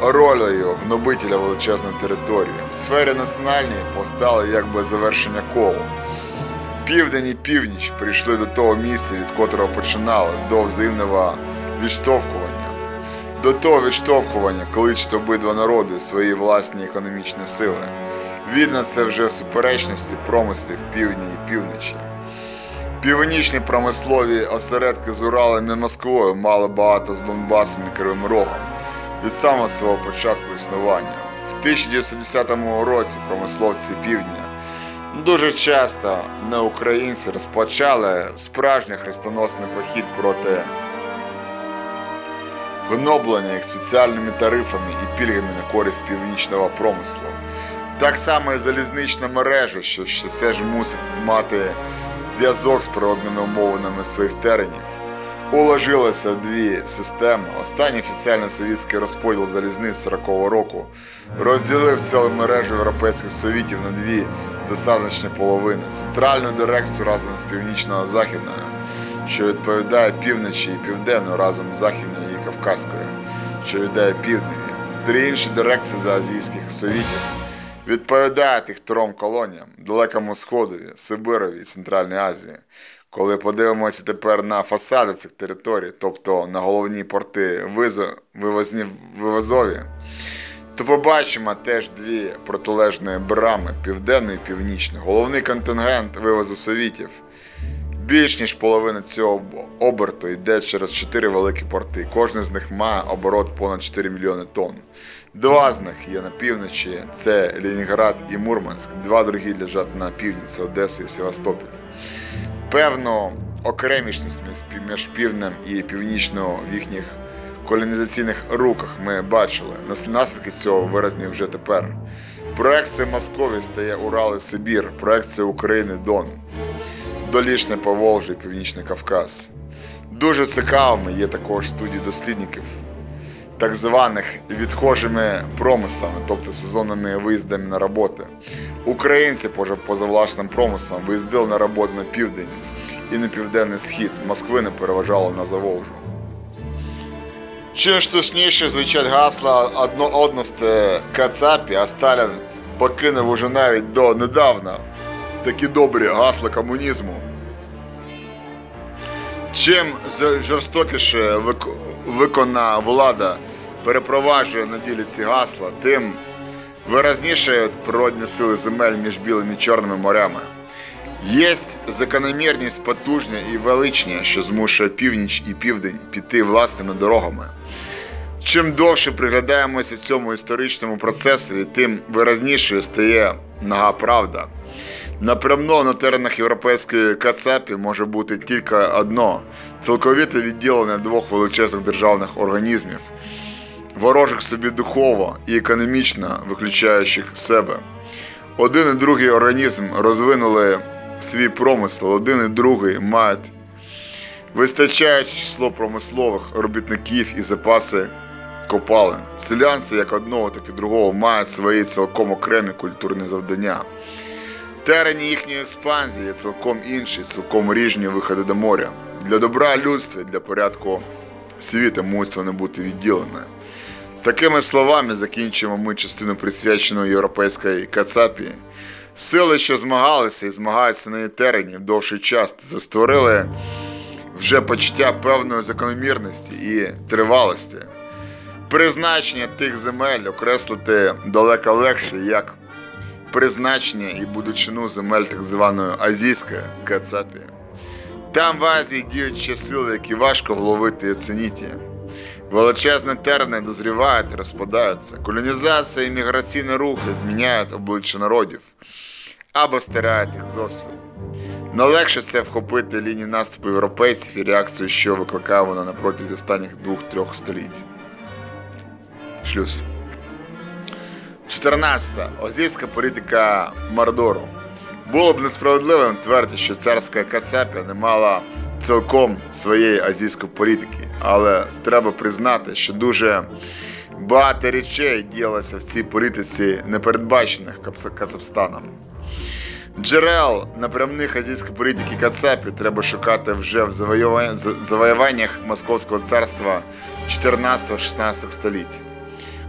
ролею гнобителя величезної території. В сфері національній постало якби завершення колу. Південь і північ прийшли до того місця, від котрого починали, до взаємного відштовхування. До того відштовхування кличуть обидва народи свої власні економічні сили. Видно це вже в суперечності промислів півдні і півночі. Північні промислові осередки з Уралом і Москвою мали багато з Донбасом і Кривим Рогом від самого свого початку існування. В 1910 році промисловці півдня дуже часто на українці розпочали справжній хрестоносний похід проти гноблення їх спеціальними тарифами і пільгами на користь північного промислу. Так само і залізнична мережа, що все ж мусить мати зв'язок з природними умовами своїх теренів, уложилася в дві системи. Останній офіційно совєтський розподіл залізниць 40-го року розділив цілу мережу європейських совітів на дві засадничні половини. Центральну дирекцію разом з північно-західною, що відповідає півночі і південну разом з західною і кавказькою, що відповідає півдневі. Три інші дирекції за азійських совітів відповідають їх трьом колоніям Далекому Сходові, Сибирові і Центральній Азії. Коли подивимося тепер на фасади цих територій, тобто на головні порти вивозні, вивозові, то побачимо теж дві протилежні брами південний і північний. Головний контингент вивозу совітів. Більш ніж половина цього оберту йде через чотири великі порти. Кожен з них має оборот понад 4 мільйони тонн. Два з них є на півночі, це Ленінград і Мурманськ. Два другі лежать на півдні, це Одеса і Севастополь. Певну окремішність між півднем і північно в їхніх колонізаційних руках ми бачили. Наслідки цього виразні вже тепер. Проекція Московії стає Урал і Сибір, проекція України Дон. Долішне Поволжя і Північний Кавказ. Дуже цікавими є також студії дослідників, так званих відхожими промислами, тобто сезонними виїздами на роботи. Українці поза, поза власним промислом виїздили на роботу на південь і на південний схід. Москви не переважало на Заволжу. Чим ж точніше звучать гасла одноодності Кацапі, а Сталін покинув уже навіть до недавно такі добрі гасла комунізму. Чим жорстокіше вик- виконана влада перепроваджує на ділі ці гасла, тим виразніше природні сили земель між білими і чорними морями. Є закономірність потужня і величня, що змушує північ і південь піти власними дорогами. Чим довше приглядаємося цьому історичному процесові, тим виразнішою стає нога правда. Напрямно на теренах європейської Кацапі може бути тільки одно цілковіте відділення двох величезних державних організмів, ворожих собі духово і економічно виключаючих себе. Один і другий організм розвинули свій промисел, один і другий мають вистачаюче число промислових робітників і запаси копалин. Селянство як одного, так і другого мають свої цілком окремі культурні завдання. Терені їхньої експанзії цілком інші, цілком ріжні виходи до моря. Для добра людства, для порядку світу мусить вони бути відділене. Такими словами закінчимо ми частину присвячену європейській Кацапі. Сили, що змагалися і змагаються на терені довший час, створили вже почуття певної закономірності і тривалості. Призначення тих земель окреслити далеко легше, як призначення і будучину земель так званої Азійської Кацапі. Там в Азії діють ще сили, які важко вловити і оцінити. Величезні терени дозрівають розпадаються. Колонізація і міграційні рухи зміняють обличчя народів або стирають їх зовсім. Найлегше це вхопити лінії наступу європейців і реакцію, що викликає вона на протязі останніх двох-трьох століть. Шлюз. 14. Азійська політика Мордору. Було б несправедливим твердити, що царська Кацапія не мала цілком своєї азійської політики, але треба признати, що дуже багато речей діялося в цій політиці, непередбачених Кац- Кацапстаном. Джерел напрямних азійської політики Кацапі треба шукати вже в завоюваннях Московського царства 14-16 століть.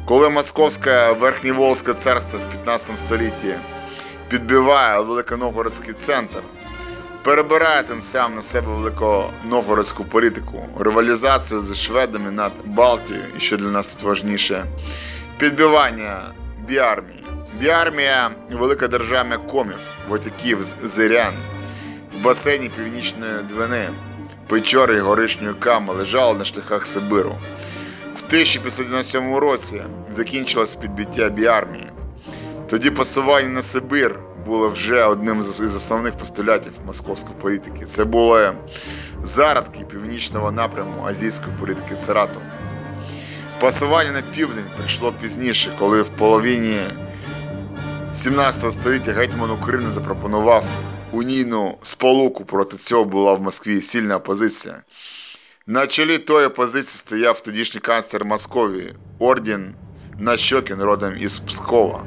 Коли Московське Верхньоволзьке царство в 15 столітті підбиває Великоногородський центр, перебирає тим самим на себе великоновгородську політику, ривалізацію з шведами над Балтією, і що для нас тут важніше, підбивання біармії. Біармія велика державна комів, вотяків з зирян в басейні Північної Двини, Печори Горишньої Ками лежала на шляхах Сибиру. В 1597 році закінчилось підбиття біармії. Тоді посування на Сибир було вже одним із основних постулятів московської політики. Це були зародки північного напряму азійської політики Сарату. Посування на південь прийшло пізніше, коли в половині 17 століття гетьман України запропонував унійну сполуку. Проти цього була в Москві сильна опозиція. На чолі тої опозиції стояв тодішній канцлер Московії Орден Нащокін родом із Пскова.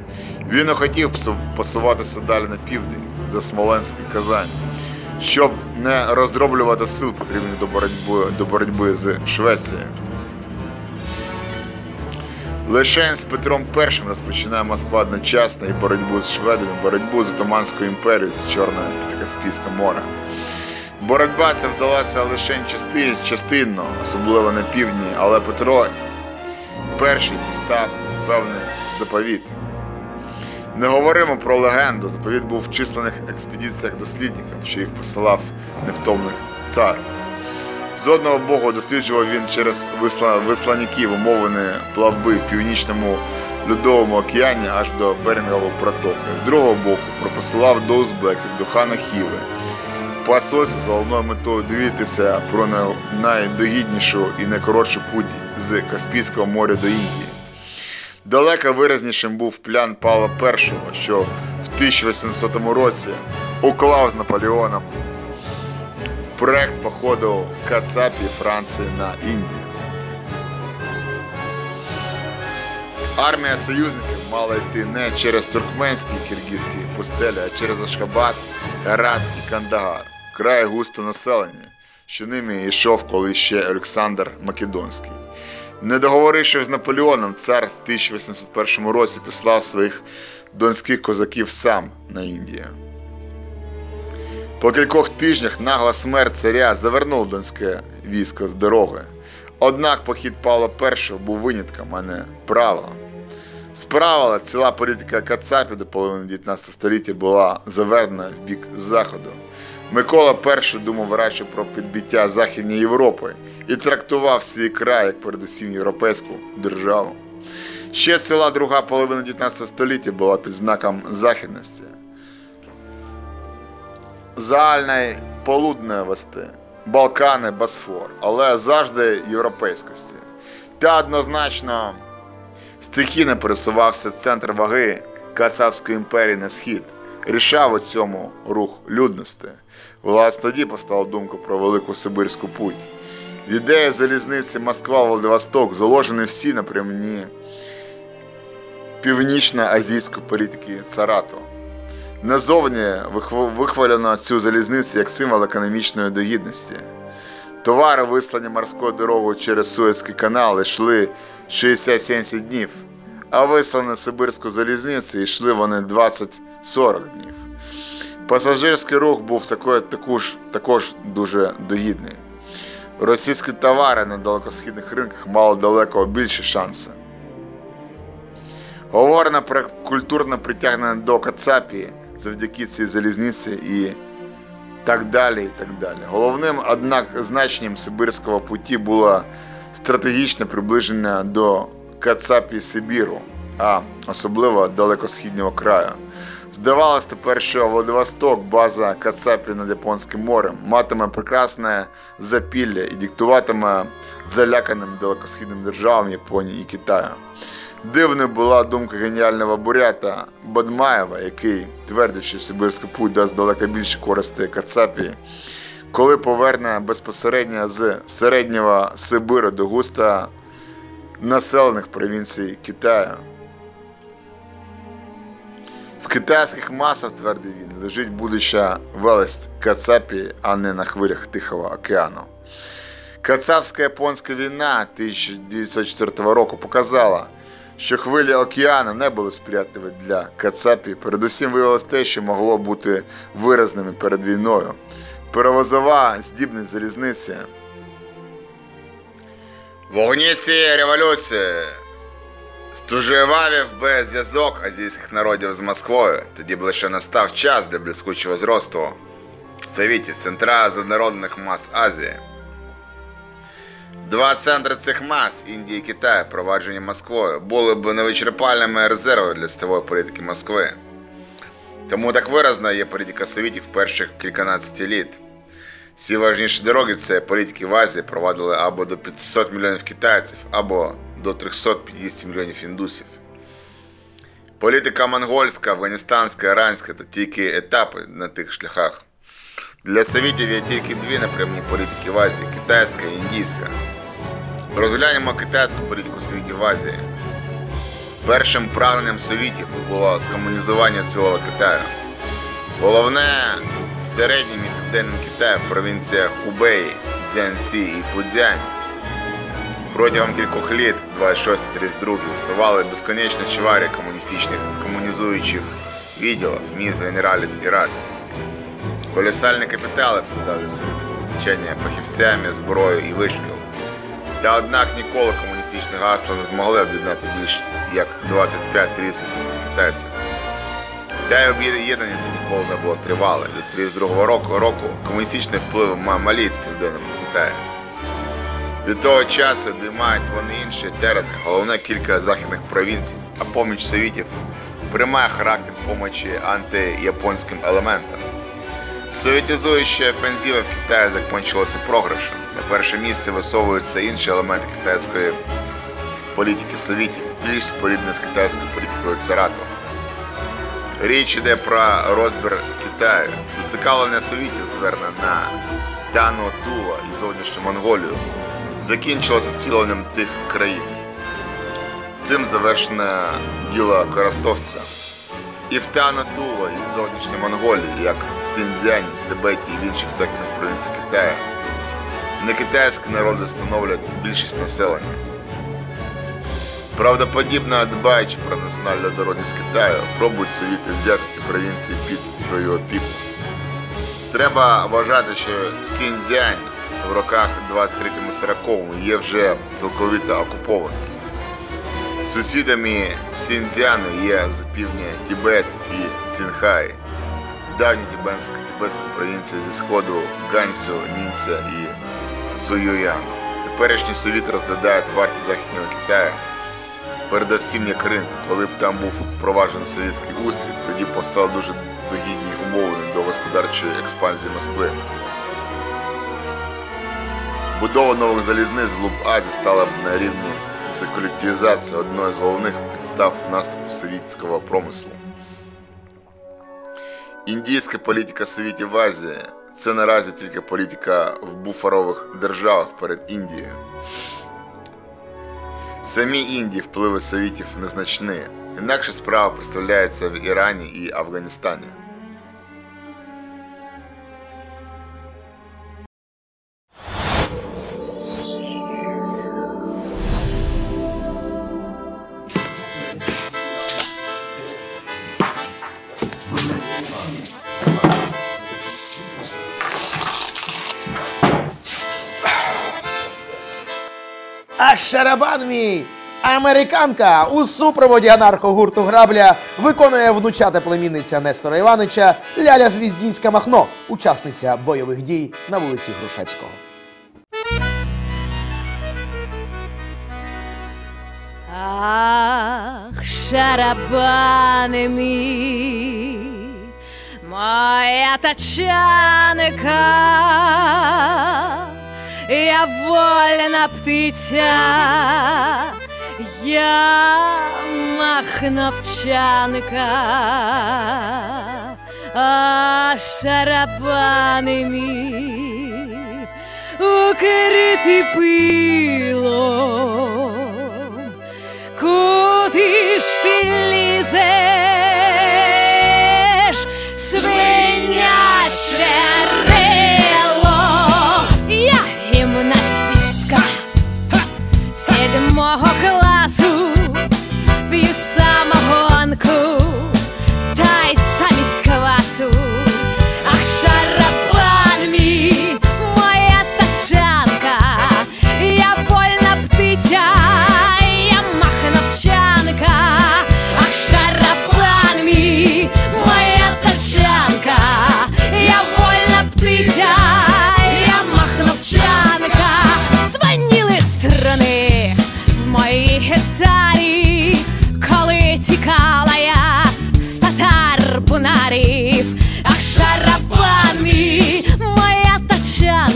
Він не хотів посуватися далі на південь за Смоленськ і Казань, щоб не роздроблювати сил потрібних до боротьби, до боротьби з Швецією. Лише з Петром І розпочинає Москва одночасно і боротьбу з шведами, боротьбу з Отоманською імперією за Чорне та Каспійське море. Боротьба ця вдалася лише части, частинно, особливо на півдні, але Петро І дістав певний заповіт. Не говоримо про легенду. Заповіт був в численних експедиціях дослідників, що їх посилав невтомний цар. З одного боку досліджував він через висла... висланників умовини плавби в північному Льодовому океані аж до Берингової протоки. З другого боку пропосилав до узбеків, до хана Хіви. Посольство з головною метою дивитися про найдогіднішу і найкоротшу путь з Каспійського моря до Індії. Далеко виразнішим був план Павла І, що в 1800 році уклав з Наполеоном проект походу Кацапі Франції на Індію. Армія союзників мала йти не через туркменські і киргизькі пустелі, а через Ашхабад, Герат і Кандагар, край густо населені, що ними йшов коли ще Олександр Македонський. Не договоривши з Наполеоном, цар в 1801 році послав своїх донських козаків сам на Індію. По кількох тижнях нагла смерть царя завернула донське військо з дороги. Однак похід Павла І був винятком, а не правилом. З правила ціла політика Кацапі до половини 19 століття була завернена в бік Заходу. Микола І думав радше про підбиття Західної Європи і трактував свій край як передусім європейську державу. Ще ціла друга половина 19 століття була під знаком західності. Загальної полудної вести, Балкани, Босфор, але завжди європейськості. Та однозначно стихійно пересувався центр ваги Касапської імперії на схід, рішав у цьому рух людності. Власне тоді постала думка про Велику Сибирську путь. В ідеї залізниці Москва-Владивосток заложені всі напрямні північно-азійської політики Царату. Назовні вихвалено цю залізницю як символ економічної догідності. Товари, вислані морською дорогою через Суецький канал, йшли 60-70 днів, а вислані Сибирську залізницю йшли вони 20-40 днів. Пасажирський рух був також, також, також дуже догідний. Російські товари на далекосхідних ринках мали далеко більші шанси. Говорено про культурне притягнення до Кацапії завдяки цій залізниці і так далі. і так далі. Головним, однак, значенням Сибирського путі було стратегічне приближення до Кацапії Сибіру, а особливо далекосхіднього краю. Здавалось тепер, що Владивосток, база Кацапі над Японським морем, матиме прекрасне запілля і диктуватиме заляканим далекосхідним державам Японії і Китаю. Дивною була думка геніального бурята Бадмаєва, який твердив, що Сибирський путь дасть далеко більше користі Кацапі, коли поверне безпосередньо з середнього Сибиру до густо населених провінцій Китаю. В китайських масах, твердив він, лежить будуща велесть Кацапі, а не на хвилях Тихого океану. Кацапська японська війна 1904 року показала, що хвилі океану не були сприятливі для Кацапі, передусім виявилось те, що могло бути виразними перед війною. Перевозова здібність залізниці. Вогні цієї революції стужевавів би зв'язок азійських народів з Москвою. Тоді б лише настав час для блискучого зросту Совітів, центра занародних мас Азії. Два центри цих мас Індії і Китаю, проваджені Москвою, були б невичерпальними резервами для стової політики Москви. Тому так виразна є політика Совітів перших кільканадцяти літ. Всі важніші дороги це політики в Азії провадили або до 500 мільйонів китайців, або до 350 мільйонів індусів. Політика монгольська, афганістанська, іранська то тільки етапи на тих шляхах. Для совітів є тільки дві напрямні політики в Азії китайська і індійська. Розглянемо китайську політику совітів в Азії. Першим прагненням совітів було скомунізування цілого Китаю. Головне в середньому і південному Китаї в провінціях Хубей, Цзянсі і Фудзянь протягом кількох літ, 26-32, існували безконечні чварі комуністичних комунізуючих відділів, міст генералів і рад. Колосальні капітали вкладали совіти постачання фахівцями, зброєю і вишкіл. Та однак ніколи комуністичні гасла не змогли об'єднати більш як 25-30 китайців. Та й об'єднання це ніколи не було тривале. Від 32 року, року комуністичний вплив мав маліт в південному Китаї. Від того часу обіймають вони інші терени, головне кілька західних провінцій, а поміч совітів приймає характер помочі антияпонським елементам. Совєтізуюча офензива в Китаї закінчилася програшем. На перше місце висовуються інші елементи китайської політики совітів, більш споріднені з китайською політикою царату. Річ йде про розбір Китаю. Зацікавлення совітів зверне на Тану Тула і зовнішню Монголію закінчилося втіленням тих країн. Цим завершено діло коростовця. І в Тану Тула, і в зовнішній Монголії, як в Синьцзяні, Тибеті і в інших західних провінціях Китаю, не китайські народи становлять більшість населення. Правдоподібно дбаючи про національну народність Китаю, пробують совіти взяти ці провінції під свою опіку. Треба вважати, що Сіньцзянь в роках 23-40 є вже цілковито окупований. Сусідами Сіньцзяну є з півдня Тібет і Цінхай, давні тібетська, тібетська провінція зі сходу Ганьсу, Нінця і Суюян. Теперішні совіти розглядають вартість Західного Китаю передовсім як ринку. Коли б там був впроваджений совєтський устрій, тоді постали дуже догідні умови до господарчої експансії Москви. Будова нових залізниць в Луб Азії стала б на рівні з колективізацією одної з головних підстав наступу совітського промислу. Індійська політика совітів в Азії це наразі тільки політика в буферових державах перед Індією. В самій Індії впливи совітів незначні, інакше справа представляється в Ірані і Афганістані. А шарабан мій! Американка у супроводі анархогурту грабля виконує внучата племінниця Нестора Івановича Ляля Звіздінська Махно, учасниця бойових дій на вулиці Грушевського. Ах, шарабане мій, моя тачаника, я вольна птиця, я махновчанка, а шарабани мій, укриті пилом. Куди ж ти лізеш, свиняче седьмого класу,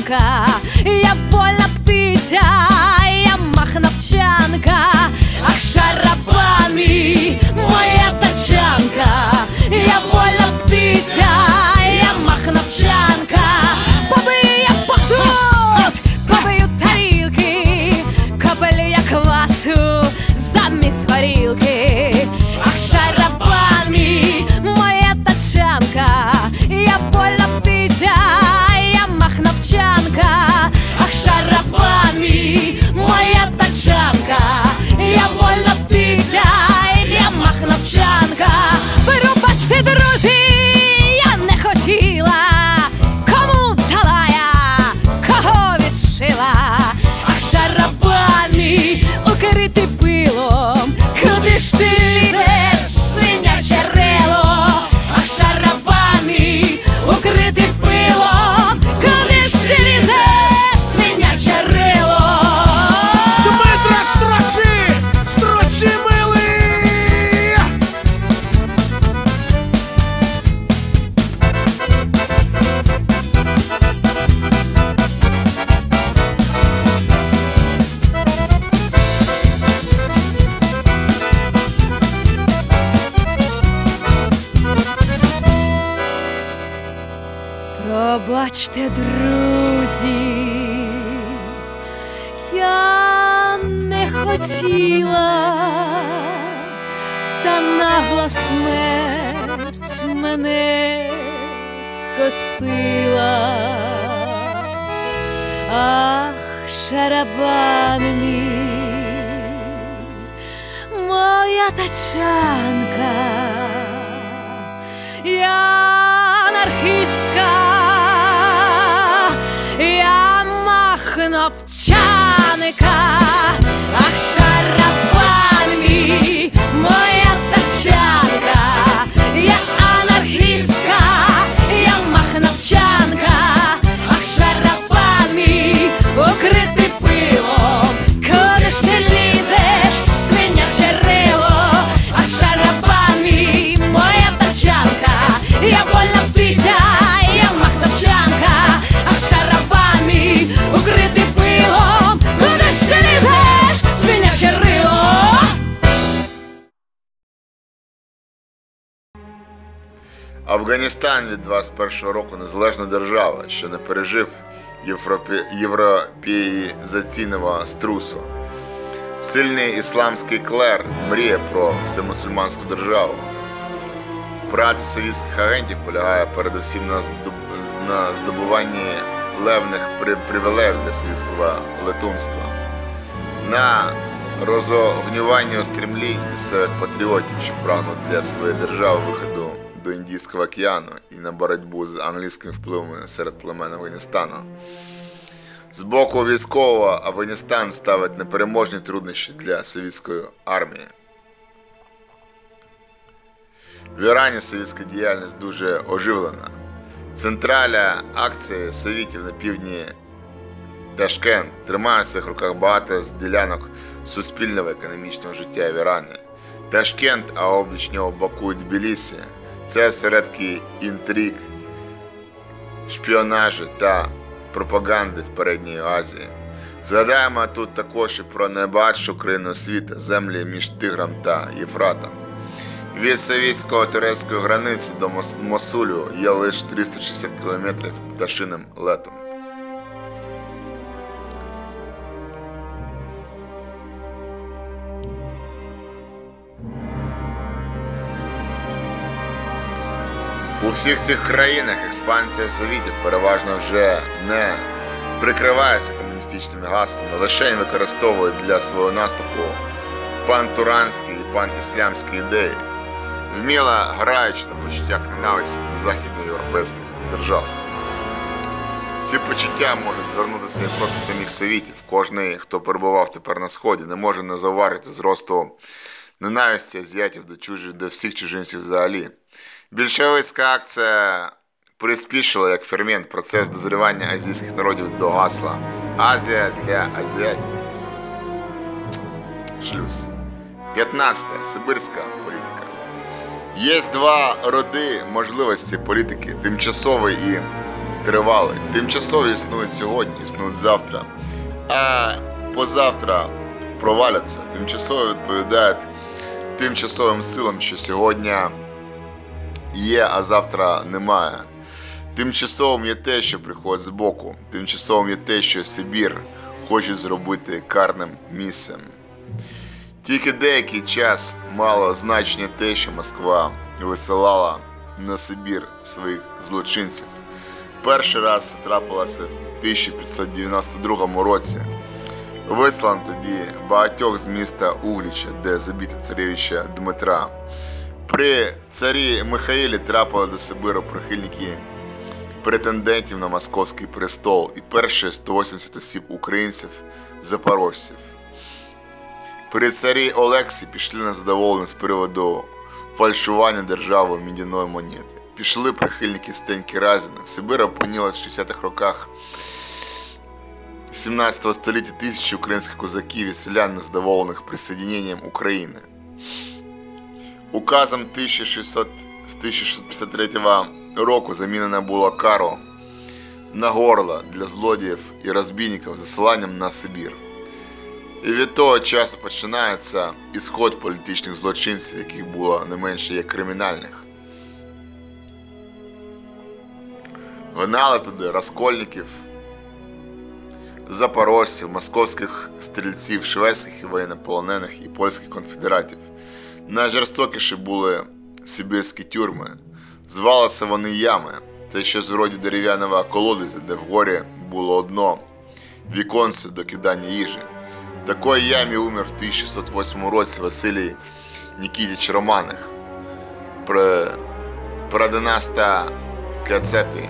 дівчинка, я вольна птиця, я махновчанка, а шарабами моя тачанка, я вольна птиця, я махновчанка, побию я посуд, побию тарілки, копелю я квасу замість горілки, а моя тачанка, я вольна птиця мовчанка, ах, шарапан моя тачанка, я вольна птиця, я махновчанка. Перебачте, друзі. Не хотіла, та нагла смерть мене скосила. Ах, шарабан мій, моя тачанка, я анархістка, я махновчанка, моя Афганістан від 21 року незалежна держава, що не пережив європі... європеїзаційного струсу. Сильний ісламський клер мріє про всемусульманську державу. Праця совітських агентів полягає передусім на, здобуванні левних при... привілеїв для совітського летунства, на розогнюванні устремлінь місцевих патріотів, що прагнуть для своєї держави виходу до Індійського океану і на боротьбу з англійськими впливами серед племен Афганістану. З боку військового Афганістан ставить непереможні труднощі для совітської армії. В Ірані совітська діяльність дуже оживлена. Централя акції совітів на півдні Ташкент тримає в своїх руках багато з ділянок суспільного економічного життя в Ірані. Ташкент, а обіч нього Баку і Тбілісі – це осередки інтриг, шпіонажу та пропаганди в передній Азії. Згадаємо тут також і про найбагатшу країну світу землі між Тигром та Єфратом. Від совітсько-турецької границі до Мос- Мосулю є лише 360 км пташиним летом. У всіх цих країнах експансія совітів переважно вже не прикривається комуністичними гаслами, лише використовують для свого наступу пантуранські і паніслямські ідеї, вміло граючи на почуттях ненависті до західноєвропейських держав. Ці почуття можуть звернутися і проти самих совітів. Кожний, хто перебував тепер на сході, не може не заварити зросту ненависті азіатів до чужих, до всіх чужинців взагалі. Більшовицька акція приспішила як фермент процес дозрівання азійських народів до гасла Азія для азіатів. Шлюз. 15. Сибирська політика. Є два роди можливості політики: тимчасовий і тривалий. Тимчасові існують сьогодні, існують завтра, а позавтра проваляться. Тимчасові відповідають тимчасовим силам, що сьогодні є, а завтра немає. Тимчасовим є те, що приходить збоку. Тимчасовим є те, що Сибір хоче зробити карним місцем. Тільки деякий час мало значення те, що Москва висилала на Сибір своїх злочинців. Перший раз це трапилося в 1592 році. Вислан тоді багатьох з міста Угліча, де забіти царевича Дмитра. При царі Михаїлі трапили до Сибиру прихильники претендентів на московський престол і перші 180 осіб українців запорожців. При царі Олексі пішли на задоволення з приводу фальшування держави мідяної монети. Пішли прихильники Стеньки Разіна. В Сибирі опинилось в 60-х роках 17 століття тисячі українських козаків і селян незадоволених присоединенням України. Указом 1600 з 1653 року замінена була кару на горло для злодіїв і розбійників засиланням на Сибір. І від того часу починається ісход політичних злочинців, яких було не менше як кримінальних. Гнали туди розкольників, запорожців, московських стрільців, шведських і воєннополонених і польських конфедератів. Найжорстокіші були сибірські тюрми. Звалися вони ями. Це щось вроді дерев'яного колодязя, де вгорі було одно віконце до кидання їжі. В такої ямі умер в 1608 році Василій Нікітіч Романих, пр- прадинаста Кацепі.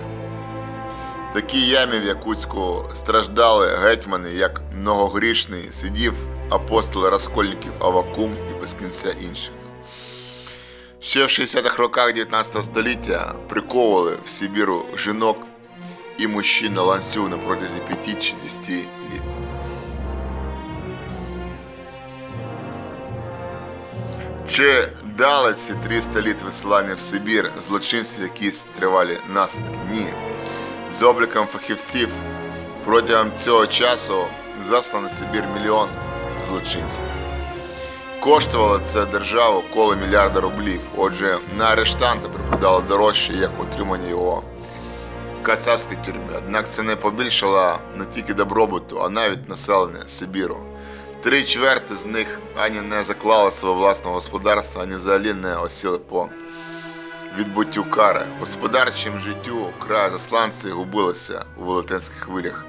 В такій ямі в Якутську страждали гетьмани, як многогрішний сидів апостол розкольників Авакум і без кінця інших. Ще в 60-х роках 19 століття приковували в Сибіру жінок і мужчин на ланцюг на протязі 5 чи 10 літ. Чи дали ці 300 літ висилання в Сибір злочинців якісь тривалі наслідки? Ні. З обліком фахівців протягом цього часу заслано Сибір мільйон злочинців. Коштувало це державу коло мільярда рублів. Отже, на арештанта припадало дорожче, як утримання його в кацапській тюрмі. Однак це не побільшало не тільки добробуту, а навіть населення Сибіру. Три чверти з них ані не заклали свого власного господарства, ані взагалі не осіли по відбуттю кари. Господарчим життю краю засланці губилося у велетенських хвилях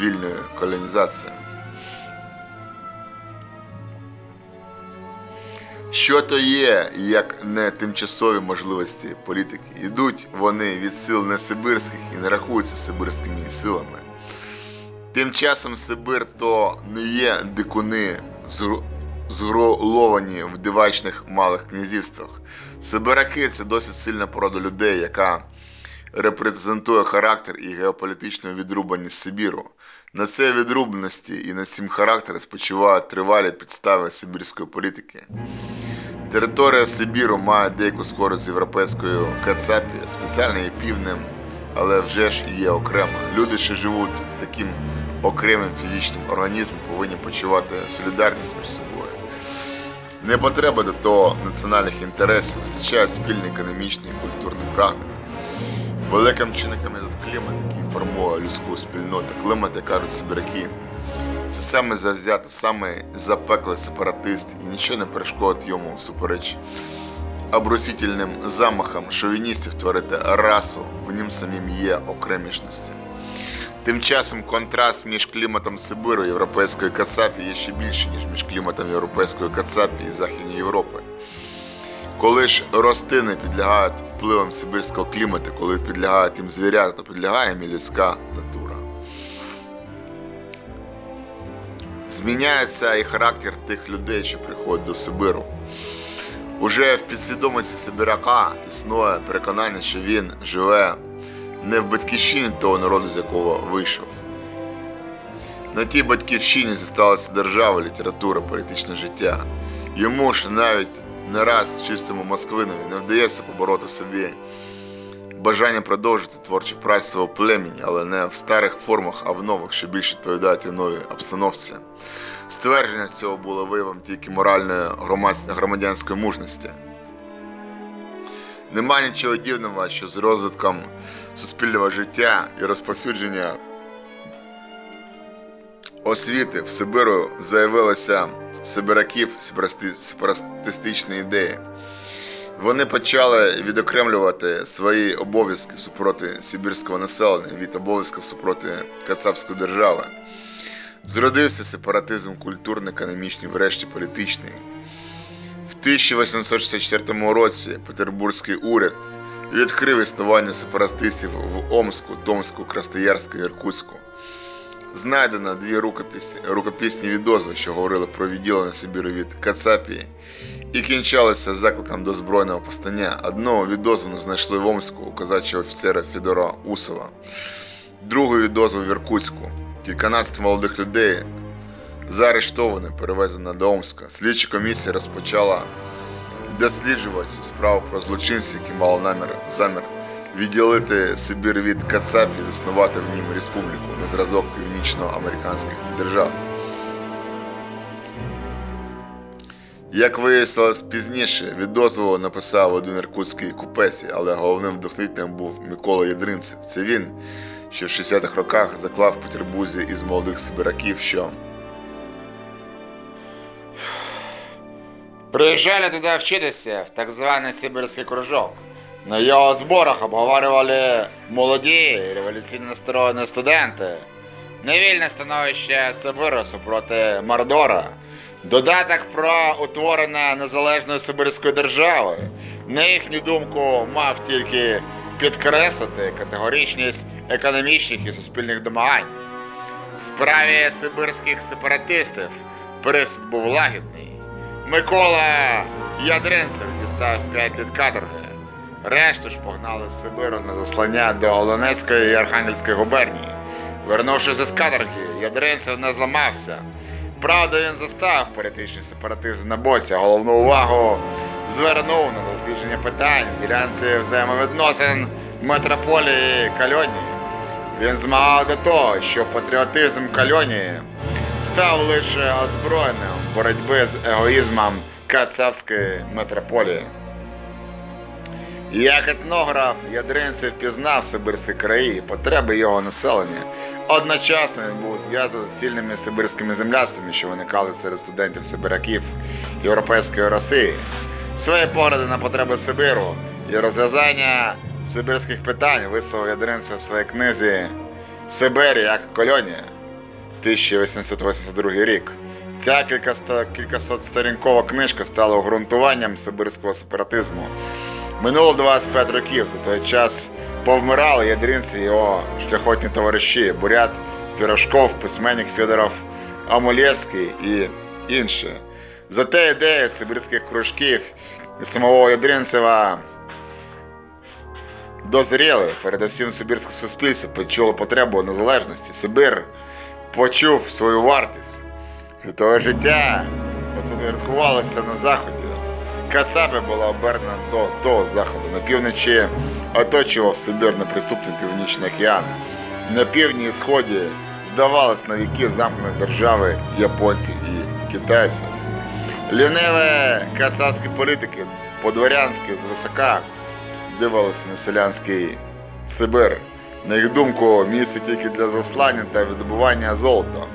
вільної колонізації. Що то є, як не тимчасові можливості політики? Ідуть вони від сил не сибирських і не рахуються сибирськими силами. Тим часом Сибир то не є дикуни згроловані в дивачних малих князівствах. Сибираки це досить сильна порода людей, яка репрезентує характер і геополітичну відрубаність Сибіру. На цій відрубаності і на цім характері спочивають тривалі підстави сибірської політики. Територія Сибіру має деяку скорість з європейською Кацапі, спеціально є півнем, але вже ж і є окремо. Люди, що живуть в таким окремим фізичним організмом, повинні почувати солідарність між собою. Не потреба до того національних інтересів, вистачає спільні економічні і культурні прагнення. Великим чинником є тут клімат, який формує людську спільноту. Клімат, як кажуть сибіряки, це саме завзятий, саме запеклий сепаратист, і нічого не перешкодить йому всупереч обрусительним замахам шовіністів творити расу, в нім самім є окремішності. Тим часом контраст між кліматом Сибиру і європейської Кацапі є ще більший, ніж між кліматом європейської Кацапі і Західної Європи. Коли ж ростини підлягають впливам сибирського клімату, коли підлягають їм звірята, то підлягає їм і людська натура. Зміняється і характер тих людей, що приходять до Сибиру. Уже в підсвідомості Сибирака існує переконання, що він живе не в батьківщині того народу, з якого вийшов. На тій батьківщині зосталася держава, література, політичне життя. Йому ж навіть не раз чистому москвинові не вдається побороти собі бажання продовжити творчу працю свого племені, але не в старих формах, а в нових, що більше відповідають новій обстановці. Ствердження цього було виявом тільки моральної громадянської мужності. Нема нічого дивного, що з розвитком суспільного життя і розповсюдження освіти в Сибиру заявилося в сибираків сепарасти- сепаратистичні ідеї. Вони почали відокремлювати свої обов'язки супроти сибірського населення від обов'язків супроти Кацапської держави. Зродився сепаратизм культурний, економічний, врешті політичний. В 1864 році Петербурзький уряд відкрив існування сепаратистів в Омську, Томську, Красноярську Іркутську. Знайдено дві рукописні, рукописні відозви, що говорили про відділення Сибіру від Кацапії, і кінчалися закликом до збройного повстання. Одного відозву знайшли в Омську у козачого офіцера Федора Усова, другу відозву в Іркутську. Кільканадцять молодих людей заарештовані, перевезено до Омська. Слідча комісія розпочала досліджувати справу про злочинців, які мали намір замір відділити Сибір від Кацапі і заснувати в нім республіку на зразок північноамериканських держав. Як вияснилось пізніше, від дозволу написав один іркутський купець, але головним вдохновителем був Микола Ядринцев. Це він, що в 60-х роках заклав в Петербурзі із молодих сибираків, що Приїжджали туди вчитися в так званий Сибірський кружок. На його зборах обговорювали молоді революційно настроєні студенти. Невільне становище Сибиру супроти Мордора. Додаток про утворення незалежної Сибирської держави, на їхню думку, мав тільки підкреслити категоричність економічних і суспільних домагань. В справі сибирських сепаратистів присуд був лагідний. Микола Ядринцев дістав 5 літ каторги. Решту ж погнали з Сибиру на заслання до Олонецької і Архангельської губернії. Вернувшись із каторги, Ядринцев не зламався. Правда, він застав політичний сепаратизм на боці, головну увагу звернув на дослідження питань в ділянці взаємовідносин метрополії Кальонії. Він змагав до того, що патріотизм Кальонії став лише озброєним боротьби з егоїзмом Кацапської метрополії. Як етнограф Ядринцев пізнав сибирські краї, потреби його населення. Одночасно він був зв'язаний з сильними сибирськими земляцтвами, що виникали серед студентів сибиряків європейської Росії. Свої погляди на потреби Сибиру і розв'язання сибирських питань висловив Ядринцев в своїй книзі Сибир як колонія 1882 рік. Ця кількаста- кількасотсторінкова книжка стала обґрунтуванням сибирського сепаратизму. Минуло 25 років. За той час повмирали ядринці його шляхотні товариші Бурят, Пірожков, письменник Федоров Амулєвський і інші. Зате ідеї сибирських кружків і самого Ядринцева дозріли. Передусім сибірське суспільство почуло потребу незалежності. Сибир почув свою вартість. Світове життя осередкувалося на заході. Кацапи була обернена до того заходу. На півночі оточував Сибір неприступний північний океан. На півдні і сході здавалось на віки замкнені держави японців і китайців. Ліниві кацапські політики по-дворянськи звисока дивилися на селянський Сибир. На їх думку, місце тільки для заслання та видобування золота.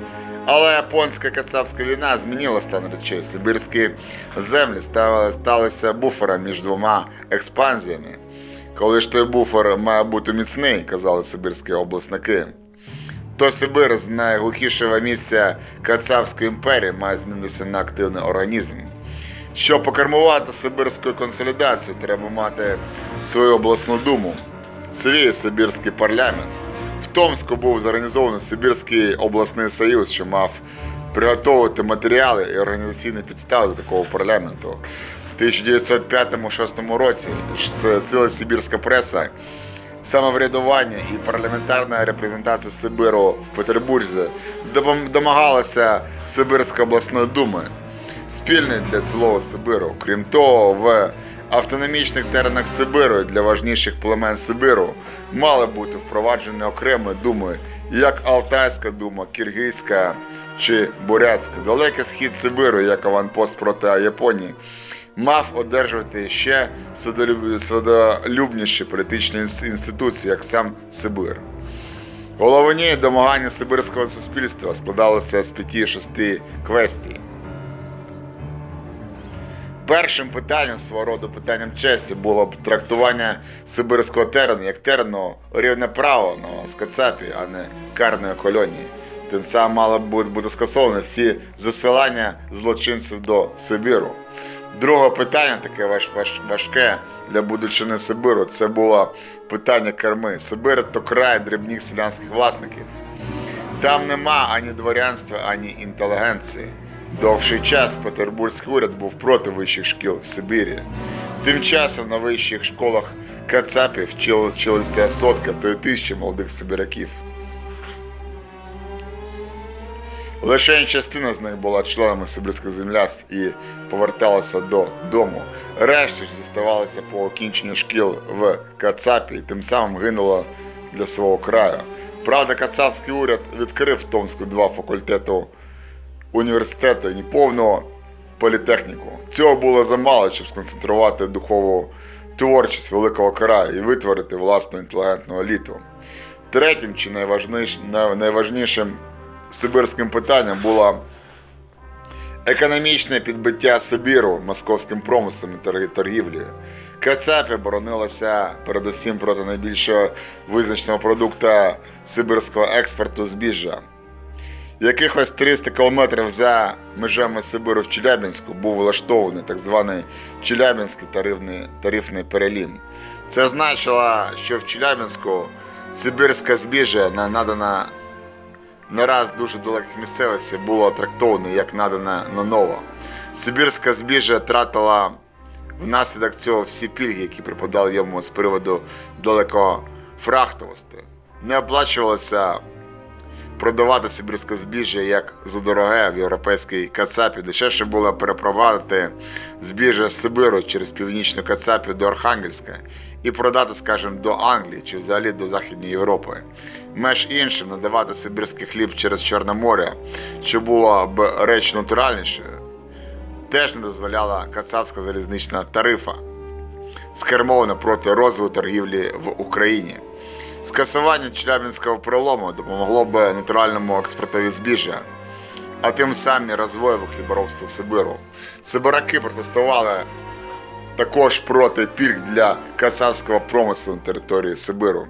Але японська кацапська війна змінила стан речей. Сибірські землі стали, сталися буфером між двома експанзіями. Коли ж той буфер має бути міцний, казали сибірські обласники, то Сибир з найглухішого місця Кацапської імперії має змінитися на активний організм. Щоб покермувати сибирською консолідацією, треба мати свою обласну думу, свій Сибірський парламент. В Томську був зорганізований Сибірський обласний союз, що мав приготовити матеріали і організаційні підстави до такого парламенту. В 1905-1906 році сила Сибірська преса, самоврядування і парламентарна репрезентація Сибиру в Петербурзі домагалася Сибірської обласної думи спільний для цілого Сибиру. Крім того, в автономічних теренах Сибиру для важніших племен Сибиру мали бути впроваджені окремі думи, як Алтайська дума, Киргизька чи Бурятська. Далекий схід Сибиру, як аванпост проти Японії, мав одержувати ще свободолюбніші політичні інституції, як сам Сибир. Головні домагання сибирського суспільства складалися з п'яти-шести квестій. Першим питанням свого роду питанням честі було б трактування сибирського терену як терену рівноправного з Кацапі, а не карної колонії. Тим самим мало б бути скасовано всі засилання злочинців до Сибіру. Друге питання, таке важ, важ, важке для будучини Сибиру, це було питання керми. Сибир то край дрібних селянських власників. Там нема ані дворянства, ані інтелігенції. Довший час петербурзький уряд був проти вищих шкіл в Сибірі. Тим часом на вищих школах Кацапів вчилися сотка, то й тисячі молодих сибіряків. Лише частина з них була членами сибірських земляств і поверталася до дому. Решта ж зіставалися по окінченню шкіл в Кацапі і тим самим гинула для свого краю. Правда, кацапський уряд відкрив в Томську два факультету університету і повного політехніку. Цього було замало, щоб сконцентрувати духову творчість великого краю і витворити власну інтелігентну еліту. Третім чи найважнішим сибирським питанням було економічне підбиття Сибіру московським промислом і торг- торгівлею. Кацапі боронилася передусім проти найбільшого визначного продукту сибирського експорту збіжжя. Якихось 300 кілометрів за межами Сибиру в Челябінську був влаштований так званий Челябінський тарифний, тарифний перелім. Це значило, що в Челябінську сибірська збіжжя надана не раз дуже далеких місцевостей було трактоване як надана на ново. Сибірська збіжжя тратила внаслідок цього всі пільги, які припадали йому з приводу далекофрахтовості. Не оплачувалося продавати сибірське збіжжя як задороге в європейській Кацапі. Дешевше було перепровадити збіжжя з Сибиру через північну Кацапію до Архангельська і продати, скажімо, до Англії чи взагалі до Західної Європи. Меж іншим надавати сибірський хліб через Чорне море, що було б реч натуральнішою, теж не дозволяла кацапська залізнична тарифа, скермована проти розвитку торгівлі в Україні. Скасування Челябінського пролому допомогло б натуральному експортові збіжжя, а тим самим розвоєву хліборобства Сибиру. Сибираки протестували також проти пільг для кацапського промислу на території Сибиру.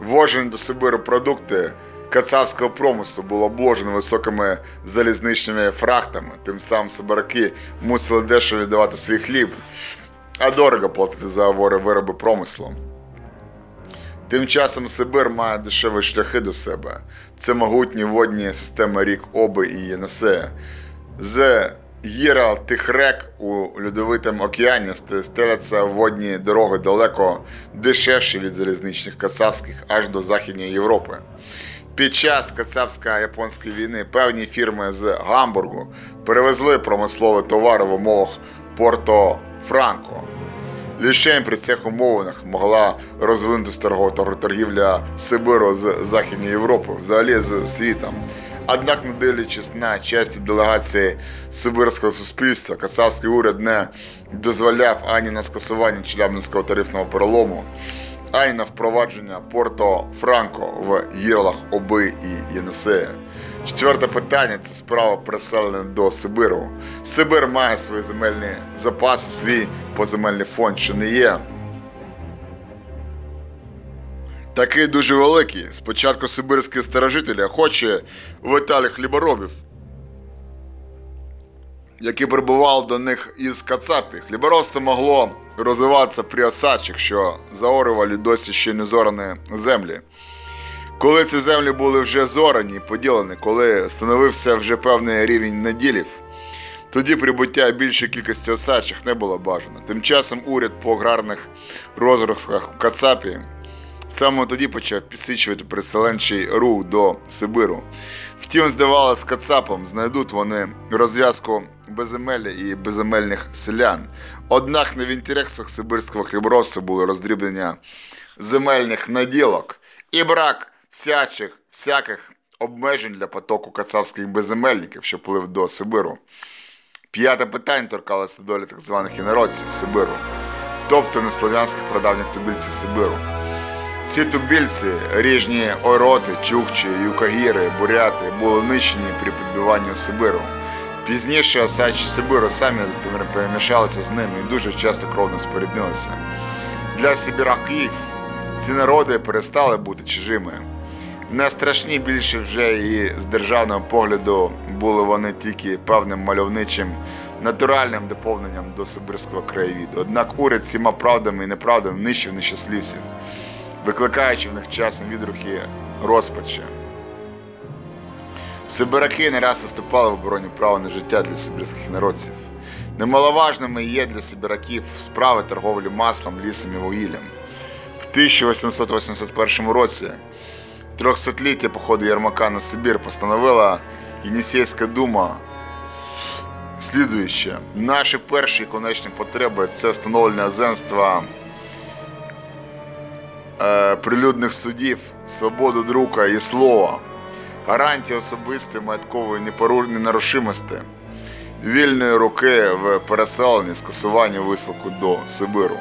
Ввожені до Сибиру продукти кацапського промислу було обложено високими залізничними фрахтами. Тим самим сибираки мусили дешево віддавати свій хліб, а дорого платити за вироби промислу. Тим часом Сибир має дешеві шляхи до себе. Це могутні водні системи рік Оби і Єнесея. З Єра тих рек у льодовитому океані сте- стеляться водні дороги далеко дешевші від залізничних кацапських аж до Західної Європи. Під час кацапсько-японської війни певні фірми з Гамбургу перевезли промислові товари в умовах Порто Франко. Лише при цих умовах могла розвинутися торгова тор- торгівля Сибиру з Західної Європи, взагалі з світом. Однак, не дивлячись на часті делегації сибирського суспільства, касавський уряд не дозволяв ані на скасування Челябинського тарифного перелому, ані на впровадження Порто Франко в гірлах Оби і Єнесея. Четверте питання це справа переселення до Сибиру. Сибир має свої земельні запаси, свій поземельний фонд, що не є. Такий дуже великий. Спочатку сибирські старожителі охоче виталі хліборобів, які прибували до них із Кацапі. Хліборобство могло розвиватися при осадчих, що заорювали досі ще не зорані землі. Коли ці землі були вже зорані і поділені, коли становився вже певний рівень наділів, тоді прибуття більшої кількості осадчих не було бажано. Тим часом уряд по аграрних розрахунках в Кацапі саме тоді почав підсичувати переселенчий рух до Сибиру. Втім, здавалося, Кацапом знайдуть вони розв'язку безземелля і безземельних селян. Однак не в інтересах сибирського хліборобства було роздрібнення земельних наділок і брак всячих, всяких обмежень для потоку кацапських безземельників, що плив до Сибиру. П'яте питання торкалося долі так званих інородців Сибиру, тобто неслов'янських прадавніх тубільців Сибиру. Ці тубільці, ріжні ойроти, чукчі, юкагіри, буряти, були нищені при підбиванні Сибиру. Пізніше осадчі Сибиру самі перемішалися з ними і дуже часто кровно споріднилися. Для сибіраків ці народи перестали бути чужими. Не страшні більше вже і з державного погляду були вони тільки певним мальовничим натуральним доповненням до сибирського краєвіду. Однак уряд всіма правдами і неправдами нищив нещасливців, викликаючи в них часом відрухи розпачі. Сибираки не раз виступали в обороні права на життя для сибірських народців. Немаловажними є для сибіраків справи торговлі маслом, лісом і вугіллям. В 1881 році трьохсотліття походу Єрмака на Сибір постановила Єнісейська дума слідуюче. Наші перші конечні потреби це встановлення земства е, прилюдних судів, свободу друка і слова, гарантія особистої маяткової ненарушимості, вільної руки в переселенні скасування висилку до Сибиру.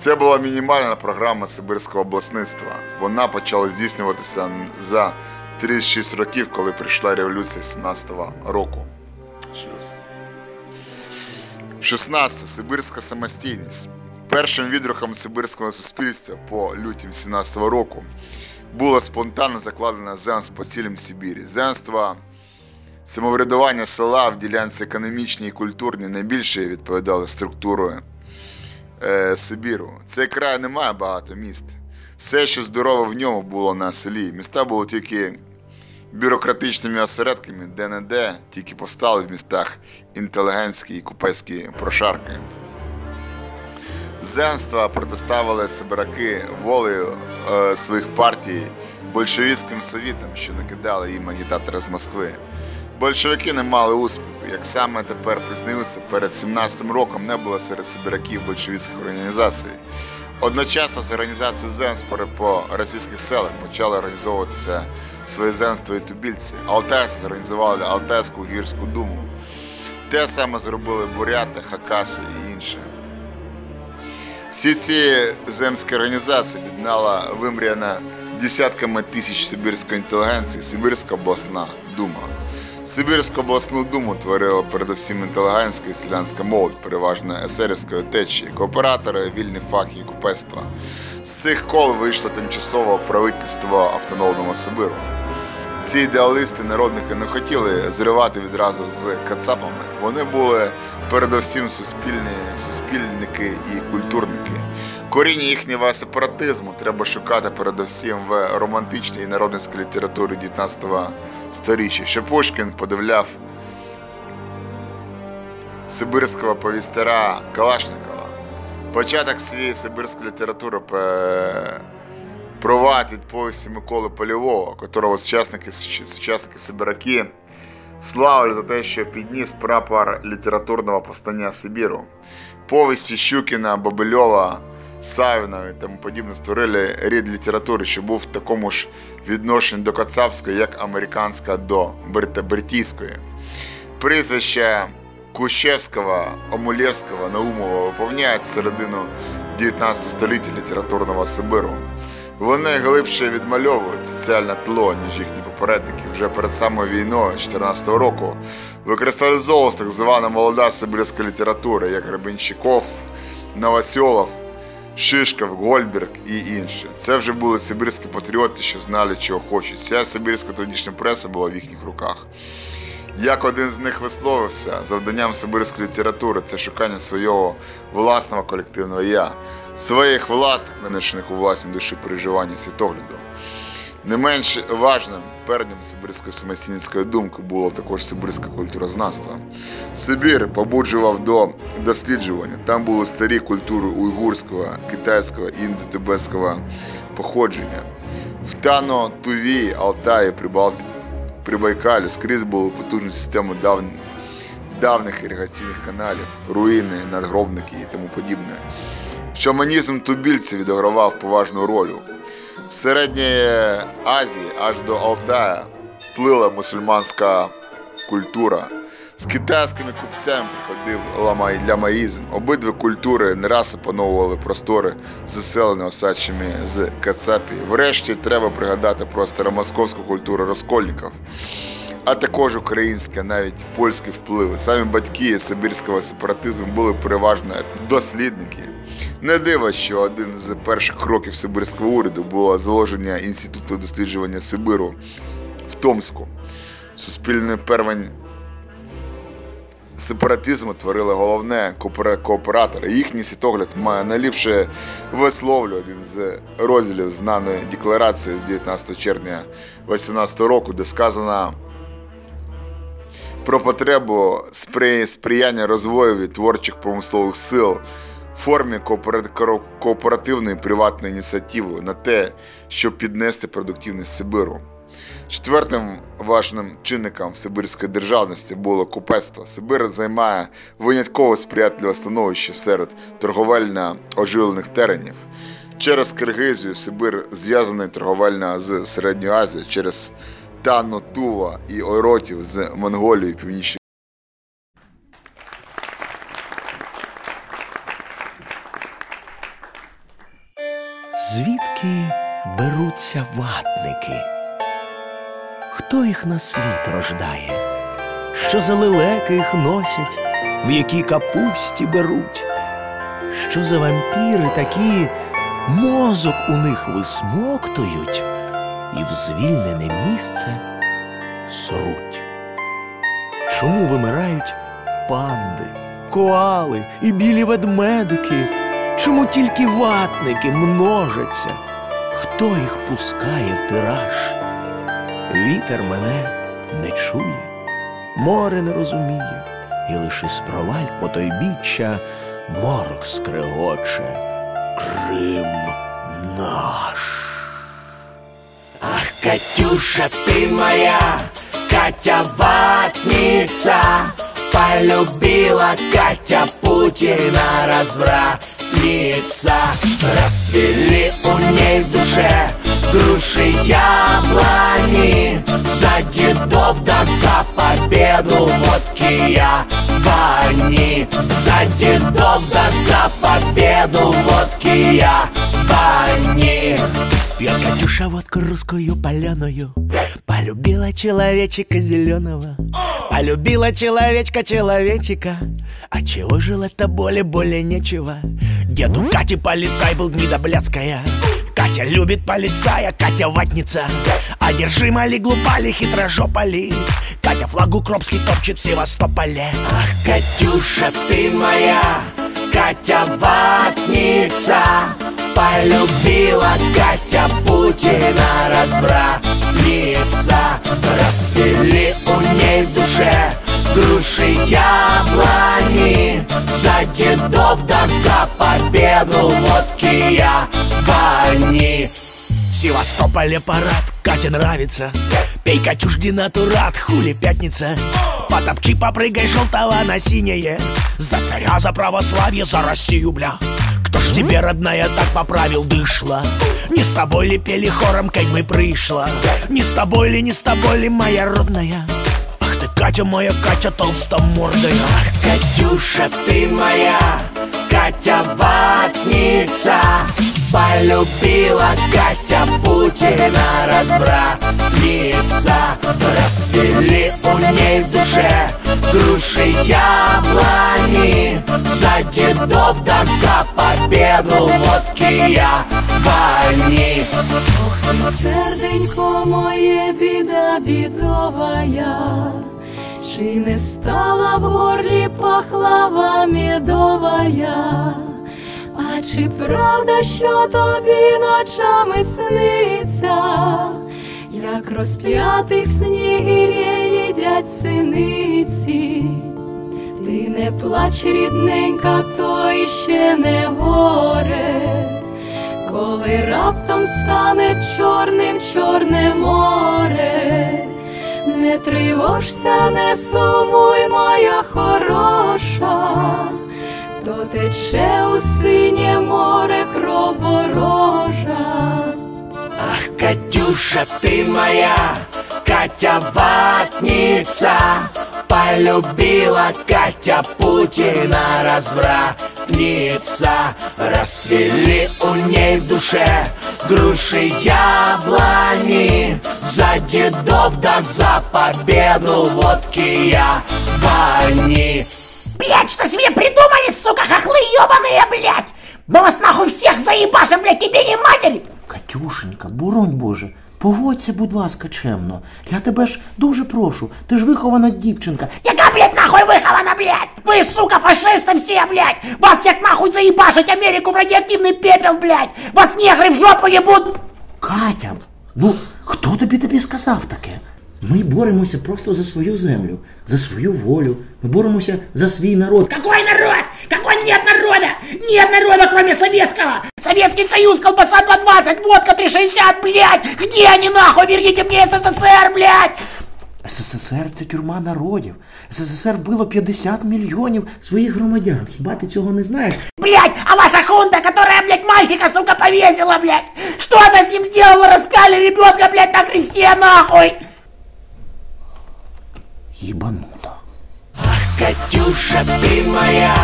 Це була мінімальна програма Сибирського обласництва. Вона почала здійснюватися за 36 років, коли прийшла революція 17-го року. Щас. 16. Сибирська самостійність. Першим відрухом сибирського суспільства по лютім 17-го року було спонтанно закладено земство по цілім Сибірі. Земства самоврядування села в ділянці економічній і культурній найбільше відповідали структурою е, Сибіру. Цей край не має багато міст. Все, що здорове в ньому було на селі. Міста були тільки бюрократичними осередками, де-не-де тільки повстали в містах інтелігентські і купецькі прошарки. Земства протиставили сибираки волею е, своїх партій большевістським совітам, що накидали їм агітатори з Москви. Большевики не мали успіху, як саме тепер признаються, перед 17 роком не було серед сибиряків большевістських організацій. Одночасно з організацією земств по- російських селах почали організовуватися свої земства і тубільці. Алтайці зорганізували Алтайську гірську думу. Те саме зробили буряти, хакаси і інші. Всі ці земські організації об'єднала вимріяна десятками тисяч сибірської інтелігенції Сибірська обласна дума. Сибірську обласну думу творила передусім інтелігентська і селянська молодь, переважно есерівської течії, кооператори, вільні фахи і купецтва. З цих кол вийшло тимчасове правительство автономного Сибиру. Ці ідеалісти, народники не хотіли зривати відразу з кацапами. Вони були передусім суспільні, суспільники і культурники. Коріння їхнього сепаратизму треба шукати передусім в романтичній і народницькій літературі 19 сторіччя, що Пушкін подивляв сибирського повістера Калашникова. Початок своєї сибирської літератури провадить від повісті Миколи Польового, котрого сучасники, сучасники Сибираки славили за те, що підніс прапор літературного повстання Сибіру. Повісті Щукіна, Бобильова, Савіна і тому подібне створили рід літератури, що був в такому ж відношенні до Кацапської, як американська до брит- бритійської. Прізвища Кущевського, Омулєвського, Наумова виповняють середину 19 століття літературного Сибиру. Вони глибше відмальовують соціальне тло, ніж їхні попередники. Вже перед самою війною 14-го року використовувалася так звана молода сибирська література, як Гребенщиков, Новосьолов, Шишков, Гольберг і інші. Це вже були сибирські патріоти, що знали, чого хочуть. Вся сибірська тодішня преса була в їхніх руках. Як один з них висловився, завданням сибирської літератури це шукання свого власного колективного я, своїх власних, нанесених у власній душі переживання світогляду. Не менш важним переднім сибирської самостійницької думки було також сибирське культурознавство. Сибір побуджував до досліджування. Там були старі культури уйгурського, китайського індотибетського походження. В Тано, Туві, Алтаї, Прибалти, Прибайкалі скрізь були потужні системи дав... давних іригаційних каналів, руїни, надгробники і тому подібне. Шаманізм тубільців відігравав поважну роль. В Середній Азії аж до Алтая плила мусульманська культура. З китайськими купцями приходив лямаїзм. Обидві культури не раз опановували простори, заселені осадчими з Кацапі. Врешті треба пригадати про старомосковську культуру розкольників, а також українське, навіть польські впливи. Самі батьки сибірського сепаратизму були переважно дослідники. Не диво, що один з перших кроків сибирського уряду було заложення інституту досліджування Сибиру в Томську. Суспільний первень сепаратизму творили головне кооператори. Їхній світогляд має найліпше висловлює один з розділів знаної декларації з 19 червня 18 року, де сказано про потребу сприяння розвоєві творчих промислових сил формі кооперативної приватної ініціативи на те, щоб піднести продуктивність Сибиру. Четвертим важним чинником сибирської державності було купецтво. Сибир займає винятково сприятливе становище серед торговельно оживлених теренів. Через Киргизію Сибир зв'язаний торговельно з Середньою Азією через Тану, Тува і Ойротів з Монголією, Північною беруться ватники? Хто їх на світ рождає? Що за лелеки їх носять, в якій капусті беруть? Що за вампіри такі мозок у них висмоктують і в звільнене місце сруть? Чому вимирають панди, коали і білі ведмедики? Чому тільки ватники множаться? Хто їх пускає в тираж? Вітер мене не чує, море не розуміє, і лише з проваль по той біччя морок скрегоче Крим наш. Ах, Катюша, ты моя, Катя ватница, Полюбила Катя Путіна Путина развратница Расцвели у ней в душе груши яблони. За дедов да за победу водки я бани За дедов да за победу водки я бани Я Катюша водку русскую паленую Полюбила человечика зеленого Полюбила человечка человечика. А чего жил это более, нечего? Деду Кате полицай был гнида блядская Катя любит полицая, Катя ватница. Одержима ли, глупа ли, хитрожопа ли? Катя флагу Кропский топчет в Севастополе. Ах, Катюша, ты моя Катя ватница Полюбила Катя Путина. Развратница Расцвели у ней в душе груши яблони. За дедов да за победу водки я бани в Севастополе парад, Кате нравится. Пей, Катюш, денатурат, хули пятница. Потопчи, попрыгай желтого на синее. За царя, за православие, за Россию, бля. Кто ж тебе, родная, так поправил дышла? Не с тобой ли пели хором, как мы пришла? Не с тобой ли, не с тобой ли, моя родная? Ах ты, Катя моя, Катя толстомордая. Ах, Катюша, ты моя Катя ватница. Полюбила Катя Путина развратница Расцвели у ней в душе груши яблони За дедов да за победу водки я бани Ох, серденько моє, біда бідовая, чи не стала в горлі пахлава медовая? А чи правда, що тобі ночами сниться, як розп'ятих снігирє їдять синиці? Ти не плач, рідненька, то іще не горе. Коли раптом стане чорним чорне море, не тривожся, не сумуй, моя хороша, то тече у синє море кров ворожа. Ах, Катюша, ты моя, Катя ватница Полюбила Катя Путина развратница Расцвели у ней в душе груши яблони За дедов да за победу водки я бани Блять, что себе придумали, сука, хохлы ебаные, блять! Мы вас нахуй всех заебашим, блять, тебе не матери! Катюшенька, боронь Боже, поводься, будь ласка, чемно. Я тебе ж дуже прошу, ти ж вихована дівчинка. Яка, блядь, нахуй выхована, блядь? Вы, сука, фашисты все, блядь! Вас всех нахуй заебашить Америку в радиоактивный пепел, блядь! Вас негры в жопу ебут! Катя, ну хто тобі тобі сказав таке? Ми боремося просто за свою землю, за свою волю. Ми боремося за свій народ. Какой народ? Какой нет народа? Нет народа, кроме советского! Советский Союз, колбаса 220, водка 360, блядь! Где они нахуй? Верните мне СССР, блядь! СССР це тюрма народів. СССР було 50 мільйонів своїх громадян. Хіба ти цього не знаєш? Блядь, а ваша хунта, которая, блядь, мальчика, сука, повесила, блядь! Что она с ним сделала? Распяли ребенка, блядь, на кресте, нахуй! Єбанута. Катюша, ты моя,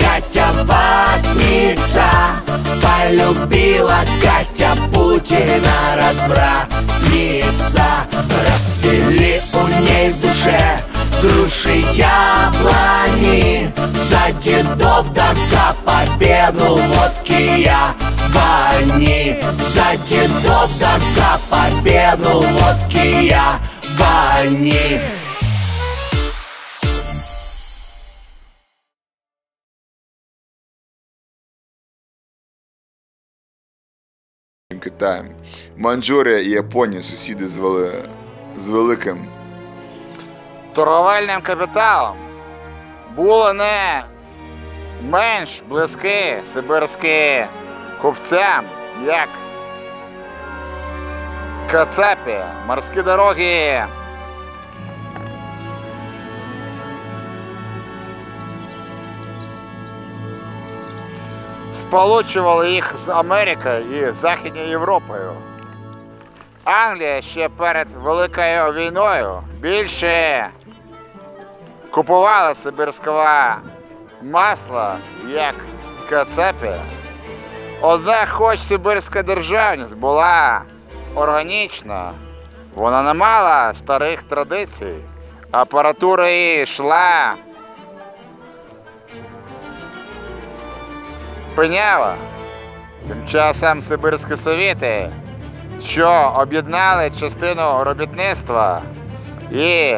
Катя ватница Полюбила Катя Путина развратница Расцвели у ней в душе груши яблони За дедов да за победу водки я бани За дедов да за победу водки я бани Китаєм. Манджурія і Японія сусіди з, з великим. торговельним капіталом було не менш близькі сибирські купцям, як Кацапі, морські дороги. Сполучували їх з Америкою і Західною Європою. Англія ще перед Великою війною більше купувала сибирського масла, як Кацапі. Однак, хоч сибирська державність була органічна, вона не мала старих традицій, апаратура її йшла пенява. Тим часом Сибирські совєти що об'єднали частину робітництва і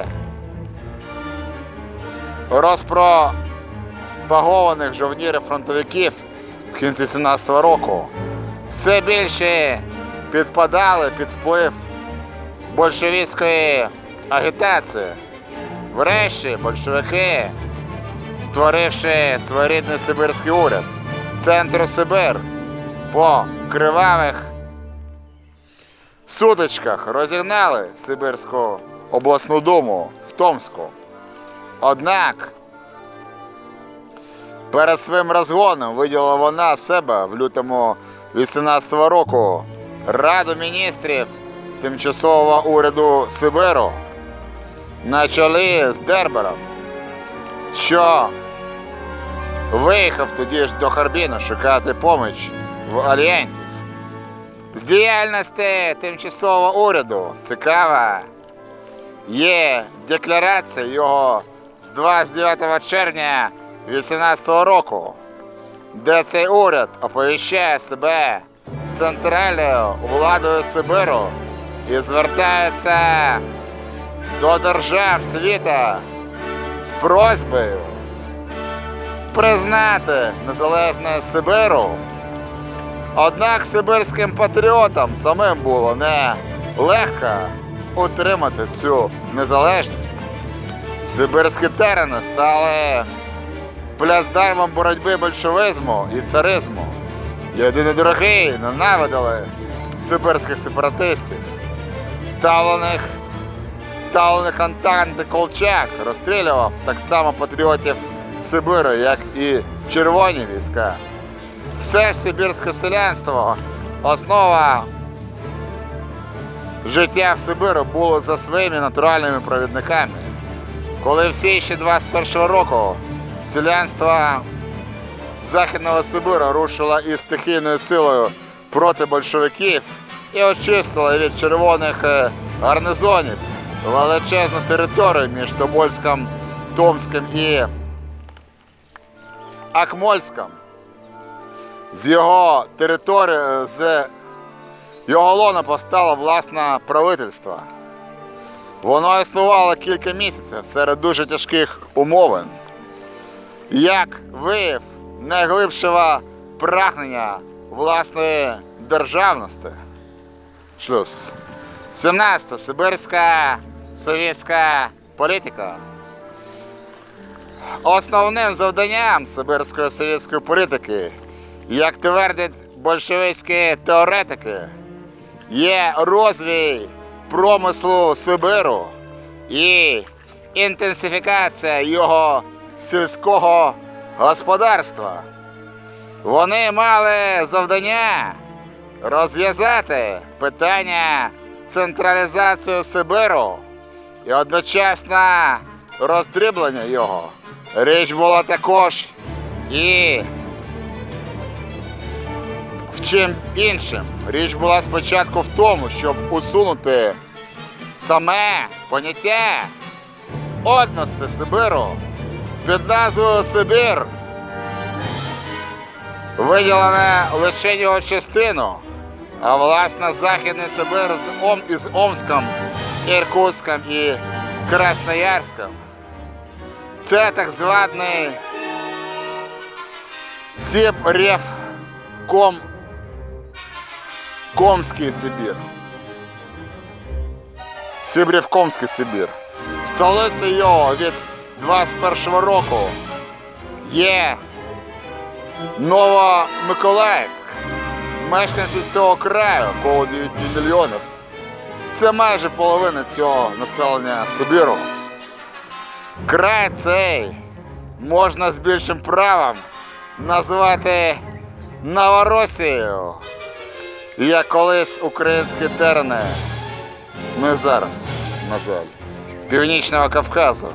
розпропагованих жовнірів фронтовиків в кінці 17-го року все більше підпадали під вплив большевістської агітації. Врешті большевики, створивши своєрідний сибирський уряд, центру Сибир по кривавих сутичках розігнали Сибирську обласну думу в Томську. Однак перед своїм розгоном виділа вона себе в лютому 18-го року Раду міністрів тимчасового уряду Сибиру на чолі з Дербером, що виїхав тоді ж до Харбіна шукати поміч в Альянтів. З діяльності тимчасового уряду цікава є декларація його з 29 червня 2018 року, де цей уряд оповіщає себе центральною владою Сибиру і звертається до держав світа з просьбою признати незалежність Сибиру. Однак сибирським патріотам самим було не легко утримати цю незалежність. Сибирські терени стали плацдармом боротьби большевизму і царизму. Єдині дороги ненавидали сибирських сепаратистів, ставлених, ставлених антанти Колчак розстрілював так само патріотів Сибиру, як і червоні війська. Все ж сибірське селянство, основа життя в Сибиру було за своїми натуральними провідниками. Коли в січні 21 року селянство Західного Сибиру рушило із стихійною силою проти большевиків і очистило від червоних е, гарнизонів величезну територію між Тобольськом, Томським і Акмольськом з його території, з його лона постало власне правительство. Воно існувало кілька місяців серед дуже тяжких умовин. Як вияв найглибшого прагнення власної державності. Шлюз. 17. Сибирська совєтська політика. Основним завданням сибирської совєтської політики як твердять большевицькі теоретики, є розвій промислу Сибиру і інтенсифікація його сільського господарства. Вони мали завдання розв'язати питання централізації Сибиру і одночасно роздріблення його. Річ була також і в чим іншим. Річ була спочатку в тому, щоб усунути саме поняття одності Сибиру під назвою Сибір, виділене лише його частину, а власне Західний Сибир з Ом із Омском, Іркутськом і Красноярськом. Це так званий Сібрєв Ком Комський Сибір. Сибрєвкомський Сибір. Столиця його від 21 року є Новомиколаївськ. Мешканці цього краю коло 9 мільйонів. Це майже половина цього населення Сибіру. Край цей можна з більшим правом назвати Новоросією, як колись українські терени. Ну і зараз, на жаль, Північного Кавказу.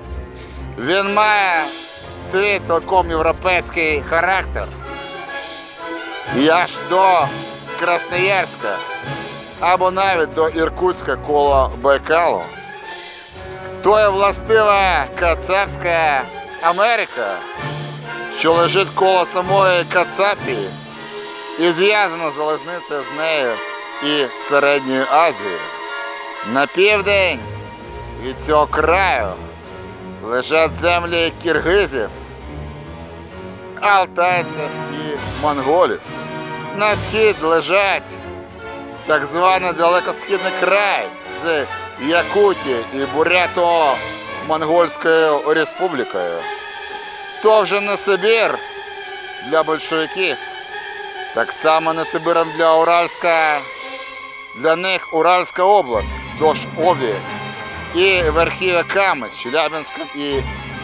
Він має свій цілком європейський характер. І аж до Красноярська або навіть до Іркутська коло Байкалу. То є властива Кацапська Америка, що лежить коло самої Кацапії і зв'язана залізницею з нею і Середньою Азією. На південь від цього краю лежать землі киргизів, алтайців і монголів. На схід лежать так званий далекосхідний край з Якутії і Бурято-Монгольською республікою. То вже не Сибір для большевиків, так само не Сибиром для Уральська, для них Уральська область вздовж обі і верхів'яками з Челябинськом і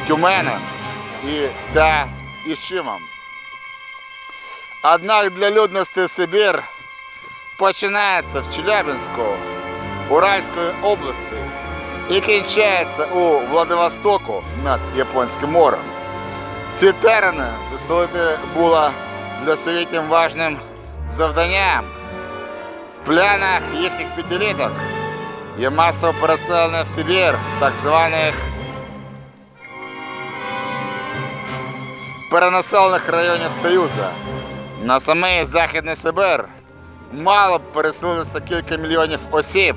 Тюменем і та Іщимом. Однак для людності Сибір починається в Челябинську, Уральської області і кінчається у Владивостоку над Японським морем. Ці терени заселити було для совєтів важним завданням. В планах їхніх п'ятиліток є масово переселення в Сибір з так званих перенаселених районів Союзу. На самий Західний Сибир мало б переселилося кілька мільйонів осіб,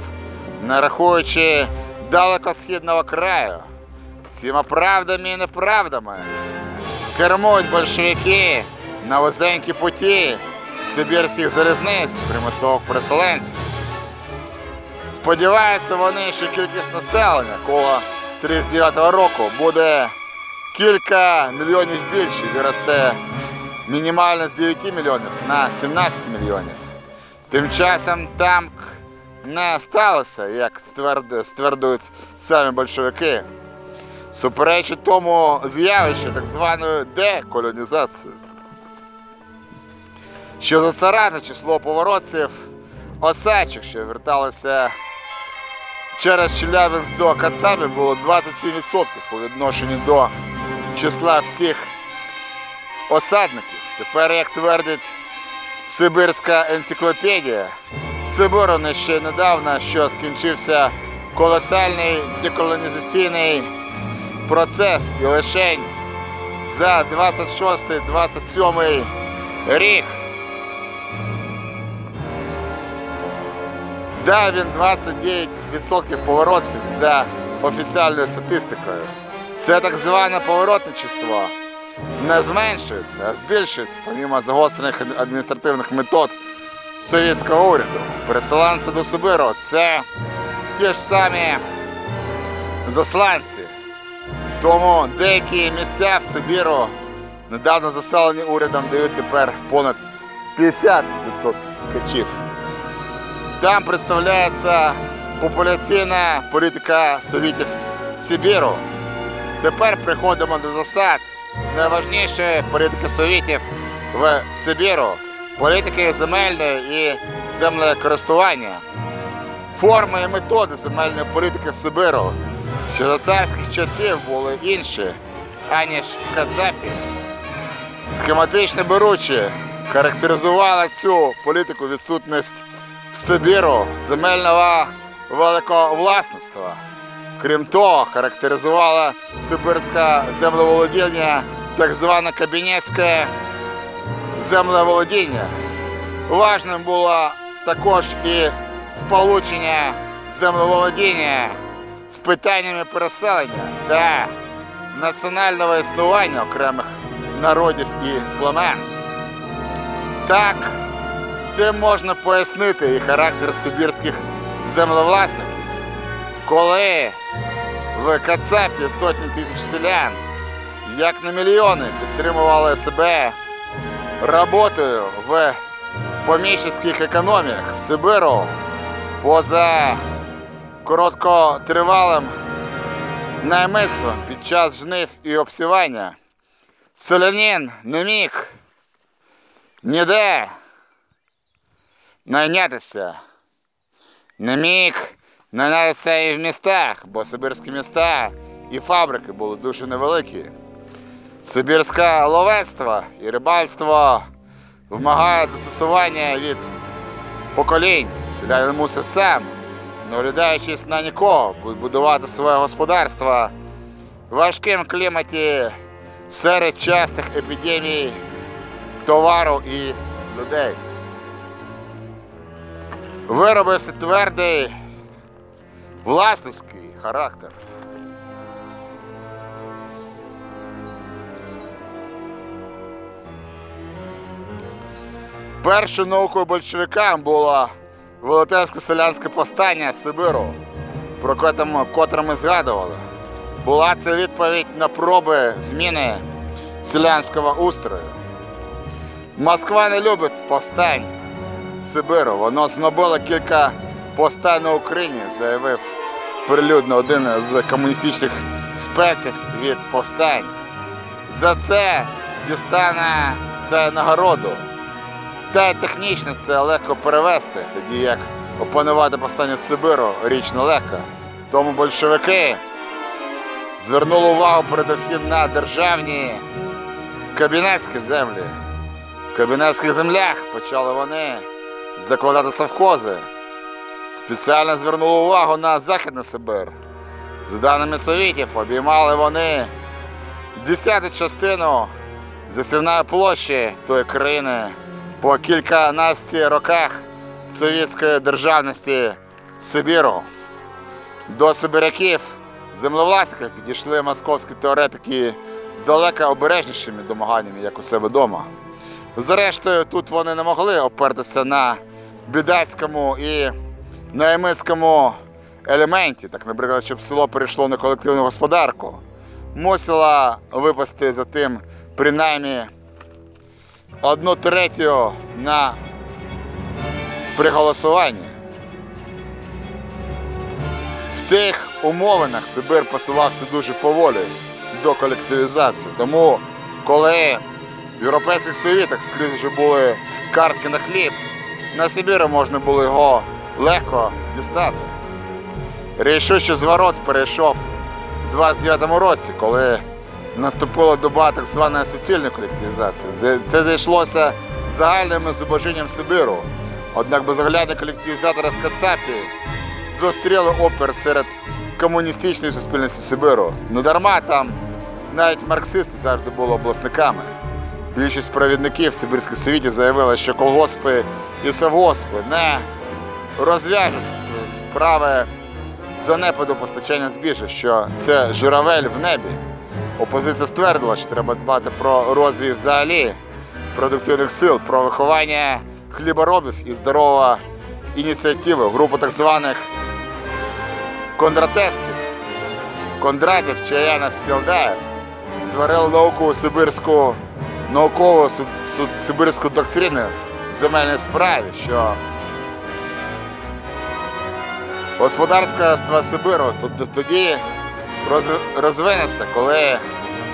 не рахуючи далекосхідного краю. Всіма правдами і неправдами кермують большевики на вузенькі путі сибірських залізниць примусових переселенців. Сподіваються вони, що кількість населення коло 39-го року буде кілька мільйонів більше, виросте мінімально з 9 мільйонів на 17 мільйонів. Тим часом там не сталося, як стверд- ствердують самі большевики. Суперечить тому з'явище так званої деколонізації. Що за царати число поворотців осадчих, що верталися через Челябинськ до Кацапі, було 27% у відношенні до числа всіх осадників. Тепер, як твердить Сибирська енциклопедія, Сибиру не ще недавно, що скінчився колосальний деколонізаційний процес і лишень за 26-27 рік дав він 29% поворотців за офіціальною статистикою. Це так зване поворотничество не зменшується, а збільшується, помімо загострених адміністративних метод совєтського уряду. Переселенці до Сибиру це ті ж самі засланці. Тому деякі місця в Сибіру недавно заселені урядом дають тепер понад 50% ткачів. Там представляється популяційна політика совітів Сибіру. Тепер приходимо до засад найважнішої політики совітів в Сибіру, політики земельної і землекористування. Форми і методи земельної політики Сибиру, що за царських часів були інші, аніж в Кацапі. Схематично беручи, Характеризувала цю політику відсутність в Сибіру земельного великого власництва. Крім того, характеризувала сибирське землеволодіння так зване кабінетське землеволодіння. Важним було також і сполучення землеволодіння з питаннями переселення та національного існування окремих народів і племен. Так, тим можна пояснити і характер сибірських землевласників, коли в Кацапі сотні тисяч селян, як на мільйони, підтримували себе роботою в поміщицьких економіях в Сибиру поза короткотривалим наймитством під час жнив і обсівання. Селянин не міг ніде найнятися. Не міг найнятися і в містах, бо сибірські міста і фабрики були дуже невеликі. Сибірське ловецтво і рибальство вимагає застосування від поколінь. Селянин мусив сам, не оглядаючись на нікого, будувати своє господарство в важкому кліматі серед частих епідемій товару і людей. Виробився твердий власницький характер. Першою наукою большевикам було велетенське селянське повстання Сибиру, про котре ми згадували. Була це відповідь на проби зміни селянського устрою. Москва не любить повстань Сибиру. Воно знобило кілька повстань на Україні, заявив прилюдно один з комуністичних спеців від повстань. За це дістане це нагороду. Та технічно це легко перевести, тоді як опанувати повстання Сибиру річ нелегка. Тому большевики звернули увагу передусім на державні кабінетські землі. В кабінетських землях почали вони закладати совхози. Спеціально звернули увагу на Західний Сибир. За даними совітів, обіймали вони десяту частину засівної площі тої країни по кільканадцяти роках совєтської державності Сибіру. До сибиряків землевласників підійшли московські теоретики з далеко обережнішими домаганнями, як у себе вдома. Зрештою, тут вони не могли опертися на бідацькому і наймитському елементі, так, наприклад, щоб село перейшло на колективну господарку, мусила випасти за тим принаймні одну третю на при голосуванні. В тих умовинах Сибир посувався дуже поволі до колективізації. Тому, коли в Європейських Совітах скрізь вже були картки на хліб, на Сибіру можна було його легко дістати. Рішучий зворот перейшов в 29-му році, коли наступила доба так званої суцільної колективізації. Це- зайшлося загальним зубожінням Сибиру. Однак безоглядні колективізатори з Кацапі зустріли опір серед комуністичної суспільності Сибиру. Не дарма там навіть марксисти завжди були обласниками. Більшість провідників Сибірських совітів заявили, що колгоспи і совгоспи не розв'яжуть справи занепаду постачання збіжжя, що це журавель в небі. Опозиція ствердила, що треба дбати про розвій взагалі продуктивних сил, про виховання хліборобів і здорову ініціативу. Група так званих кондратевців, Кондратів, Чаянов, Сілдаєв створили науку сибирську, наукову сибирську доктрину в земельній справі, що господарство Сибиру тоді розвинеться, коли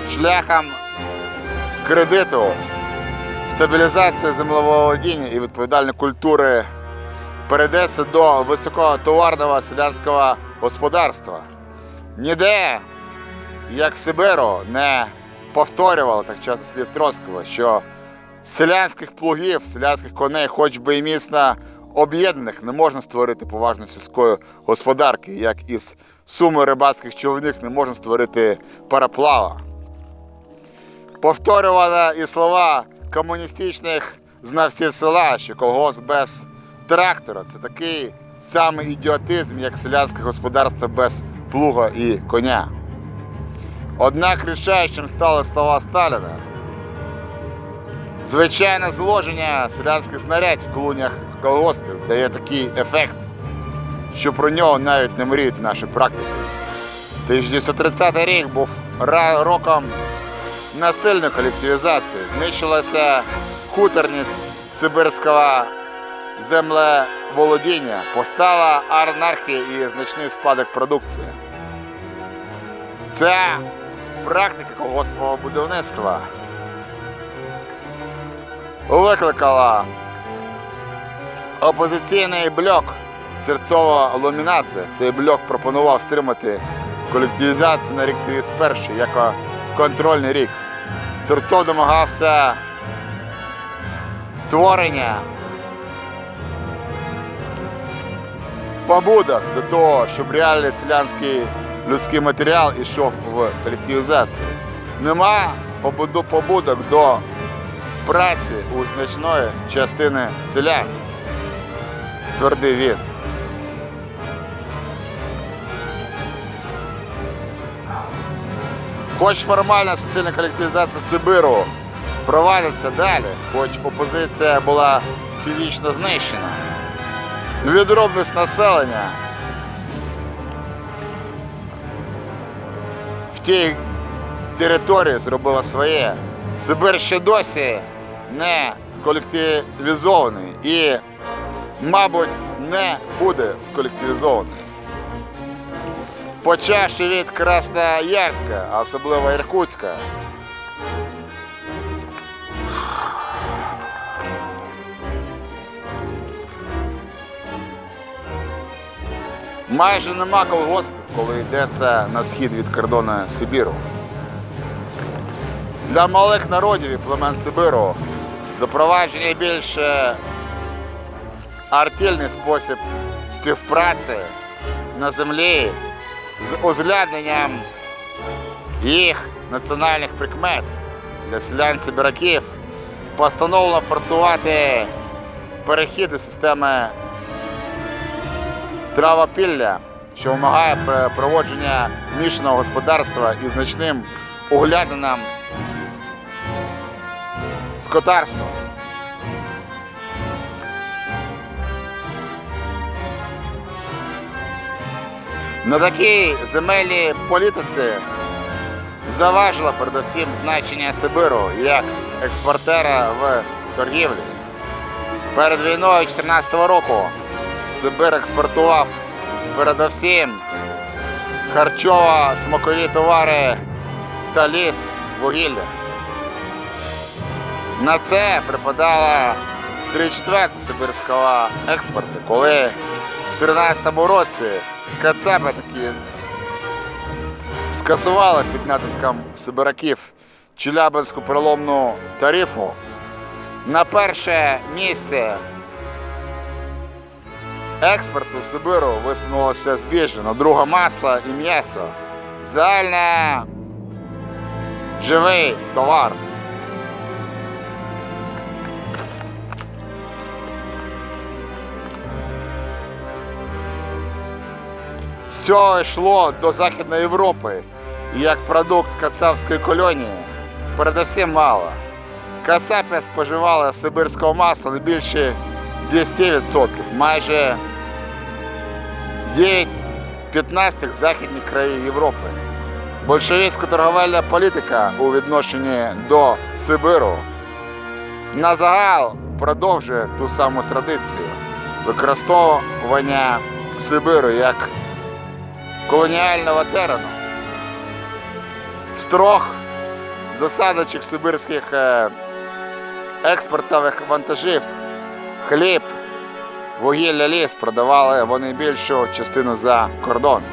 шляхом кредиту, стабілізації землеволодіння і відповідальної культури перейдеться до високотоварного селянського господарства. Ніде, як в Сибиру, не повторювало так часто слів Троцького, що селянських плугів, селянських коней, хоч би і міцно об'єднаних, не можна створити поважної сільської господарки, як із суми рибацьких човнів не можна створити параплава. Повторювала і слова комуністичних знавців села, що колгосп без трактора це такий самий ідіотизм, як селянське господарство без плуга і коня. Однак рішаючим стали слова Сталіна. Звичайне зложення селянських снарядів в колоніях колгоспів дає такий ефект, що про нього навіть не мріють наші практики. 1930 рік був роком насильної колективізації. Знищилася хуторність сибирського землеволодіння, постала анархія і значний спадок продукції. Ця практика колгоспного будівництва викликала опозиційний блок Серцова Лумінація. Цей блок пропонував стримати колективізацію на рік 31 як контрольний рік. Серцов домагався творення побудок до того, щоб реальний селянський людський матеріал ішов в колективізацію. Нема побуду- побудок до праці у значної частини селян, твердив він. Хоч формальна соціальна колективізація Сибиру провадиться далі, хоч опозиція була фізично знищена. Відробність населення в тій території зробила своє. Сибир ще досі не сколективізований і, мабуть, не буде сколективізований. Почавши від Красноярська, а особливо Іркутська. Майже нема колгоспів, коли йдеться на схід від кордону Сибіру. Для малих народів і племен Сибиру запровадження більш е, артільний спосіб співпраці на землі з узглядненням їх національних прикмет. Для селян сибираків постановлено форсувати перехід до системи травопілля, що вимагає проводження мішаного господарства і значним углядинам скотарства. На такій земельній політиці заважило передусім значення Сибиру як експортера в торгівлі. Перед війною 2014 року Сибир експортував передусім харчово-смакові товари та ліс вугілля. На це припадала 3 четверти сибирського експорту, коли в 2013 році Кацапи такі скасували під натиском сибираків Челябинську переломну тарифу. На перше місце експорту Сибиру висунулося збіжжя, на друге масло і м'ясо. Загально живий товар. Цього йшло до Західної Європи як продукт кацапської колонії. Передусім мало. Кацапи споживали сибирського масла не більше 10%, майже 9-15 західні країни Європи. Большевістська торговельна політика у відношенні до Сибиру на загал продовжує ту саму традицію використовування Сибиру як колоніального терену. Строх засадочих сибирських е, експортових вантажів, хліб, вугілля ліс продавали вони більшу частину за кордон.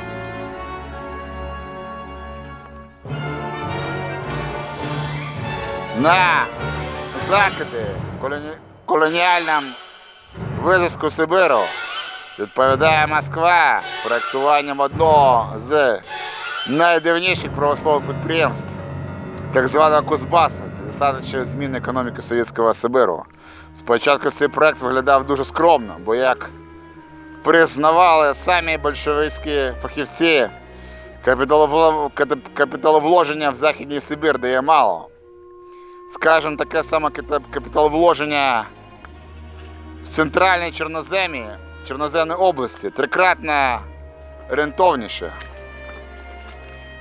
На закиди колоні... колоніальному визиску Сибиру відповідає Москва проєктуванням одного з найдивніших промислових підприємств, так званого Кузбасу, для засадничої зміни економіки Совєтського Сибиру. Спочатку цей проєкт виглядав дуже скромно, бо як признавали самі большевицькі фахівці, капіталовложення в Західній Сибір дає мало. Скажем, таке саме капі- капіталовложення в центральній Чорноземі, Чорноземній області трикратно рентовніше.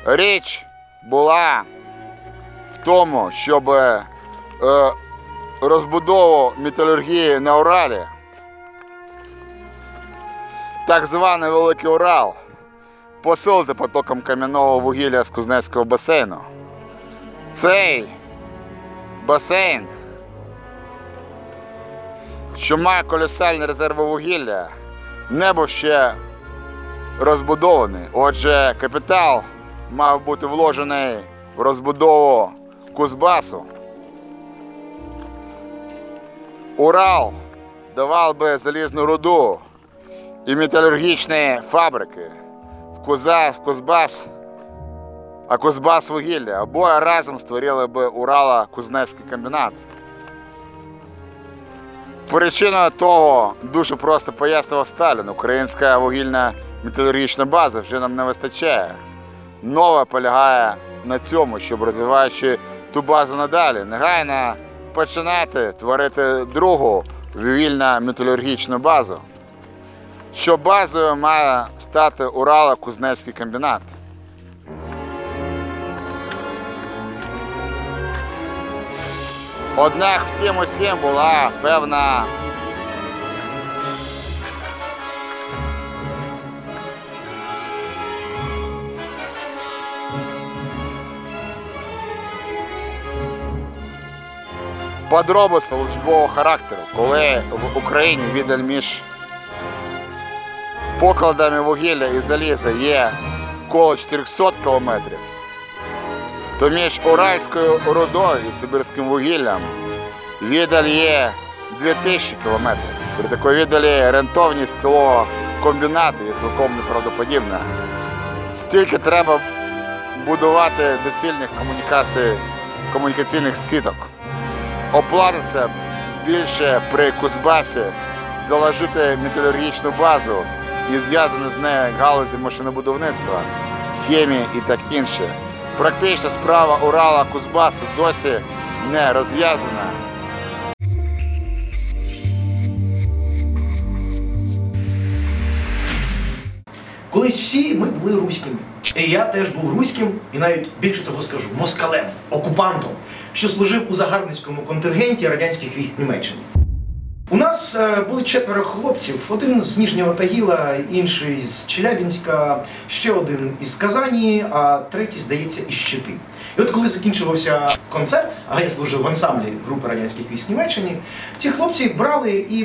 Річ була в тому, щоб е, розбудову металургії на Уралі, так званий Великий Урал, посилити потоком кам'яного вугілля з Кузнецького басейну. Цей басейн, що має колосальні резерви вугілля, не був ще розбудований. Отже, капітал мав бути вложений в розбудову Кузбасу. Урал давав би залізну руду і металургічні фабрики в, Куза, в Кузбас, а Кузбас вугілля. Обоє разом створили би Урала Кузнецький комбінат. Причиною того дуже просто пояснював Сталін. Українська вугільна металургічна база вже нам не вистачає. Нова полягає на цьому, щоб розвиваючи ту базу надалі, негайно починати творити другу вугільно металургічну базу. Що базою має стати Урала Кузнецький комбінат. Однак втім усім була певна. Подроби службового характеру, коли в Україні віддаль між покладами вугілля і заліза є коло 400 кілометрів, то між Уральською рудою і Сибірським вугіллям віддаль є 2000 кілометрів. При такій віддалі рентовність цілого комбінату є цілком неправдоподібна. Стільки треба будувати доцільних комунікацій, комунікаційних сіток. Оплатиться більше при Кузбасі заложити металургічну базу і зв'язані з нею галузі машинобудівництва, хімії і так інше. Практична справа Урала Кузбасу досі не розв'язана. Колись всі ми були руськими. І я теж був руським, і навіть більше того скажу, москалем, окупантом, що служив у загарбницькому контингенті радянських військ Німеччини. У нас е, були четверо хлопців: один з Ніжнього Тагіла, інший з Челябінська, ще один із Казані, а третій, здається, із Щити. І от коли закінчувався концерт, а я служив в ансамблі групи радянських військ Німеччини, ці хлопці брали і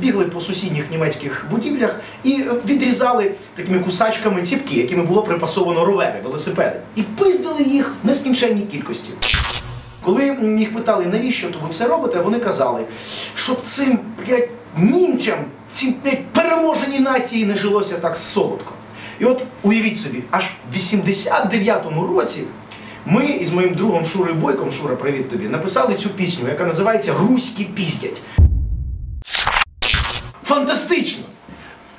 бігли по сусідніх німецьких будівлях і е, відрізали такими кусачками ціпки, якими було припасовано ровери, велосипеди, і пиздили їх в нескінченній кількості. Коли їх питали, навіщо то ви все робите, вони казали, щоб цим блядь, німцям, цим блядь, переможеній нації не жилося так солодко. І от уявіть собі, аж в 89-му році ми із моїм другом Шурою Бойком, Шура, привіт тобі, написали цю пісню, яка називається Руські піздять. Фантастично!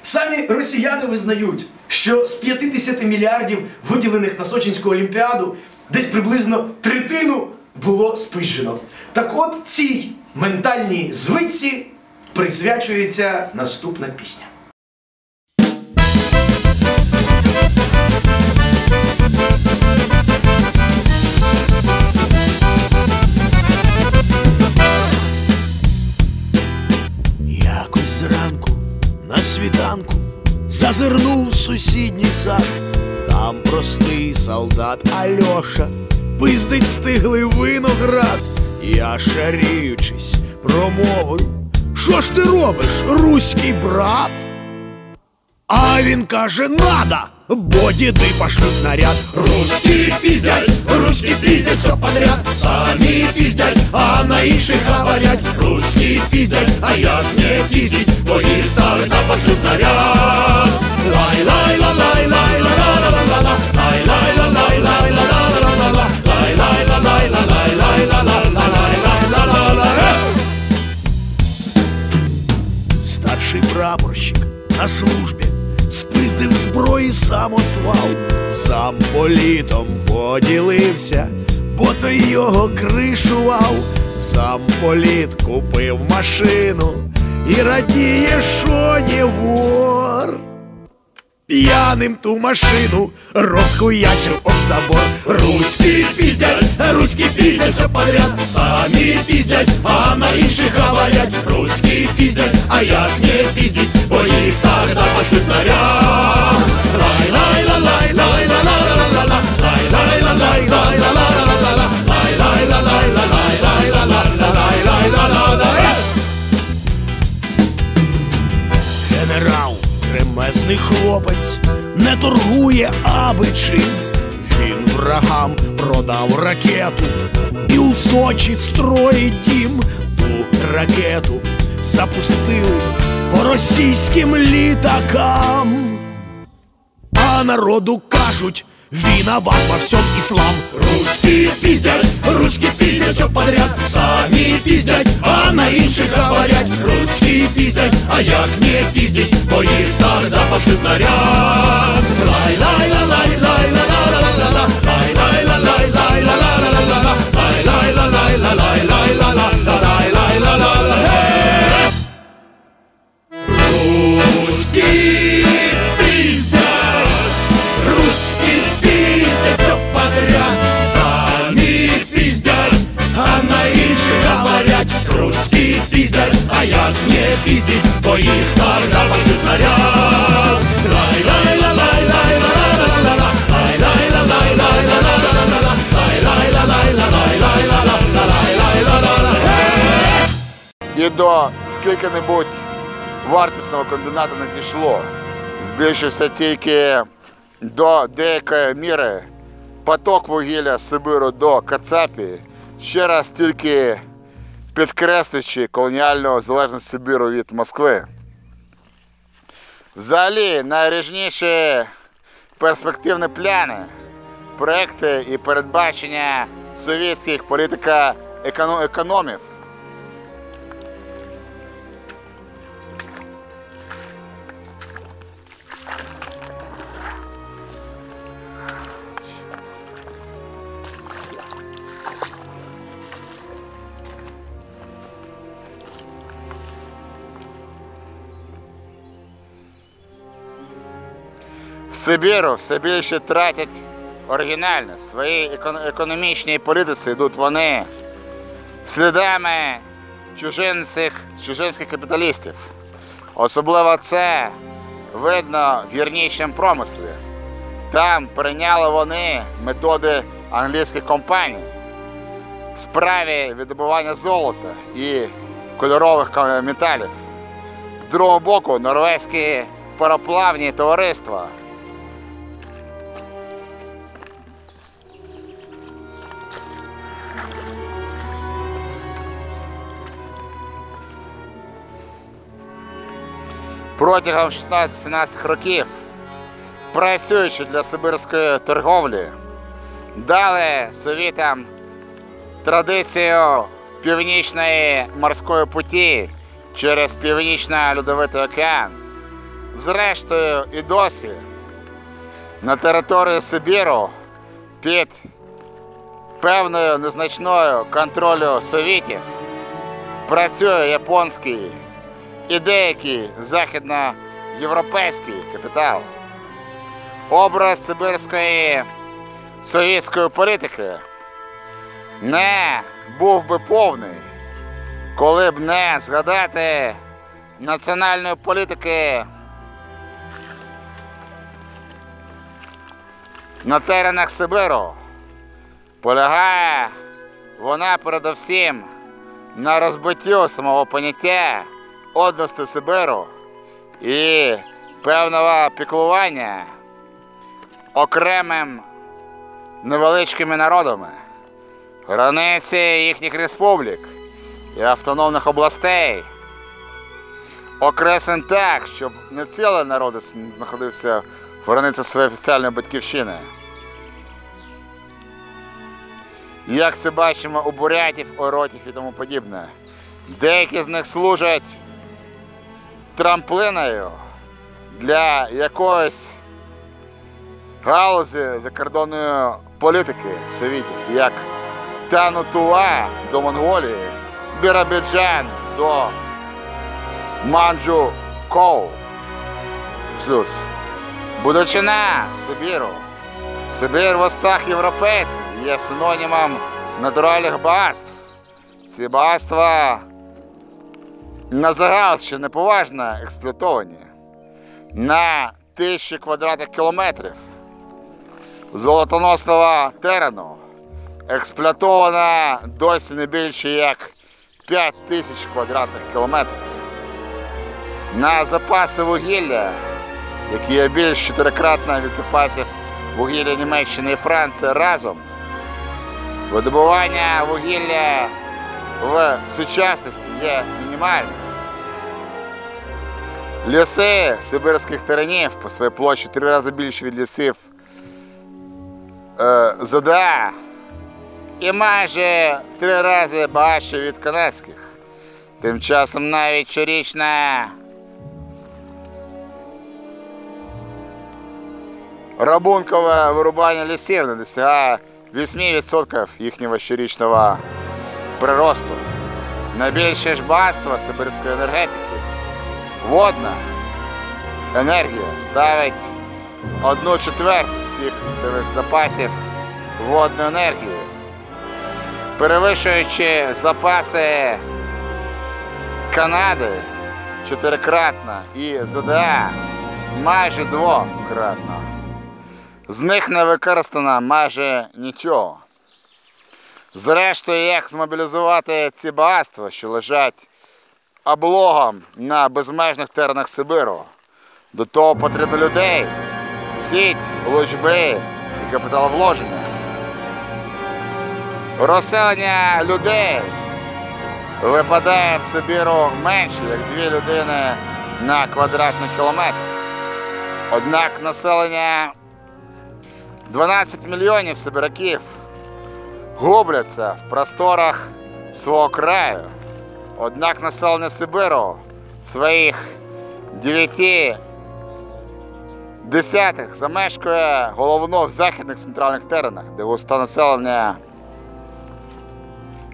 Самі росіяни визнають, що з 50 мільярдів, виділених на Сочинську олімпіаду, десь приблизно третину було спижено. Так от цій ментальній звичці присвячується наступна пісня. Якось зранку на світанку зазирнув сусідній сад. Там простий солдат Альоша пиздить стиглий виноград. Я шаріючись, промовив, що ж ти робиш, руський брат? А він каже: надо! бо діди пошлють наряд. Русські піздять, русські піздять все подряд, самі піздять, а на інших говорять. Русські піздять, а як не піздять, бо їх тогда пошлють наряд. Лай лай Старший прапорщик на службі спиздив зброї самосвал, сам політом поділився, бо той його кришував, сам політ купив машину і радіє, що не вор. П'яним ту машину розхуячив об забор. Руські піздять, руські піздять все подряд, самі піздять, а на інших говорять. Руські піздять, а як не піздять, бо їх тогда пошлють наряд. Лай кремезний хлопець, не торгує аби чим. Він врагам продав ракету і у Сочі строїть дім. Ту ракету запустили по російським літакам. А народу кажуть, виноват во всем іслам. Русські піздять, русські піздять все подряд, самі піздять, а на інших говорять. Русські піздять, а як не піздять, бо їх тогда пошлють наряд. Лай лай ла лай лай ла ла ла ла ла лай лай ла лай лай ла ла ла ла ла лай лай ла лай ла лай лай ла ла ла лай лай ла ла ла Русские а на інших говорять, русские пиздят, а як не пиздить, бо їх тогда пошлють наряд. І до скільки-небудь вартісного комбінату не дійшло. Збільшився тільки до деякої міри поток вугілля з Сибиру до Кацапії, ще раз тільки підкреслюючи колоніальну залежність Сибіру від Москви. Взагалі, найріжніші перспективні пляни, проекти і передбачення совєтських політика-економів В Сибіру все більше тратять оригінально. В своїй екон- економічній політиці йдуть вони слідами чужинських, чужинських капіталістів. Особливо це видно в гірнічому промислі. Там прийняли вони методи англійських компаній в справі видобування золота і кольорових металів. З другого боку, норвезькі пароплавні товариства протягом 16-17 років, працюючи для сибирської торговлі, дали совітам традицію північної морської путі через Північно-Льодовитий океан. Зрештою, і досі на території Сибіру під певною незначною контролю совітів працює японський і деякий західноєвропейський капітал. Образ сибирської совєтської політики не був би повний, коли б не згадати національної політики на теренах Сибиру. Полягає вона передовсім на розбиттю самого поняття одності Сибиру і певного піклування окремим невеличкими народами. Границі їхніх республік і автономних областей окреслен так, щоб не цілий народ знаходився в границях своєї офіціальної батьківщини. Як це бачимо у бурятів, оротів і тому подібне. Деякі з них служать трамплиною для якоїсь галузі закордонної політики совітів, як Танутуа до Монголії, Бірабіджан до Манджу Коу. Плюс. Будучина Сибіру. Сибір в устах європейців є синонімом натуральних багатств. Ці багатства на загал ще неповажно експлуатовані на тисячі квадратних кілометрів золотоносного терену експлуатована досі не більше як 5 тисяч квадратних кілометрів. На запаси вугілля, які є більш чотирикратно від запасів вугілля Німеччини і Франції разом, видобування вугілля в сучасності є мінімальним. Ліси сибирських теренів по своїй площі три рази більше від лісів е, ЗДА і майже три рази багатше від канадських. Тим часом навіть щорічна рабункове вирубання лісів не досягає 8% їхнього щорічного приросту. Найбільше ж багатство сибирської енергетики водна енергія ставить одну четверту всіх світових запасів водної енергії, перевищуючи запаси Канади чотирикратно і ЗДА майже двократно. З них не використано майже нічого. Зрештою, як змобілізувати ці багатства, що лежать облогом на безмежних теренах Сибиру. До того потрібно людей, сіть, лучби і капіталовложення. Розселення людей випадає в Сибіру менше, як дві людини на квадратний кілометр. Однак населення 12 мільйонів сибиряків губляться в просторах свого краю. Однак населення Сибиру своїх 9 десятих замешкує головно в західних центральних теренах, де густа населення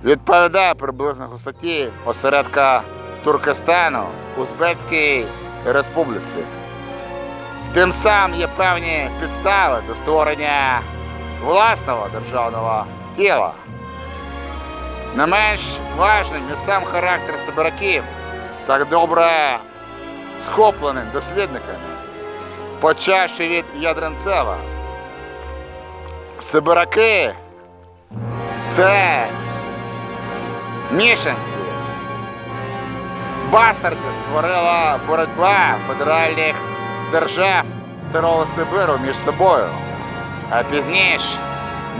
відповідає приблизно густоті осередка Туркестану, Узбецькій республіці. Тим самим є певні підстави до створення власного державного тіла. Не менш важним є сам характер сибираків, так добре схоплений дослідниками, почавши від Ядренцева. Сибираки це мішанці. Бастарди створила боротьба федеральних держав Старого Сибиру між собою, а пізніше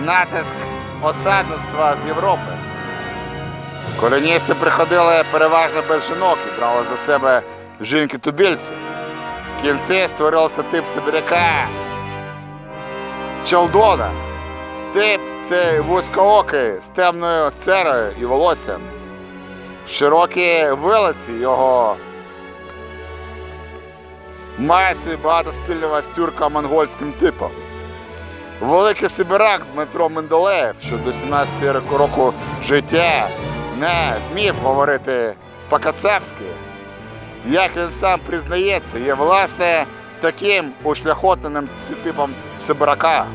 натиск осадництва з Європи. Колоністи приходили переважно без жінок і брали за себе жінки тубільців. В кінці створився тип Сибиряка Чалдона. Тип це вузькоокий з темною церою і волоссям. Широкі вилиці його має собі багато спільного з тюрко-монгольським типом. Великий Сибирак Дмитро Менделеєв, що до 17 року життя не вмів говорити по-кацапськи, як він сам признається, є власне таким ушляхотненим типом Сибирака.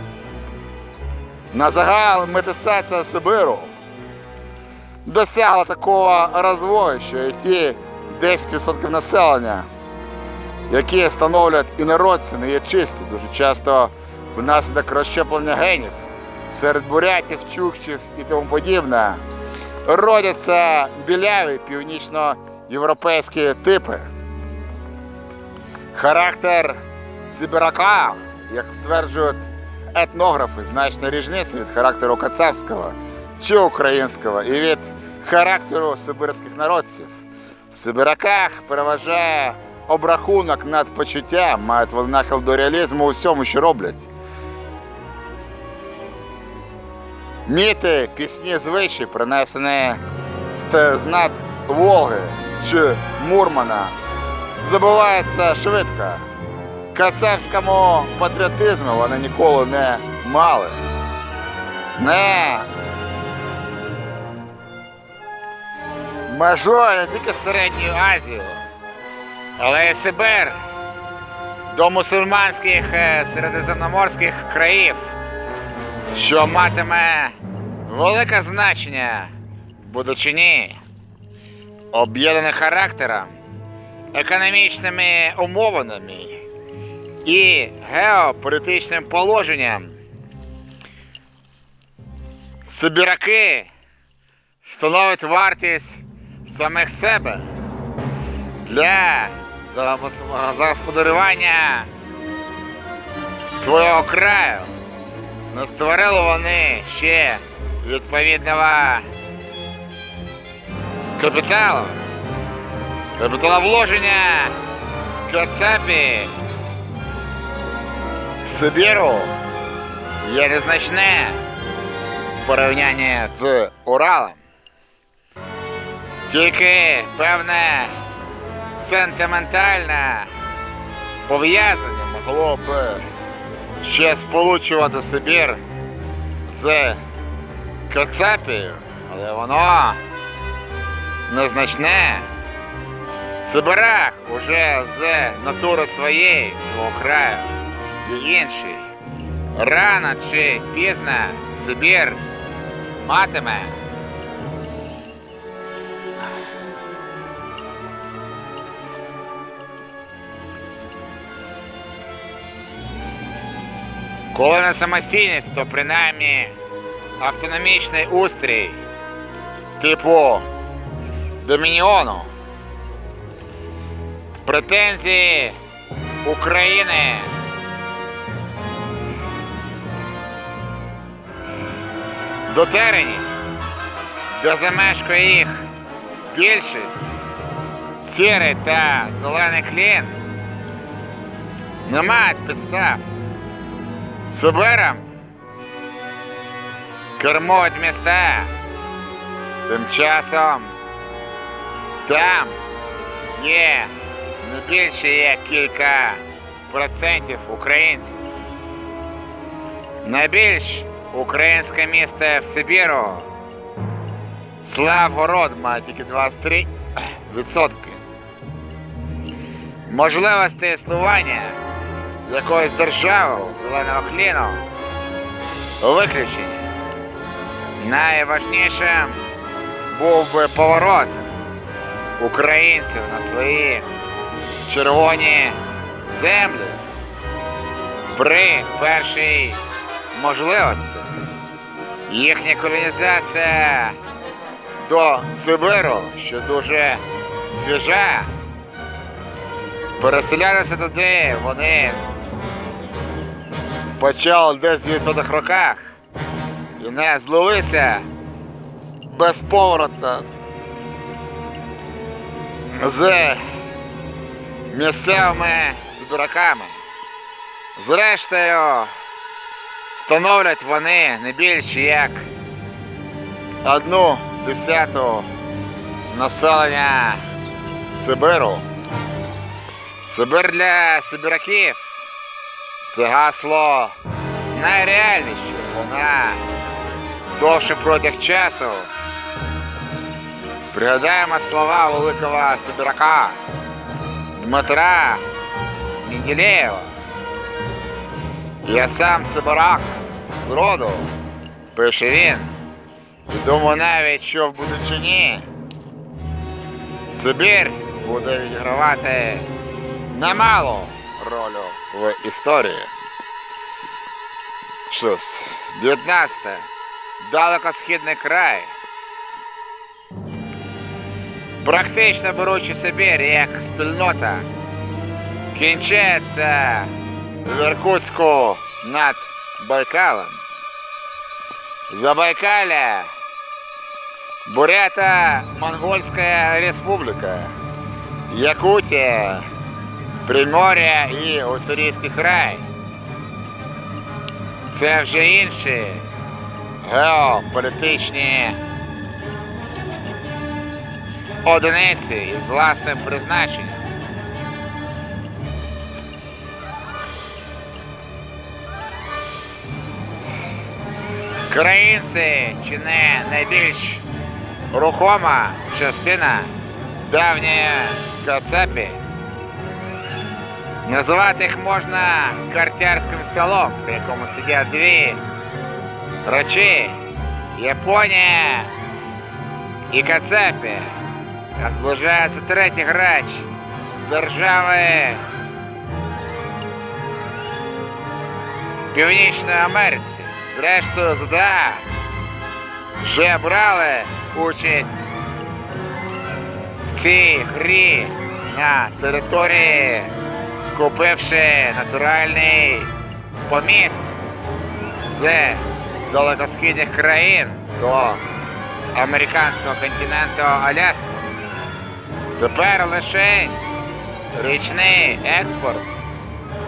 На загал метисація Сибиру досягла такого розвою, що і ті 10% населення, які становлять інородці, не є чисті, дуже часто внаслідок розщеплення генів серед бурятів, чукчів і тому подібне, родяться біляві північноєвропейські типи. Характер Сибирака, як стверджують етнографи значно різниця від характеру кацапського чи українського і від характеру сибирських народців. В Сибиряках переважає обрахунок над почуттям, мають нахил до реалізму у всьому, що роблять. Міти, пісні, звичаї, принесені з, над Волги чи Мурмана, забуваються швидко. Кацапському патріотизму вони ніколи не мали. Не межує не тільки Середньою Азією, але й Сибир до мусульманських е, середземноморських країв, що матиме велике значення в Будучині, об'єднане характером, економічними умовами і геополітичним положенням. Сибіраки становить вартість самих себе для загосподарювання свого краю. Не створили вони ще відповідного капіталу, капіталовложення Кацапі Сибіру. Є незначне в порівнянні з Уралом. Тільки певне сентиментальне пов'язання могло б ще сполучувати Сибір з Кацапією, але воно незначне. Сибирак уже з натури своєї, свого краю і інший. Рано чи пізно Сибір матиме Коли не самостійність, то принаймні автономічний устрій типу Домініону. Претензії України до теренів, де замешкає їх більшість, сірий та зелений клін, не мають підстав. Сибиром кермують міста. Тим часом там є не більше як кілька процентів українців. Найбільш українське місто в Сибіру Славгород має тільки 23 відсотки. Можливості існування якоїсь держави зеленого кліну виключені. Найважнішим був би поворот українців на свої червоні землі при першій можливості. Їхня колонізація до Сибиру, що дуже свіжа, переселялися туди вони почали десь в 200-х роках і не злилися безповоротно з місцевими збираками. Зрештою, становлять вони не більше як одну десяту населення Сибиру. Сибир для сибіраків це гасло найреальніше. Вона довше протяг часу. Пригадаємо слова великого сибірака Дмитра Мінділеєва. Я сам сибирак з роду, пише він. І думаю навіть, що в будучині Сибір буде відігравати немалу роль в історії. Шлюз. 19. Далекосхідний край. Практично беручи Сибір як спільнота, кінчається в Іркутську над Байкалом. Забайкалье, Бурято-Монгольская республика, Якутия, Примор'я і Уссурійський край. Це вже інші геополітичні одиниці із власним призначенням. Країнці чи не найбільш рухома частина давньої Кацапі. Називати їх можна картярським столом, при якому сидять дві речі Японія і Кацапії. А зближається третій грач держави Північної Америці. Зрештою, ЗДА вже брали участь в цій грі на території, купивши натуральний поміст з далекосхідних країн до американського континенту Аляску. Тепер лише річний експорт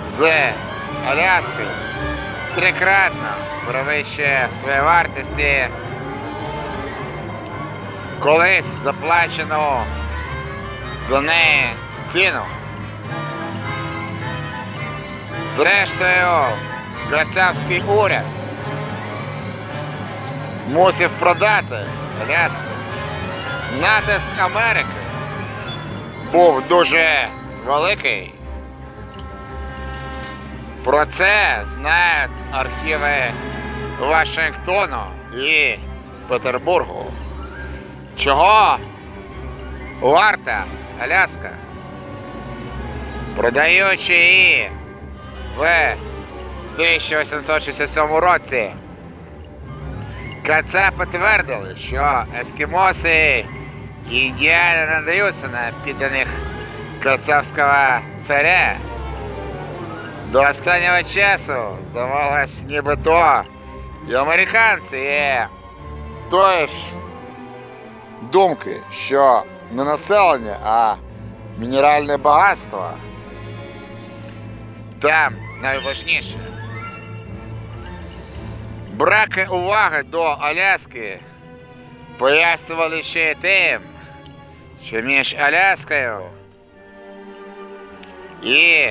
з Аляски трикратно перевищує своєї вартості колись заплачену за неї ціну. Зрештою, Кацапський уряд мусив продати Аляску. Натиск Америки був дуже великий. Про це знають архіви Вашингтону і Петербургу. Чого варта Аляска? Продаючи її в 1867 році, Кацапи твердили, що ескімоси ідеально надаються на підданих кацапського царя. До останнього часу здавалось, нібито і американці є тої ж думки, що не населення, а мінеральне багатство там найважніше. Браки уваги до Аляски пояснювали ще й тим, що між Аляскою і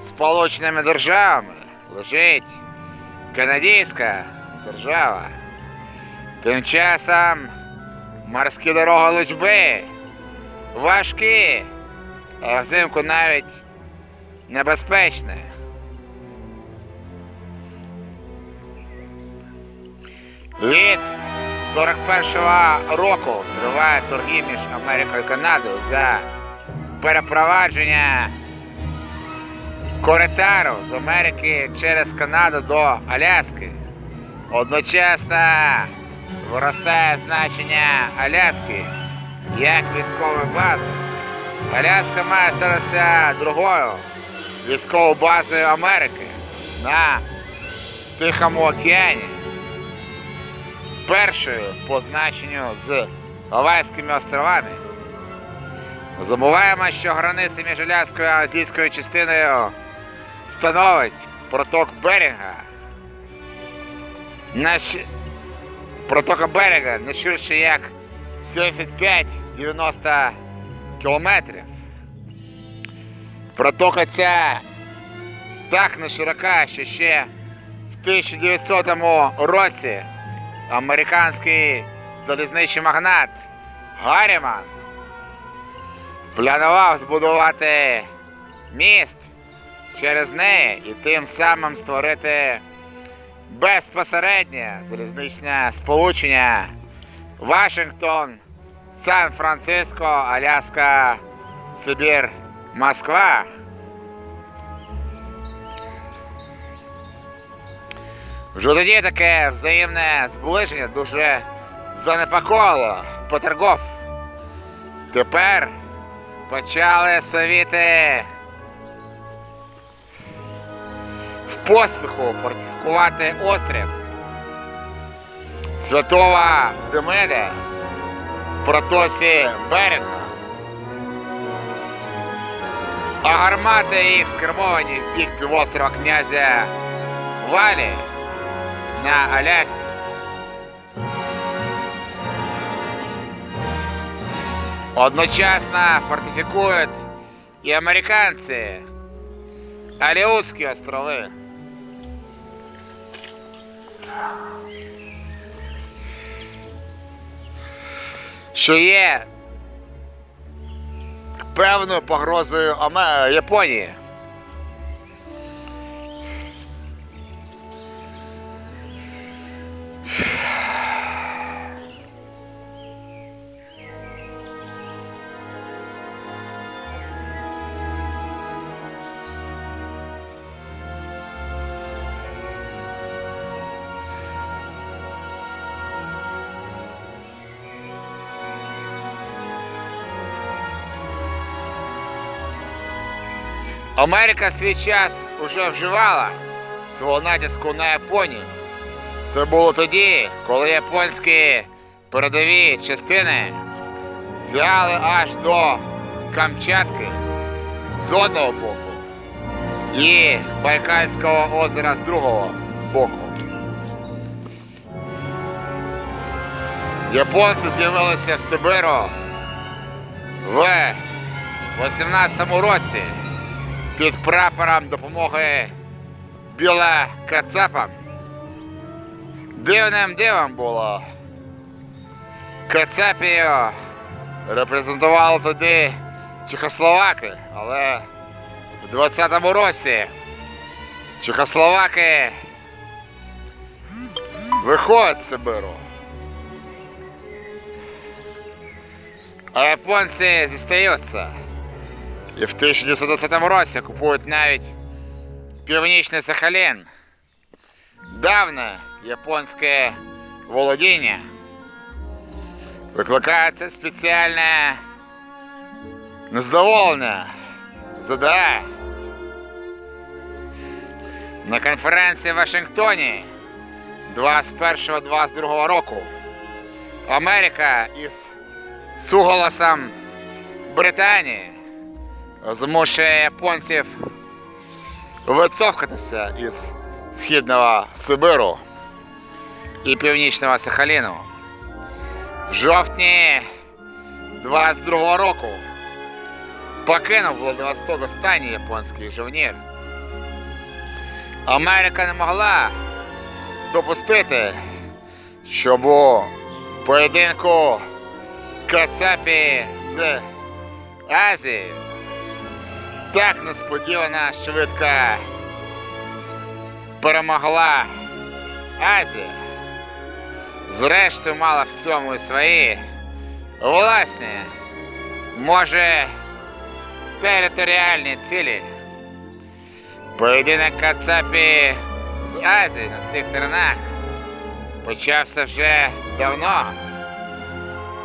Сполученими Державами лежить канадська держава. Тим часом морські дороги лучби важкі, а взимку навіть небезпечні. Від 41-го року триває торги між Америкою і Канадою за перепровадження коридору з Америки через Канаду до Аляски. Одночасно виростає значення Аляски як військової бази. Аляска має статися другою військовою базою Америки на Тихому океані. Першою по значенню з Гавайськими островами. Забуваємо, що границя між Аляскою і азійською частиною становить проток Берінга. Наш... Протока Берега не ширше як 75-90 кілометрів. Протока ця так не широка, що ще в 1900 році американський залізничний магнат Гарріман планував збудувати міст через неї і тим самим створити безпосереднє залізничне сполучення Вашингтон, Сан-Франциско, Аляска, Сибір, Москва. Вже тоді таке взаємне зближення дуже занепокоїло Петергоф. Тепер почали совіти в поспіху фортифікувати острів Святого Демида в протосі берега. А гармати їх скермовані в бік півострова князя Валі на Алясці. Одночасно фортифікують і американці Аліутські острови. Що є певною погрозою Японії. Америка свій час уже вживала свого натиску на Японію. Це було тоді, коли японські передові частини сягали аж до Камчатки з одного боку і Байкальського озера з другого боку. Японці з'явилися в Сибиру в 18 році під прапором допомоги біла кацапам. Дивним дивом було. Кацапію репрезентували тоді Чехословаки, але в 20-му році Чехословаки виходять з Сибиру. А японці зістаються. І в 1920 році купують навіть Північний Сахалін. Давне японське володіння. Викликається спеціальне незадоволення ЗДА. На конференції в Вашингтоні 21-22 року Америка із суголосом Британії змушує японців вицовкатися із східного Сибиру і північного Сахаліну. В жовтні 22 року покинув Владивосток останній японський жовнір. Америка не могла допустити, щоб у поєдинку Кацапі з Азії так несподівано швидко перемогла Азія. Зрештою мала в цьому свої власні, може, територіальні цілі. Поєдинок Кацапі з Азії на цих теренах почався вже давно.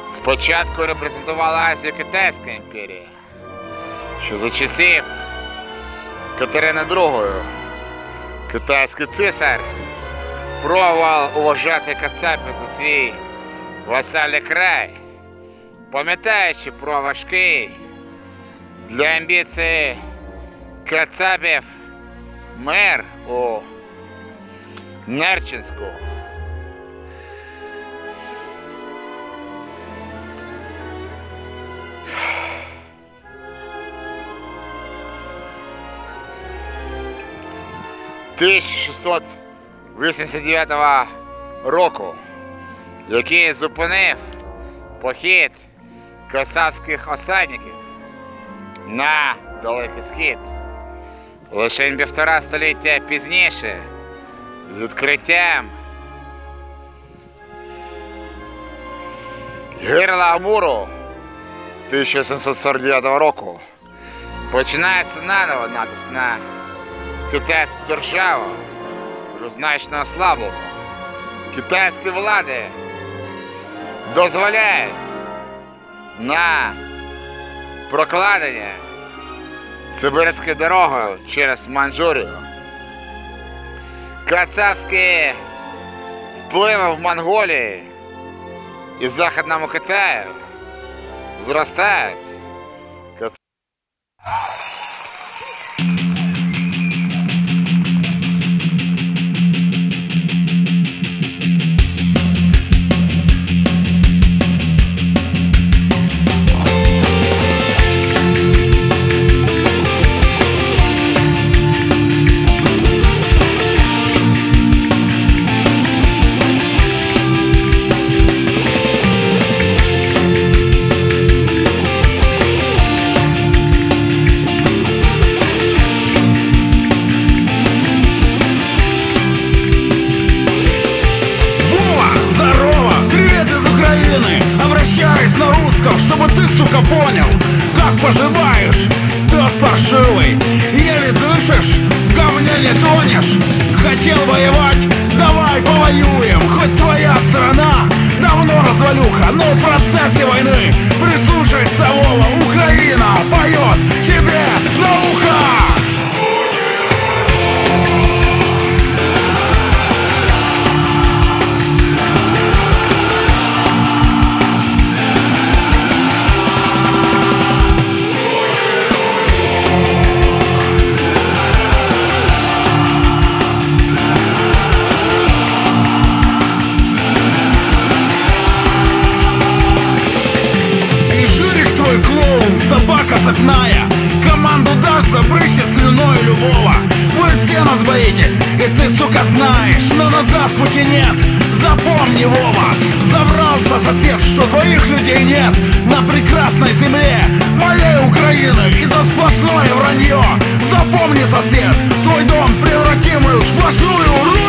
Спочатку репрезентувала Азію Китайська імперія, що за часів Катерини II китайський цисар пробував уважати Кацапів за свій васальний край, пам'ятаючи про важкий для амбіції Кацапів мир у Нерчинську. – 1689 року, який зупинив похід касавських осадників на Далекий Схід. Лише півтора століття пізніше з відкриттям гирла Амуру 1749 року починається наново натиск на китайську державу, вже значно ослаблену. Китайські влади дозволяють на прокладення Сибирською дорогою через Манчжурію. кацапські впливи в Монголії і Західному Китаю зростають. Сука, понял, как поживаешь, пес паршивый. Еле дышишь, говне не тонешь. Хотел воевать, давай повоюем. Хоть твоя страна давно развалюха, но в процессе войны прислушайся, Вова, Украина поет цепная Команду дашь, забрыщи слюной любого. Вы все нас боитесь, и ты, сука, знаешь. Но назад пути нет, запомни, Вова. Забрался сосед, что твоих людей нет. На прекрасной земле моей Украины И за сплошное вранье. Запомни, сосед, твой дом превратимую в сплошную руину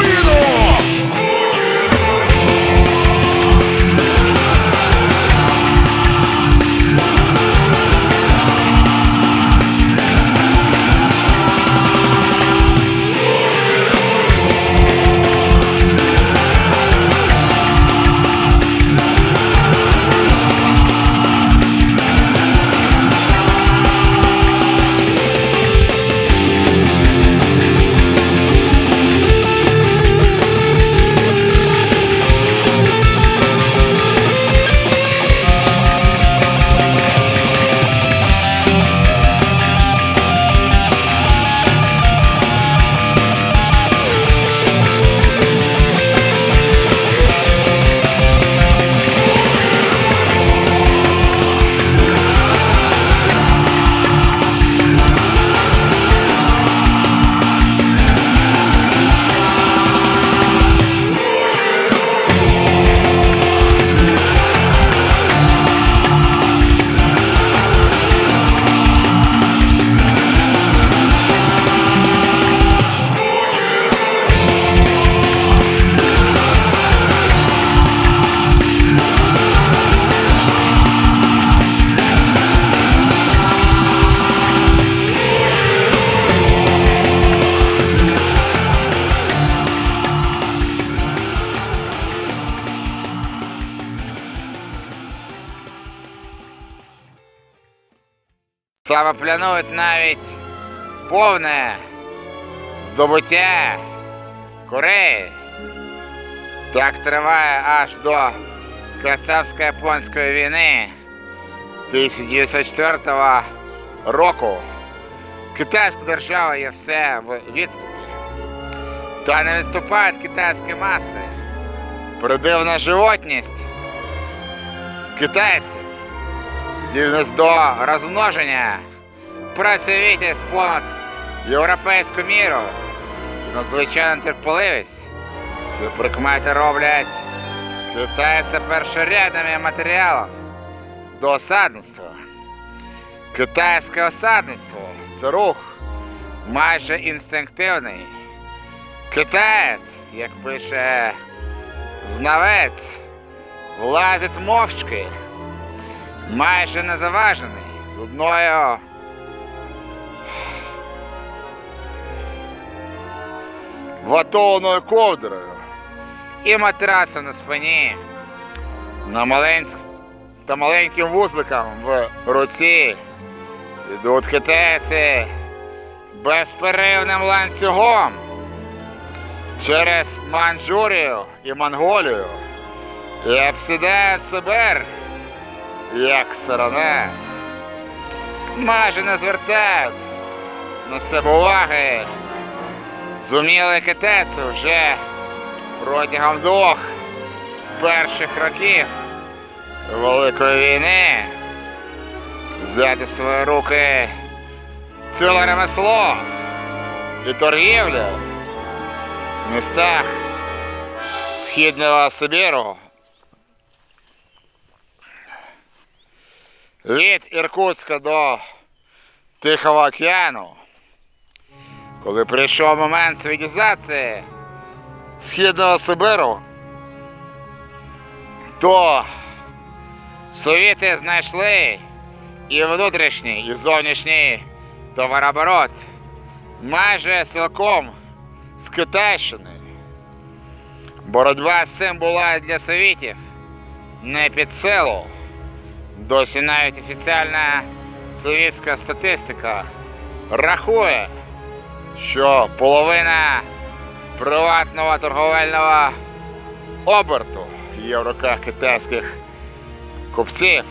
Саме планують навіть повне здобуття Кореї. Так триває аж до Кацапсько-японської війни 1904 року. Китайська держава є все в відступі. Та не відступають китайські маси. Придивна животність китайців здібність до розмноження Працьовіті з понад європейську міру і надзвичайна терпеливість. Ці прикмети роблять китайця першорядним матеріалом до осадництва. Китайське осадництво це рух майже інстинктивний. Китаєць, як пише знавець, влазить мовчки майже незаважений з одною ватованою ковдрою. І матрасом на спині. На маленьк... та маленьким вузликом в руці. Йдуть китайці безперервним ланцюгом. Через Манчжурію і Монголію. І обсідають Сибир як сирена. Майже не звертають на себе уваги. Зуміли китайці вже протягом двох перших років Великої війни взяти свої руки ціле ремесло і торгівлю в містах Східного Сибіру. Від Іркутська до Тихого океану. Коли прийшов момент цивілізації Східного Сибиру, то совіти знайшли і внутрішній, і зовнішній товарооборот майже цілком з Китайщини. Боротьба з цим була для совітів не під силу. Досі навіть офіціальна совітська статистика рахує, що половина приватного торговельного оберту є в руках китайських купців.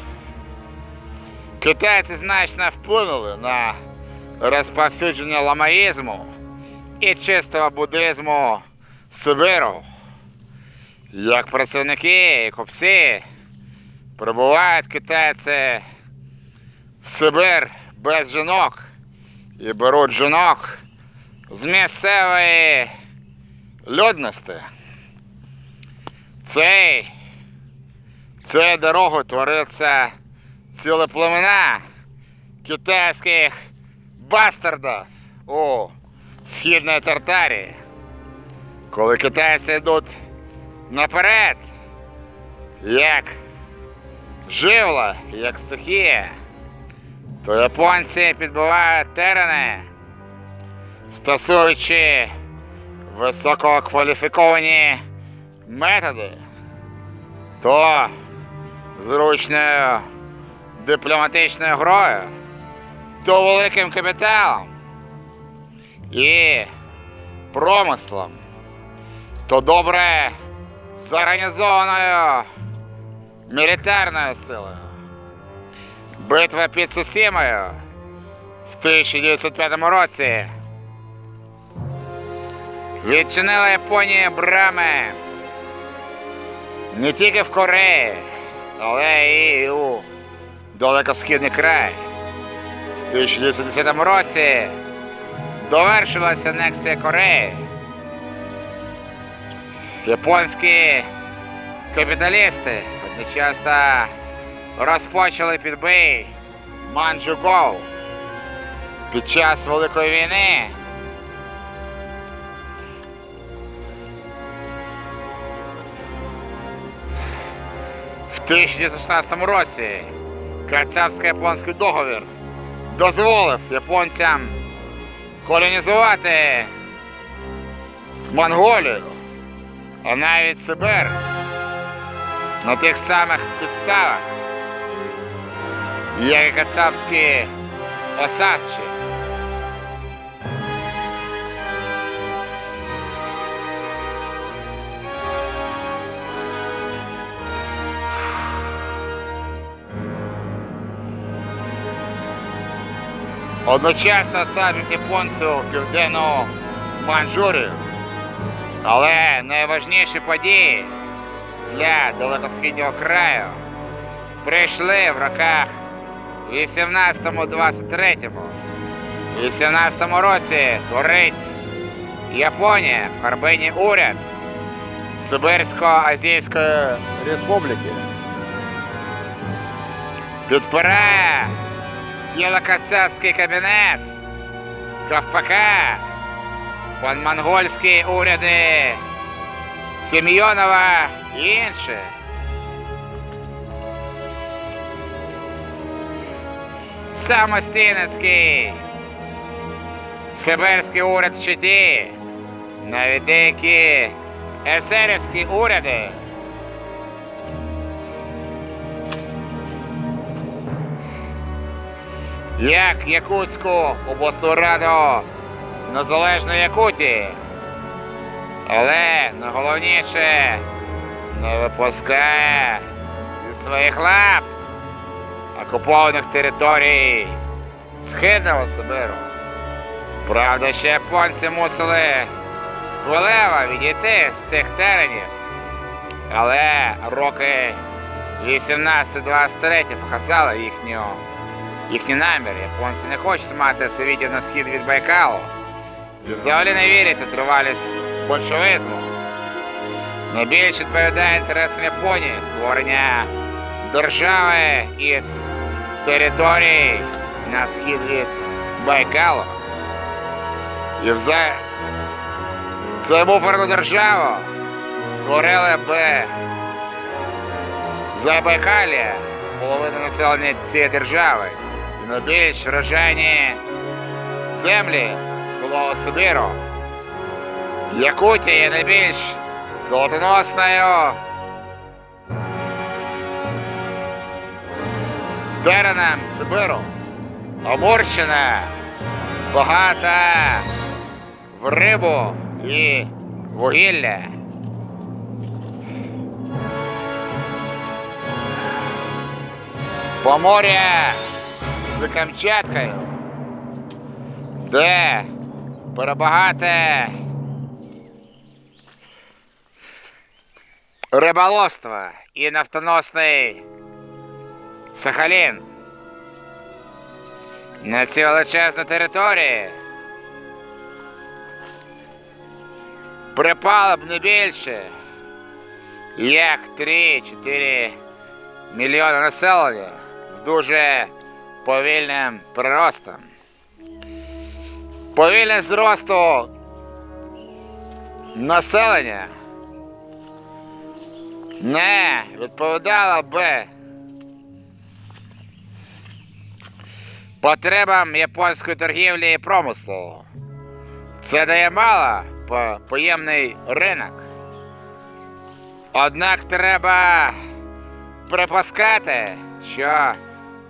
Китайці значно вплинули на розповсюдження ламаїзму і чистого буддизму в Сибиру. Як працівники і купці прибувають китайці в Сибир без жінок і беруть жінок з місцевої людності. Цей, цією дорогою твориться ціле племена китайських бастардів у східній Тартарії. Коли китайці йдуть наперед, як живла, як стихія, то японці підбивають терени, стосуючи висококваліфіковані методи, то зручною дипломатичною грою, то великим капіталом і промислом, то добре зорганізованою мілітарною силою. Битва під Сусімою в 1905 році відчинила Японії брами не тільки в Кореї, але і у далекосхідний край. В 1910 році довершилася анексія Кореї. Японські капіталісти одночасно розпочали підбій Манчжуков під час Великої війни. 1916 році Кацапсько-японський договір дозволив японцям колонізувати Монголію, а навіть Сибир на тих самих підставах, як і кацапські осадчі. Одночасно саджуть японців південну Манчжурію. Але найважніші події для далекосхідного краю прийшли в роках 18-23. У 18 році творить Японія в Харбині уряд Сибирсько-Азійської Республіки. Підпирає Білокацапський кабінет. Ковпака, панмонгольські уряди. Сім'йонова і інші. Самостійницький Сибирський уряд в щиті, навіть деякі есерівські уряди. Як Якутську обласну раду Незалежної Якутії, Але найголовніше не випускає зі своїх лап окупованих територій Східного Сибиру. Правда, ще японці мусили хвилево відійти з тих теренів. Але роки 18-23 показали їхню, їхній намір. Японці не хочуть мати совітів на схід від Байкалу. І взагалі не вірять у тривалість большевизму. Найбільш відповідає інтересам Японії створення держави із територій на схід від Байкалу. І вза... Це буферну державу творили би Забайкалія з половини населення цієї держави і найбільш вражайні землі село Сибіру. Якутія є найбільш золотоносною теренем Сибиру. Амурщина багата в рибу і вугілля. Поморя з Камчаткою, де? Перебагате риболовство і нафтоносний Сахалін. На цій величезній території припало б не більше, як 3-4 мільйони населення з дуже повільним приростом. Повільність зросту населення не відповідала би потребам японської торгівлі і промислу. Це дає мало по- поємний ринок. Однак треба припускати, що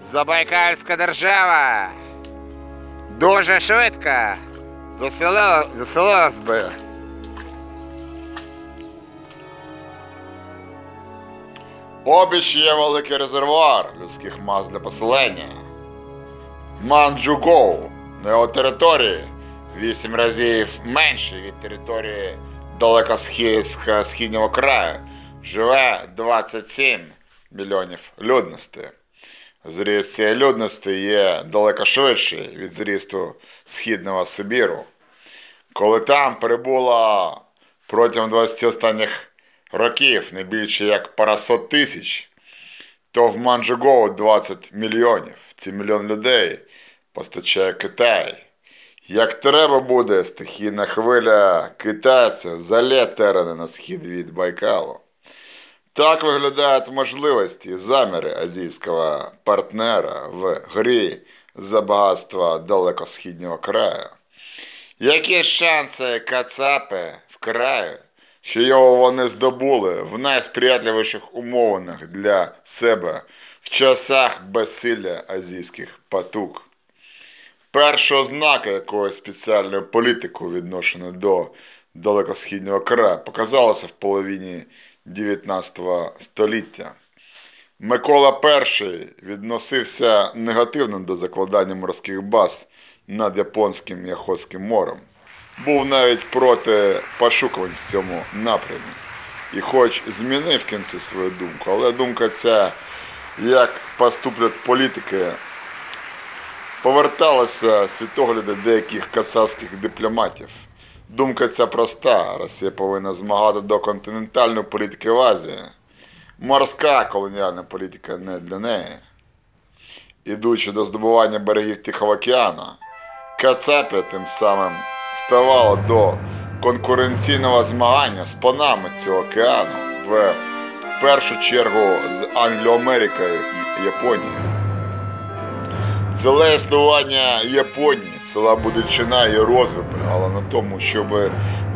Забайкальська держава дуже швидко заселила, заселилась би. Обіч є великий резервуар людських мас для поселення. Манджугоу на його території вісім разів менше від території далекосхідного краю живе 27 мільйонів людності. Зріст цієї людності є далеко швидший від зрісту східного Сибіру. Коли там перебуло протягом 20 останніх років не більше як парасот тисяч, то в Манджугоу 20 мільйонів. Ці мільйон людей постачає Китай. Як треба буде стихійна хвиля китайців залє терени на схід від Байкалу. Так виглядають можливості заміри азійського партнера в грі за багатство далекосхідного краю. Які шанси Кацапи в краю, що його вони здобули в найсприятливіших умовах для себе в часах безсилля азійських патук? Перші ознаки якоїсь спеціальної політики у відношенні до далекосхідного краю показалися в половині 19 століття. Микола І відносився негативно до закладання морських баз над Японським і Охотським морем. Був навіть проти пошукувань в цьому напрямі. І хоч змінив кінці свою думку, але думка ця, як поступлять політики, поверталася світогляди деяких кацапських дипломатів. Думка ця проста. Росія повинна змагати до континентальної політики в Азії. Морська колоніальна політика не для неї. Ідучи до здобування берегів Тихого океану, Кацапія тим самим ставала до конкуренційного змагання з панами цього океану в першу чергу з Англіоамерикою і Японією. Ціле існування Японії, ціла будучина і розвиток полягала на тому, щоб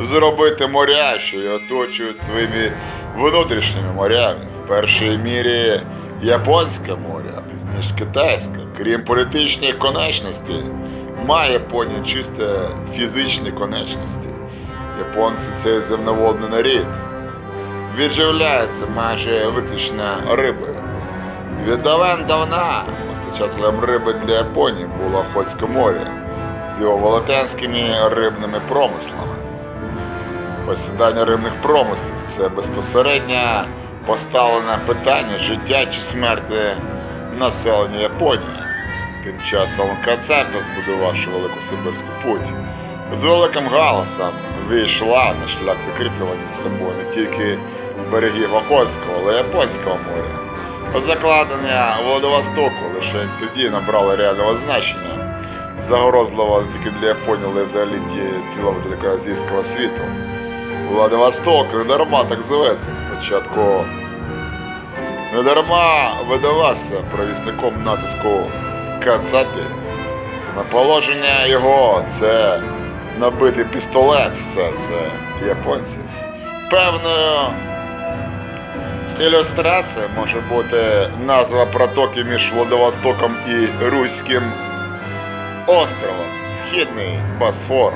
зробити моря, що її оточують своїми внутрішніми морями. В першій мірі Японське море, а пізніше китайське. Крім політичної конечності, має Японія чисто фізичні конечності. Японці це земноводний нарід. Відживляється майже виключно рибою. Від давен давна постачателем риби для Японії було Охотське море з його велетенськими рибними промислами. Посідання рибних промислів це безпосередньо поставлене питання життя чи смерті населення Японії. Тим часом Кацапі, збудувавши Велику Сибирську путь, з великим галасом вийшла на шлях закріплювання за собою не тільки берегів Охотського, але й Японського моря. Закладення Владивостоку лише тоді набрало реального значення, загрозливо не тільки для Японії, але взагалі ті- цілого далекоазійського світу. Владивосток не дарма так зветься. Спочатку не дарма видавався провісником натиску Кацапі. Саме положення його це набити пістолет в серце японців. Певною ілюстрацією може бути назва протоки між Владивостоком і Руським островом Східний Босфор.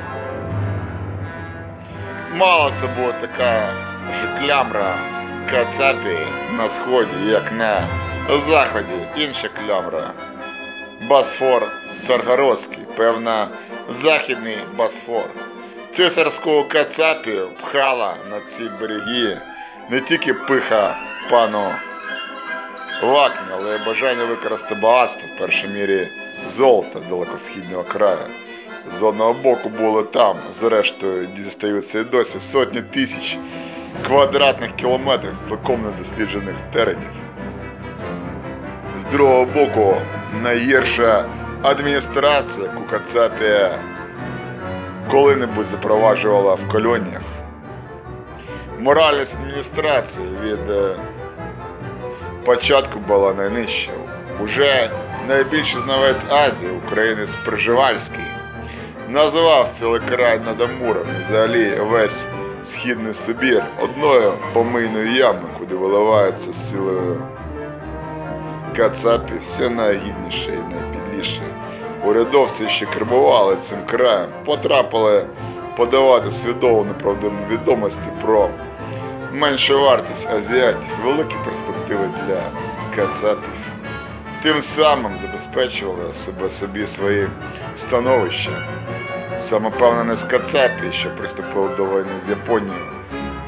Мало це була така ж клямра Кацапі на сході, як на заході. Інша клямра. Босфор Царгородський, певно, західний Босфор. Цисарську Кацапі пхала на ці береги не тільки пиха пану Вакні, але й бажання використати багатство в першій мірі золота далекосхідного краю. З одного боку були там, зрештою, дістаються і досі сотні тисяч квадратних кілометрів цілком недосліджених теренів. З другого боку, найгірша адміністрація, яку Кацапі коли-небудь запроваджувала в колоніях. Моральність адміністрації від е, початку була найнижча. Уже найбільший знавець Азії, українець Пржевальський, називав цілий край над Амуром і взагалі весь східний Сибір одною помийною ямою, куди виливається з силою Кацапі все найгідніше і найпідліше. Урядовці, що кермували цим краєм, потрапили подавати свідомо неправдиві відомості про меншу вартість азіатів, великі перспективи для кацапів. Тим самим забезпечували себе собі свої становища. Самопевненість Кацапі, що приступили до війни з Японією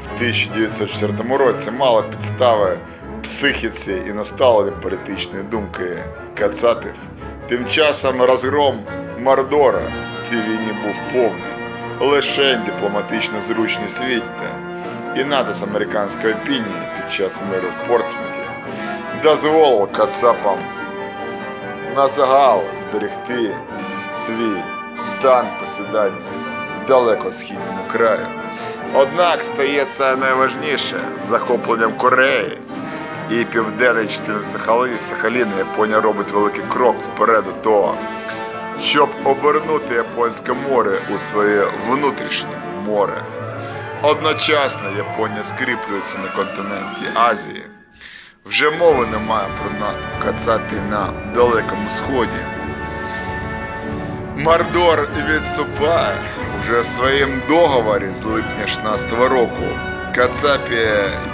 в 1904 році, мала підстави психіці і наставлення політичної думки Кацапів. Тим часом розгром Мордора в цій війні був повний. Лише дипломатична зручність Вітта і натиск американської опінії під час миру в Портсмуті дозволив Кацапам на загал зберегти свій стан посідання в далекосхідному краю. Однак стається найважніше з захопленням Кореї і південної частини Сахаліна Японія робить великий крок вперед до того, щоб обернути Японське море у своє внутрішнє море. Одночасно Японія скріплюється на континенті Азії. Вже мови немає про наступ Кацапі на Далекому Сході. Мордор відступає вже в своїм договорі з липня 16 року. Кацапі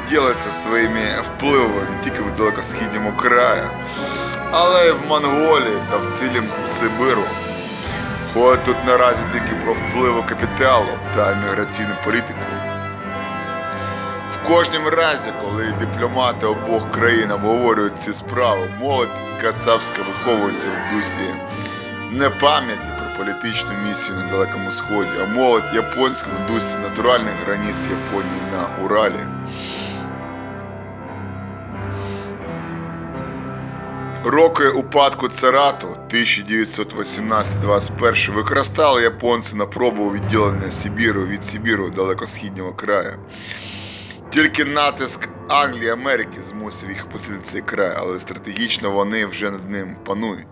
ділиться своїми впливами не тільки в далекосхідному краї, але й в Монголії та в цілім Сибиру. Ходить тут наразі тільки про впливу капіталу та міграційну політику. В кожному разі, коли дипломати обох країн обговорюють ці справи, молодь кацапська виховується в дусі не пам'яті про політичну місію на Далекому Сході, а молодь японська в дусі натуральних границь Японії на Уралі. Роки упадку царату 1918-21 використали японці на пробу відділення Сибіру від Сибіру далекосхіднього краю. Тільки натиск Англії Америки змусив їх опустити цей край, але стратегічно вони вже над ним панують.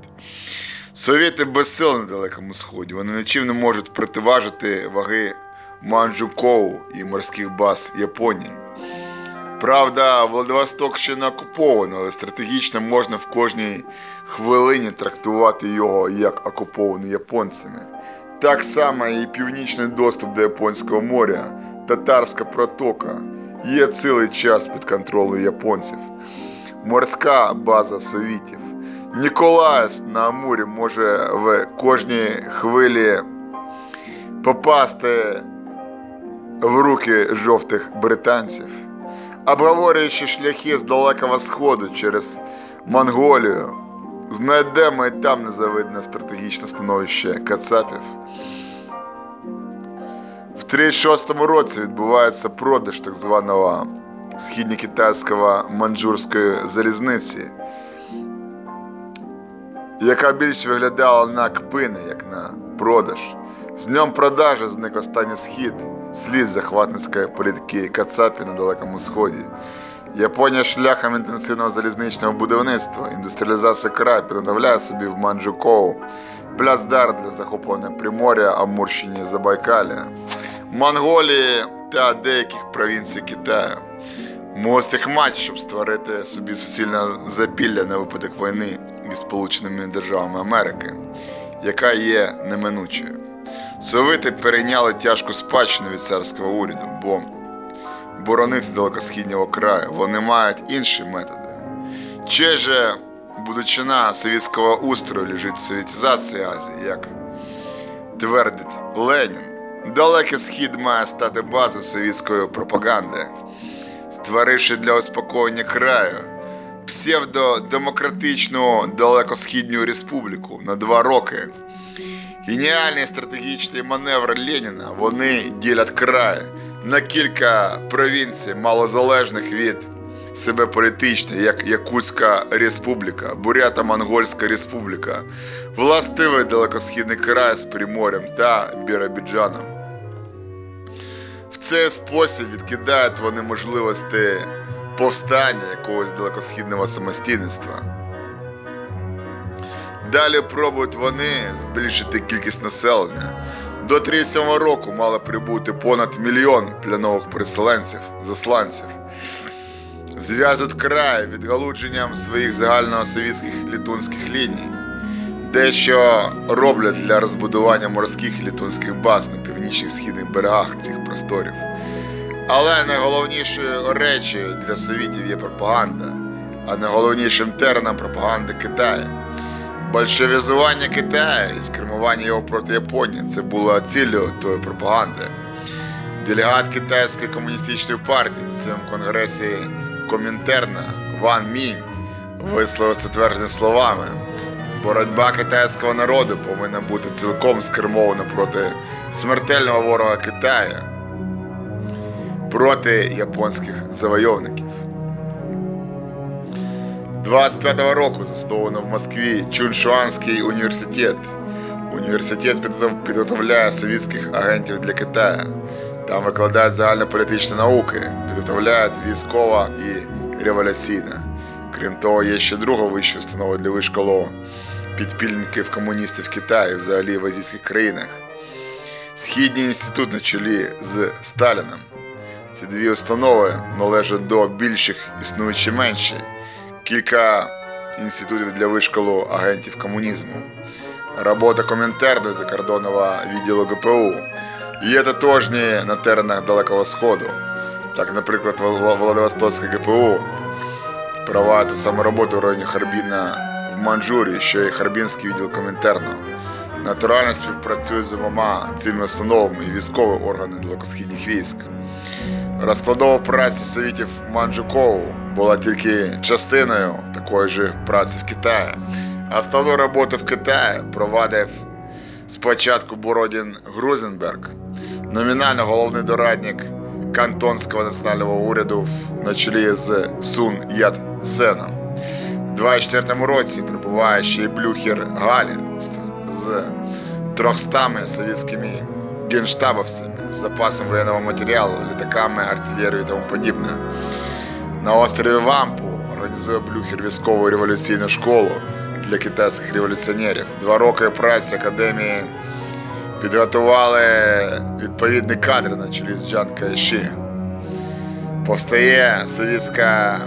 Совєти безсилі на Далекому Сході. Вони нічим не можуть противажити ваги Манджукоу і морських баз Японії. Правда, Владивосток ще не окупований, але стратегічно можна в кожній хвилині трактувати його як окупований японцями. Так само і північний доступ до Японського моря, татарська протока є цілий час під контролем японців. Морська база совітів. Ніколаїс на Амурі може в кожній хвилі попасти в руки жовтих британців, обговорюючи шляхи з Далекого Сходу через Монголію, знайдемо і там незавидне стратегічне становище Кацапів. В 36-му році відбувається продаж так званого східньокитайського манджурської залізниці, яка більш виглядала на кпини, як на продаж. З днем продажі зник останній схід, слід захватницької політики Кацапі на Далекому Сході. Японія шляхом інтенсивного залізничного будівництва, індустріалізації краю підготовляє собі в Манджукоу плацдар для захоплення Приморя, Амурщині і Забайкалія, Монголії та деяких провінцій Китаю. Мостих матч, щоб створити собі суцільне запілля на випадок війни із Сполученими Державами Америки, яка є неминучою. Совіти перейняли тяжку спадщину від царського уряду, бо боронити далекосхіднього краю вони мають інші методи. Чи же будучина совітського устрою лежить в совітизації Азії, як твердить Ленін, далекий схід має стати базою совітської пропаганди, створивши для успокоєння краю псевдодемократичну далекосхідню республіку на два роки. Геніальний стратегічний маневр Леніна вони ділять край на кілька провінцій, малозалежних від себе політично, як Якутська Республіка, Бурято-Монгольська Республіка, властивий далекосхідний край з Приморем та Біробіджаном. В цей спосіб відкидають вони можливості повстання якогось далекосхідного самостійництва. Далі пробують вони збільшити кількість населення. До 37 року мало прибути понад мільйон плянових переселенців, засланців. Зв'язують край відгалудженням своїх загальносовітських літунських ліній, дещо роблять для розбудування морських літунських баз на північних східних берегах цих просторів. Але найголовнішою речі для совітів є пропаганда, а найголовнішим терміном пропаганди Китаю. Большевізування Китаю і скермування його проти Японії це було ціллю тої пропаганди. Делегат Китайської комуністичної партії на цьому конгресі Комінтерна Ван Мінь висловив це твердження словами. Боротьба китайського народу повинна бути цілком скермована проти смертельного ворога Китаю, проти японських завойовників. 25-го року засновано в Москві Чуншуанський університет. Університет підготовляє совітських агентів для Китаю. Там викладають загальнополітичні науки, підготовляють військова і революційна. Крім того, є ще друга вища установа для вишколу підпільників комуністів Китаю, взагалі в азійських країнах. Східний інститут на чолі з Сталіном. Ці дві установи належать до більших, існуючи менші. Кілька інститутів для вишколу агентів комунізму. Робота Комінтерну закордонного відділу ГПУ. Є тотожні на теренах Далекого Сходу. Так, наприклад, Вла- Владивостокське ГПУ провадить ту саму в районі Харбіна в Манчжурії, що і Харбінський відділ Комінтерну. Натурально співпрацюють з обома цими установами і військові органи далекосхідних військ. Розкладова праця совітів Манджукоу була тільки частиною такої ж праці в Китаї. Основну роботу в Китаї провадив спочатку Бородін Грузенберг, номінально головний дорадник Кантонського національного уряду на чолі з Сун Ят Сеном. В 24 році прибуває ще й Блюхер Галін з 300 совєтськими генштабовцями з запасом воєнного матеріалу, літаками, артилерією і тому подібне. На острові Вампу організує Блюхер військову революційну школу для китайських революціонерів. Два роки праці академії підготували відповідні кадри на чолі з Джан Кайші. Повстає совєтська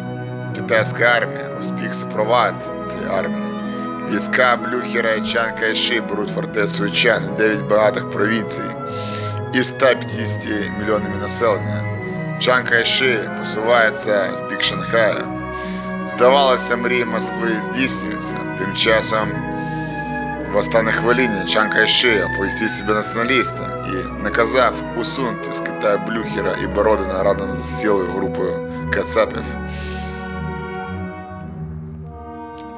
китайська армія, успіх супровадить цієї армії. Війська Блюхера і Чан Кайши беруть фортецю Чан 9 багатих провінцій із 150 мільйонами населення. Чан Кайши посувається в бік Шанхая. Здавалося, мрії Москви здійснюються. Тим часом в останній хвилині Чан Кайши оповістив себе націоналістом і наказав усунути з Китаю Блюхера і Бородина разом з цілою групою кацапів.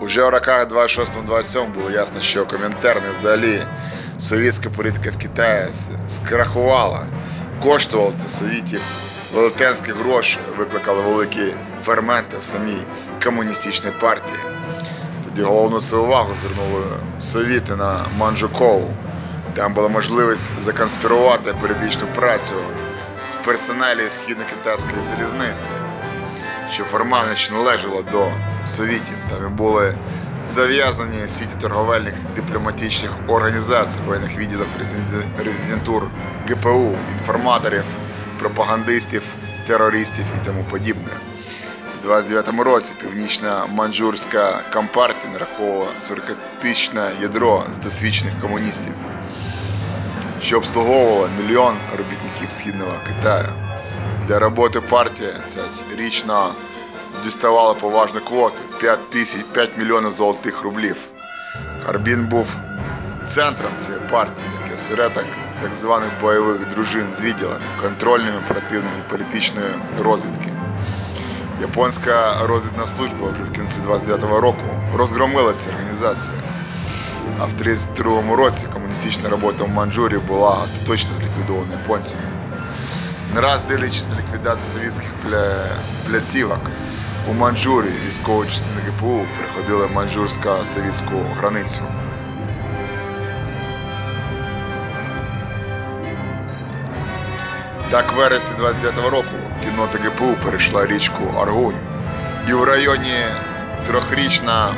Уже у роках 26-27 було ясно, що коментарне взагалі совєтська політика в Китаї скрахувала. Коштувало це совітів велетенські гроші, викликало великі ферменти в самій комуністичній партії. Тоді головну свою увагу звернули совіти на Манджукову. Там була можливість законспірувати політичну працю в персоналі східно-китайської залізниці, що формально ще належало до совітів. Там і були зав'язані сіті торговельних дипломатичних організацій, воєнних відділів резидентур ГПУ, інформаторів, пропагандистів, терористів і тому подібне. У 29-му році північна манджурська компартія нараховувала 40-тисячне ядро з досвідчених комуністів, що обслуговувало мільйон робітників східного Китаю. Для роботи партії ця річно діставала поважну квоту 5 тисяч 5 мільйонів золотих рублів. Харбін був центром цієї партії, як і осередок так званих бойових дружин з відділами, контрольними, оперативної політичної розвідки. Японська розвідна служба вже в кінці 29-го року розгромила ці організації. А в 32-му році комуністична робота в Манчжурії була остаточно зліквідована японцями. Не раз дивлячись на ліквідацію совєтських пля... пляцівок у Манчжурії військові частини ГПУ приходили манчжурсько-совєтську границю. Так, в вересні 29-го року кіннота ГПУ перейшла річку Аргунь і в районі трьохрічна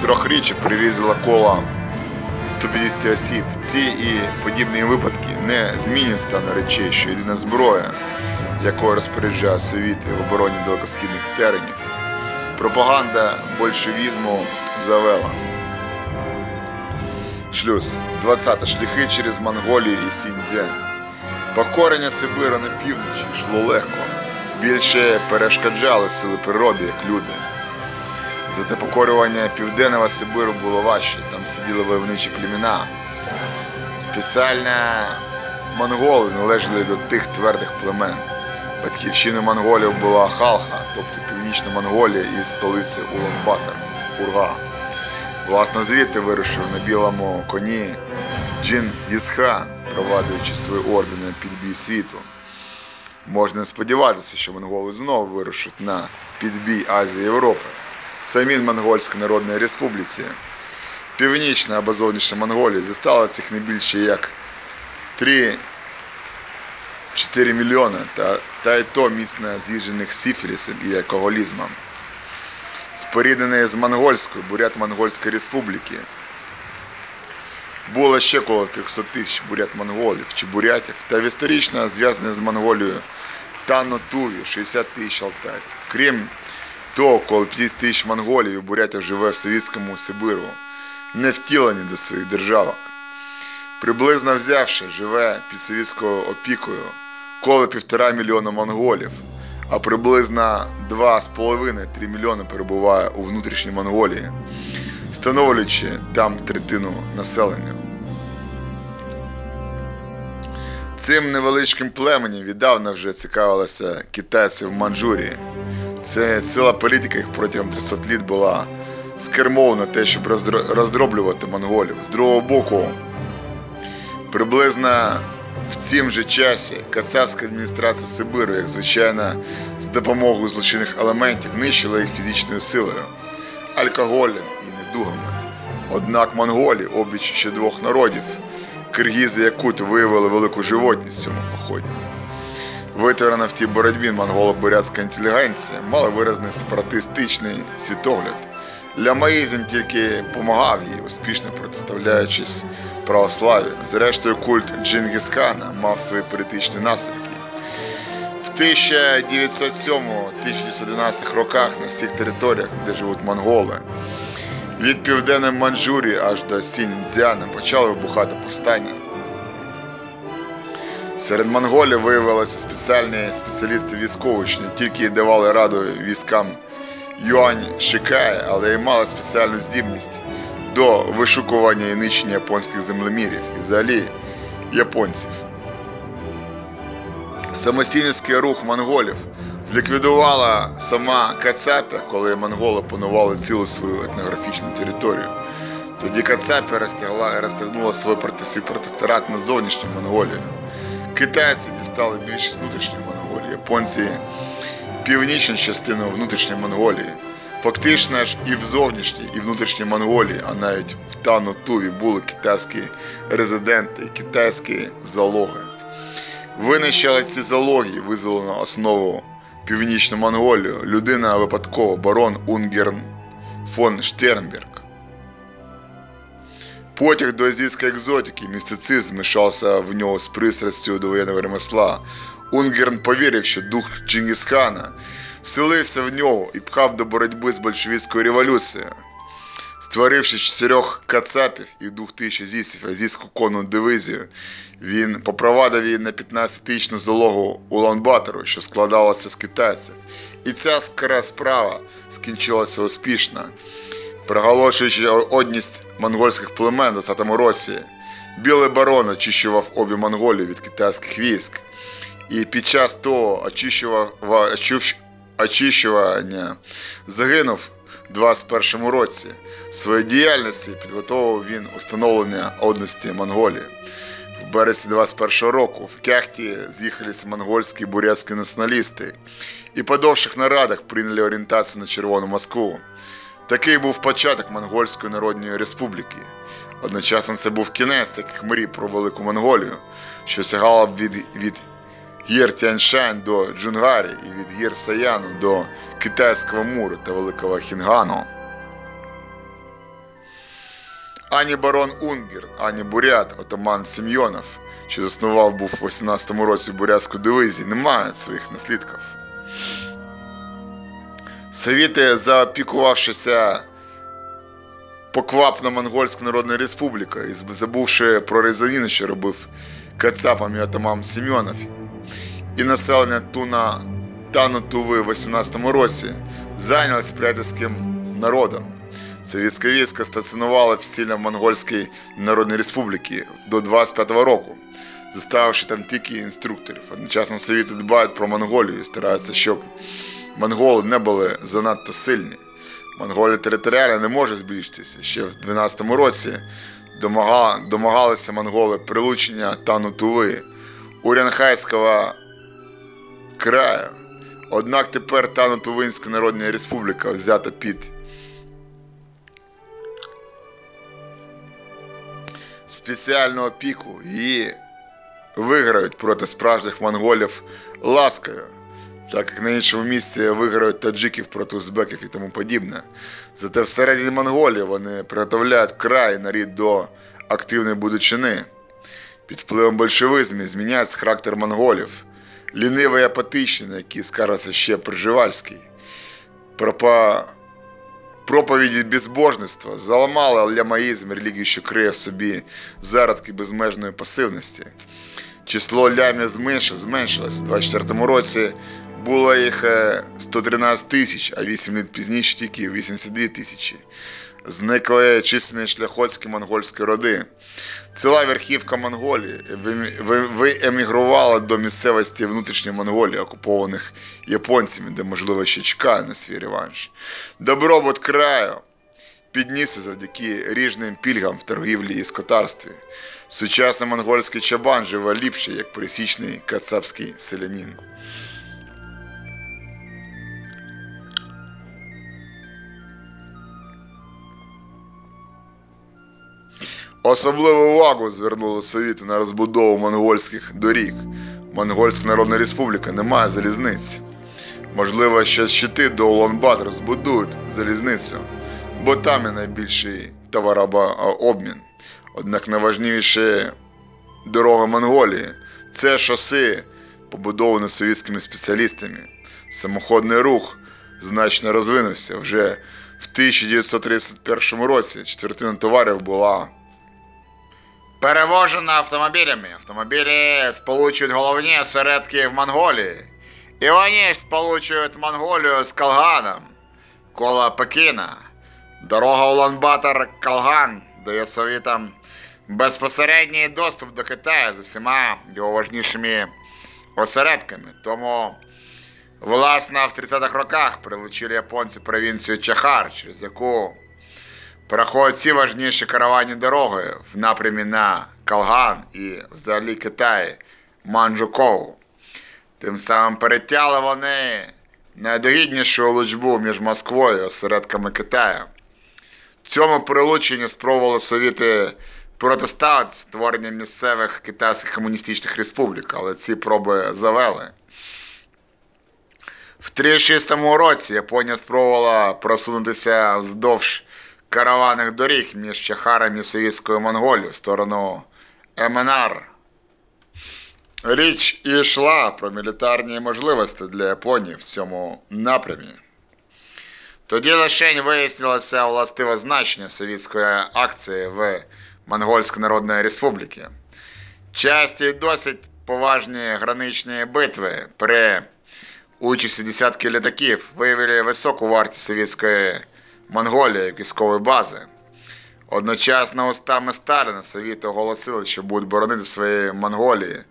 трьохріччя прирізала коло 150 осіб. Ці і подібні випадки не змінюють стану речей, що єдина зброя, якою розпоряджає совіти в обороні далекосхідних теренів. Пропаганда большевізму завела. Шлюз 20 шляхи через Монголію і Сіньцзянь. Покорення Сибиру на півночі йшло легко. Більше перешкоджали сили природи, як люди. Зате покорювання південного Сибиру було важче, там сиділи войовничі племена. Спеціально монголи належали до тих твердих племен. Батьківщиною монголів була Халха, тобто Північна Монголія із столиці Улан-Батор, Урга. Власне, звідти вирушив на білому коні Джин Гісхан, провадуючи свої ордени під бій світу. Можна сподіватися, що монголи знову вирушать на підбій Азії Європи. Самі Монгольській Народній Республіці. Північна або зовнішня Монголія зістала цих не більше як 3 4 мільйони, та, та й то міцно з'їжджених сифілісом і алкоголізмом. Споріднений з монгольською бурят-монгольської республіки. Було ще коло 300 тисяч бурят-монголів чи бурятів, та історично зв'язані з Монголією Танно-Туві 60 тисяч алтайців. Крім того, коло 50 тисяч монголів і бурятів живе в Совєтському Сибиру, не втілені до своїх державок. Приблизно взявши, живе під совєтською опікою коло півтора мільйона монголів, а приблизно 2,5-3 мільйони перебуває у внутрішній Монголії, становлюючи там третину населення. Цим невеличким племенем віддавна вже цікавилися китайці в Манчжурії. Це ціла політика їх протягом 300 літ була скермована те, щоб роздроблювати монголів. З другого боку, приблизно в цім же часі кацапська адміністрація Сибиру, як звичайно, з допомогою злочинних елементів нищила їх фізичною силою, алкоголем і недугами. Однак монголі, обіч ще двох народів, киргізи якут виявили велику животність в цьому поході. Витворена в тій боротьбі монголо-бурятська інтелігенція мала виразний сепаратистичний світогляд. Лямаїзм тільки помагав їй, успішно протиставляючись православ'ю. Зрештою, культ Джингісхана мав свої політичні наслідки. В 1907-1911 роках на всіх територіях, де живуть монголи, Від південної Манчжурії аж до Сіньцзяна почали вибухати повстання. Серед монголів виявилися спеціальні спеціалісти військові, що не тільки давали раду військам Юань Шикає, але й мали спеціальну здібність до вишукування і нищення японських землемірів і взагалі японців. Самостійницький рух монголів зліквідувала сама Кацапя, коли монголи панували цілу свою етнографічну територію. Тоді Кацапя розтягнула свій протекторат на зовнішню Монголію. Китайці дістали більшість внутрішньої Монголії, японці північну частину внутрішньої Монголії. Фактично ж і в зовнішній, і внутрішній Монголії, а навіть в Тану-Туві були китайські резиденти китайські залоги. Винищили ці залоги на основу Північну Монголію людина випадково барон Унгерн фон Штернберг. Потяг до азійської екзотики, містицизм змішався в нього з пристрастю до воєнного ремесла. Унгерн повірив, що дух Чингісхана вселився в нього і пхав до боротьби з большевістською революцією. Створивши чотирьох кацапів і двох тисяч азійців азійську конну дивизію, він попровадив її на 15-тисячну залогу Улан-Батору, що складалася з китайців. І ця скара справа скінчилася успішно. Приголошуючи одність монгольських племен у 20 році, Білий барон очищував обі Монголії від китайських військ. І під час того очищування загинув у 21 році. Своєю діяльністю підготовив він установлення одності Монголії. В березні 21 року в Кяхті з'їхалися монгольські і бурятські націоналісти і по довших нарадах прийняли орієнтацію на Червону Москву. Такий був початок Монгольської Народної Республіки. Одночасно це був кінець таких мрій про Велику Монголію, що сягала від, від гір Тяньшань до Джунгарі і від гір Саяну до Китайського муру та Великого Хінгану. Ані барон Унгер, ані бурят отаман Сім'йонов, що заснував був у 18-му році бурятську дивизію, не мають своїх наслідків. Совіти, заопікувавшися поквапно Монгольська Народна Республіка і забувши про резаніни, що робив Кацапам і отаман Сім'йонов, і населення Туна Тану Туви в 18-му році зайнялися приятельським народом. Совєтське військо стаціонувало офіційно в Монгольській Народній Республіці до 25-го року, заставивши там тільки інструкторів. Одночасно совіти дбають про Монголію і стараються, щоб монголи не були занадто сильні. Монголія територіально не може збільшитися. Ще в 12-му році домагалися монголи прилучення Тану Туви, Урянхайського краю. Однак тепер Тану-Тувинська Народна Республіка взята під спеціальну опіку. Її виграють проти справжніх монголів ласкою, так як на іншому місці виграють таджиків проти узбеків і тому подібне. Зате всередині Монголії вони приготовляють край нарід до активної будучини. Під впливом большевизму зміняється характер монголів, лінивий апатичний, на який скаржиться ще Пржевальський. Пропа... Проповіді безбожництва заламали лямаїзм, релігію, що криє в собі зародки безмежної пасивності. Число лямів зменшилось, зменшилось. У 24 році було їх е, 113 тисяч, а 8 літ пізніше тільки 82 тисячі. Зникли численні шляхотські монгольські роди. Ціла верхівка Монголії виемігрувала до місцевості внутрішньої Монголії, окупованих японцями, де, можливо, ще чекає на свій реванш. Добробут краю піднісся завдяки ріжним пільгам в торгівлі і скотарстві. Сучасний монгольський чабан живе ліпше, як пересічний кацапський селянин. Особливу увагу звернули совіти на розбудову монгольських доріг. Монгольська Народна Республіка не має залізниць. Можливо, ще щити до Улан-Батор розбудують залізницю, бо там і найбільший товарообмін. Однак найважливіші дороги Монголії це шоси, побудовані совітськими спеціалістами. Самоходний рух значно розвинувся вже в 1931 році. Четвертина товарів була перевожена автомобілями. Автомобілі сполучують головні осередки в Монголії. І вони сполучують Монголію з Калганом коло Пекіна. Дорога Улан-Батор Калган дає совітам безпосередній доступ до Китаю з усіма його важнішими осередками. Тому, власне, в 30-х роках прилучили японці провінцію Чахар, через яку проходять всі важніші караванні дороги в напрямі на Калган і взагалі Китай Манджукову. Тим самим перетяли вони найдогіднішу лучбу між Москвою і осередками Китаю. Цьому прилученню спробували совіти протиставити створення місцевих китайських комуністичних республік, але ці проби завели. В 36 році Японія спробувала просунутися вздовж караванних доріг між Чахаром і Совєтською Монголією в сторону МНР. Річ і йшла про мілітарні можливості для Японії в цьому напрямі. Тоді лише вияснилося властиве значення совєтської акції в Монгольської Народної Республіки. Часті досить поважні граничні битви при участі десятки літаків виявили високу вартість совєтської Монголії як військової бази. Одночасно устами Сталіна Совіти оголосили, що будуть боронити свої Монголії,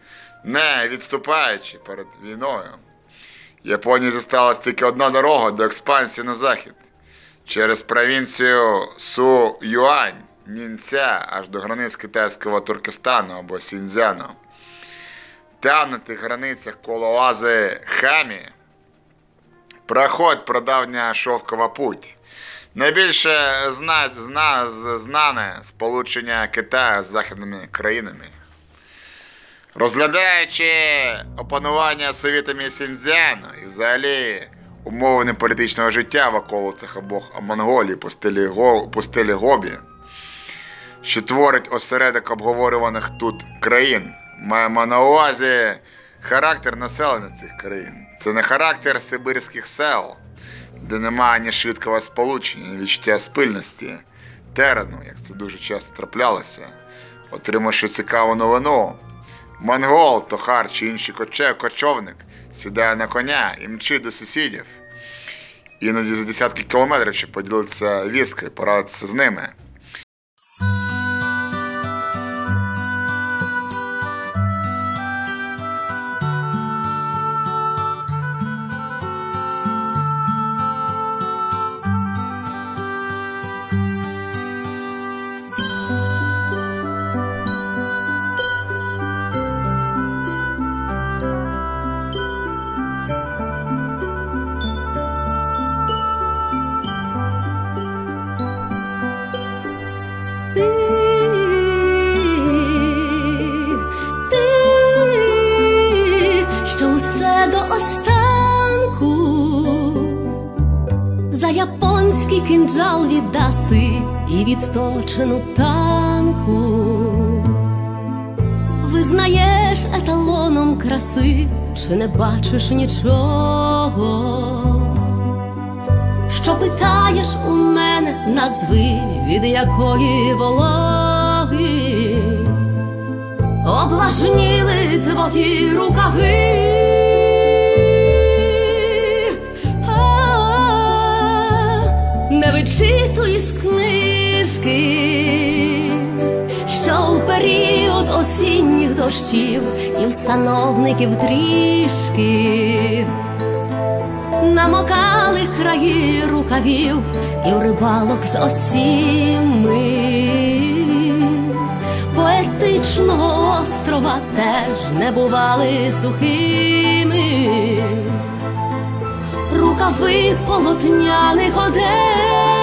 не відступаючи перед війною. Японії зосталась тільки одна дорога до експансії на захід через провінцію Су-Юань, Нінця аж до границь китайського Туркестану або Сіньцзяну. Там на тих границях коло оази Хамі проходить прадавня шовкова путь. Найбільше зна, зна, знане сполучення Китаю з західними країнами. Розглядаючи опанування совітами Сіньцзяну і взагалі умови неполітичного життя в околицях обох Монголії по стилі, по стилі Гобі, що творить осередок обговорюваних тут країн, маємо на увазі характер населення цих країн. Це не характер сибирських сел, де немає ні швидкого сполучення, ні відчуття спильності, терену, як це дуже часто траплялося. Отримавши цікаву новину, монгол, тохар чи інший кочовник сідає на коня і мчить до сусідів. Іноді за десятки кілометрів, щоб поділитися вісткою, порадитися з ними. І відточену танку. Визнаєш еталоном краси, чи не бачиш нічого? що питаєш у мене назви, від якої вологи облажніли твої рукави. Не вичитуй з книжки, що в період осінніх дощів і в сановників трішки намокали краї рукавів і в рибалок з осіми. Поетичного острова теж не бували сухими. Рукави полотняних одеж.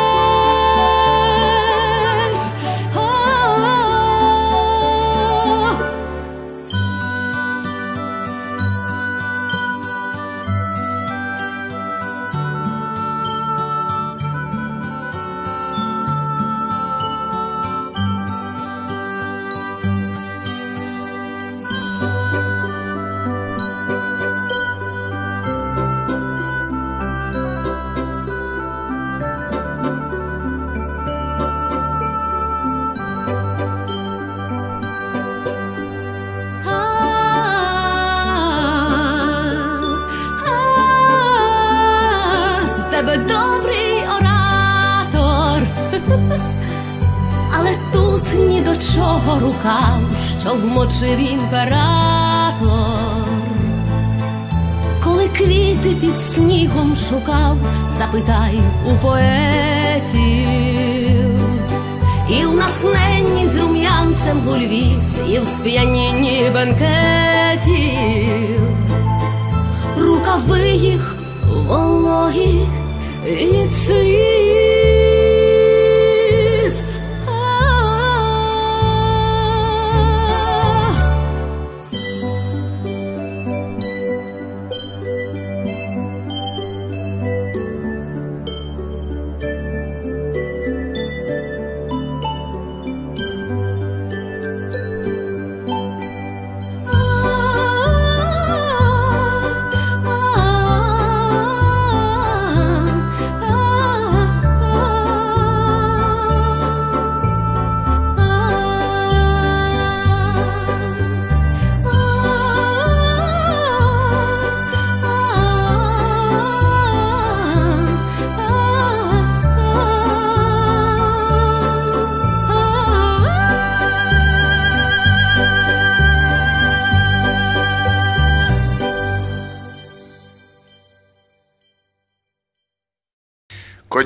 Чого що вмочив імператор. Коли квіти під снігом шукав, запитай у поетів, і в натхненні з рум'янцем гульвіз, і в сп'янінні бенкетів, рукави їх вологі від сліз.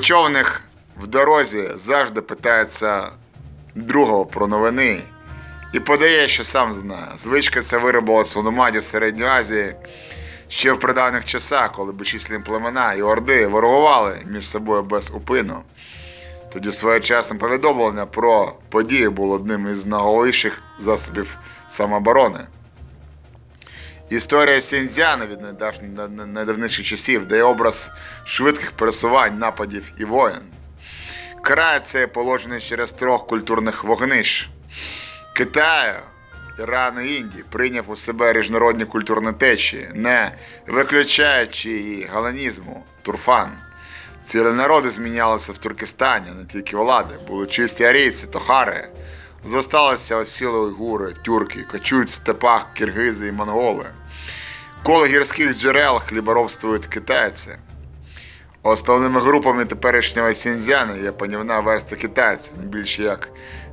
Кочовник в дорозі завжди питається другого про новини і подає, що сам знає. Звичка ця виробилася у номадів Середньої Азії ще в придавних часах, коли безчисленні племена і орди ворогували між собою без упину. Тоді своєчасне повідомлення про події було одним із найголовніших засобів самооборони. Історія Сіньцзяна від найдавніших часів дає образ швидких пересувань, нападів і воєн. Край цей положений через трьох культурних вогнищ. Китаю, Ірану і Індії прийняв у себе різнородні культурні течії, не виключаючи її галанізму, турфан. Цілі народи змінялися в Туркестані, не тільки влади, були чисті арійці, тохари. Зосталися осіли уйгури, тюрки, кочують в степах киргизи і монголи. Коло гірських джерел хліборобствують китайці. Основними групами теперішнього Сіньцзяна є панівна верста китайців, не більше як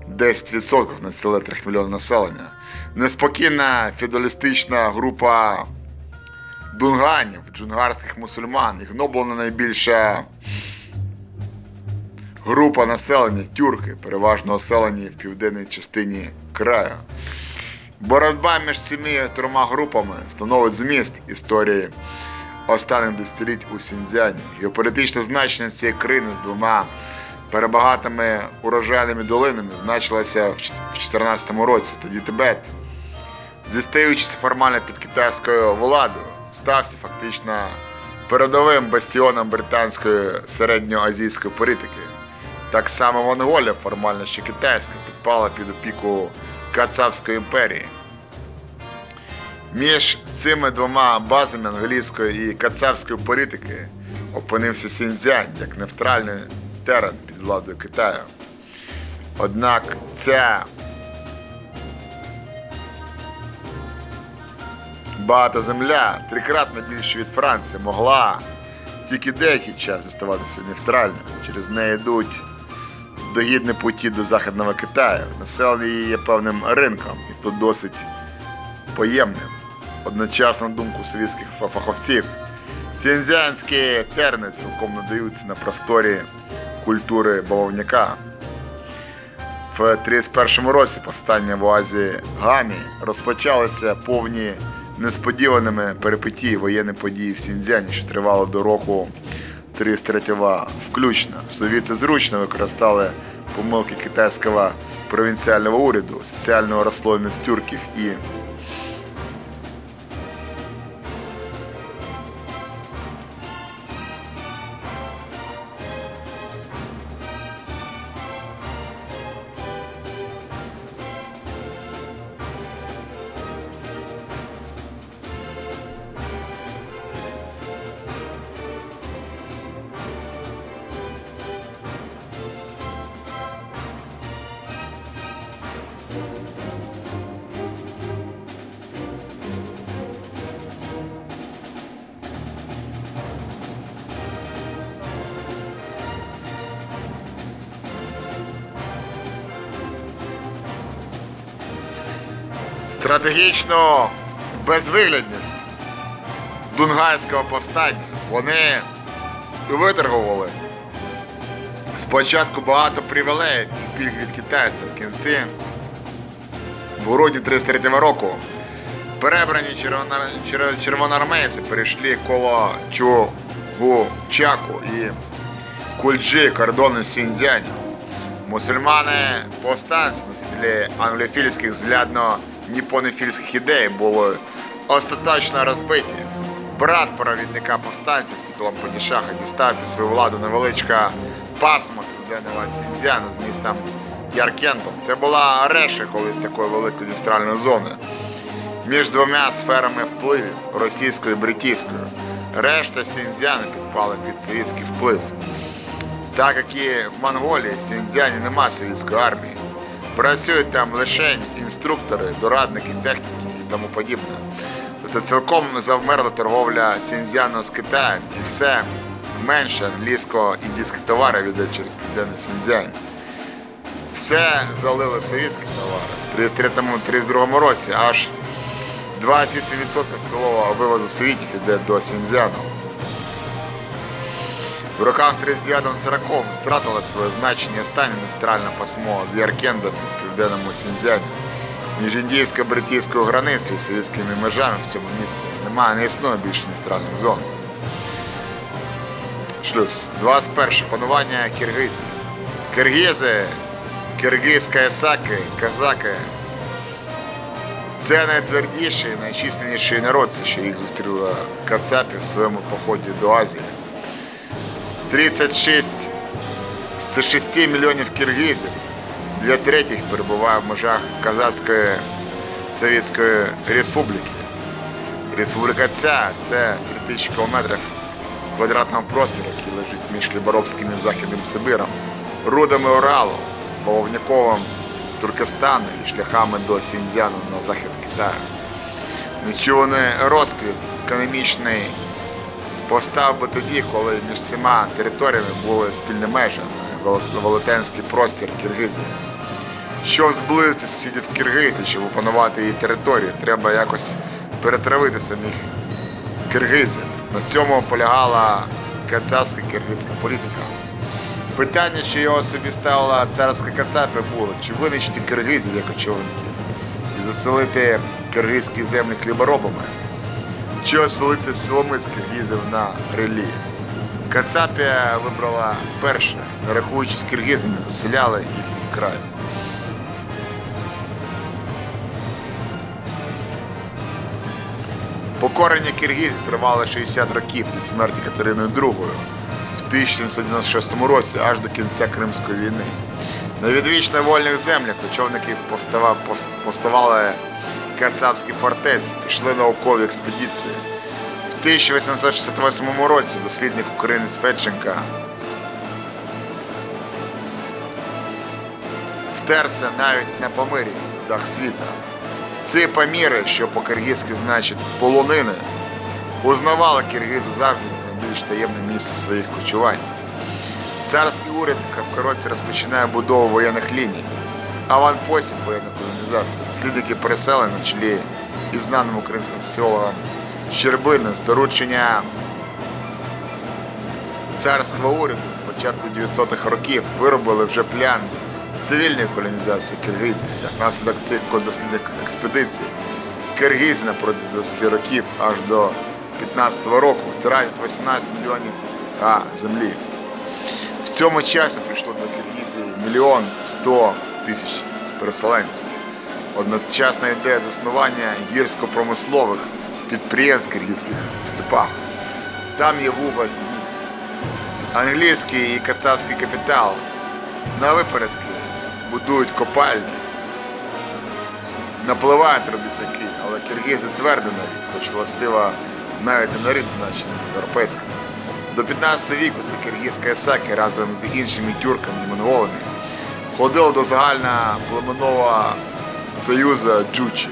10% на ціле 3 мільйон населення. Неспокійна феодалістична група дунганів, джунгарських мусульман, гноблена найбільша група населення тюрки, переважно оселені в південній частині краю. Боротьба між цими трьома групами становить зміст історії останніх десятиліть у Сіньцзяні. Геополітичне значення цієї країни з двома перебагатими урожайними долинами значилося в 2014 році. Тоді Тибет, зістаючись формально під китайською владою, стався фактично передовим бастіоном британської середньоазійської політики. Так само Монголія, формально ще китайська, підпала під опіку Кацапської імперії. Між цими двома базами англійської і кацапської політики опинився Сіньцзянь як нейтральний терен під владою Китаю. Однак ця багата земля, трикратно більше від Франції, могла тільки деякий час залишатися нейтральною. Через неї йдуть догідні путі до Західного Китаю. Населення її є певним ринком, і тут досить поємним. Одночасно, на думку совєтських фа- фахівців, сіньцзянські терни цілком надаються на просторі культури бавовняка. В 31-му році повстання в Оазі Гамі розпочалися повні несподіваними перипетії воєнні події в Сіньцзяні, що тривало до року 33 включно. Совіти зручно використали помилки китайського провінціального уряду, соціального розслойність тюрків і стратегічну безвиглядність Дунгайського повстання вони виторгували. Спочатку багато привілеїв і пільг від китайців. В кінці в грудні 33 року перебрані червоно- чер- червоноармейці перейшли коло Чугу-Чаку і Кульджі кордону з Мусульмани повстанці, носителі англофільських зглядно ніпонофільських ідей були остаточно розбиті. Брат провідника повстанців з титулом Падішаха дістав під свою владу невеличка пасма південного Сіньцзяну з містом Яркентом. Це була решта колись такої великої нейтральної зони між двома сферами впливів російською і бритійською. Решта Сіньцзяну підпали під совєтський вплив. Так як і в Монголії, в Сіньцзяні нема совєтської армії. Працюють там лише інструктори, дорадники, техніки і тому подібне. Тобто цілком завмерла торговля Сіньцзяну з Китаєм і все менше англійського індійських товарів іде через південний Сіньцзянь. Все залили совєтські товари. В 33-32 році аж 28% цілого вивозу совітів іде до Сіньцзяну. В роках 39-40 стратило своє значення останнє нейтральне пасмо з Яркендом в південному Сіньцзяні. Між індійсько-бритійською границею і совєтськими межами в цьому місці немає, не існує більше нейтральних зон. Шлюз. 21. Панування киргизів. Киргизи, киргизька саки, казаки. Це найтвердіший, найчисленніший народ, що їх зустріла Кацапі в своєму поході до Азії. 36 з 6 мільйонів киргизів, дві третіх перебуває в межах Казахської Совєтської Республіки. Республіка ця це 3000 кілометрів квадратного простору, який лежить між Хліборобським і Західним Сибиром, рудами Уралу, Половниковим Туркестану і шляхами до Сіньцзяну на захід Китаю. Нечуваний розквіт економічний постав би тоді, коли між цими територіями були спільні межі на велетенський простір Киргизії. Щоб зблизити сусідів Киргизії, щоб опанувати її територію, треба якось перетравити самих киргизів. На цьому полягала кацапська киргизька політика. Питання, що його собі ставила царська кацапи, було, чи винищити киргизів як очільників і заселити киргизькі землі хліборобами, силоми з киргизів на релі. Кацапія вибрала перше, не рахуючись киргизами, заселяли їхній край. Покорення киргизів тривало 60 років від смерті Катерини II в 1796 році аж до кінця Кримської війни. На відвічно вольних землях кочовників повстава- кацапські фортеці, пішли наукові експедиції. В 1868 році дослідник українець Федченка втерся навіть на помирі дах світа. Ці поміри, що по-киргизьки значить полонини, узнавали киргизи завжди за найбільш таємне місце своїх кочувань. Царський уряд в Короці розпочинає будову воєнних ліній, аванпостів воєнної колонізації, слідники переселення на чолі із знаним українським соціологом Щербиною з доручення царського уряду з початку 900-х років виробили вже план цивільної колонізації Киргизії. Як наслідок цих дослідних експедицій Киргизи на протязі 20 років аж до 15-го року втирають 18 мільйонів а, землі. В цьому часі прийшло до Киргизії мільйон 100 тисяч переселенців. Одночасно йде заснування гірсько-промислових підприємств киргизьких степах. Там є вуголь. Англійський і кацапський капітал на випередки будують копальні, напливають робітники, але киргизи твердо навіть, хоч властива навіть не на рим значення європейському. До 15 віку це киргизька Ісаки разом з іншими тюрками і монголами входили до загального племенного союзу Джучі.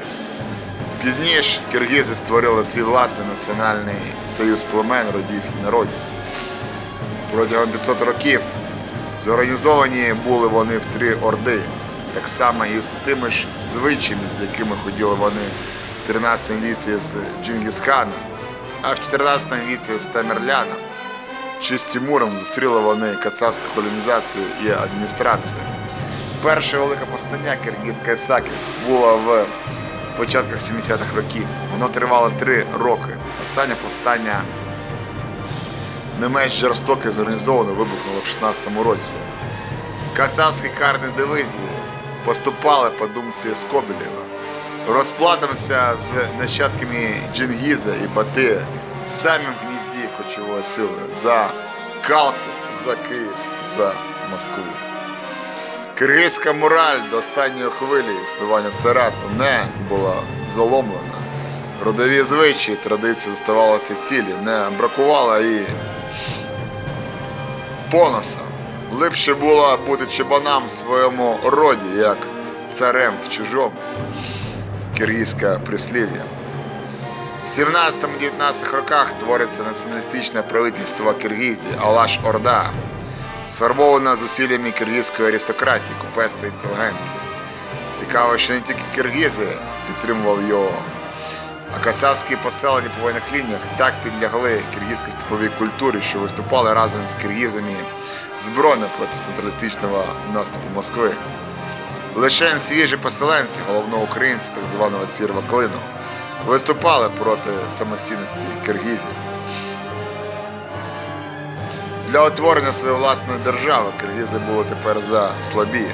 Пізніше киргизи створили свій власний національний союз племен, родів і народів. Протягом 500 років зорганізовані були вони в три орди. так само і з тими ж звичаями, з якими ходили вони в 13 віці з Джингісханом, а в 14 віці з Тамерляном. Чи з Тимуром зустріли вони кацапську колонізацію і адміністрацію. Перше велике повстання киргизської саки було в початках 70-х років. Воно тривало три роки. Останнє повстання не менш жорстоке зорганізовано вибухнуло в 16-му році. Кацапські карні дивизії поступали по думці Скобелєва. Розплатимося з нащадками Джингіза і Бати в самім гнізді кочової сили за Калку, за Київ, за Москву. Киргизька мораль до останньої хвилі існування царату не була заломлена. Родові звичаї, традиції заставалися цілі, не бракувало і поноса. Липше було бути чебанам в своєму роді, як царем в чужому. Киргизьке прислів'я. В 17-19 роках твориться націоналістичне правительство Киргизії Алаш Орда, сформоване зусиллями киргизької аристократії, купецтва інтелігенції. Цікаво, що не тільки киргизи підтримували його, а кацапські поселення по воєнних лініях так підлягли киргизькій степовій культурі, що виступали разом з киргизами збройно проти централістичного наступу Москви. Лише свіжі поселенці, головно українці так званого сірва клину, виступали проти самостійності киргизів. Для утворення своєї власної держави киргизи були тепер за слабі.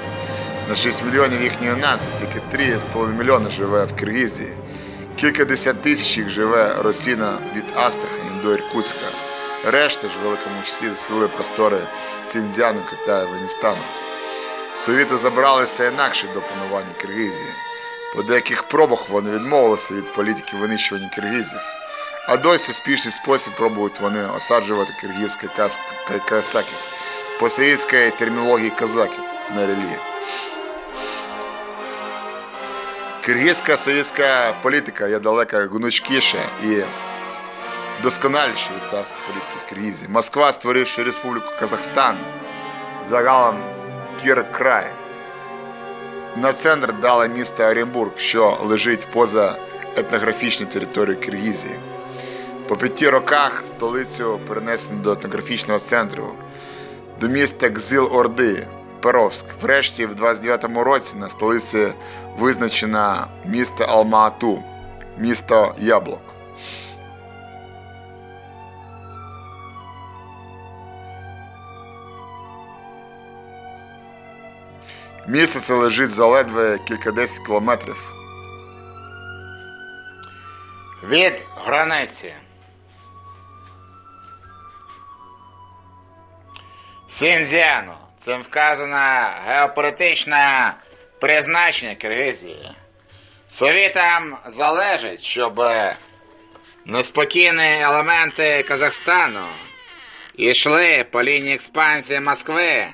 На 6 мільйонів їхньої нації тільки 3,5 мільйони живе в Киргизії. Кілька десят тисяч їх живе Росіна від Астрахані до Іркутська. Решта ж в великому числі заселили простори Сіньцзяну, Китаю, Афганістану. Совіти забралися інакше до панування Киргизії. По деяких пробах вони відмовилися від політики винищування киргизів. А досі успішний спосіб пробують вони осаджувати киргизькі касаків по совєтській термінології казаків на релі. Киргизька совєтська політика є далеко гнучкіша і досконаліша від царської політики в Киргизії. Москва, створивши Республіку Казахстан, загалом Кіркрай. На центр дала місто Оренбург, що лежить поза етнографічною територією Киргизії. По п'яти роках столицю перенесено до етнографічного центру, до міста Гзил-Орди, Перовськ. Врешті, в 29-му році на столиці визначено місто Алма-Ату, місто Яблок. Місце це лежить за ледве кількадесят кілометрів. Від границі. Сіньцзяну. Цим вказана геополітичне призначення Киргизії. Совітам залежить, щоб неспокійні елементи Казахстану йшли по лінії експансії Москви.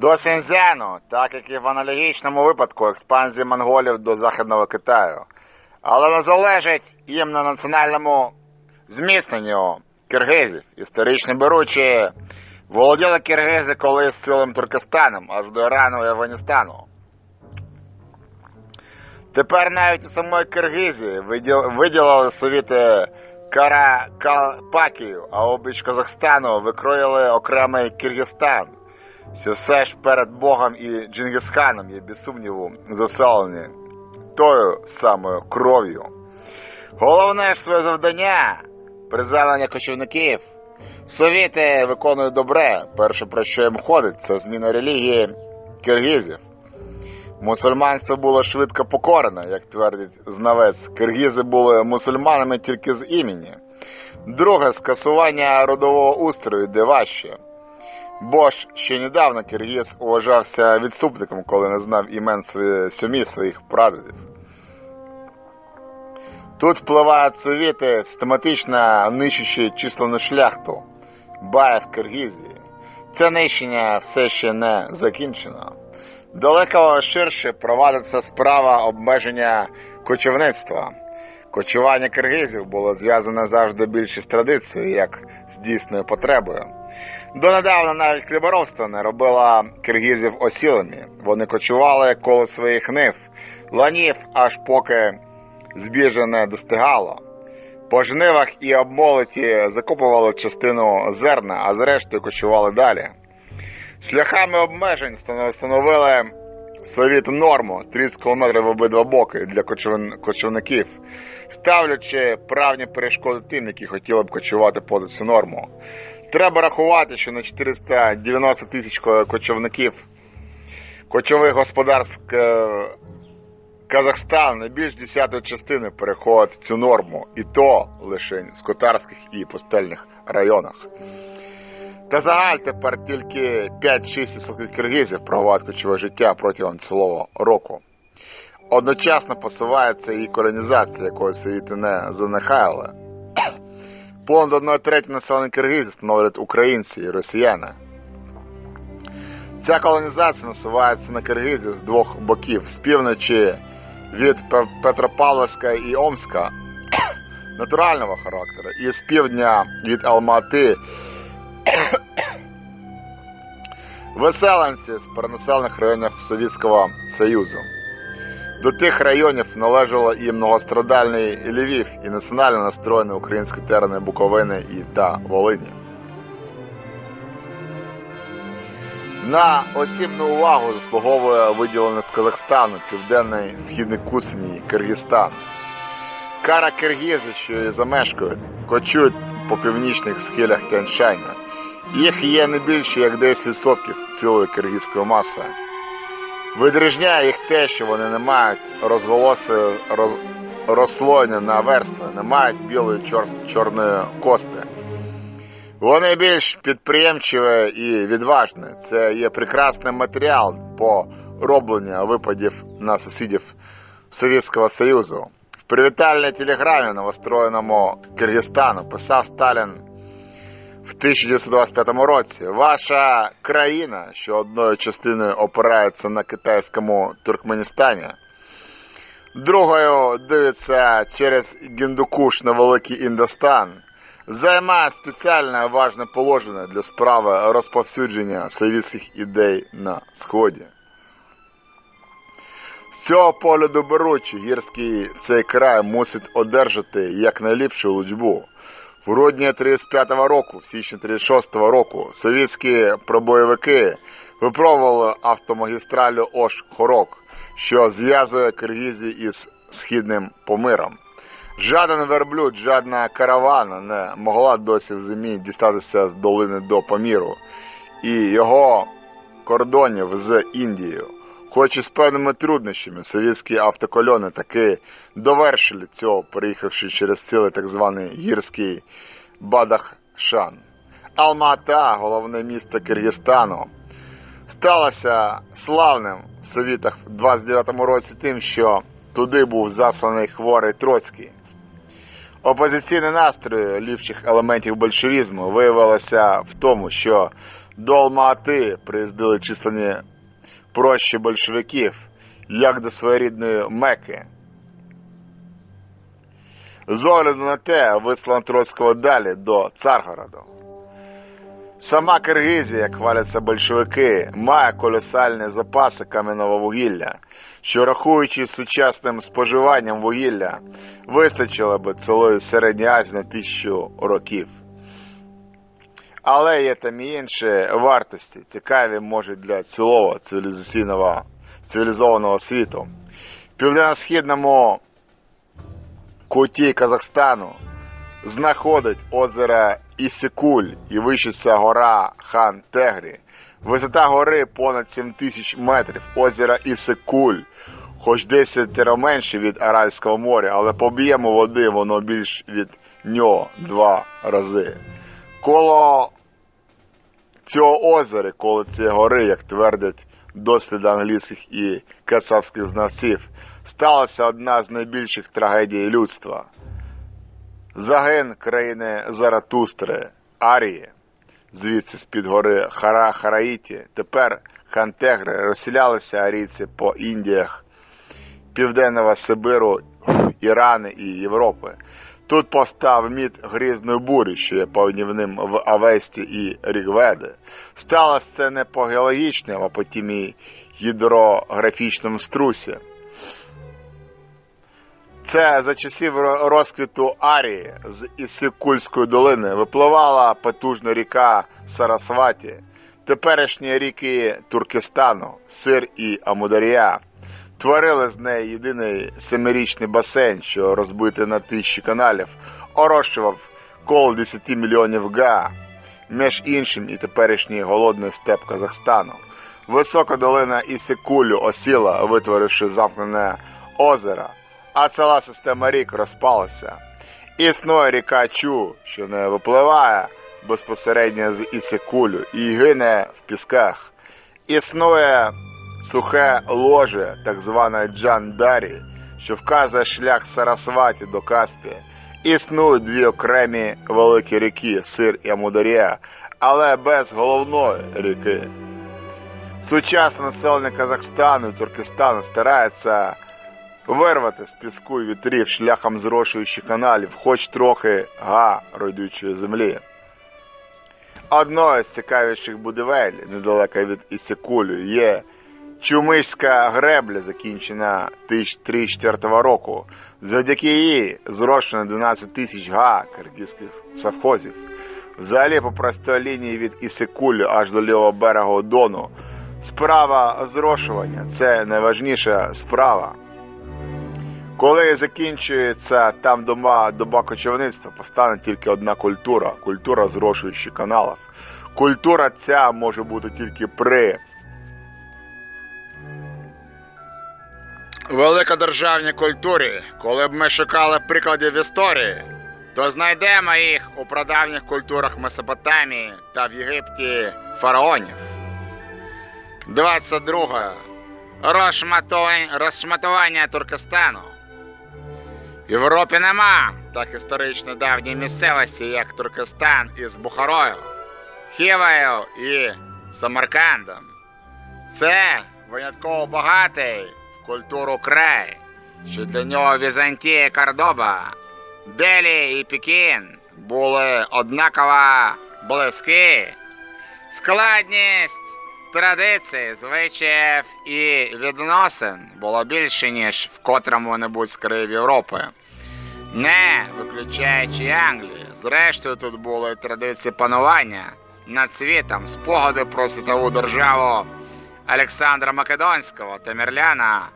До Сіньцзяну, так як і в аналогічному випадку експанзії монголів до Західного Китаю. Але не залежить їм на національному зміцненню киргизів. Історично беручи, володіли киргизи колись цілим Туркестаном аж до Ірану і Афганістану. Тепер навіть у самої Киргизії виділили совіти Каракалпакію, а обіч Казахстану викроїли окремий Киргизстан. Що все ж перед Богом і Джингісханом є без сумніву заселені тою самою кров'ю. Головне ж своє завдання приземлення кочівників. Совіти виконують добре. Перше, про що їм ходить, це зміна релігії киргизів. Мусульманство було швидко покорено, як твердить знавець. Киргизи були мусульманами тільки з імені. Друге скасування родового устрою, де важче. Бо ж ще недавно Киргиз вважався відступником, коли не знав імен сьомі своїх прадедів. Тут впливають совіти, систематично нищучи численну шляхту, бая в Киргизії. Це нищення все ще не закінчено. Далеко ширше провадиться справа обмеження кочівництва. Кочування киргизів було зв'язане завжди більше з традицією, як з дійсною потребою. Донедавна навіть хліборобство не робило киргизів осілими. Вони кочували коло своїх нив, ланів, аж поки збіжжя достигало. По жнивах і обмолоті закопували частину зерна, а зрештою кочували далі. Шляхами обмежень встановили совіт норму 30 км в обидва боки для кочівників, ставлячи правні перешкоди тим, які хотіли б кочувати поза цю норму. Треба рахувати, що на 490 тисяч ко- кочівників кочових господарств К- Казахстану не більш десятої частини переходить цю норму, і то лише в скотарських і пустельних районах. Та загаль тепер тільки 5-6% киргизів проводять кочове життя протягом цілого року. Одночасно посувається і колонізація, якої совіти не занехаяли. Понад 1 треть населення Киргизії становлять українці і росіяни. Ця колонізація насувається на Киргизію з двох боків: з півночі від Петропавловська і Омська натурального характеру, і з півдня від Алмати виселенці з перенаселених районів Совєтського Союзу. До тих районів належало і многострадальний Львів, і національно настроєні українські терени Буковини і та Волині. На осібну увагу заслуговує виділення з Казахстану південний східний Кусині і Киргизстан. Кара киргизи, що її замешкають, кочують по північних схилях Тяньшаня. Їх є не більше як 10% цілої киргизької маси. Видріжняє їх те, що вони не мають розголоси роз, розслоєння на верстви, не мають білої чор, чорної кости. Вони більш підприємчиві і відважні. Це є прекрасний матеріал по робленню випадів на сусідів Совєтського Союзу. В привітальній телеграмі новостроєному Киргизстану писав Сталін в 1925 році. Ваша країна, що одною частиною опирається на китайському Туркменістані, другою дивиться через Гіндукуш на Великий Індостан, займає спеціальне важне положення для справи розповсюдження совєтських ідей на Сході. З цього погляду беручи, гірський цей край мусить одержати якнайліпшу лучбу. В грудні 35-го року, в січні 36-го року, совєтські пробойовики випробували автомагістралю Ош-Хорок, що зв'язує Киргизію із східним помиром. Жаден верблюд, жадна каравана не могла досі в зимі дістатися з долини до Паміру і його кордонів з Індією. Хоч і з певними труднощами совєтські автокольони таки довершили цього, переїхавши через цілий так званий гірський Бадахшан. Алма-Ата, головне місто Киргизстану, сталося славним в совітах в 29-му році тим, що туди був засланий хворий Троцький. Опозиційні настрої ліпших елементів большевізму виявилося в тому, що до Алма-Ати приїздили численні прощі большевиків, як до своєрідної Меки. З огляду на те, вислан Троцького далі до Царгороду. Сама Киргизія, як хваляться большевики, має колосальні запаси кам'яного вугілля, що, рахуючи сучасним споживанням вугілля, вистачило би цілої середньої Азії на тисячу років. Але є там і інші вартості, цікаві може для цілого цивілізаційного цивілізованого світу. В південно-східному куті Казахстану знаходить озеро Ісікуль і вищиться гора Хан Тегрі. Висота гори понад 7 тисяч метрів. Озеро Ісикуль, хоч 10 менше від Аральського моря, але по об'єму води воно більш від нього два рази. Коло цього озера, коло цієї гори, як твердять досліди англійських і кацапських знавців, сталася одна з найбільших трагедій людства. Загин країни Заратустри, Арії, звідси з-під гори Хара Хараїті, тепер хантегри розселялися арійці по Індіях, Південного Сибиру, Ірани і Європи. Тут постав міт грізної бурі, що є павнівним в Авесті і Рігведи. Сталося це не по геологічному, а по тім і гідрографічному струсі. Це за часів розквіту Арії з Ісикульської долини випливала потужна ріка Сарасваті, теперішні ріки Туркестану, Сир і Амударія. Творили з неї єдиний семирічний басейн, що розбитий на тисячі каналів, орошував кол 10 мільйонів га, між іншим і теперішній голодний степ Казахстану. Висока долина Ісикулю осіла, витворивши замкнене озеро, а ціла система рік розпалася. Існує ріка Чу, що не випливає безпосередньо з Ісикулю і гине в пісках. Існує сухе ложе, так зване Джандарі, що вказує шлях Сарасваті до Каспія. Існують дві окремі великі ріки Сир і Амударія, але без головної ріки. Сучасне населення Казахстану і Туркестану старається вирвати з піску і вітрів шляхом зрошуючи каналів, хоч трохи га родючої землі. Одною з цікавіших будівель недалеко від Ісикулю є Чумишська гребля, закінчена 1034 року. Завдяки їй зрошено 12 тисяч га киргизьких совхозів. Взагалі по простій лінії від Ісикулю аж до лівого берега Дону. Справа зрошування це найважніша справа. Коли закінчується там дома доба кочівництва, постане тільки одна культура культура зрошуючих каналів. Культура ця може бути тільки при великодержавній культурі, коли б ми шукали прикладів історії, то знайдемо їх у прадавніх культурах Месопотамії та в Єгипті фараонів. 22. Розшматування, Туркестану. В Європі нема так історично давньої місцевості, як Туркестан із Бухарою, Хівою і Самаркандом. Це винятково багатий культуру край, що для нього Візантія Кордоба, Делі і Пекін були однаково близькі. Складність традицій, звичаїв і відносин було більше, ніж в котрому-небудь з країв Європи. Не виключаючи Англії, зрештою тут були традиції панування над світом, спогади про світову державу Олександра Македонського та Мірляна,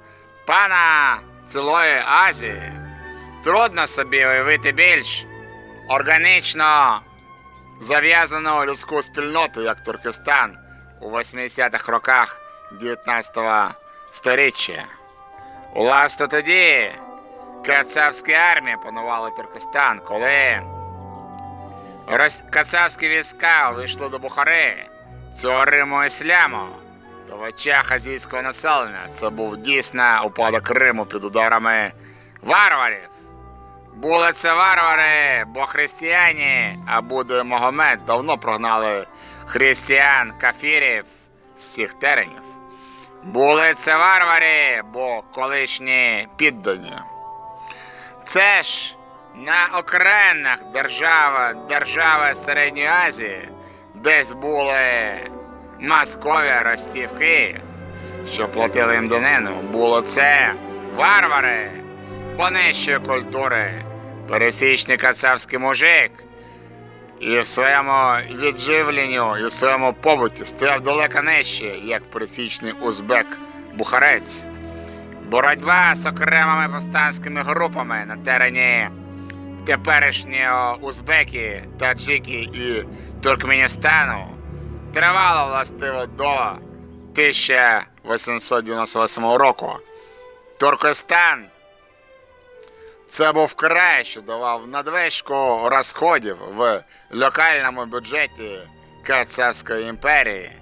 пана цілої Азії. Трудно собі уявити більш органічно зав'язану людську спільноту, як Туркестан у 80-х роках 19-го сторіччя. Власне тоді кацапські армії панували Туркестан, коли кацапські війська увійшли до Бухари, цього Риму ісляму, в очах азійського населення це був дійсно упадок Риму під ударами варварів. Були це варвари, бо християні, а буде Могомед давно прогнали християн кафірів з всіх теренів. Були це варвари, бо колишні піддані. Це ж на окраїнах держави, держави Середньої Азії десь були Московія, Ростів, Київ, що платили їм данину. Було це варвари, нижчої культури, пересічний кацапський мужик, і в своєму відживленню, і в своєму побуті стояв далеко нижче, як пересічний узбек Бухарець. Боротьба з окремими повстанськими групами на терені теперішнього Узбеки, Таджики і Туркменістану тривала властиво до 1898 року. Туркестан це був край, що давав надвижку розходів в локальному бюджеті Кацапської імперії.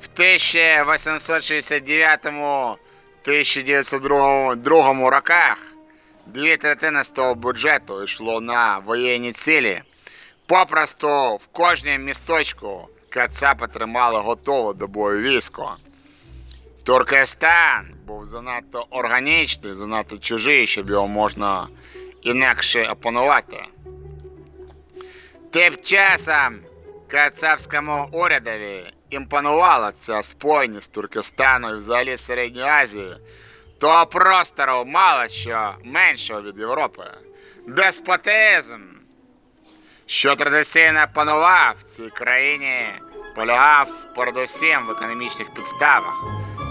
В 1869-1902 роках дві третини з того бюджету йшло на воєнні цілі. Попросту в кожному місточку Кацапи тримали готове до бою військо. Туркестан був занадто органічний, занадто чужий, щоб його можна інакше опанувати. Тим часом кацапському урядові імпонувала ця спойність Туркестану і взагалі Середньої Азії, того простору мало що меншого від Європи. Деспотизм, що традиційно панував в цій країні, полягав передусім в економічних підставах.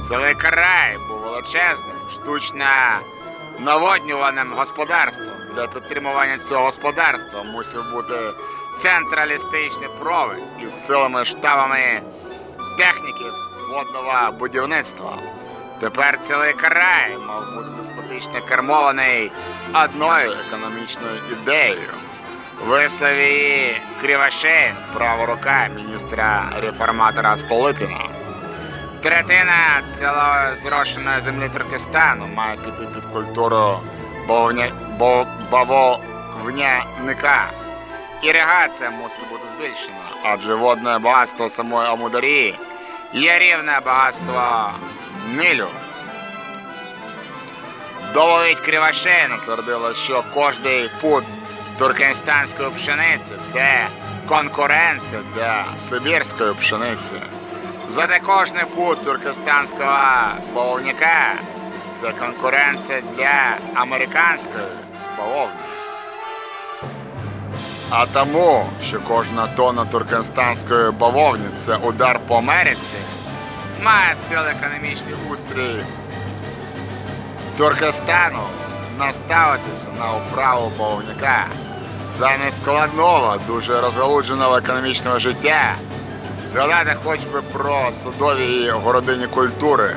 Цілий край був величезним, штучно наводнюваним господарством. Для підтримування цього господарства мусив бути централістичний провід із силами штабами техніків водного будівництва. Тепер цілий край мав бути деспотично кермований одною економічною ідеєю. Вислові Кривошеїн, права рука міністра реформатора Столипіна. Третина цілої зрошеної землі Туркестану має піти під культуру бавовня... бавовняника. Іригація мусить бути збільшена, адже водне багатство самої Амударії є рівне багатство Нилю. Доповідь Кривошеїна твердила, що кожний пут туркестанської пшениці це конкуренція для сибірської пшениці. Зате кожний пут туркестанського бавовняка це конкуренція для американської бавовни. А тому, що кожна тонна туркестанської бавовни це удар по Америці, має цілий економічний устрій Туркестану наставитися на управу бавовняка замість складного, дуже розгалудженого економічного життя. Згадати хоч би про садові і городині культури.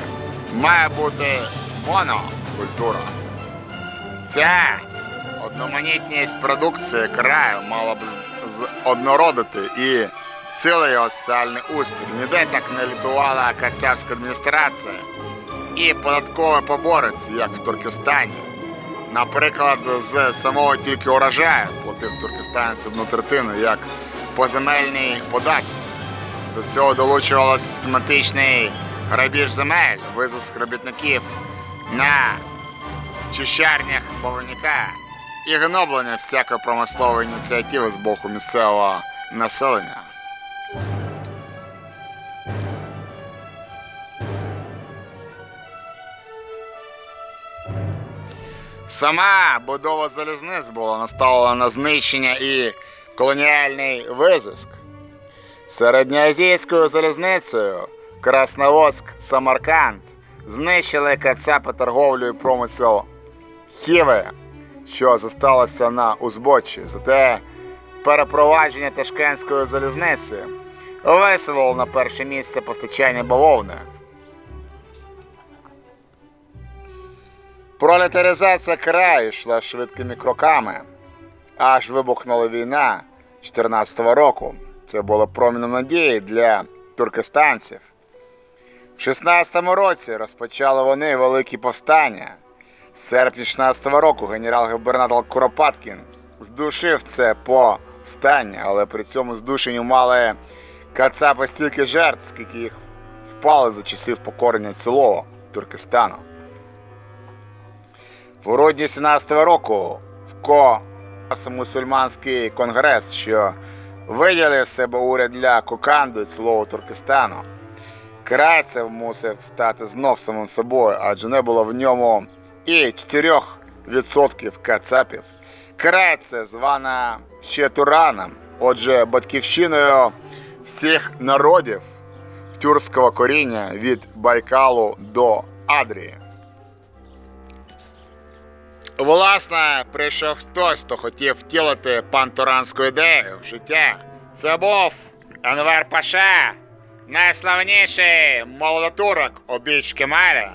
Має бути монокультура. Ця одноманітність продукції краю мала б однородити і цілий його соціальний устрій. Ніде так не літувала кацапська адміністрація і податковий поборець, як в Туркестані. Наприклад, з самого тільки урожаю платив туркестанець одну третину як поземельний податок. До цього долучувався систематичний грабіж земель, визиск робітників на чищарнях бавовняка і гноблення всякої промислової ініціативи з боку місцевого населення. Сама будова залізниць була наставлена на знищення і колоніальний визиск. Середньоазійською залізницею Красноводськ Самарканд знищили кацапи торговлю і промисел Хіви, що зосталося на узбоччі. Зате перепровадження Ташкентської залізниці виселило на перше місце постачання бавовни. Пролетаризація краю йшла швидкими кроками. Аж вибухнула війна 14-го року. Це було проміном надії для туркестанців. В 16-му році розпочали вони великі повстання. В серпні 16-го року генерал-губернатор Куропаткін здушив це повстання, але при цьому здушенню мали кацапи стільки жертв, скільки їх впали за часів покорення цілого Туркестану. В грудні 17-го року в ко мусульманський конгрес, що виділив себе уряд для Коканду і цілого Туркестану. Крайцев мусив стати знов самим собою, адже не було в ньому і 4% кацапів. Крайце звана ще Тураном, отже, батьківщиною всіх народів тюркського коріння від Байкалу до Адрії. Власне, прийшов хтось, хто хотів втілити пантуранську ідею в життя. Це був Енвер Паша, найславніший молодотурок обіч Кемаля.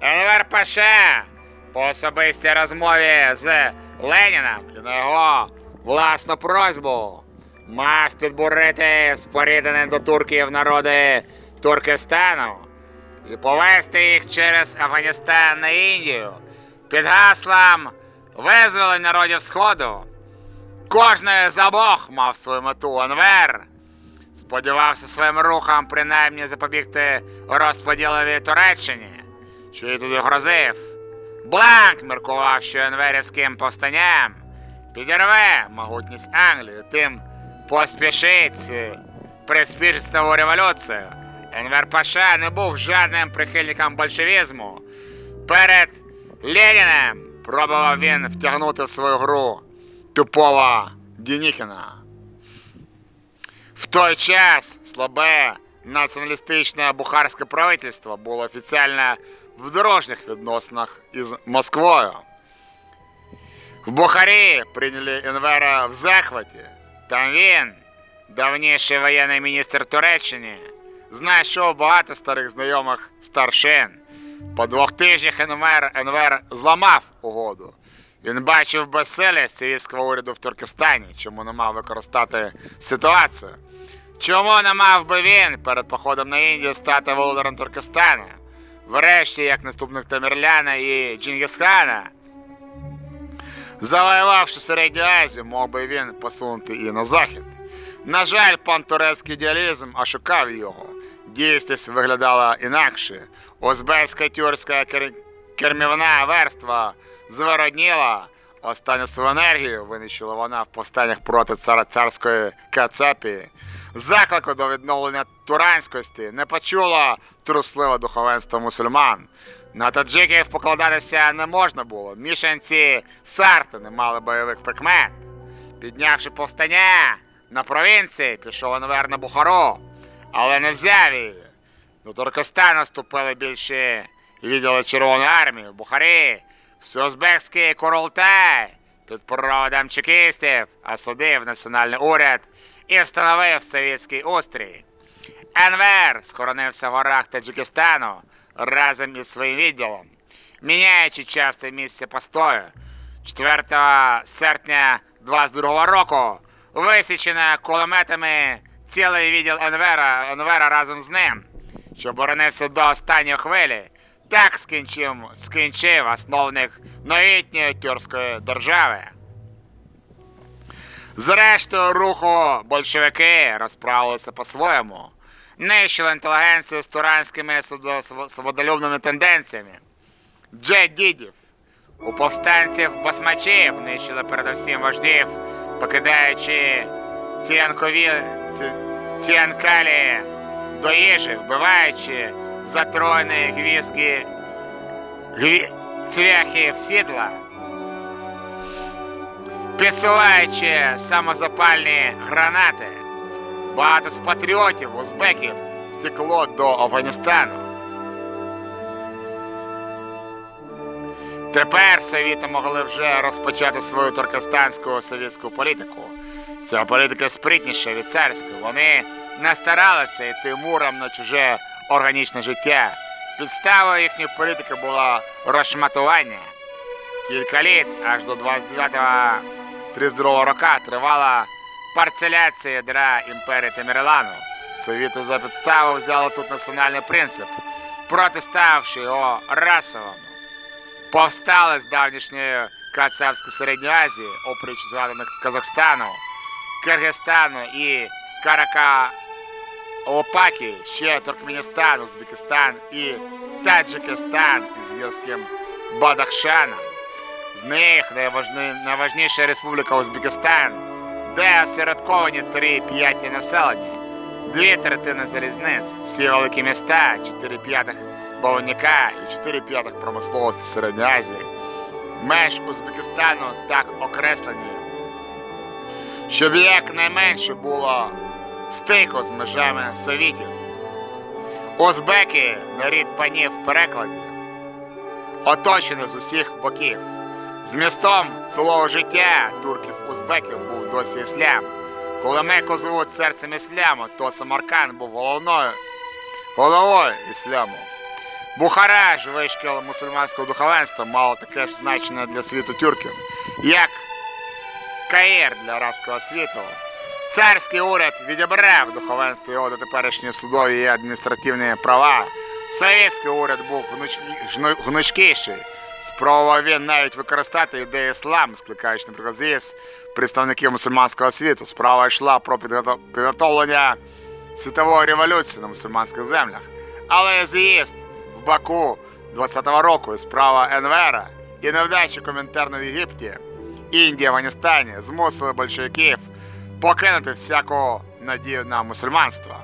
Енвер Паша по особистій розмові з Леніном і на його власну просьбу мав підбурити споріднені до турків народи Туркестану і повести їх через Афганістан на Індію під гаслом визволення народів Сходу. Кожний з обох мав свою мету Анвер. сподівався своїм рухом принаймні запобігти розподілові Туреччині, що й туди грозив. Бланк міркував, що енверівським повстанням підірве могутність Англії, тим поспішить е, приспішить революцію. Енвер Паша не був жадним прихильником большевізму. Перед Леніним пробував він втягнути в свою гру тупого Дінікіна. В той час слабе націоналістичне бухарське правительство було офіційно в дорожніх відносинах із Москвою. В Бухарі прийняли Енвера в захваті. Там він, давніший воєнний міністр Туреччини, знайшов багато старих знайомих старшин. По двох тижнях Енвер, Енвер зламав угоду. Він бачив безсилість совєтського уряду в Туркестані, чому не мав використати ситуацію. Чому не мав би він перед походом на Індію стати володарем Туркестану? Врешті, як наступник Тамірляна і Джингісхана, завоювавши Середню Азію, мог би він посунути і на захід. На жаль, пан турецький ідеалізм ошукав його. Дійсність виглядала інакше. Узбецька тюркська кер... кермівна верства звородніла. Останню свою енергію винищила вона в повстаннях проти цара царської Кацапії. Заклику до відновлення туранськості не почуло трусливе духовенство мусульман. На таджиків покладатися не можна було. Мішанці сарти не мали бойових прикмет. Піднявши повстання на провінції, пішов Анвер на Бухару, але не взяв її. До Туркестану ступили більше відділи Червоної армії в Бухарі. в Всеузбекський Курултай під проводом чекістів осудив національний уряд і встановив совєтський устрій. Анвер схоронився в горах Таджикистану разом із своїм відділом, міняючи часто місце постою. 4 серпня 22 року висічено кулеметами цілий відділ Енвера, Енвера разом з ним, що боронився до останньої хвилі. Так скінчив, скінчив основник новітньої тюркської держави. Зрештою, руху большевики розправилися по-своєму. Нищили інтелігенцію з туранськими свободо- свободолюбними тенденціями. Джей Дідів. У повстанців басмачів нищили передусім вождів, покидаючи ціянкові, ці, ціянкалі до їжі, вбиваючи затроєні гвізки, гві, цвяхи сідла, підсуваючи самозапальні гранати. Багато з патріотів, узбеків втекло до Афганістану. Тепер совіти могли вже розпочати свою туркестанську совєтську політику. Ця політика спритніша від царської. Вони не старалися йти муром на чуже органічне життя. Підставою їхньої політики було розшматування. Кілька літ, аж до 29-32 рока, тривала парцеляція ядра імперії Тамерлану. Совіти за підставу взяли тут національний принцип, протиставши його расовому. Повстали з давнішньої Кацапської Середньої Азії, опріч згаданих Казахстану, Киргизстану і Карака Лопаки, ще Туркменістан, Узбекистан і Таджикистан із гірським Бадахшаном. З них найважніша республіка Узбекистан, де осередковані три п'яті населення, дві третини залізниць, всі великі міста, чотири п'ятих бавовняка і чотири п'ятих промисловості Середньої Азії. Меж Узбекистану так окреслені, щоб якнайменше було стику з межами совітів. Узбеки нарід панів в перекладі, оточений з усіх боків. З містом цілого життя турків-узбеків був досі іслам. Коли Мекку звуть серцем ісляму, то Самарканд був головною головою ісляму. Бухара ж вишкіл мусульманського духовенства мало таке ж значення для світу тюрків, як Каїр для арабського світу. Царський уряд відібрав духовенство його до теперішні судові і адміністративні права. Совєтський уряд був гнуч- гнучкіший. Спробував він навіть використати ідею іслам, скликаючи, наприклад, ЗІС представників мусульманського світу. Справа йшла про підгото- підготовлення світову революцію на мусульманських землях. Але з'їзд в Баку 20-го року і справа Енвера і невдачі Комінтерну в Єгипті, Індії, Афганістані змусили большевиків покинути всяку надію на мусульманство.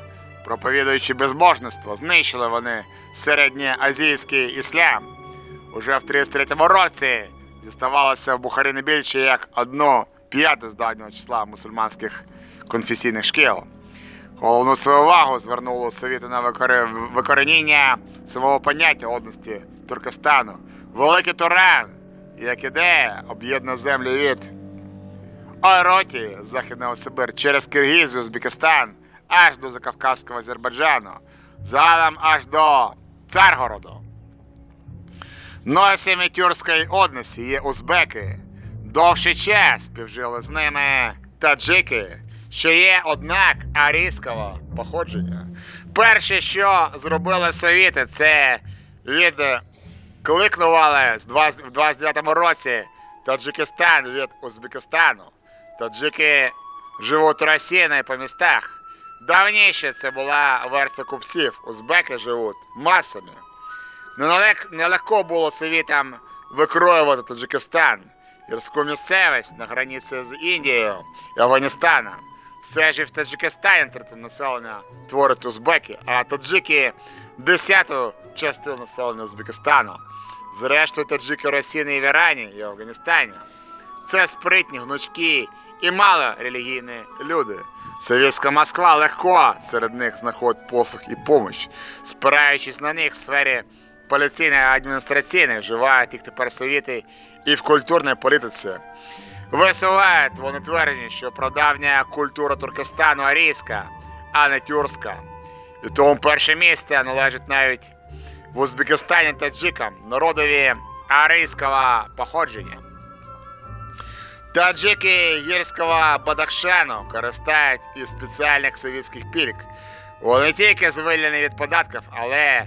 Проповідуючи безбожництво, знищили вони середньоазійський іслам. Уже в 33-му році зіставалося в Бухарі не більше як одну п'яту з давнього числа мусульманських конфесійних шкіл. Головну свою увагу звернуло Совєти на викореніння самого поняття одності Туркестану. Великий Туран, як ідея, об'єднує землю від Ойроті, Західного Сибир, через Киргізію, Узбекистан, аж до Закавказського Азербайджану, загалом аж до Царгороду. Носями тюркської одності є узбеки. Довший час співжили з ними таджики, що є, однак, арійського походження. Перше, що зробили совіти, це відкликнували з 20 в 29-му році Таджикистан від Узбекистану. Таджики живуть розсіяні по містах. Давніше це була версія купців. Узбеки живуть масами. Нелегко було совітам викроювати Таджикистан, гірську місцевість на границі з Індією і Афганістаном. Все ж і в Таджикистані населення творить узбеки, а таджики десяту частину населення Узбекистану. Зрештою, таджики розсіяні в Ірані і Афганістані. Це спритні гнучки і мало релігійні люди. Совєтська Москва легко серед них знаходить послуг і помощ, спираючись на них в сфері поліційної адміністраційної, вживають їх тепер совіти і в культурній політиці. Висувають вони твердження, що прадавня культура Туркестану арійська, а не тюркська. І тому перше місце належить навіть в Узбекистані таджикам, народові арійського походження. Таджики гірського Бадахшану користають із спеціальних совєтських пільг. Вони тільки звільнені від податків, але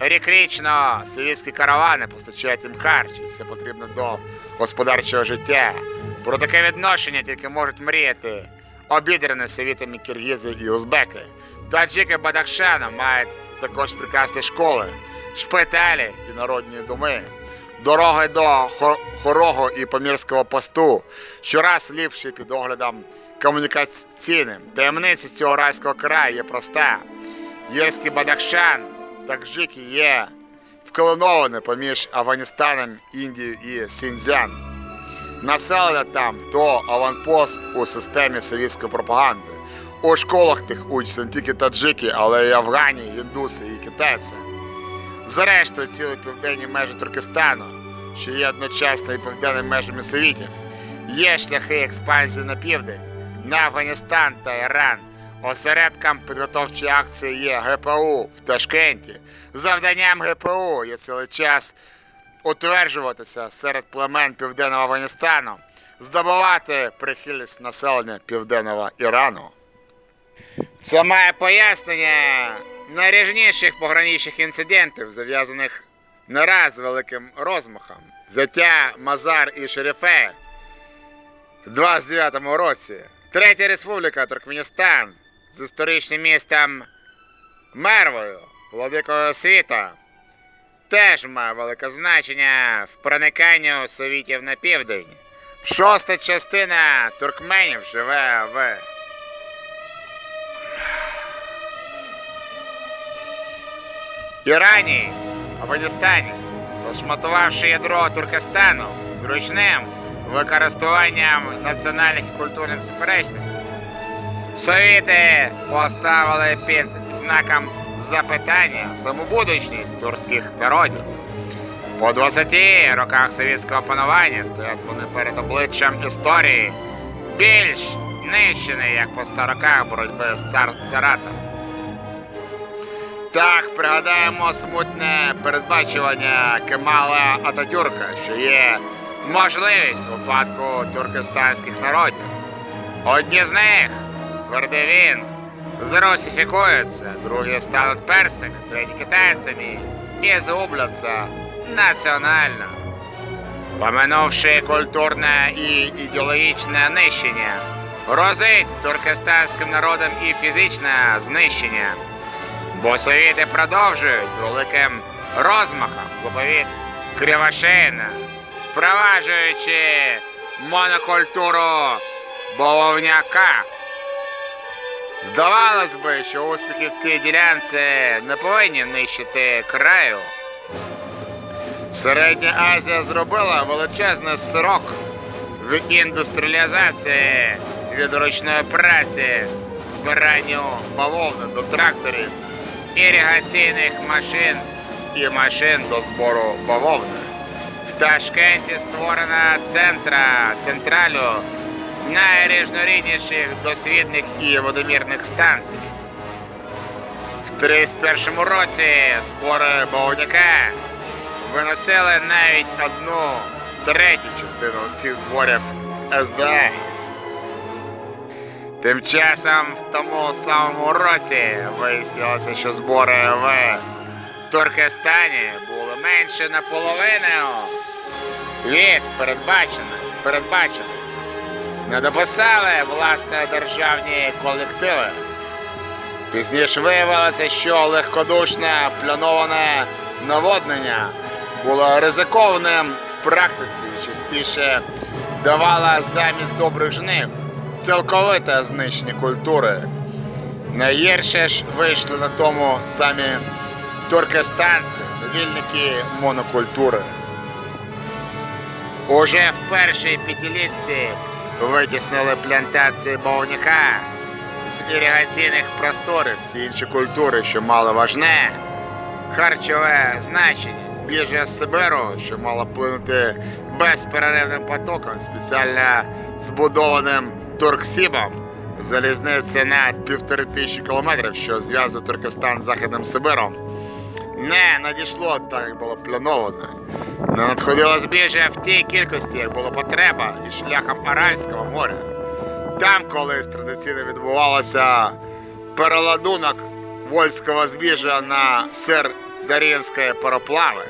рікрічно совєтські каравани постачають їм харч, все потрібно до господарчого життя. Про таке відношення тільки можуть мріяти обідрані совітами киргізи і узбеки. Таджики Бадахшану мають також прекрасні школи, шпиталі і народні доми. Дороги до Хо- Хорого і Памірського посту щораз ліпші під оглядом комунікаційним. Таємниця цього райського краю є проста. Єрський Бадахшан, таджики є вколеновані поміж Афганістаном, Індією і Сіньцзян. Населення там то аванпост у системі совєтської пропаганди. У школах тих учаться не тільки таджики, але й афгані, індуси і китайці. Зрештою, цілі південні межі Туркестану, що є одночасно і південними межами совітів, є шляхи експансії на південь, на Афганістан та Іран. Осередком підготовчої акції є ГПУ в Ташкенті. Завданням ГПУ є цілий час утверджуватися серед племен Південного Афганістану, здобувати прихильність населення Південного Ірану. Це має пояснення найріжніших пограничних інцидентів, зав'язаних не раз великим розмахом. Взяття Мазар і Шерифе в 29-му році. Третя республіка Туркменістан з історичним містом Мервою, владикою світа, теж має велике значення в прониканню совітів на південь. Шоста частина туркменів живе в Ірані, Афганістані, розшматувавши ядро Туркестану зручним використовуванням національних і культурних суперечностей. Совіти поставили під знаком запитання самобудучність турських народів. По 20 роках совєтського панування стоять вони перед обличчям історії, більш нищений, як по 100 роках боротьби з цар царатом. Так, пригадаємо смутне передбачування Кемала Ататюрка, що є можливість у випадку туркестанських народів. Одні з них, твердив він, зрусифікуються, другі стануть персами, треті китайцями і згубляться національно. Поминувши культурне і ідеологічне нищення, грозить туркестанським народам і фізичне знищення. Бо совіти продовжують великим розмахом заповіт Кривошеїна, впроваджуючи монокультуру бововняка. Здавалось би, що успіхи в цій ділянці не повинні нищити краю. Середня Азія зробила величезний срок в індустріалізації від ручної праці, збиранню бавовни до тракторів, іригаційних машин і машин до збору бавовни. В Ташкенті створена центра, централю найрізнорідніших дослідних і водомірних станцій. В 31-му році збори бавовняка виносили навіть одну третю частину всіх зборів СДА. Тим часом в тому самому році вияснилося, що збори в Туркестані були менше наполовину від передбачених. передбачених. Не дописали власне державні колективи. Пізніше виявилося, що легкодушне плановане наводнення було ризикованим в практиці, частіше давало замість добрих жнив цілковите знищення культури. Найгірше ж вийшли на тому самі туркестанці, довільники монокультури. Уже в першій п'ятилітці витіснили плантації бавовняка з іригаційних просторів всі інші культури, що мали важне харчове значення, збіжжя з Сибиру, що мало плинути безперервним потоком, спеціально збудованим Турксібом, залізниця на півтори тисячі кілометрів, що зв'язує Туркестан з Західним Сибиром. Не надійшло так, як було плановано. Не надходило збіжжя в тій кількості, як було потреба, і шляхом Аральського моря. Там колись традиційно відбувалося переладунок вольського збіжжя на сир Дар'їнської пароплави.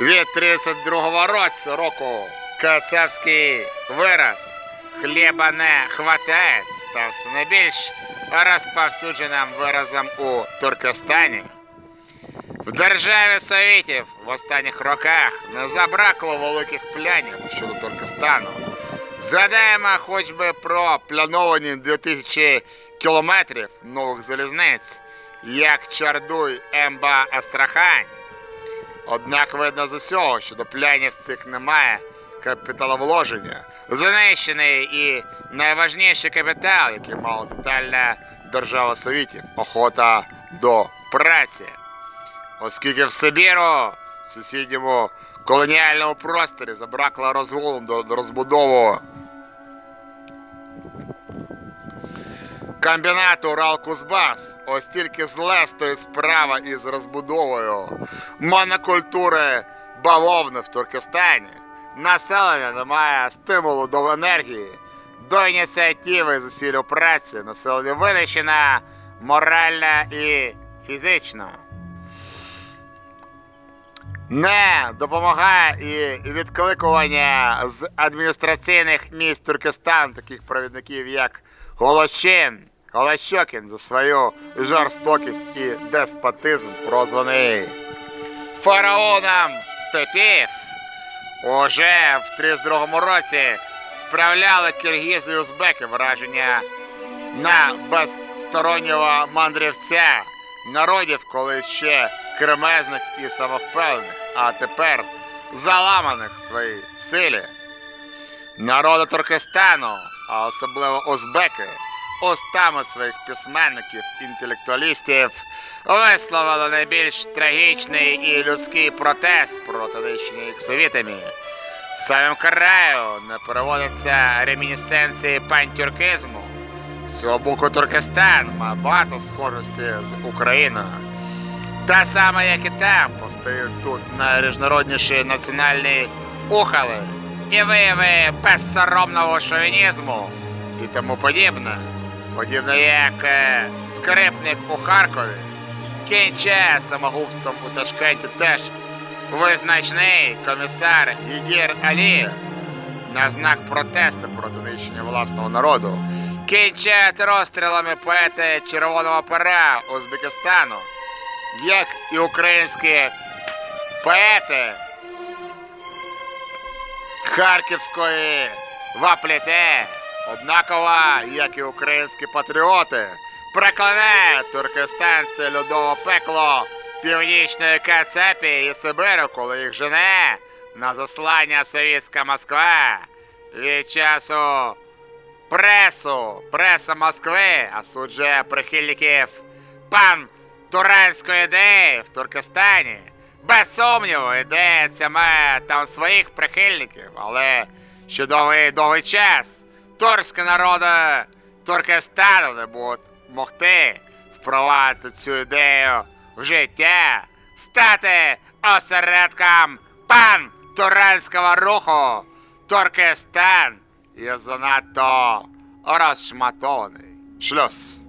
Від 32-го році року кацапський вираз хліба не хватає стався найбільш розповсюдженим виразом у Туркестані. В державі Совєтів в останніх роках не забракло великих планів щодо Туркестану. Згадаємо хоч би про плановані 2000 кілометрів нових залізниць, як Чардуй Емба Астрахань. Однак видно з усього, що до планів цих немає капіталовложення, Знищений і найважніший капітал, який мала тотальна держава Совітів, охота до праці. Оскільки в Сибіру, сусідньому колоніальному просторі, забракло розгону до, до розбудови комбінату Урал-Кузбас, ось тільки зле стоїть справа із розбудовою монокультури бавовни в Туркестані. Населення не має стимулу до енергії, до ініціативи з усілля праці, населення винищено морально і фізично. Не допомагає і відкликування з адміністраційних місць Туркестан таких провідників, як Голощин, Голощокін за свою жорстокість і деспотизм, прозваний фараоном степів. Уже в 32 році справляли киргізи і узбеки враження на безстороннього мандрівця народів, коли ще кремезних і самовпевнених, а тепер заламаних в своїй силі. Народи Туркестану, а особливо узбеки, устами своїх письменників, інтелектуалістів висловили найбільш трагічний і людський протест проти нищення їх совітами. В самому краю не переводяться ремінісценції пантюркизму. З цього боку Туркестан має багато схожості з Україною. Та саме, як і там, постають тут найрізнородніші національні ухали і вияви безсоромного шовінізму і тому подібне. Подібне як е, скрипник у Харкові, кінчає самогубством у Ташкенті теж визначний комісар Гідір Алієв. на знак протесту проти нищення власного народу. Кінчають розстрілами поети Червоного пера Узбекистану, як і українські поети Харківської вапліте, однаково, як і українські патріоти, проклинає туркестанці льодове пекло північної Кацапії і Сибиру, коли їх жене на заслання совєтська Москва. Від часу пресу, преса Москви осуджує прихильників. Пан туранської ідеї в Туркестані. Без сумніву, ця має там своїх прихильників, але ще довгий довгий час. Турські народи Туркестану не будуть могти впровадити цю ідею в життя, стати осередком пан туранського руху. Туркестан є занадто розшматований. Шлюз.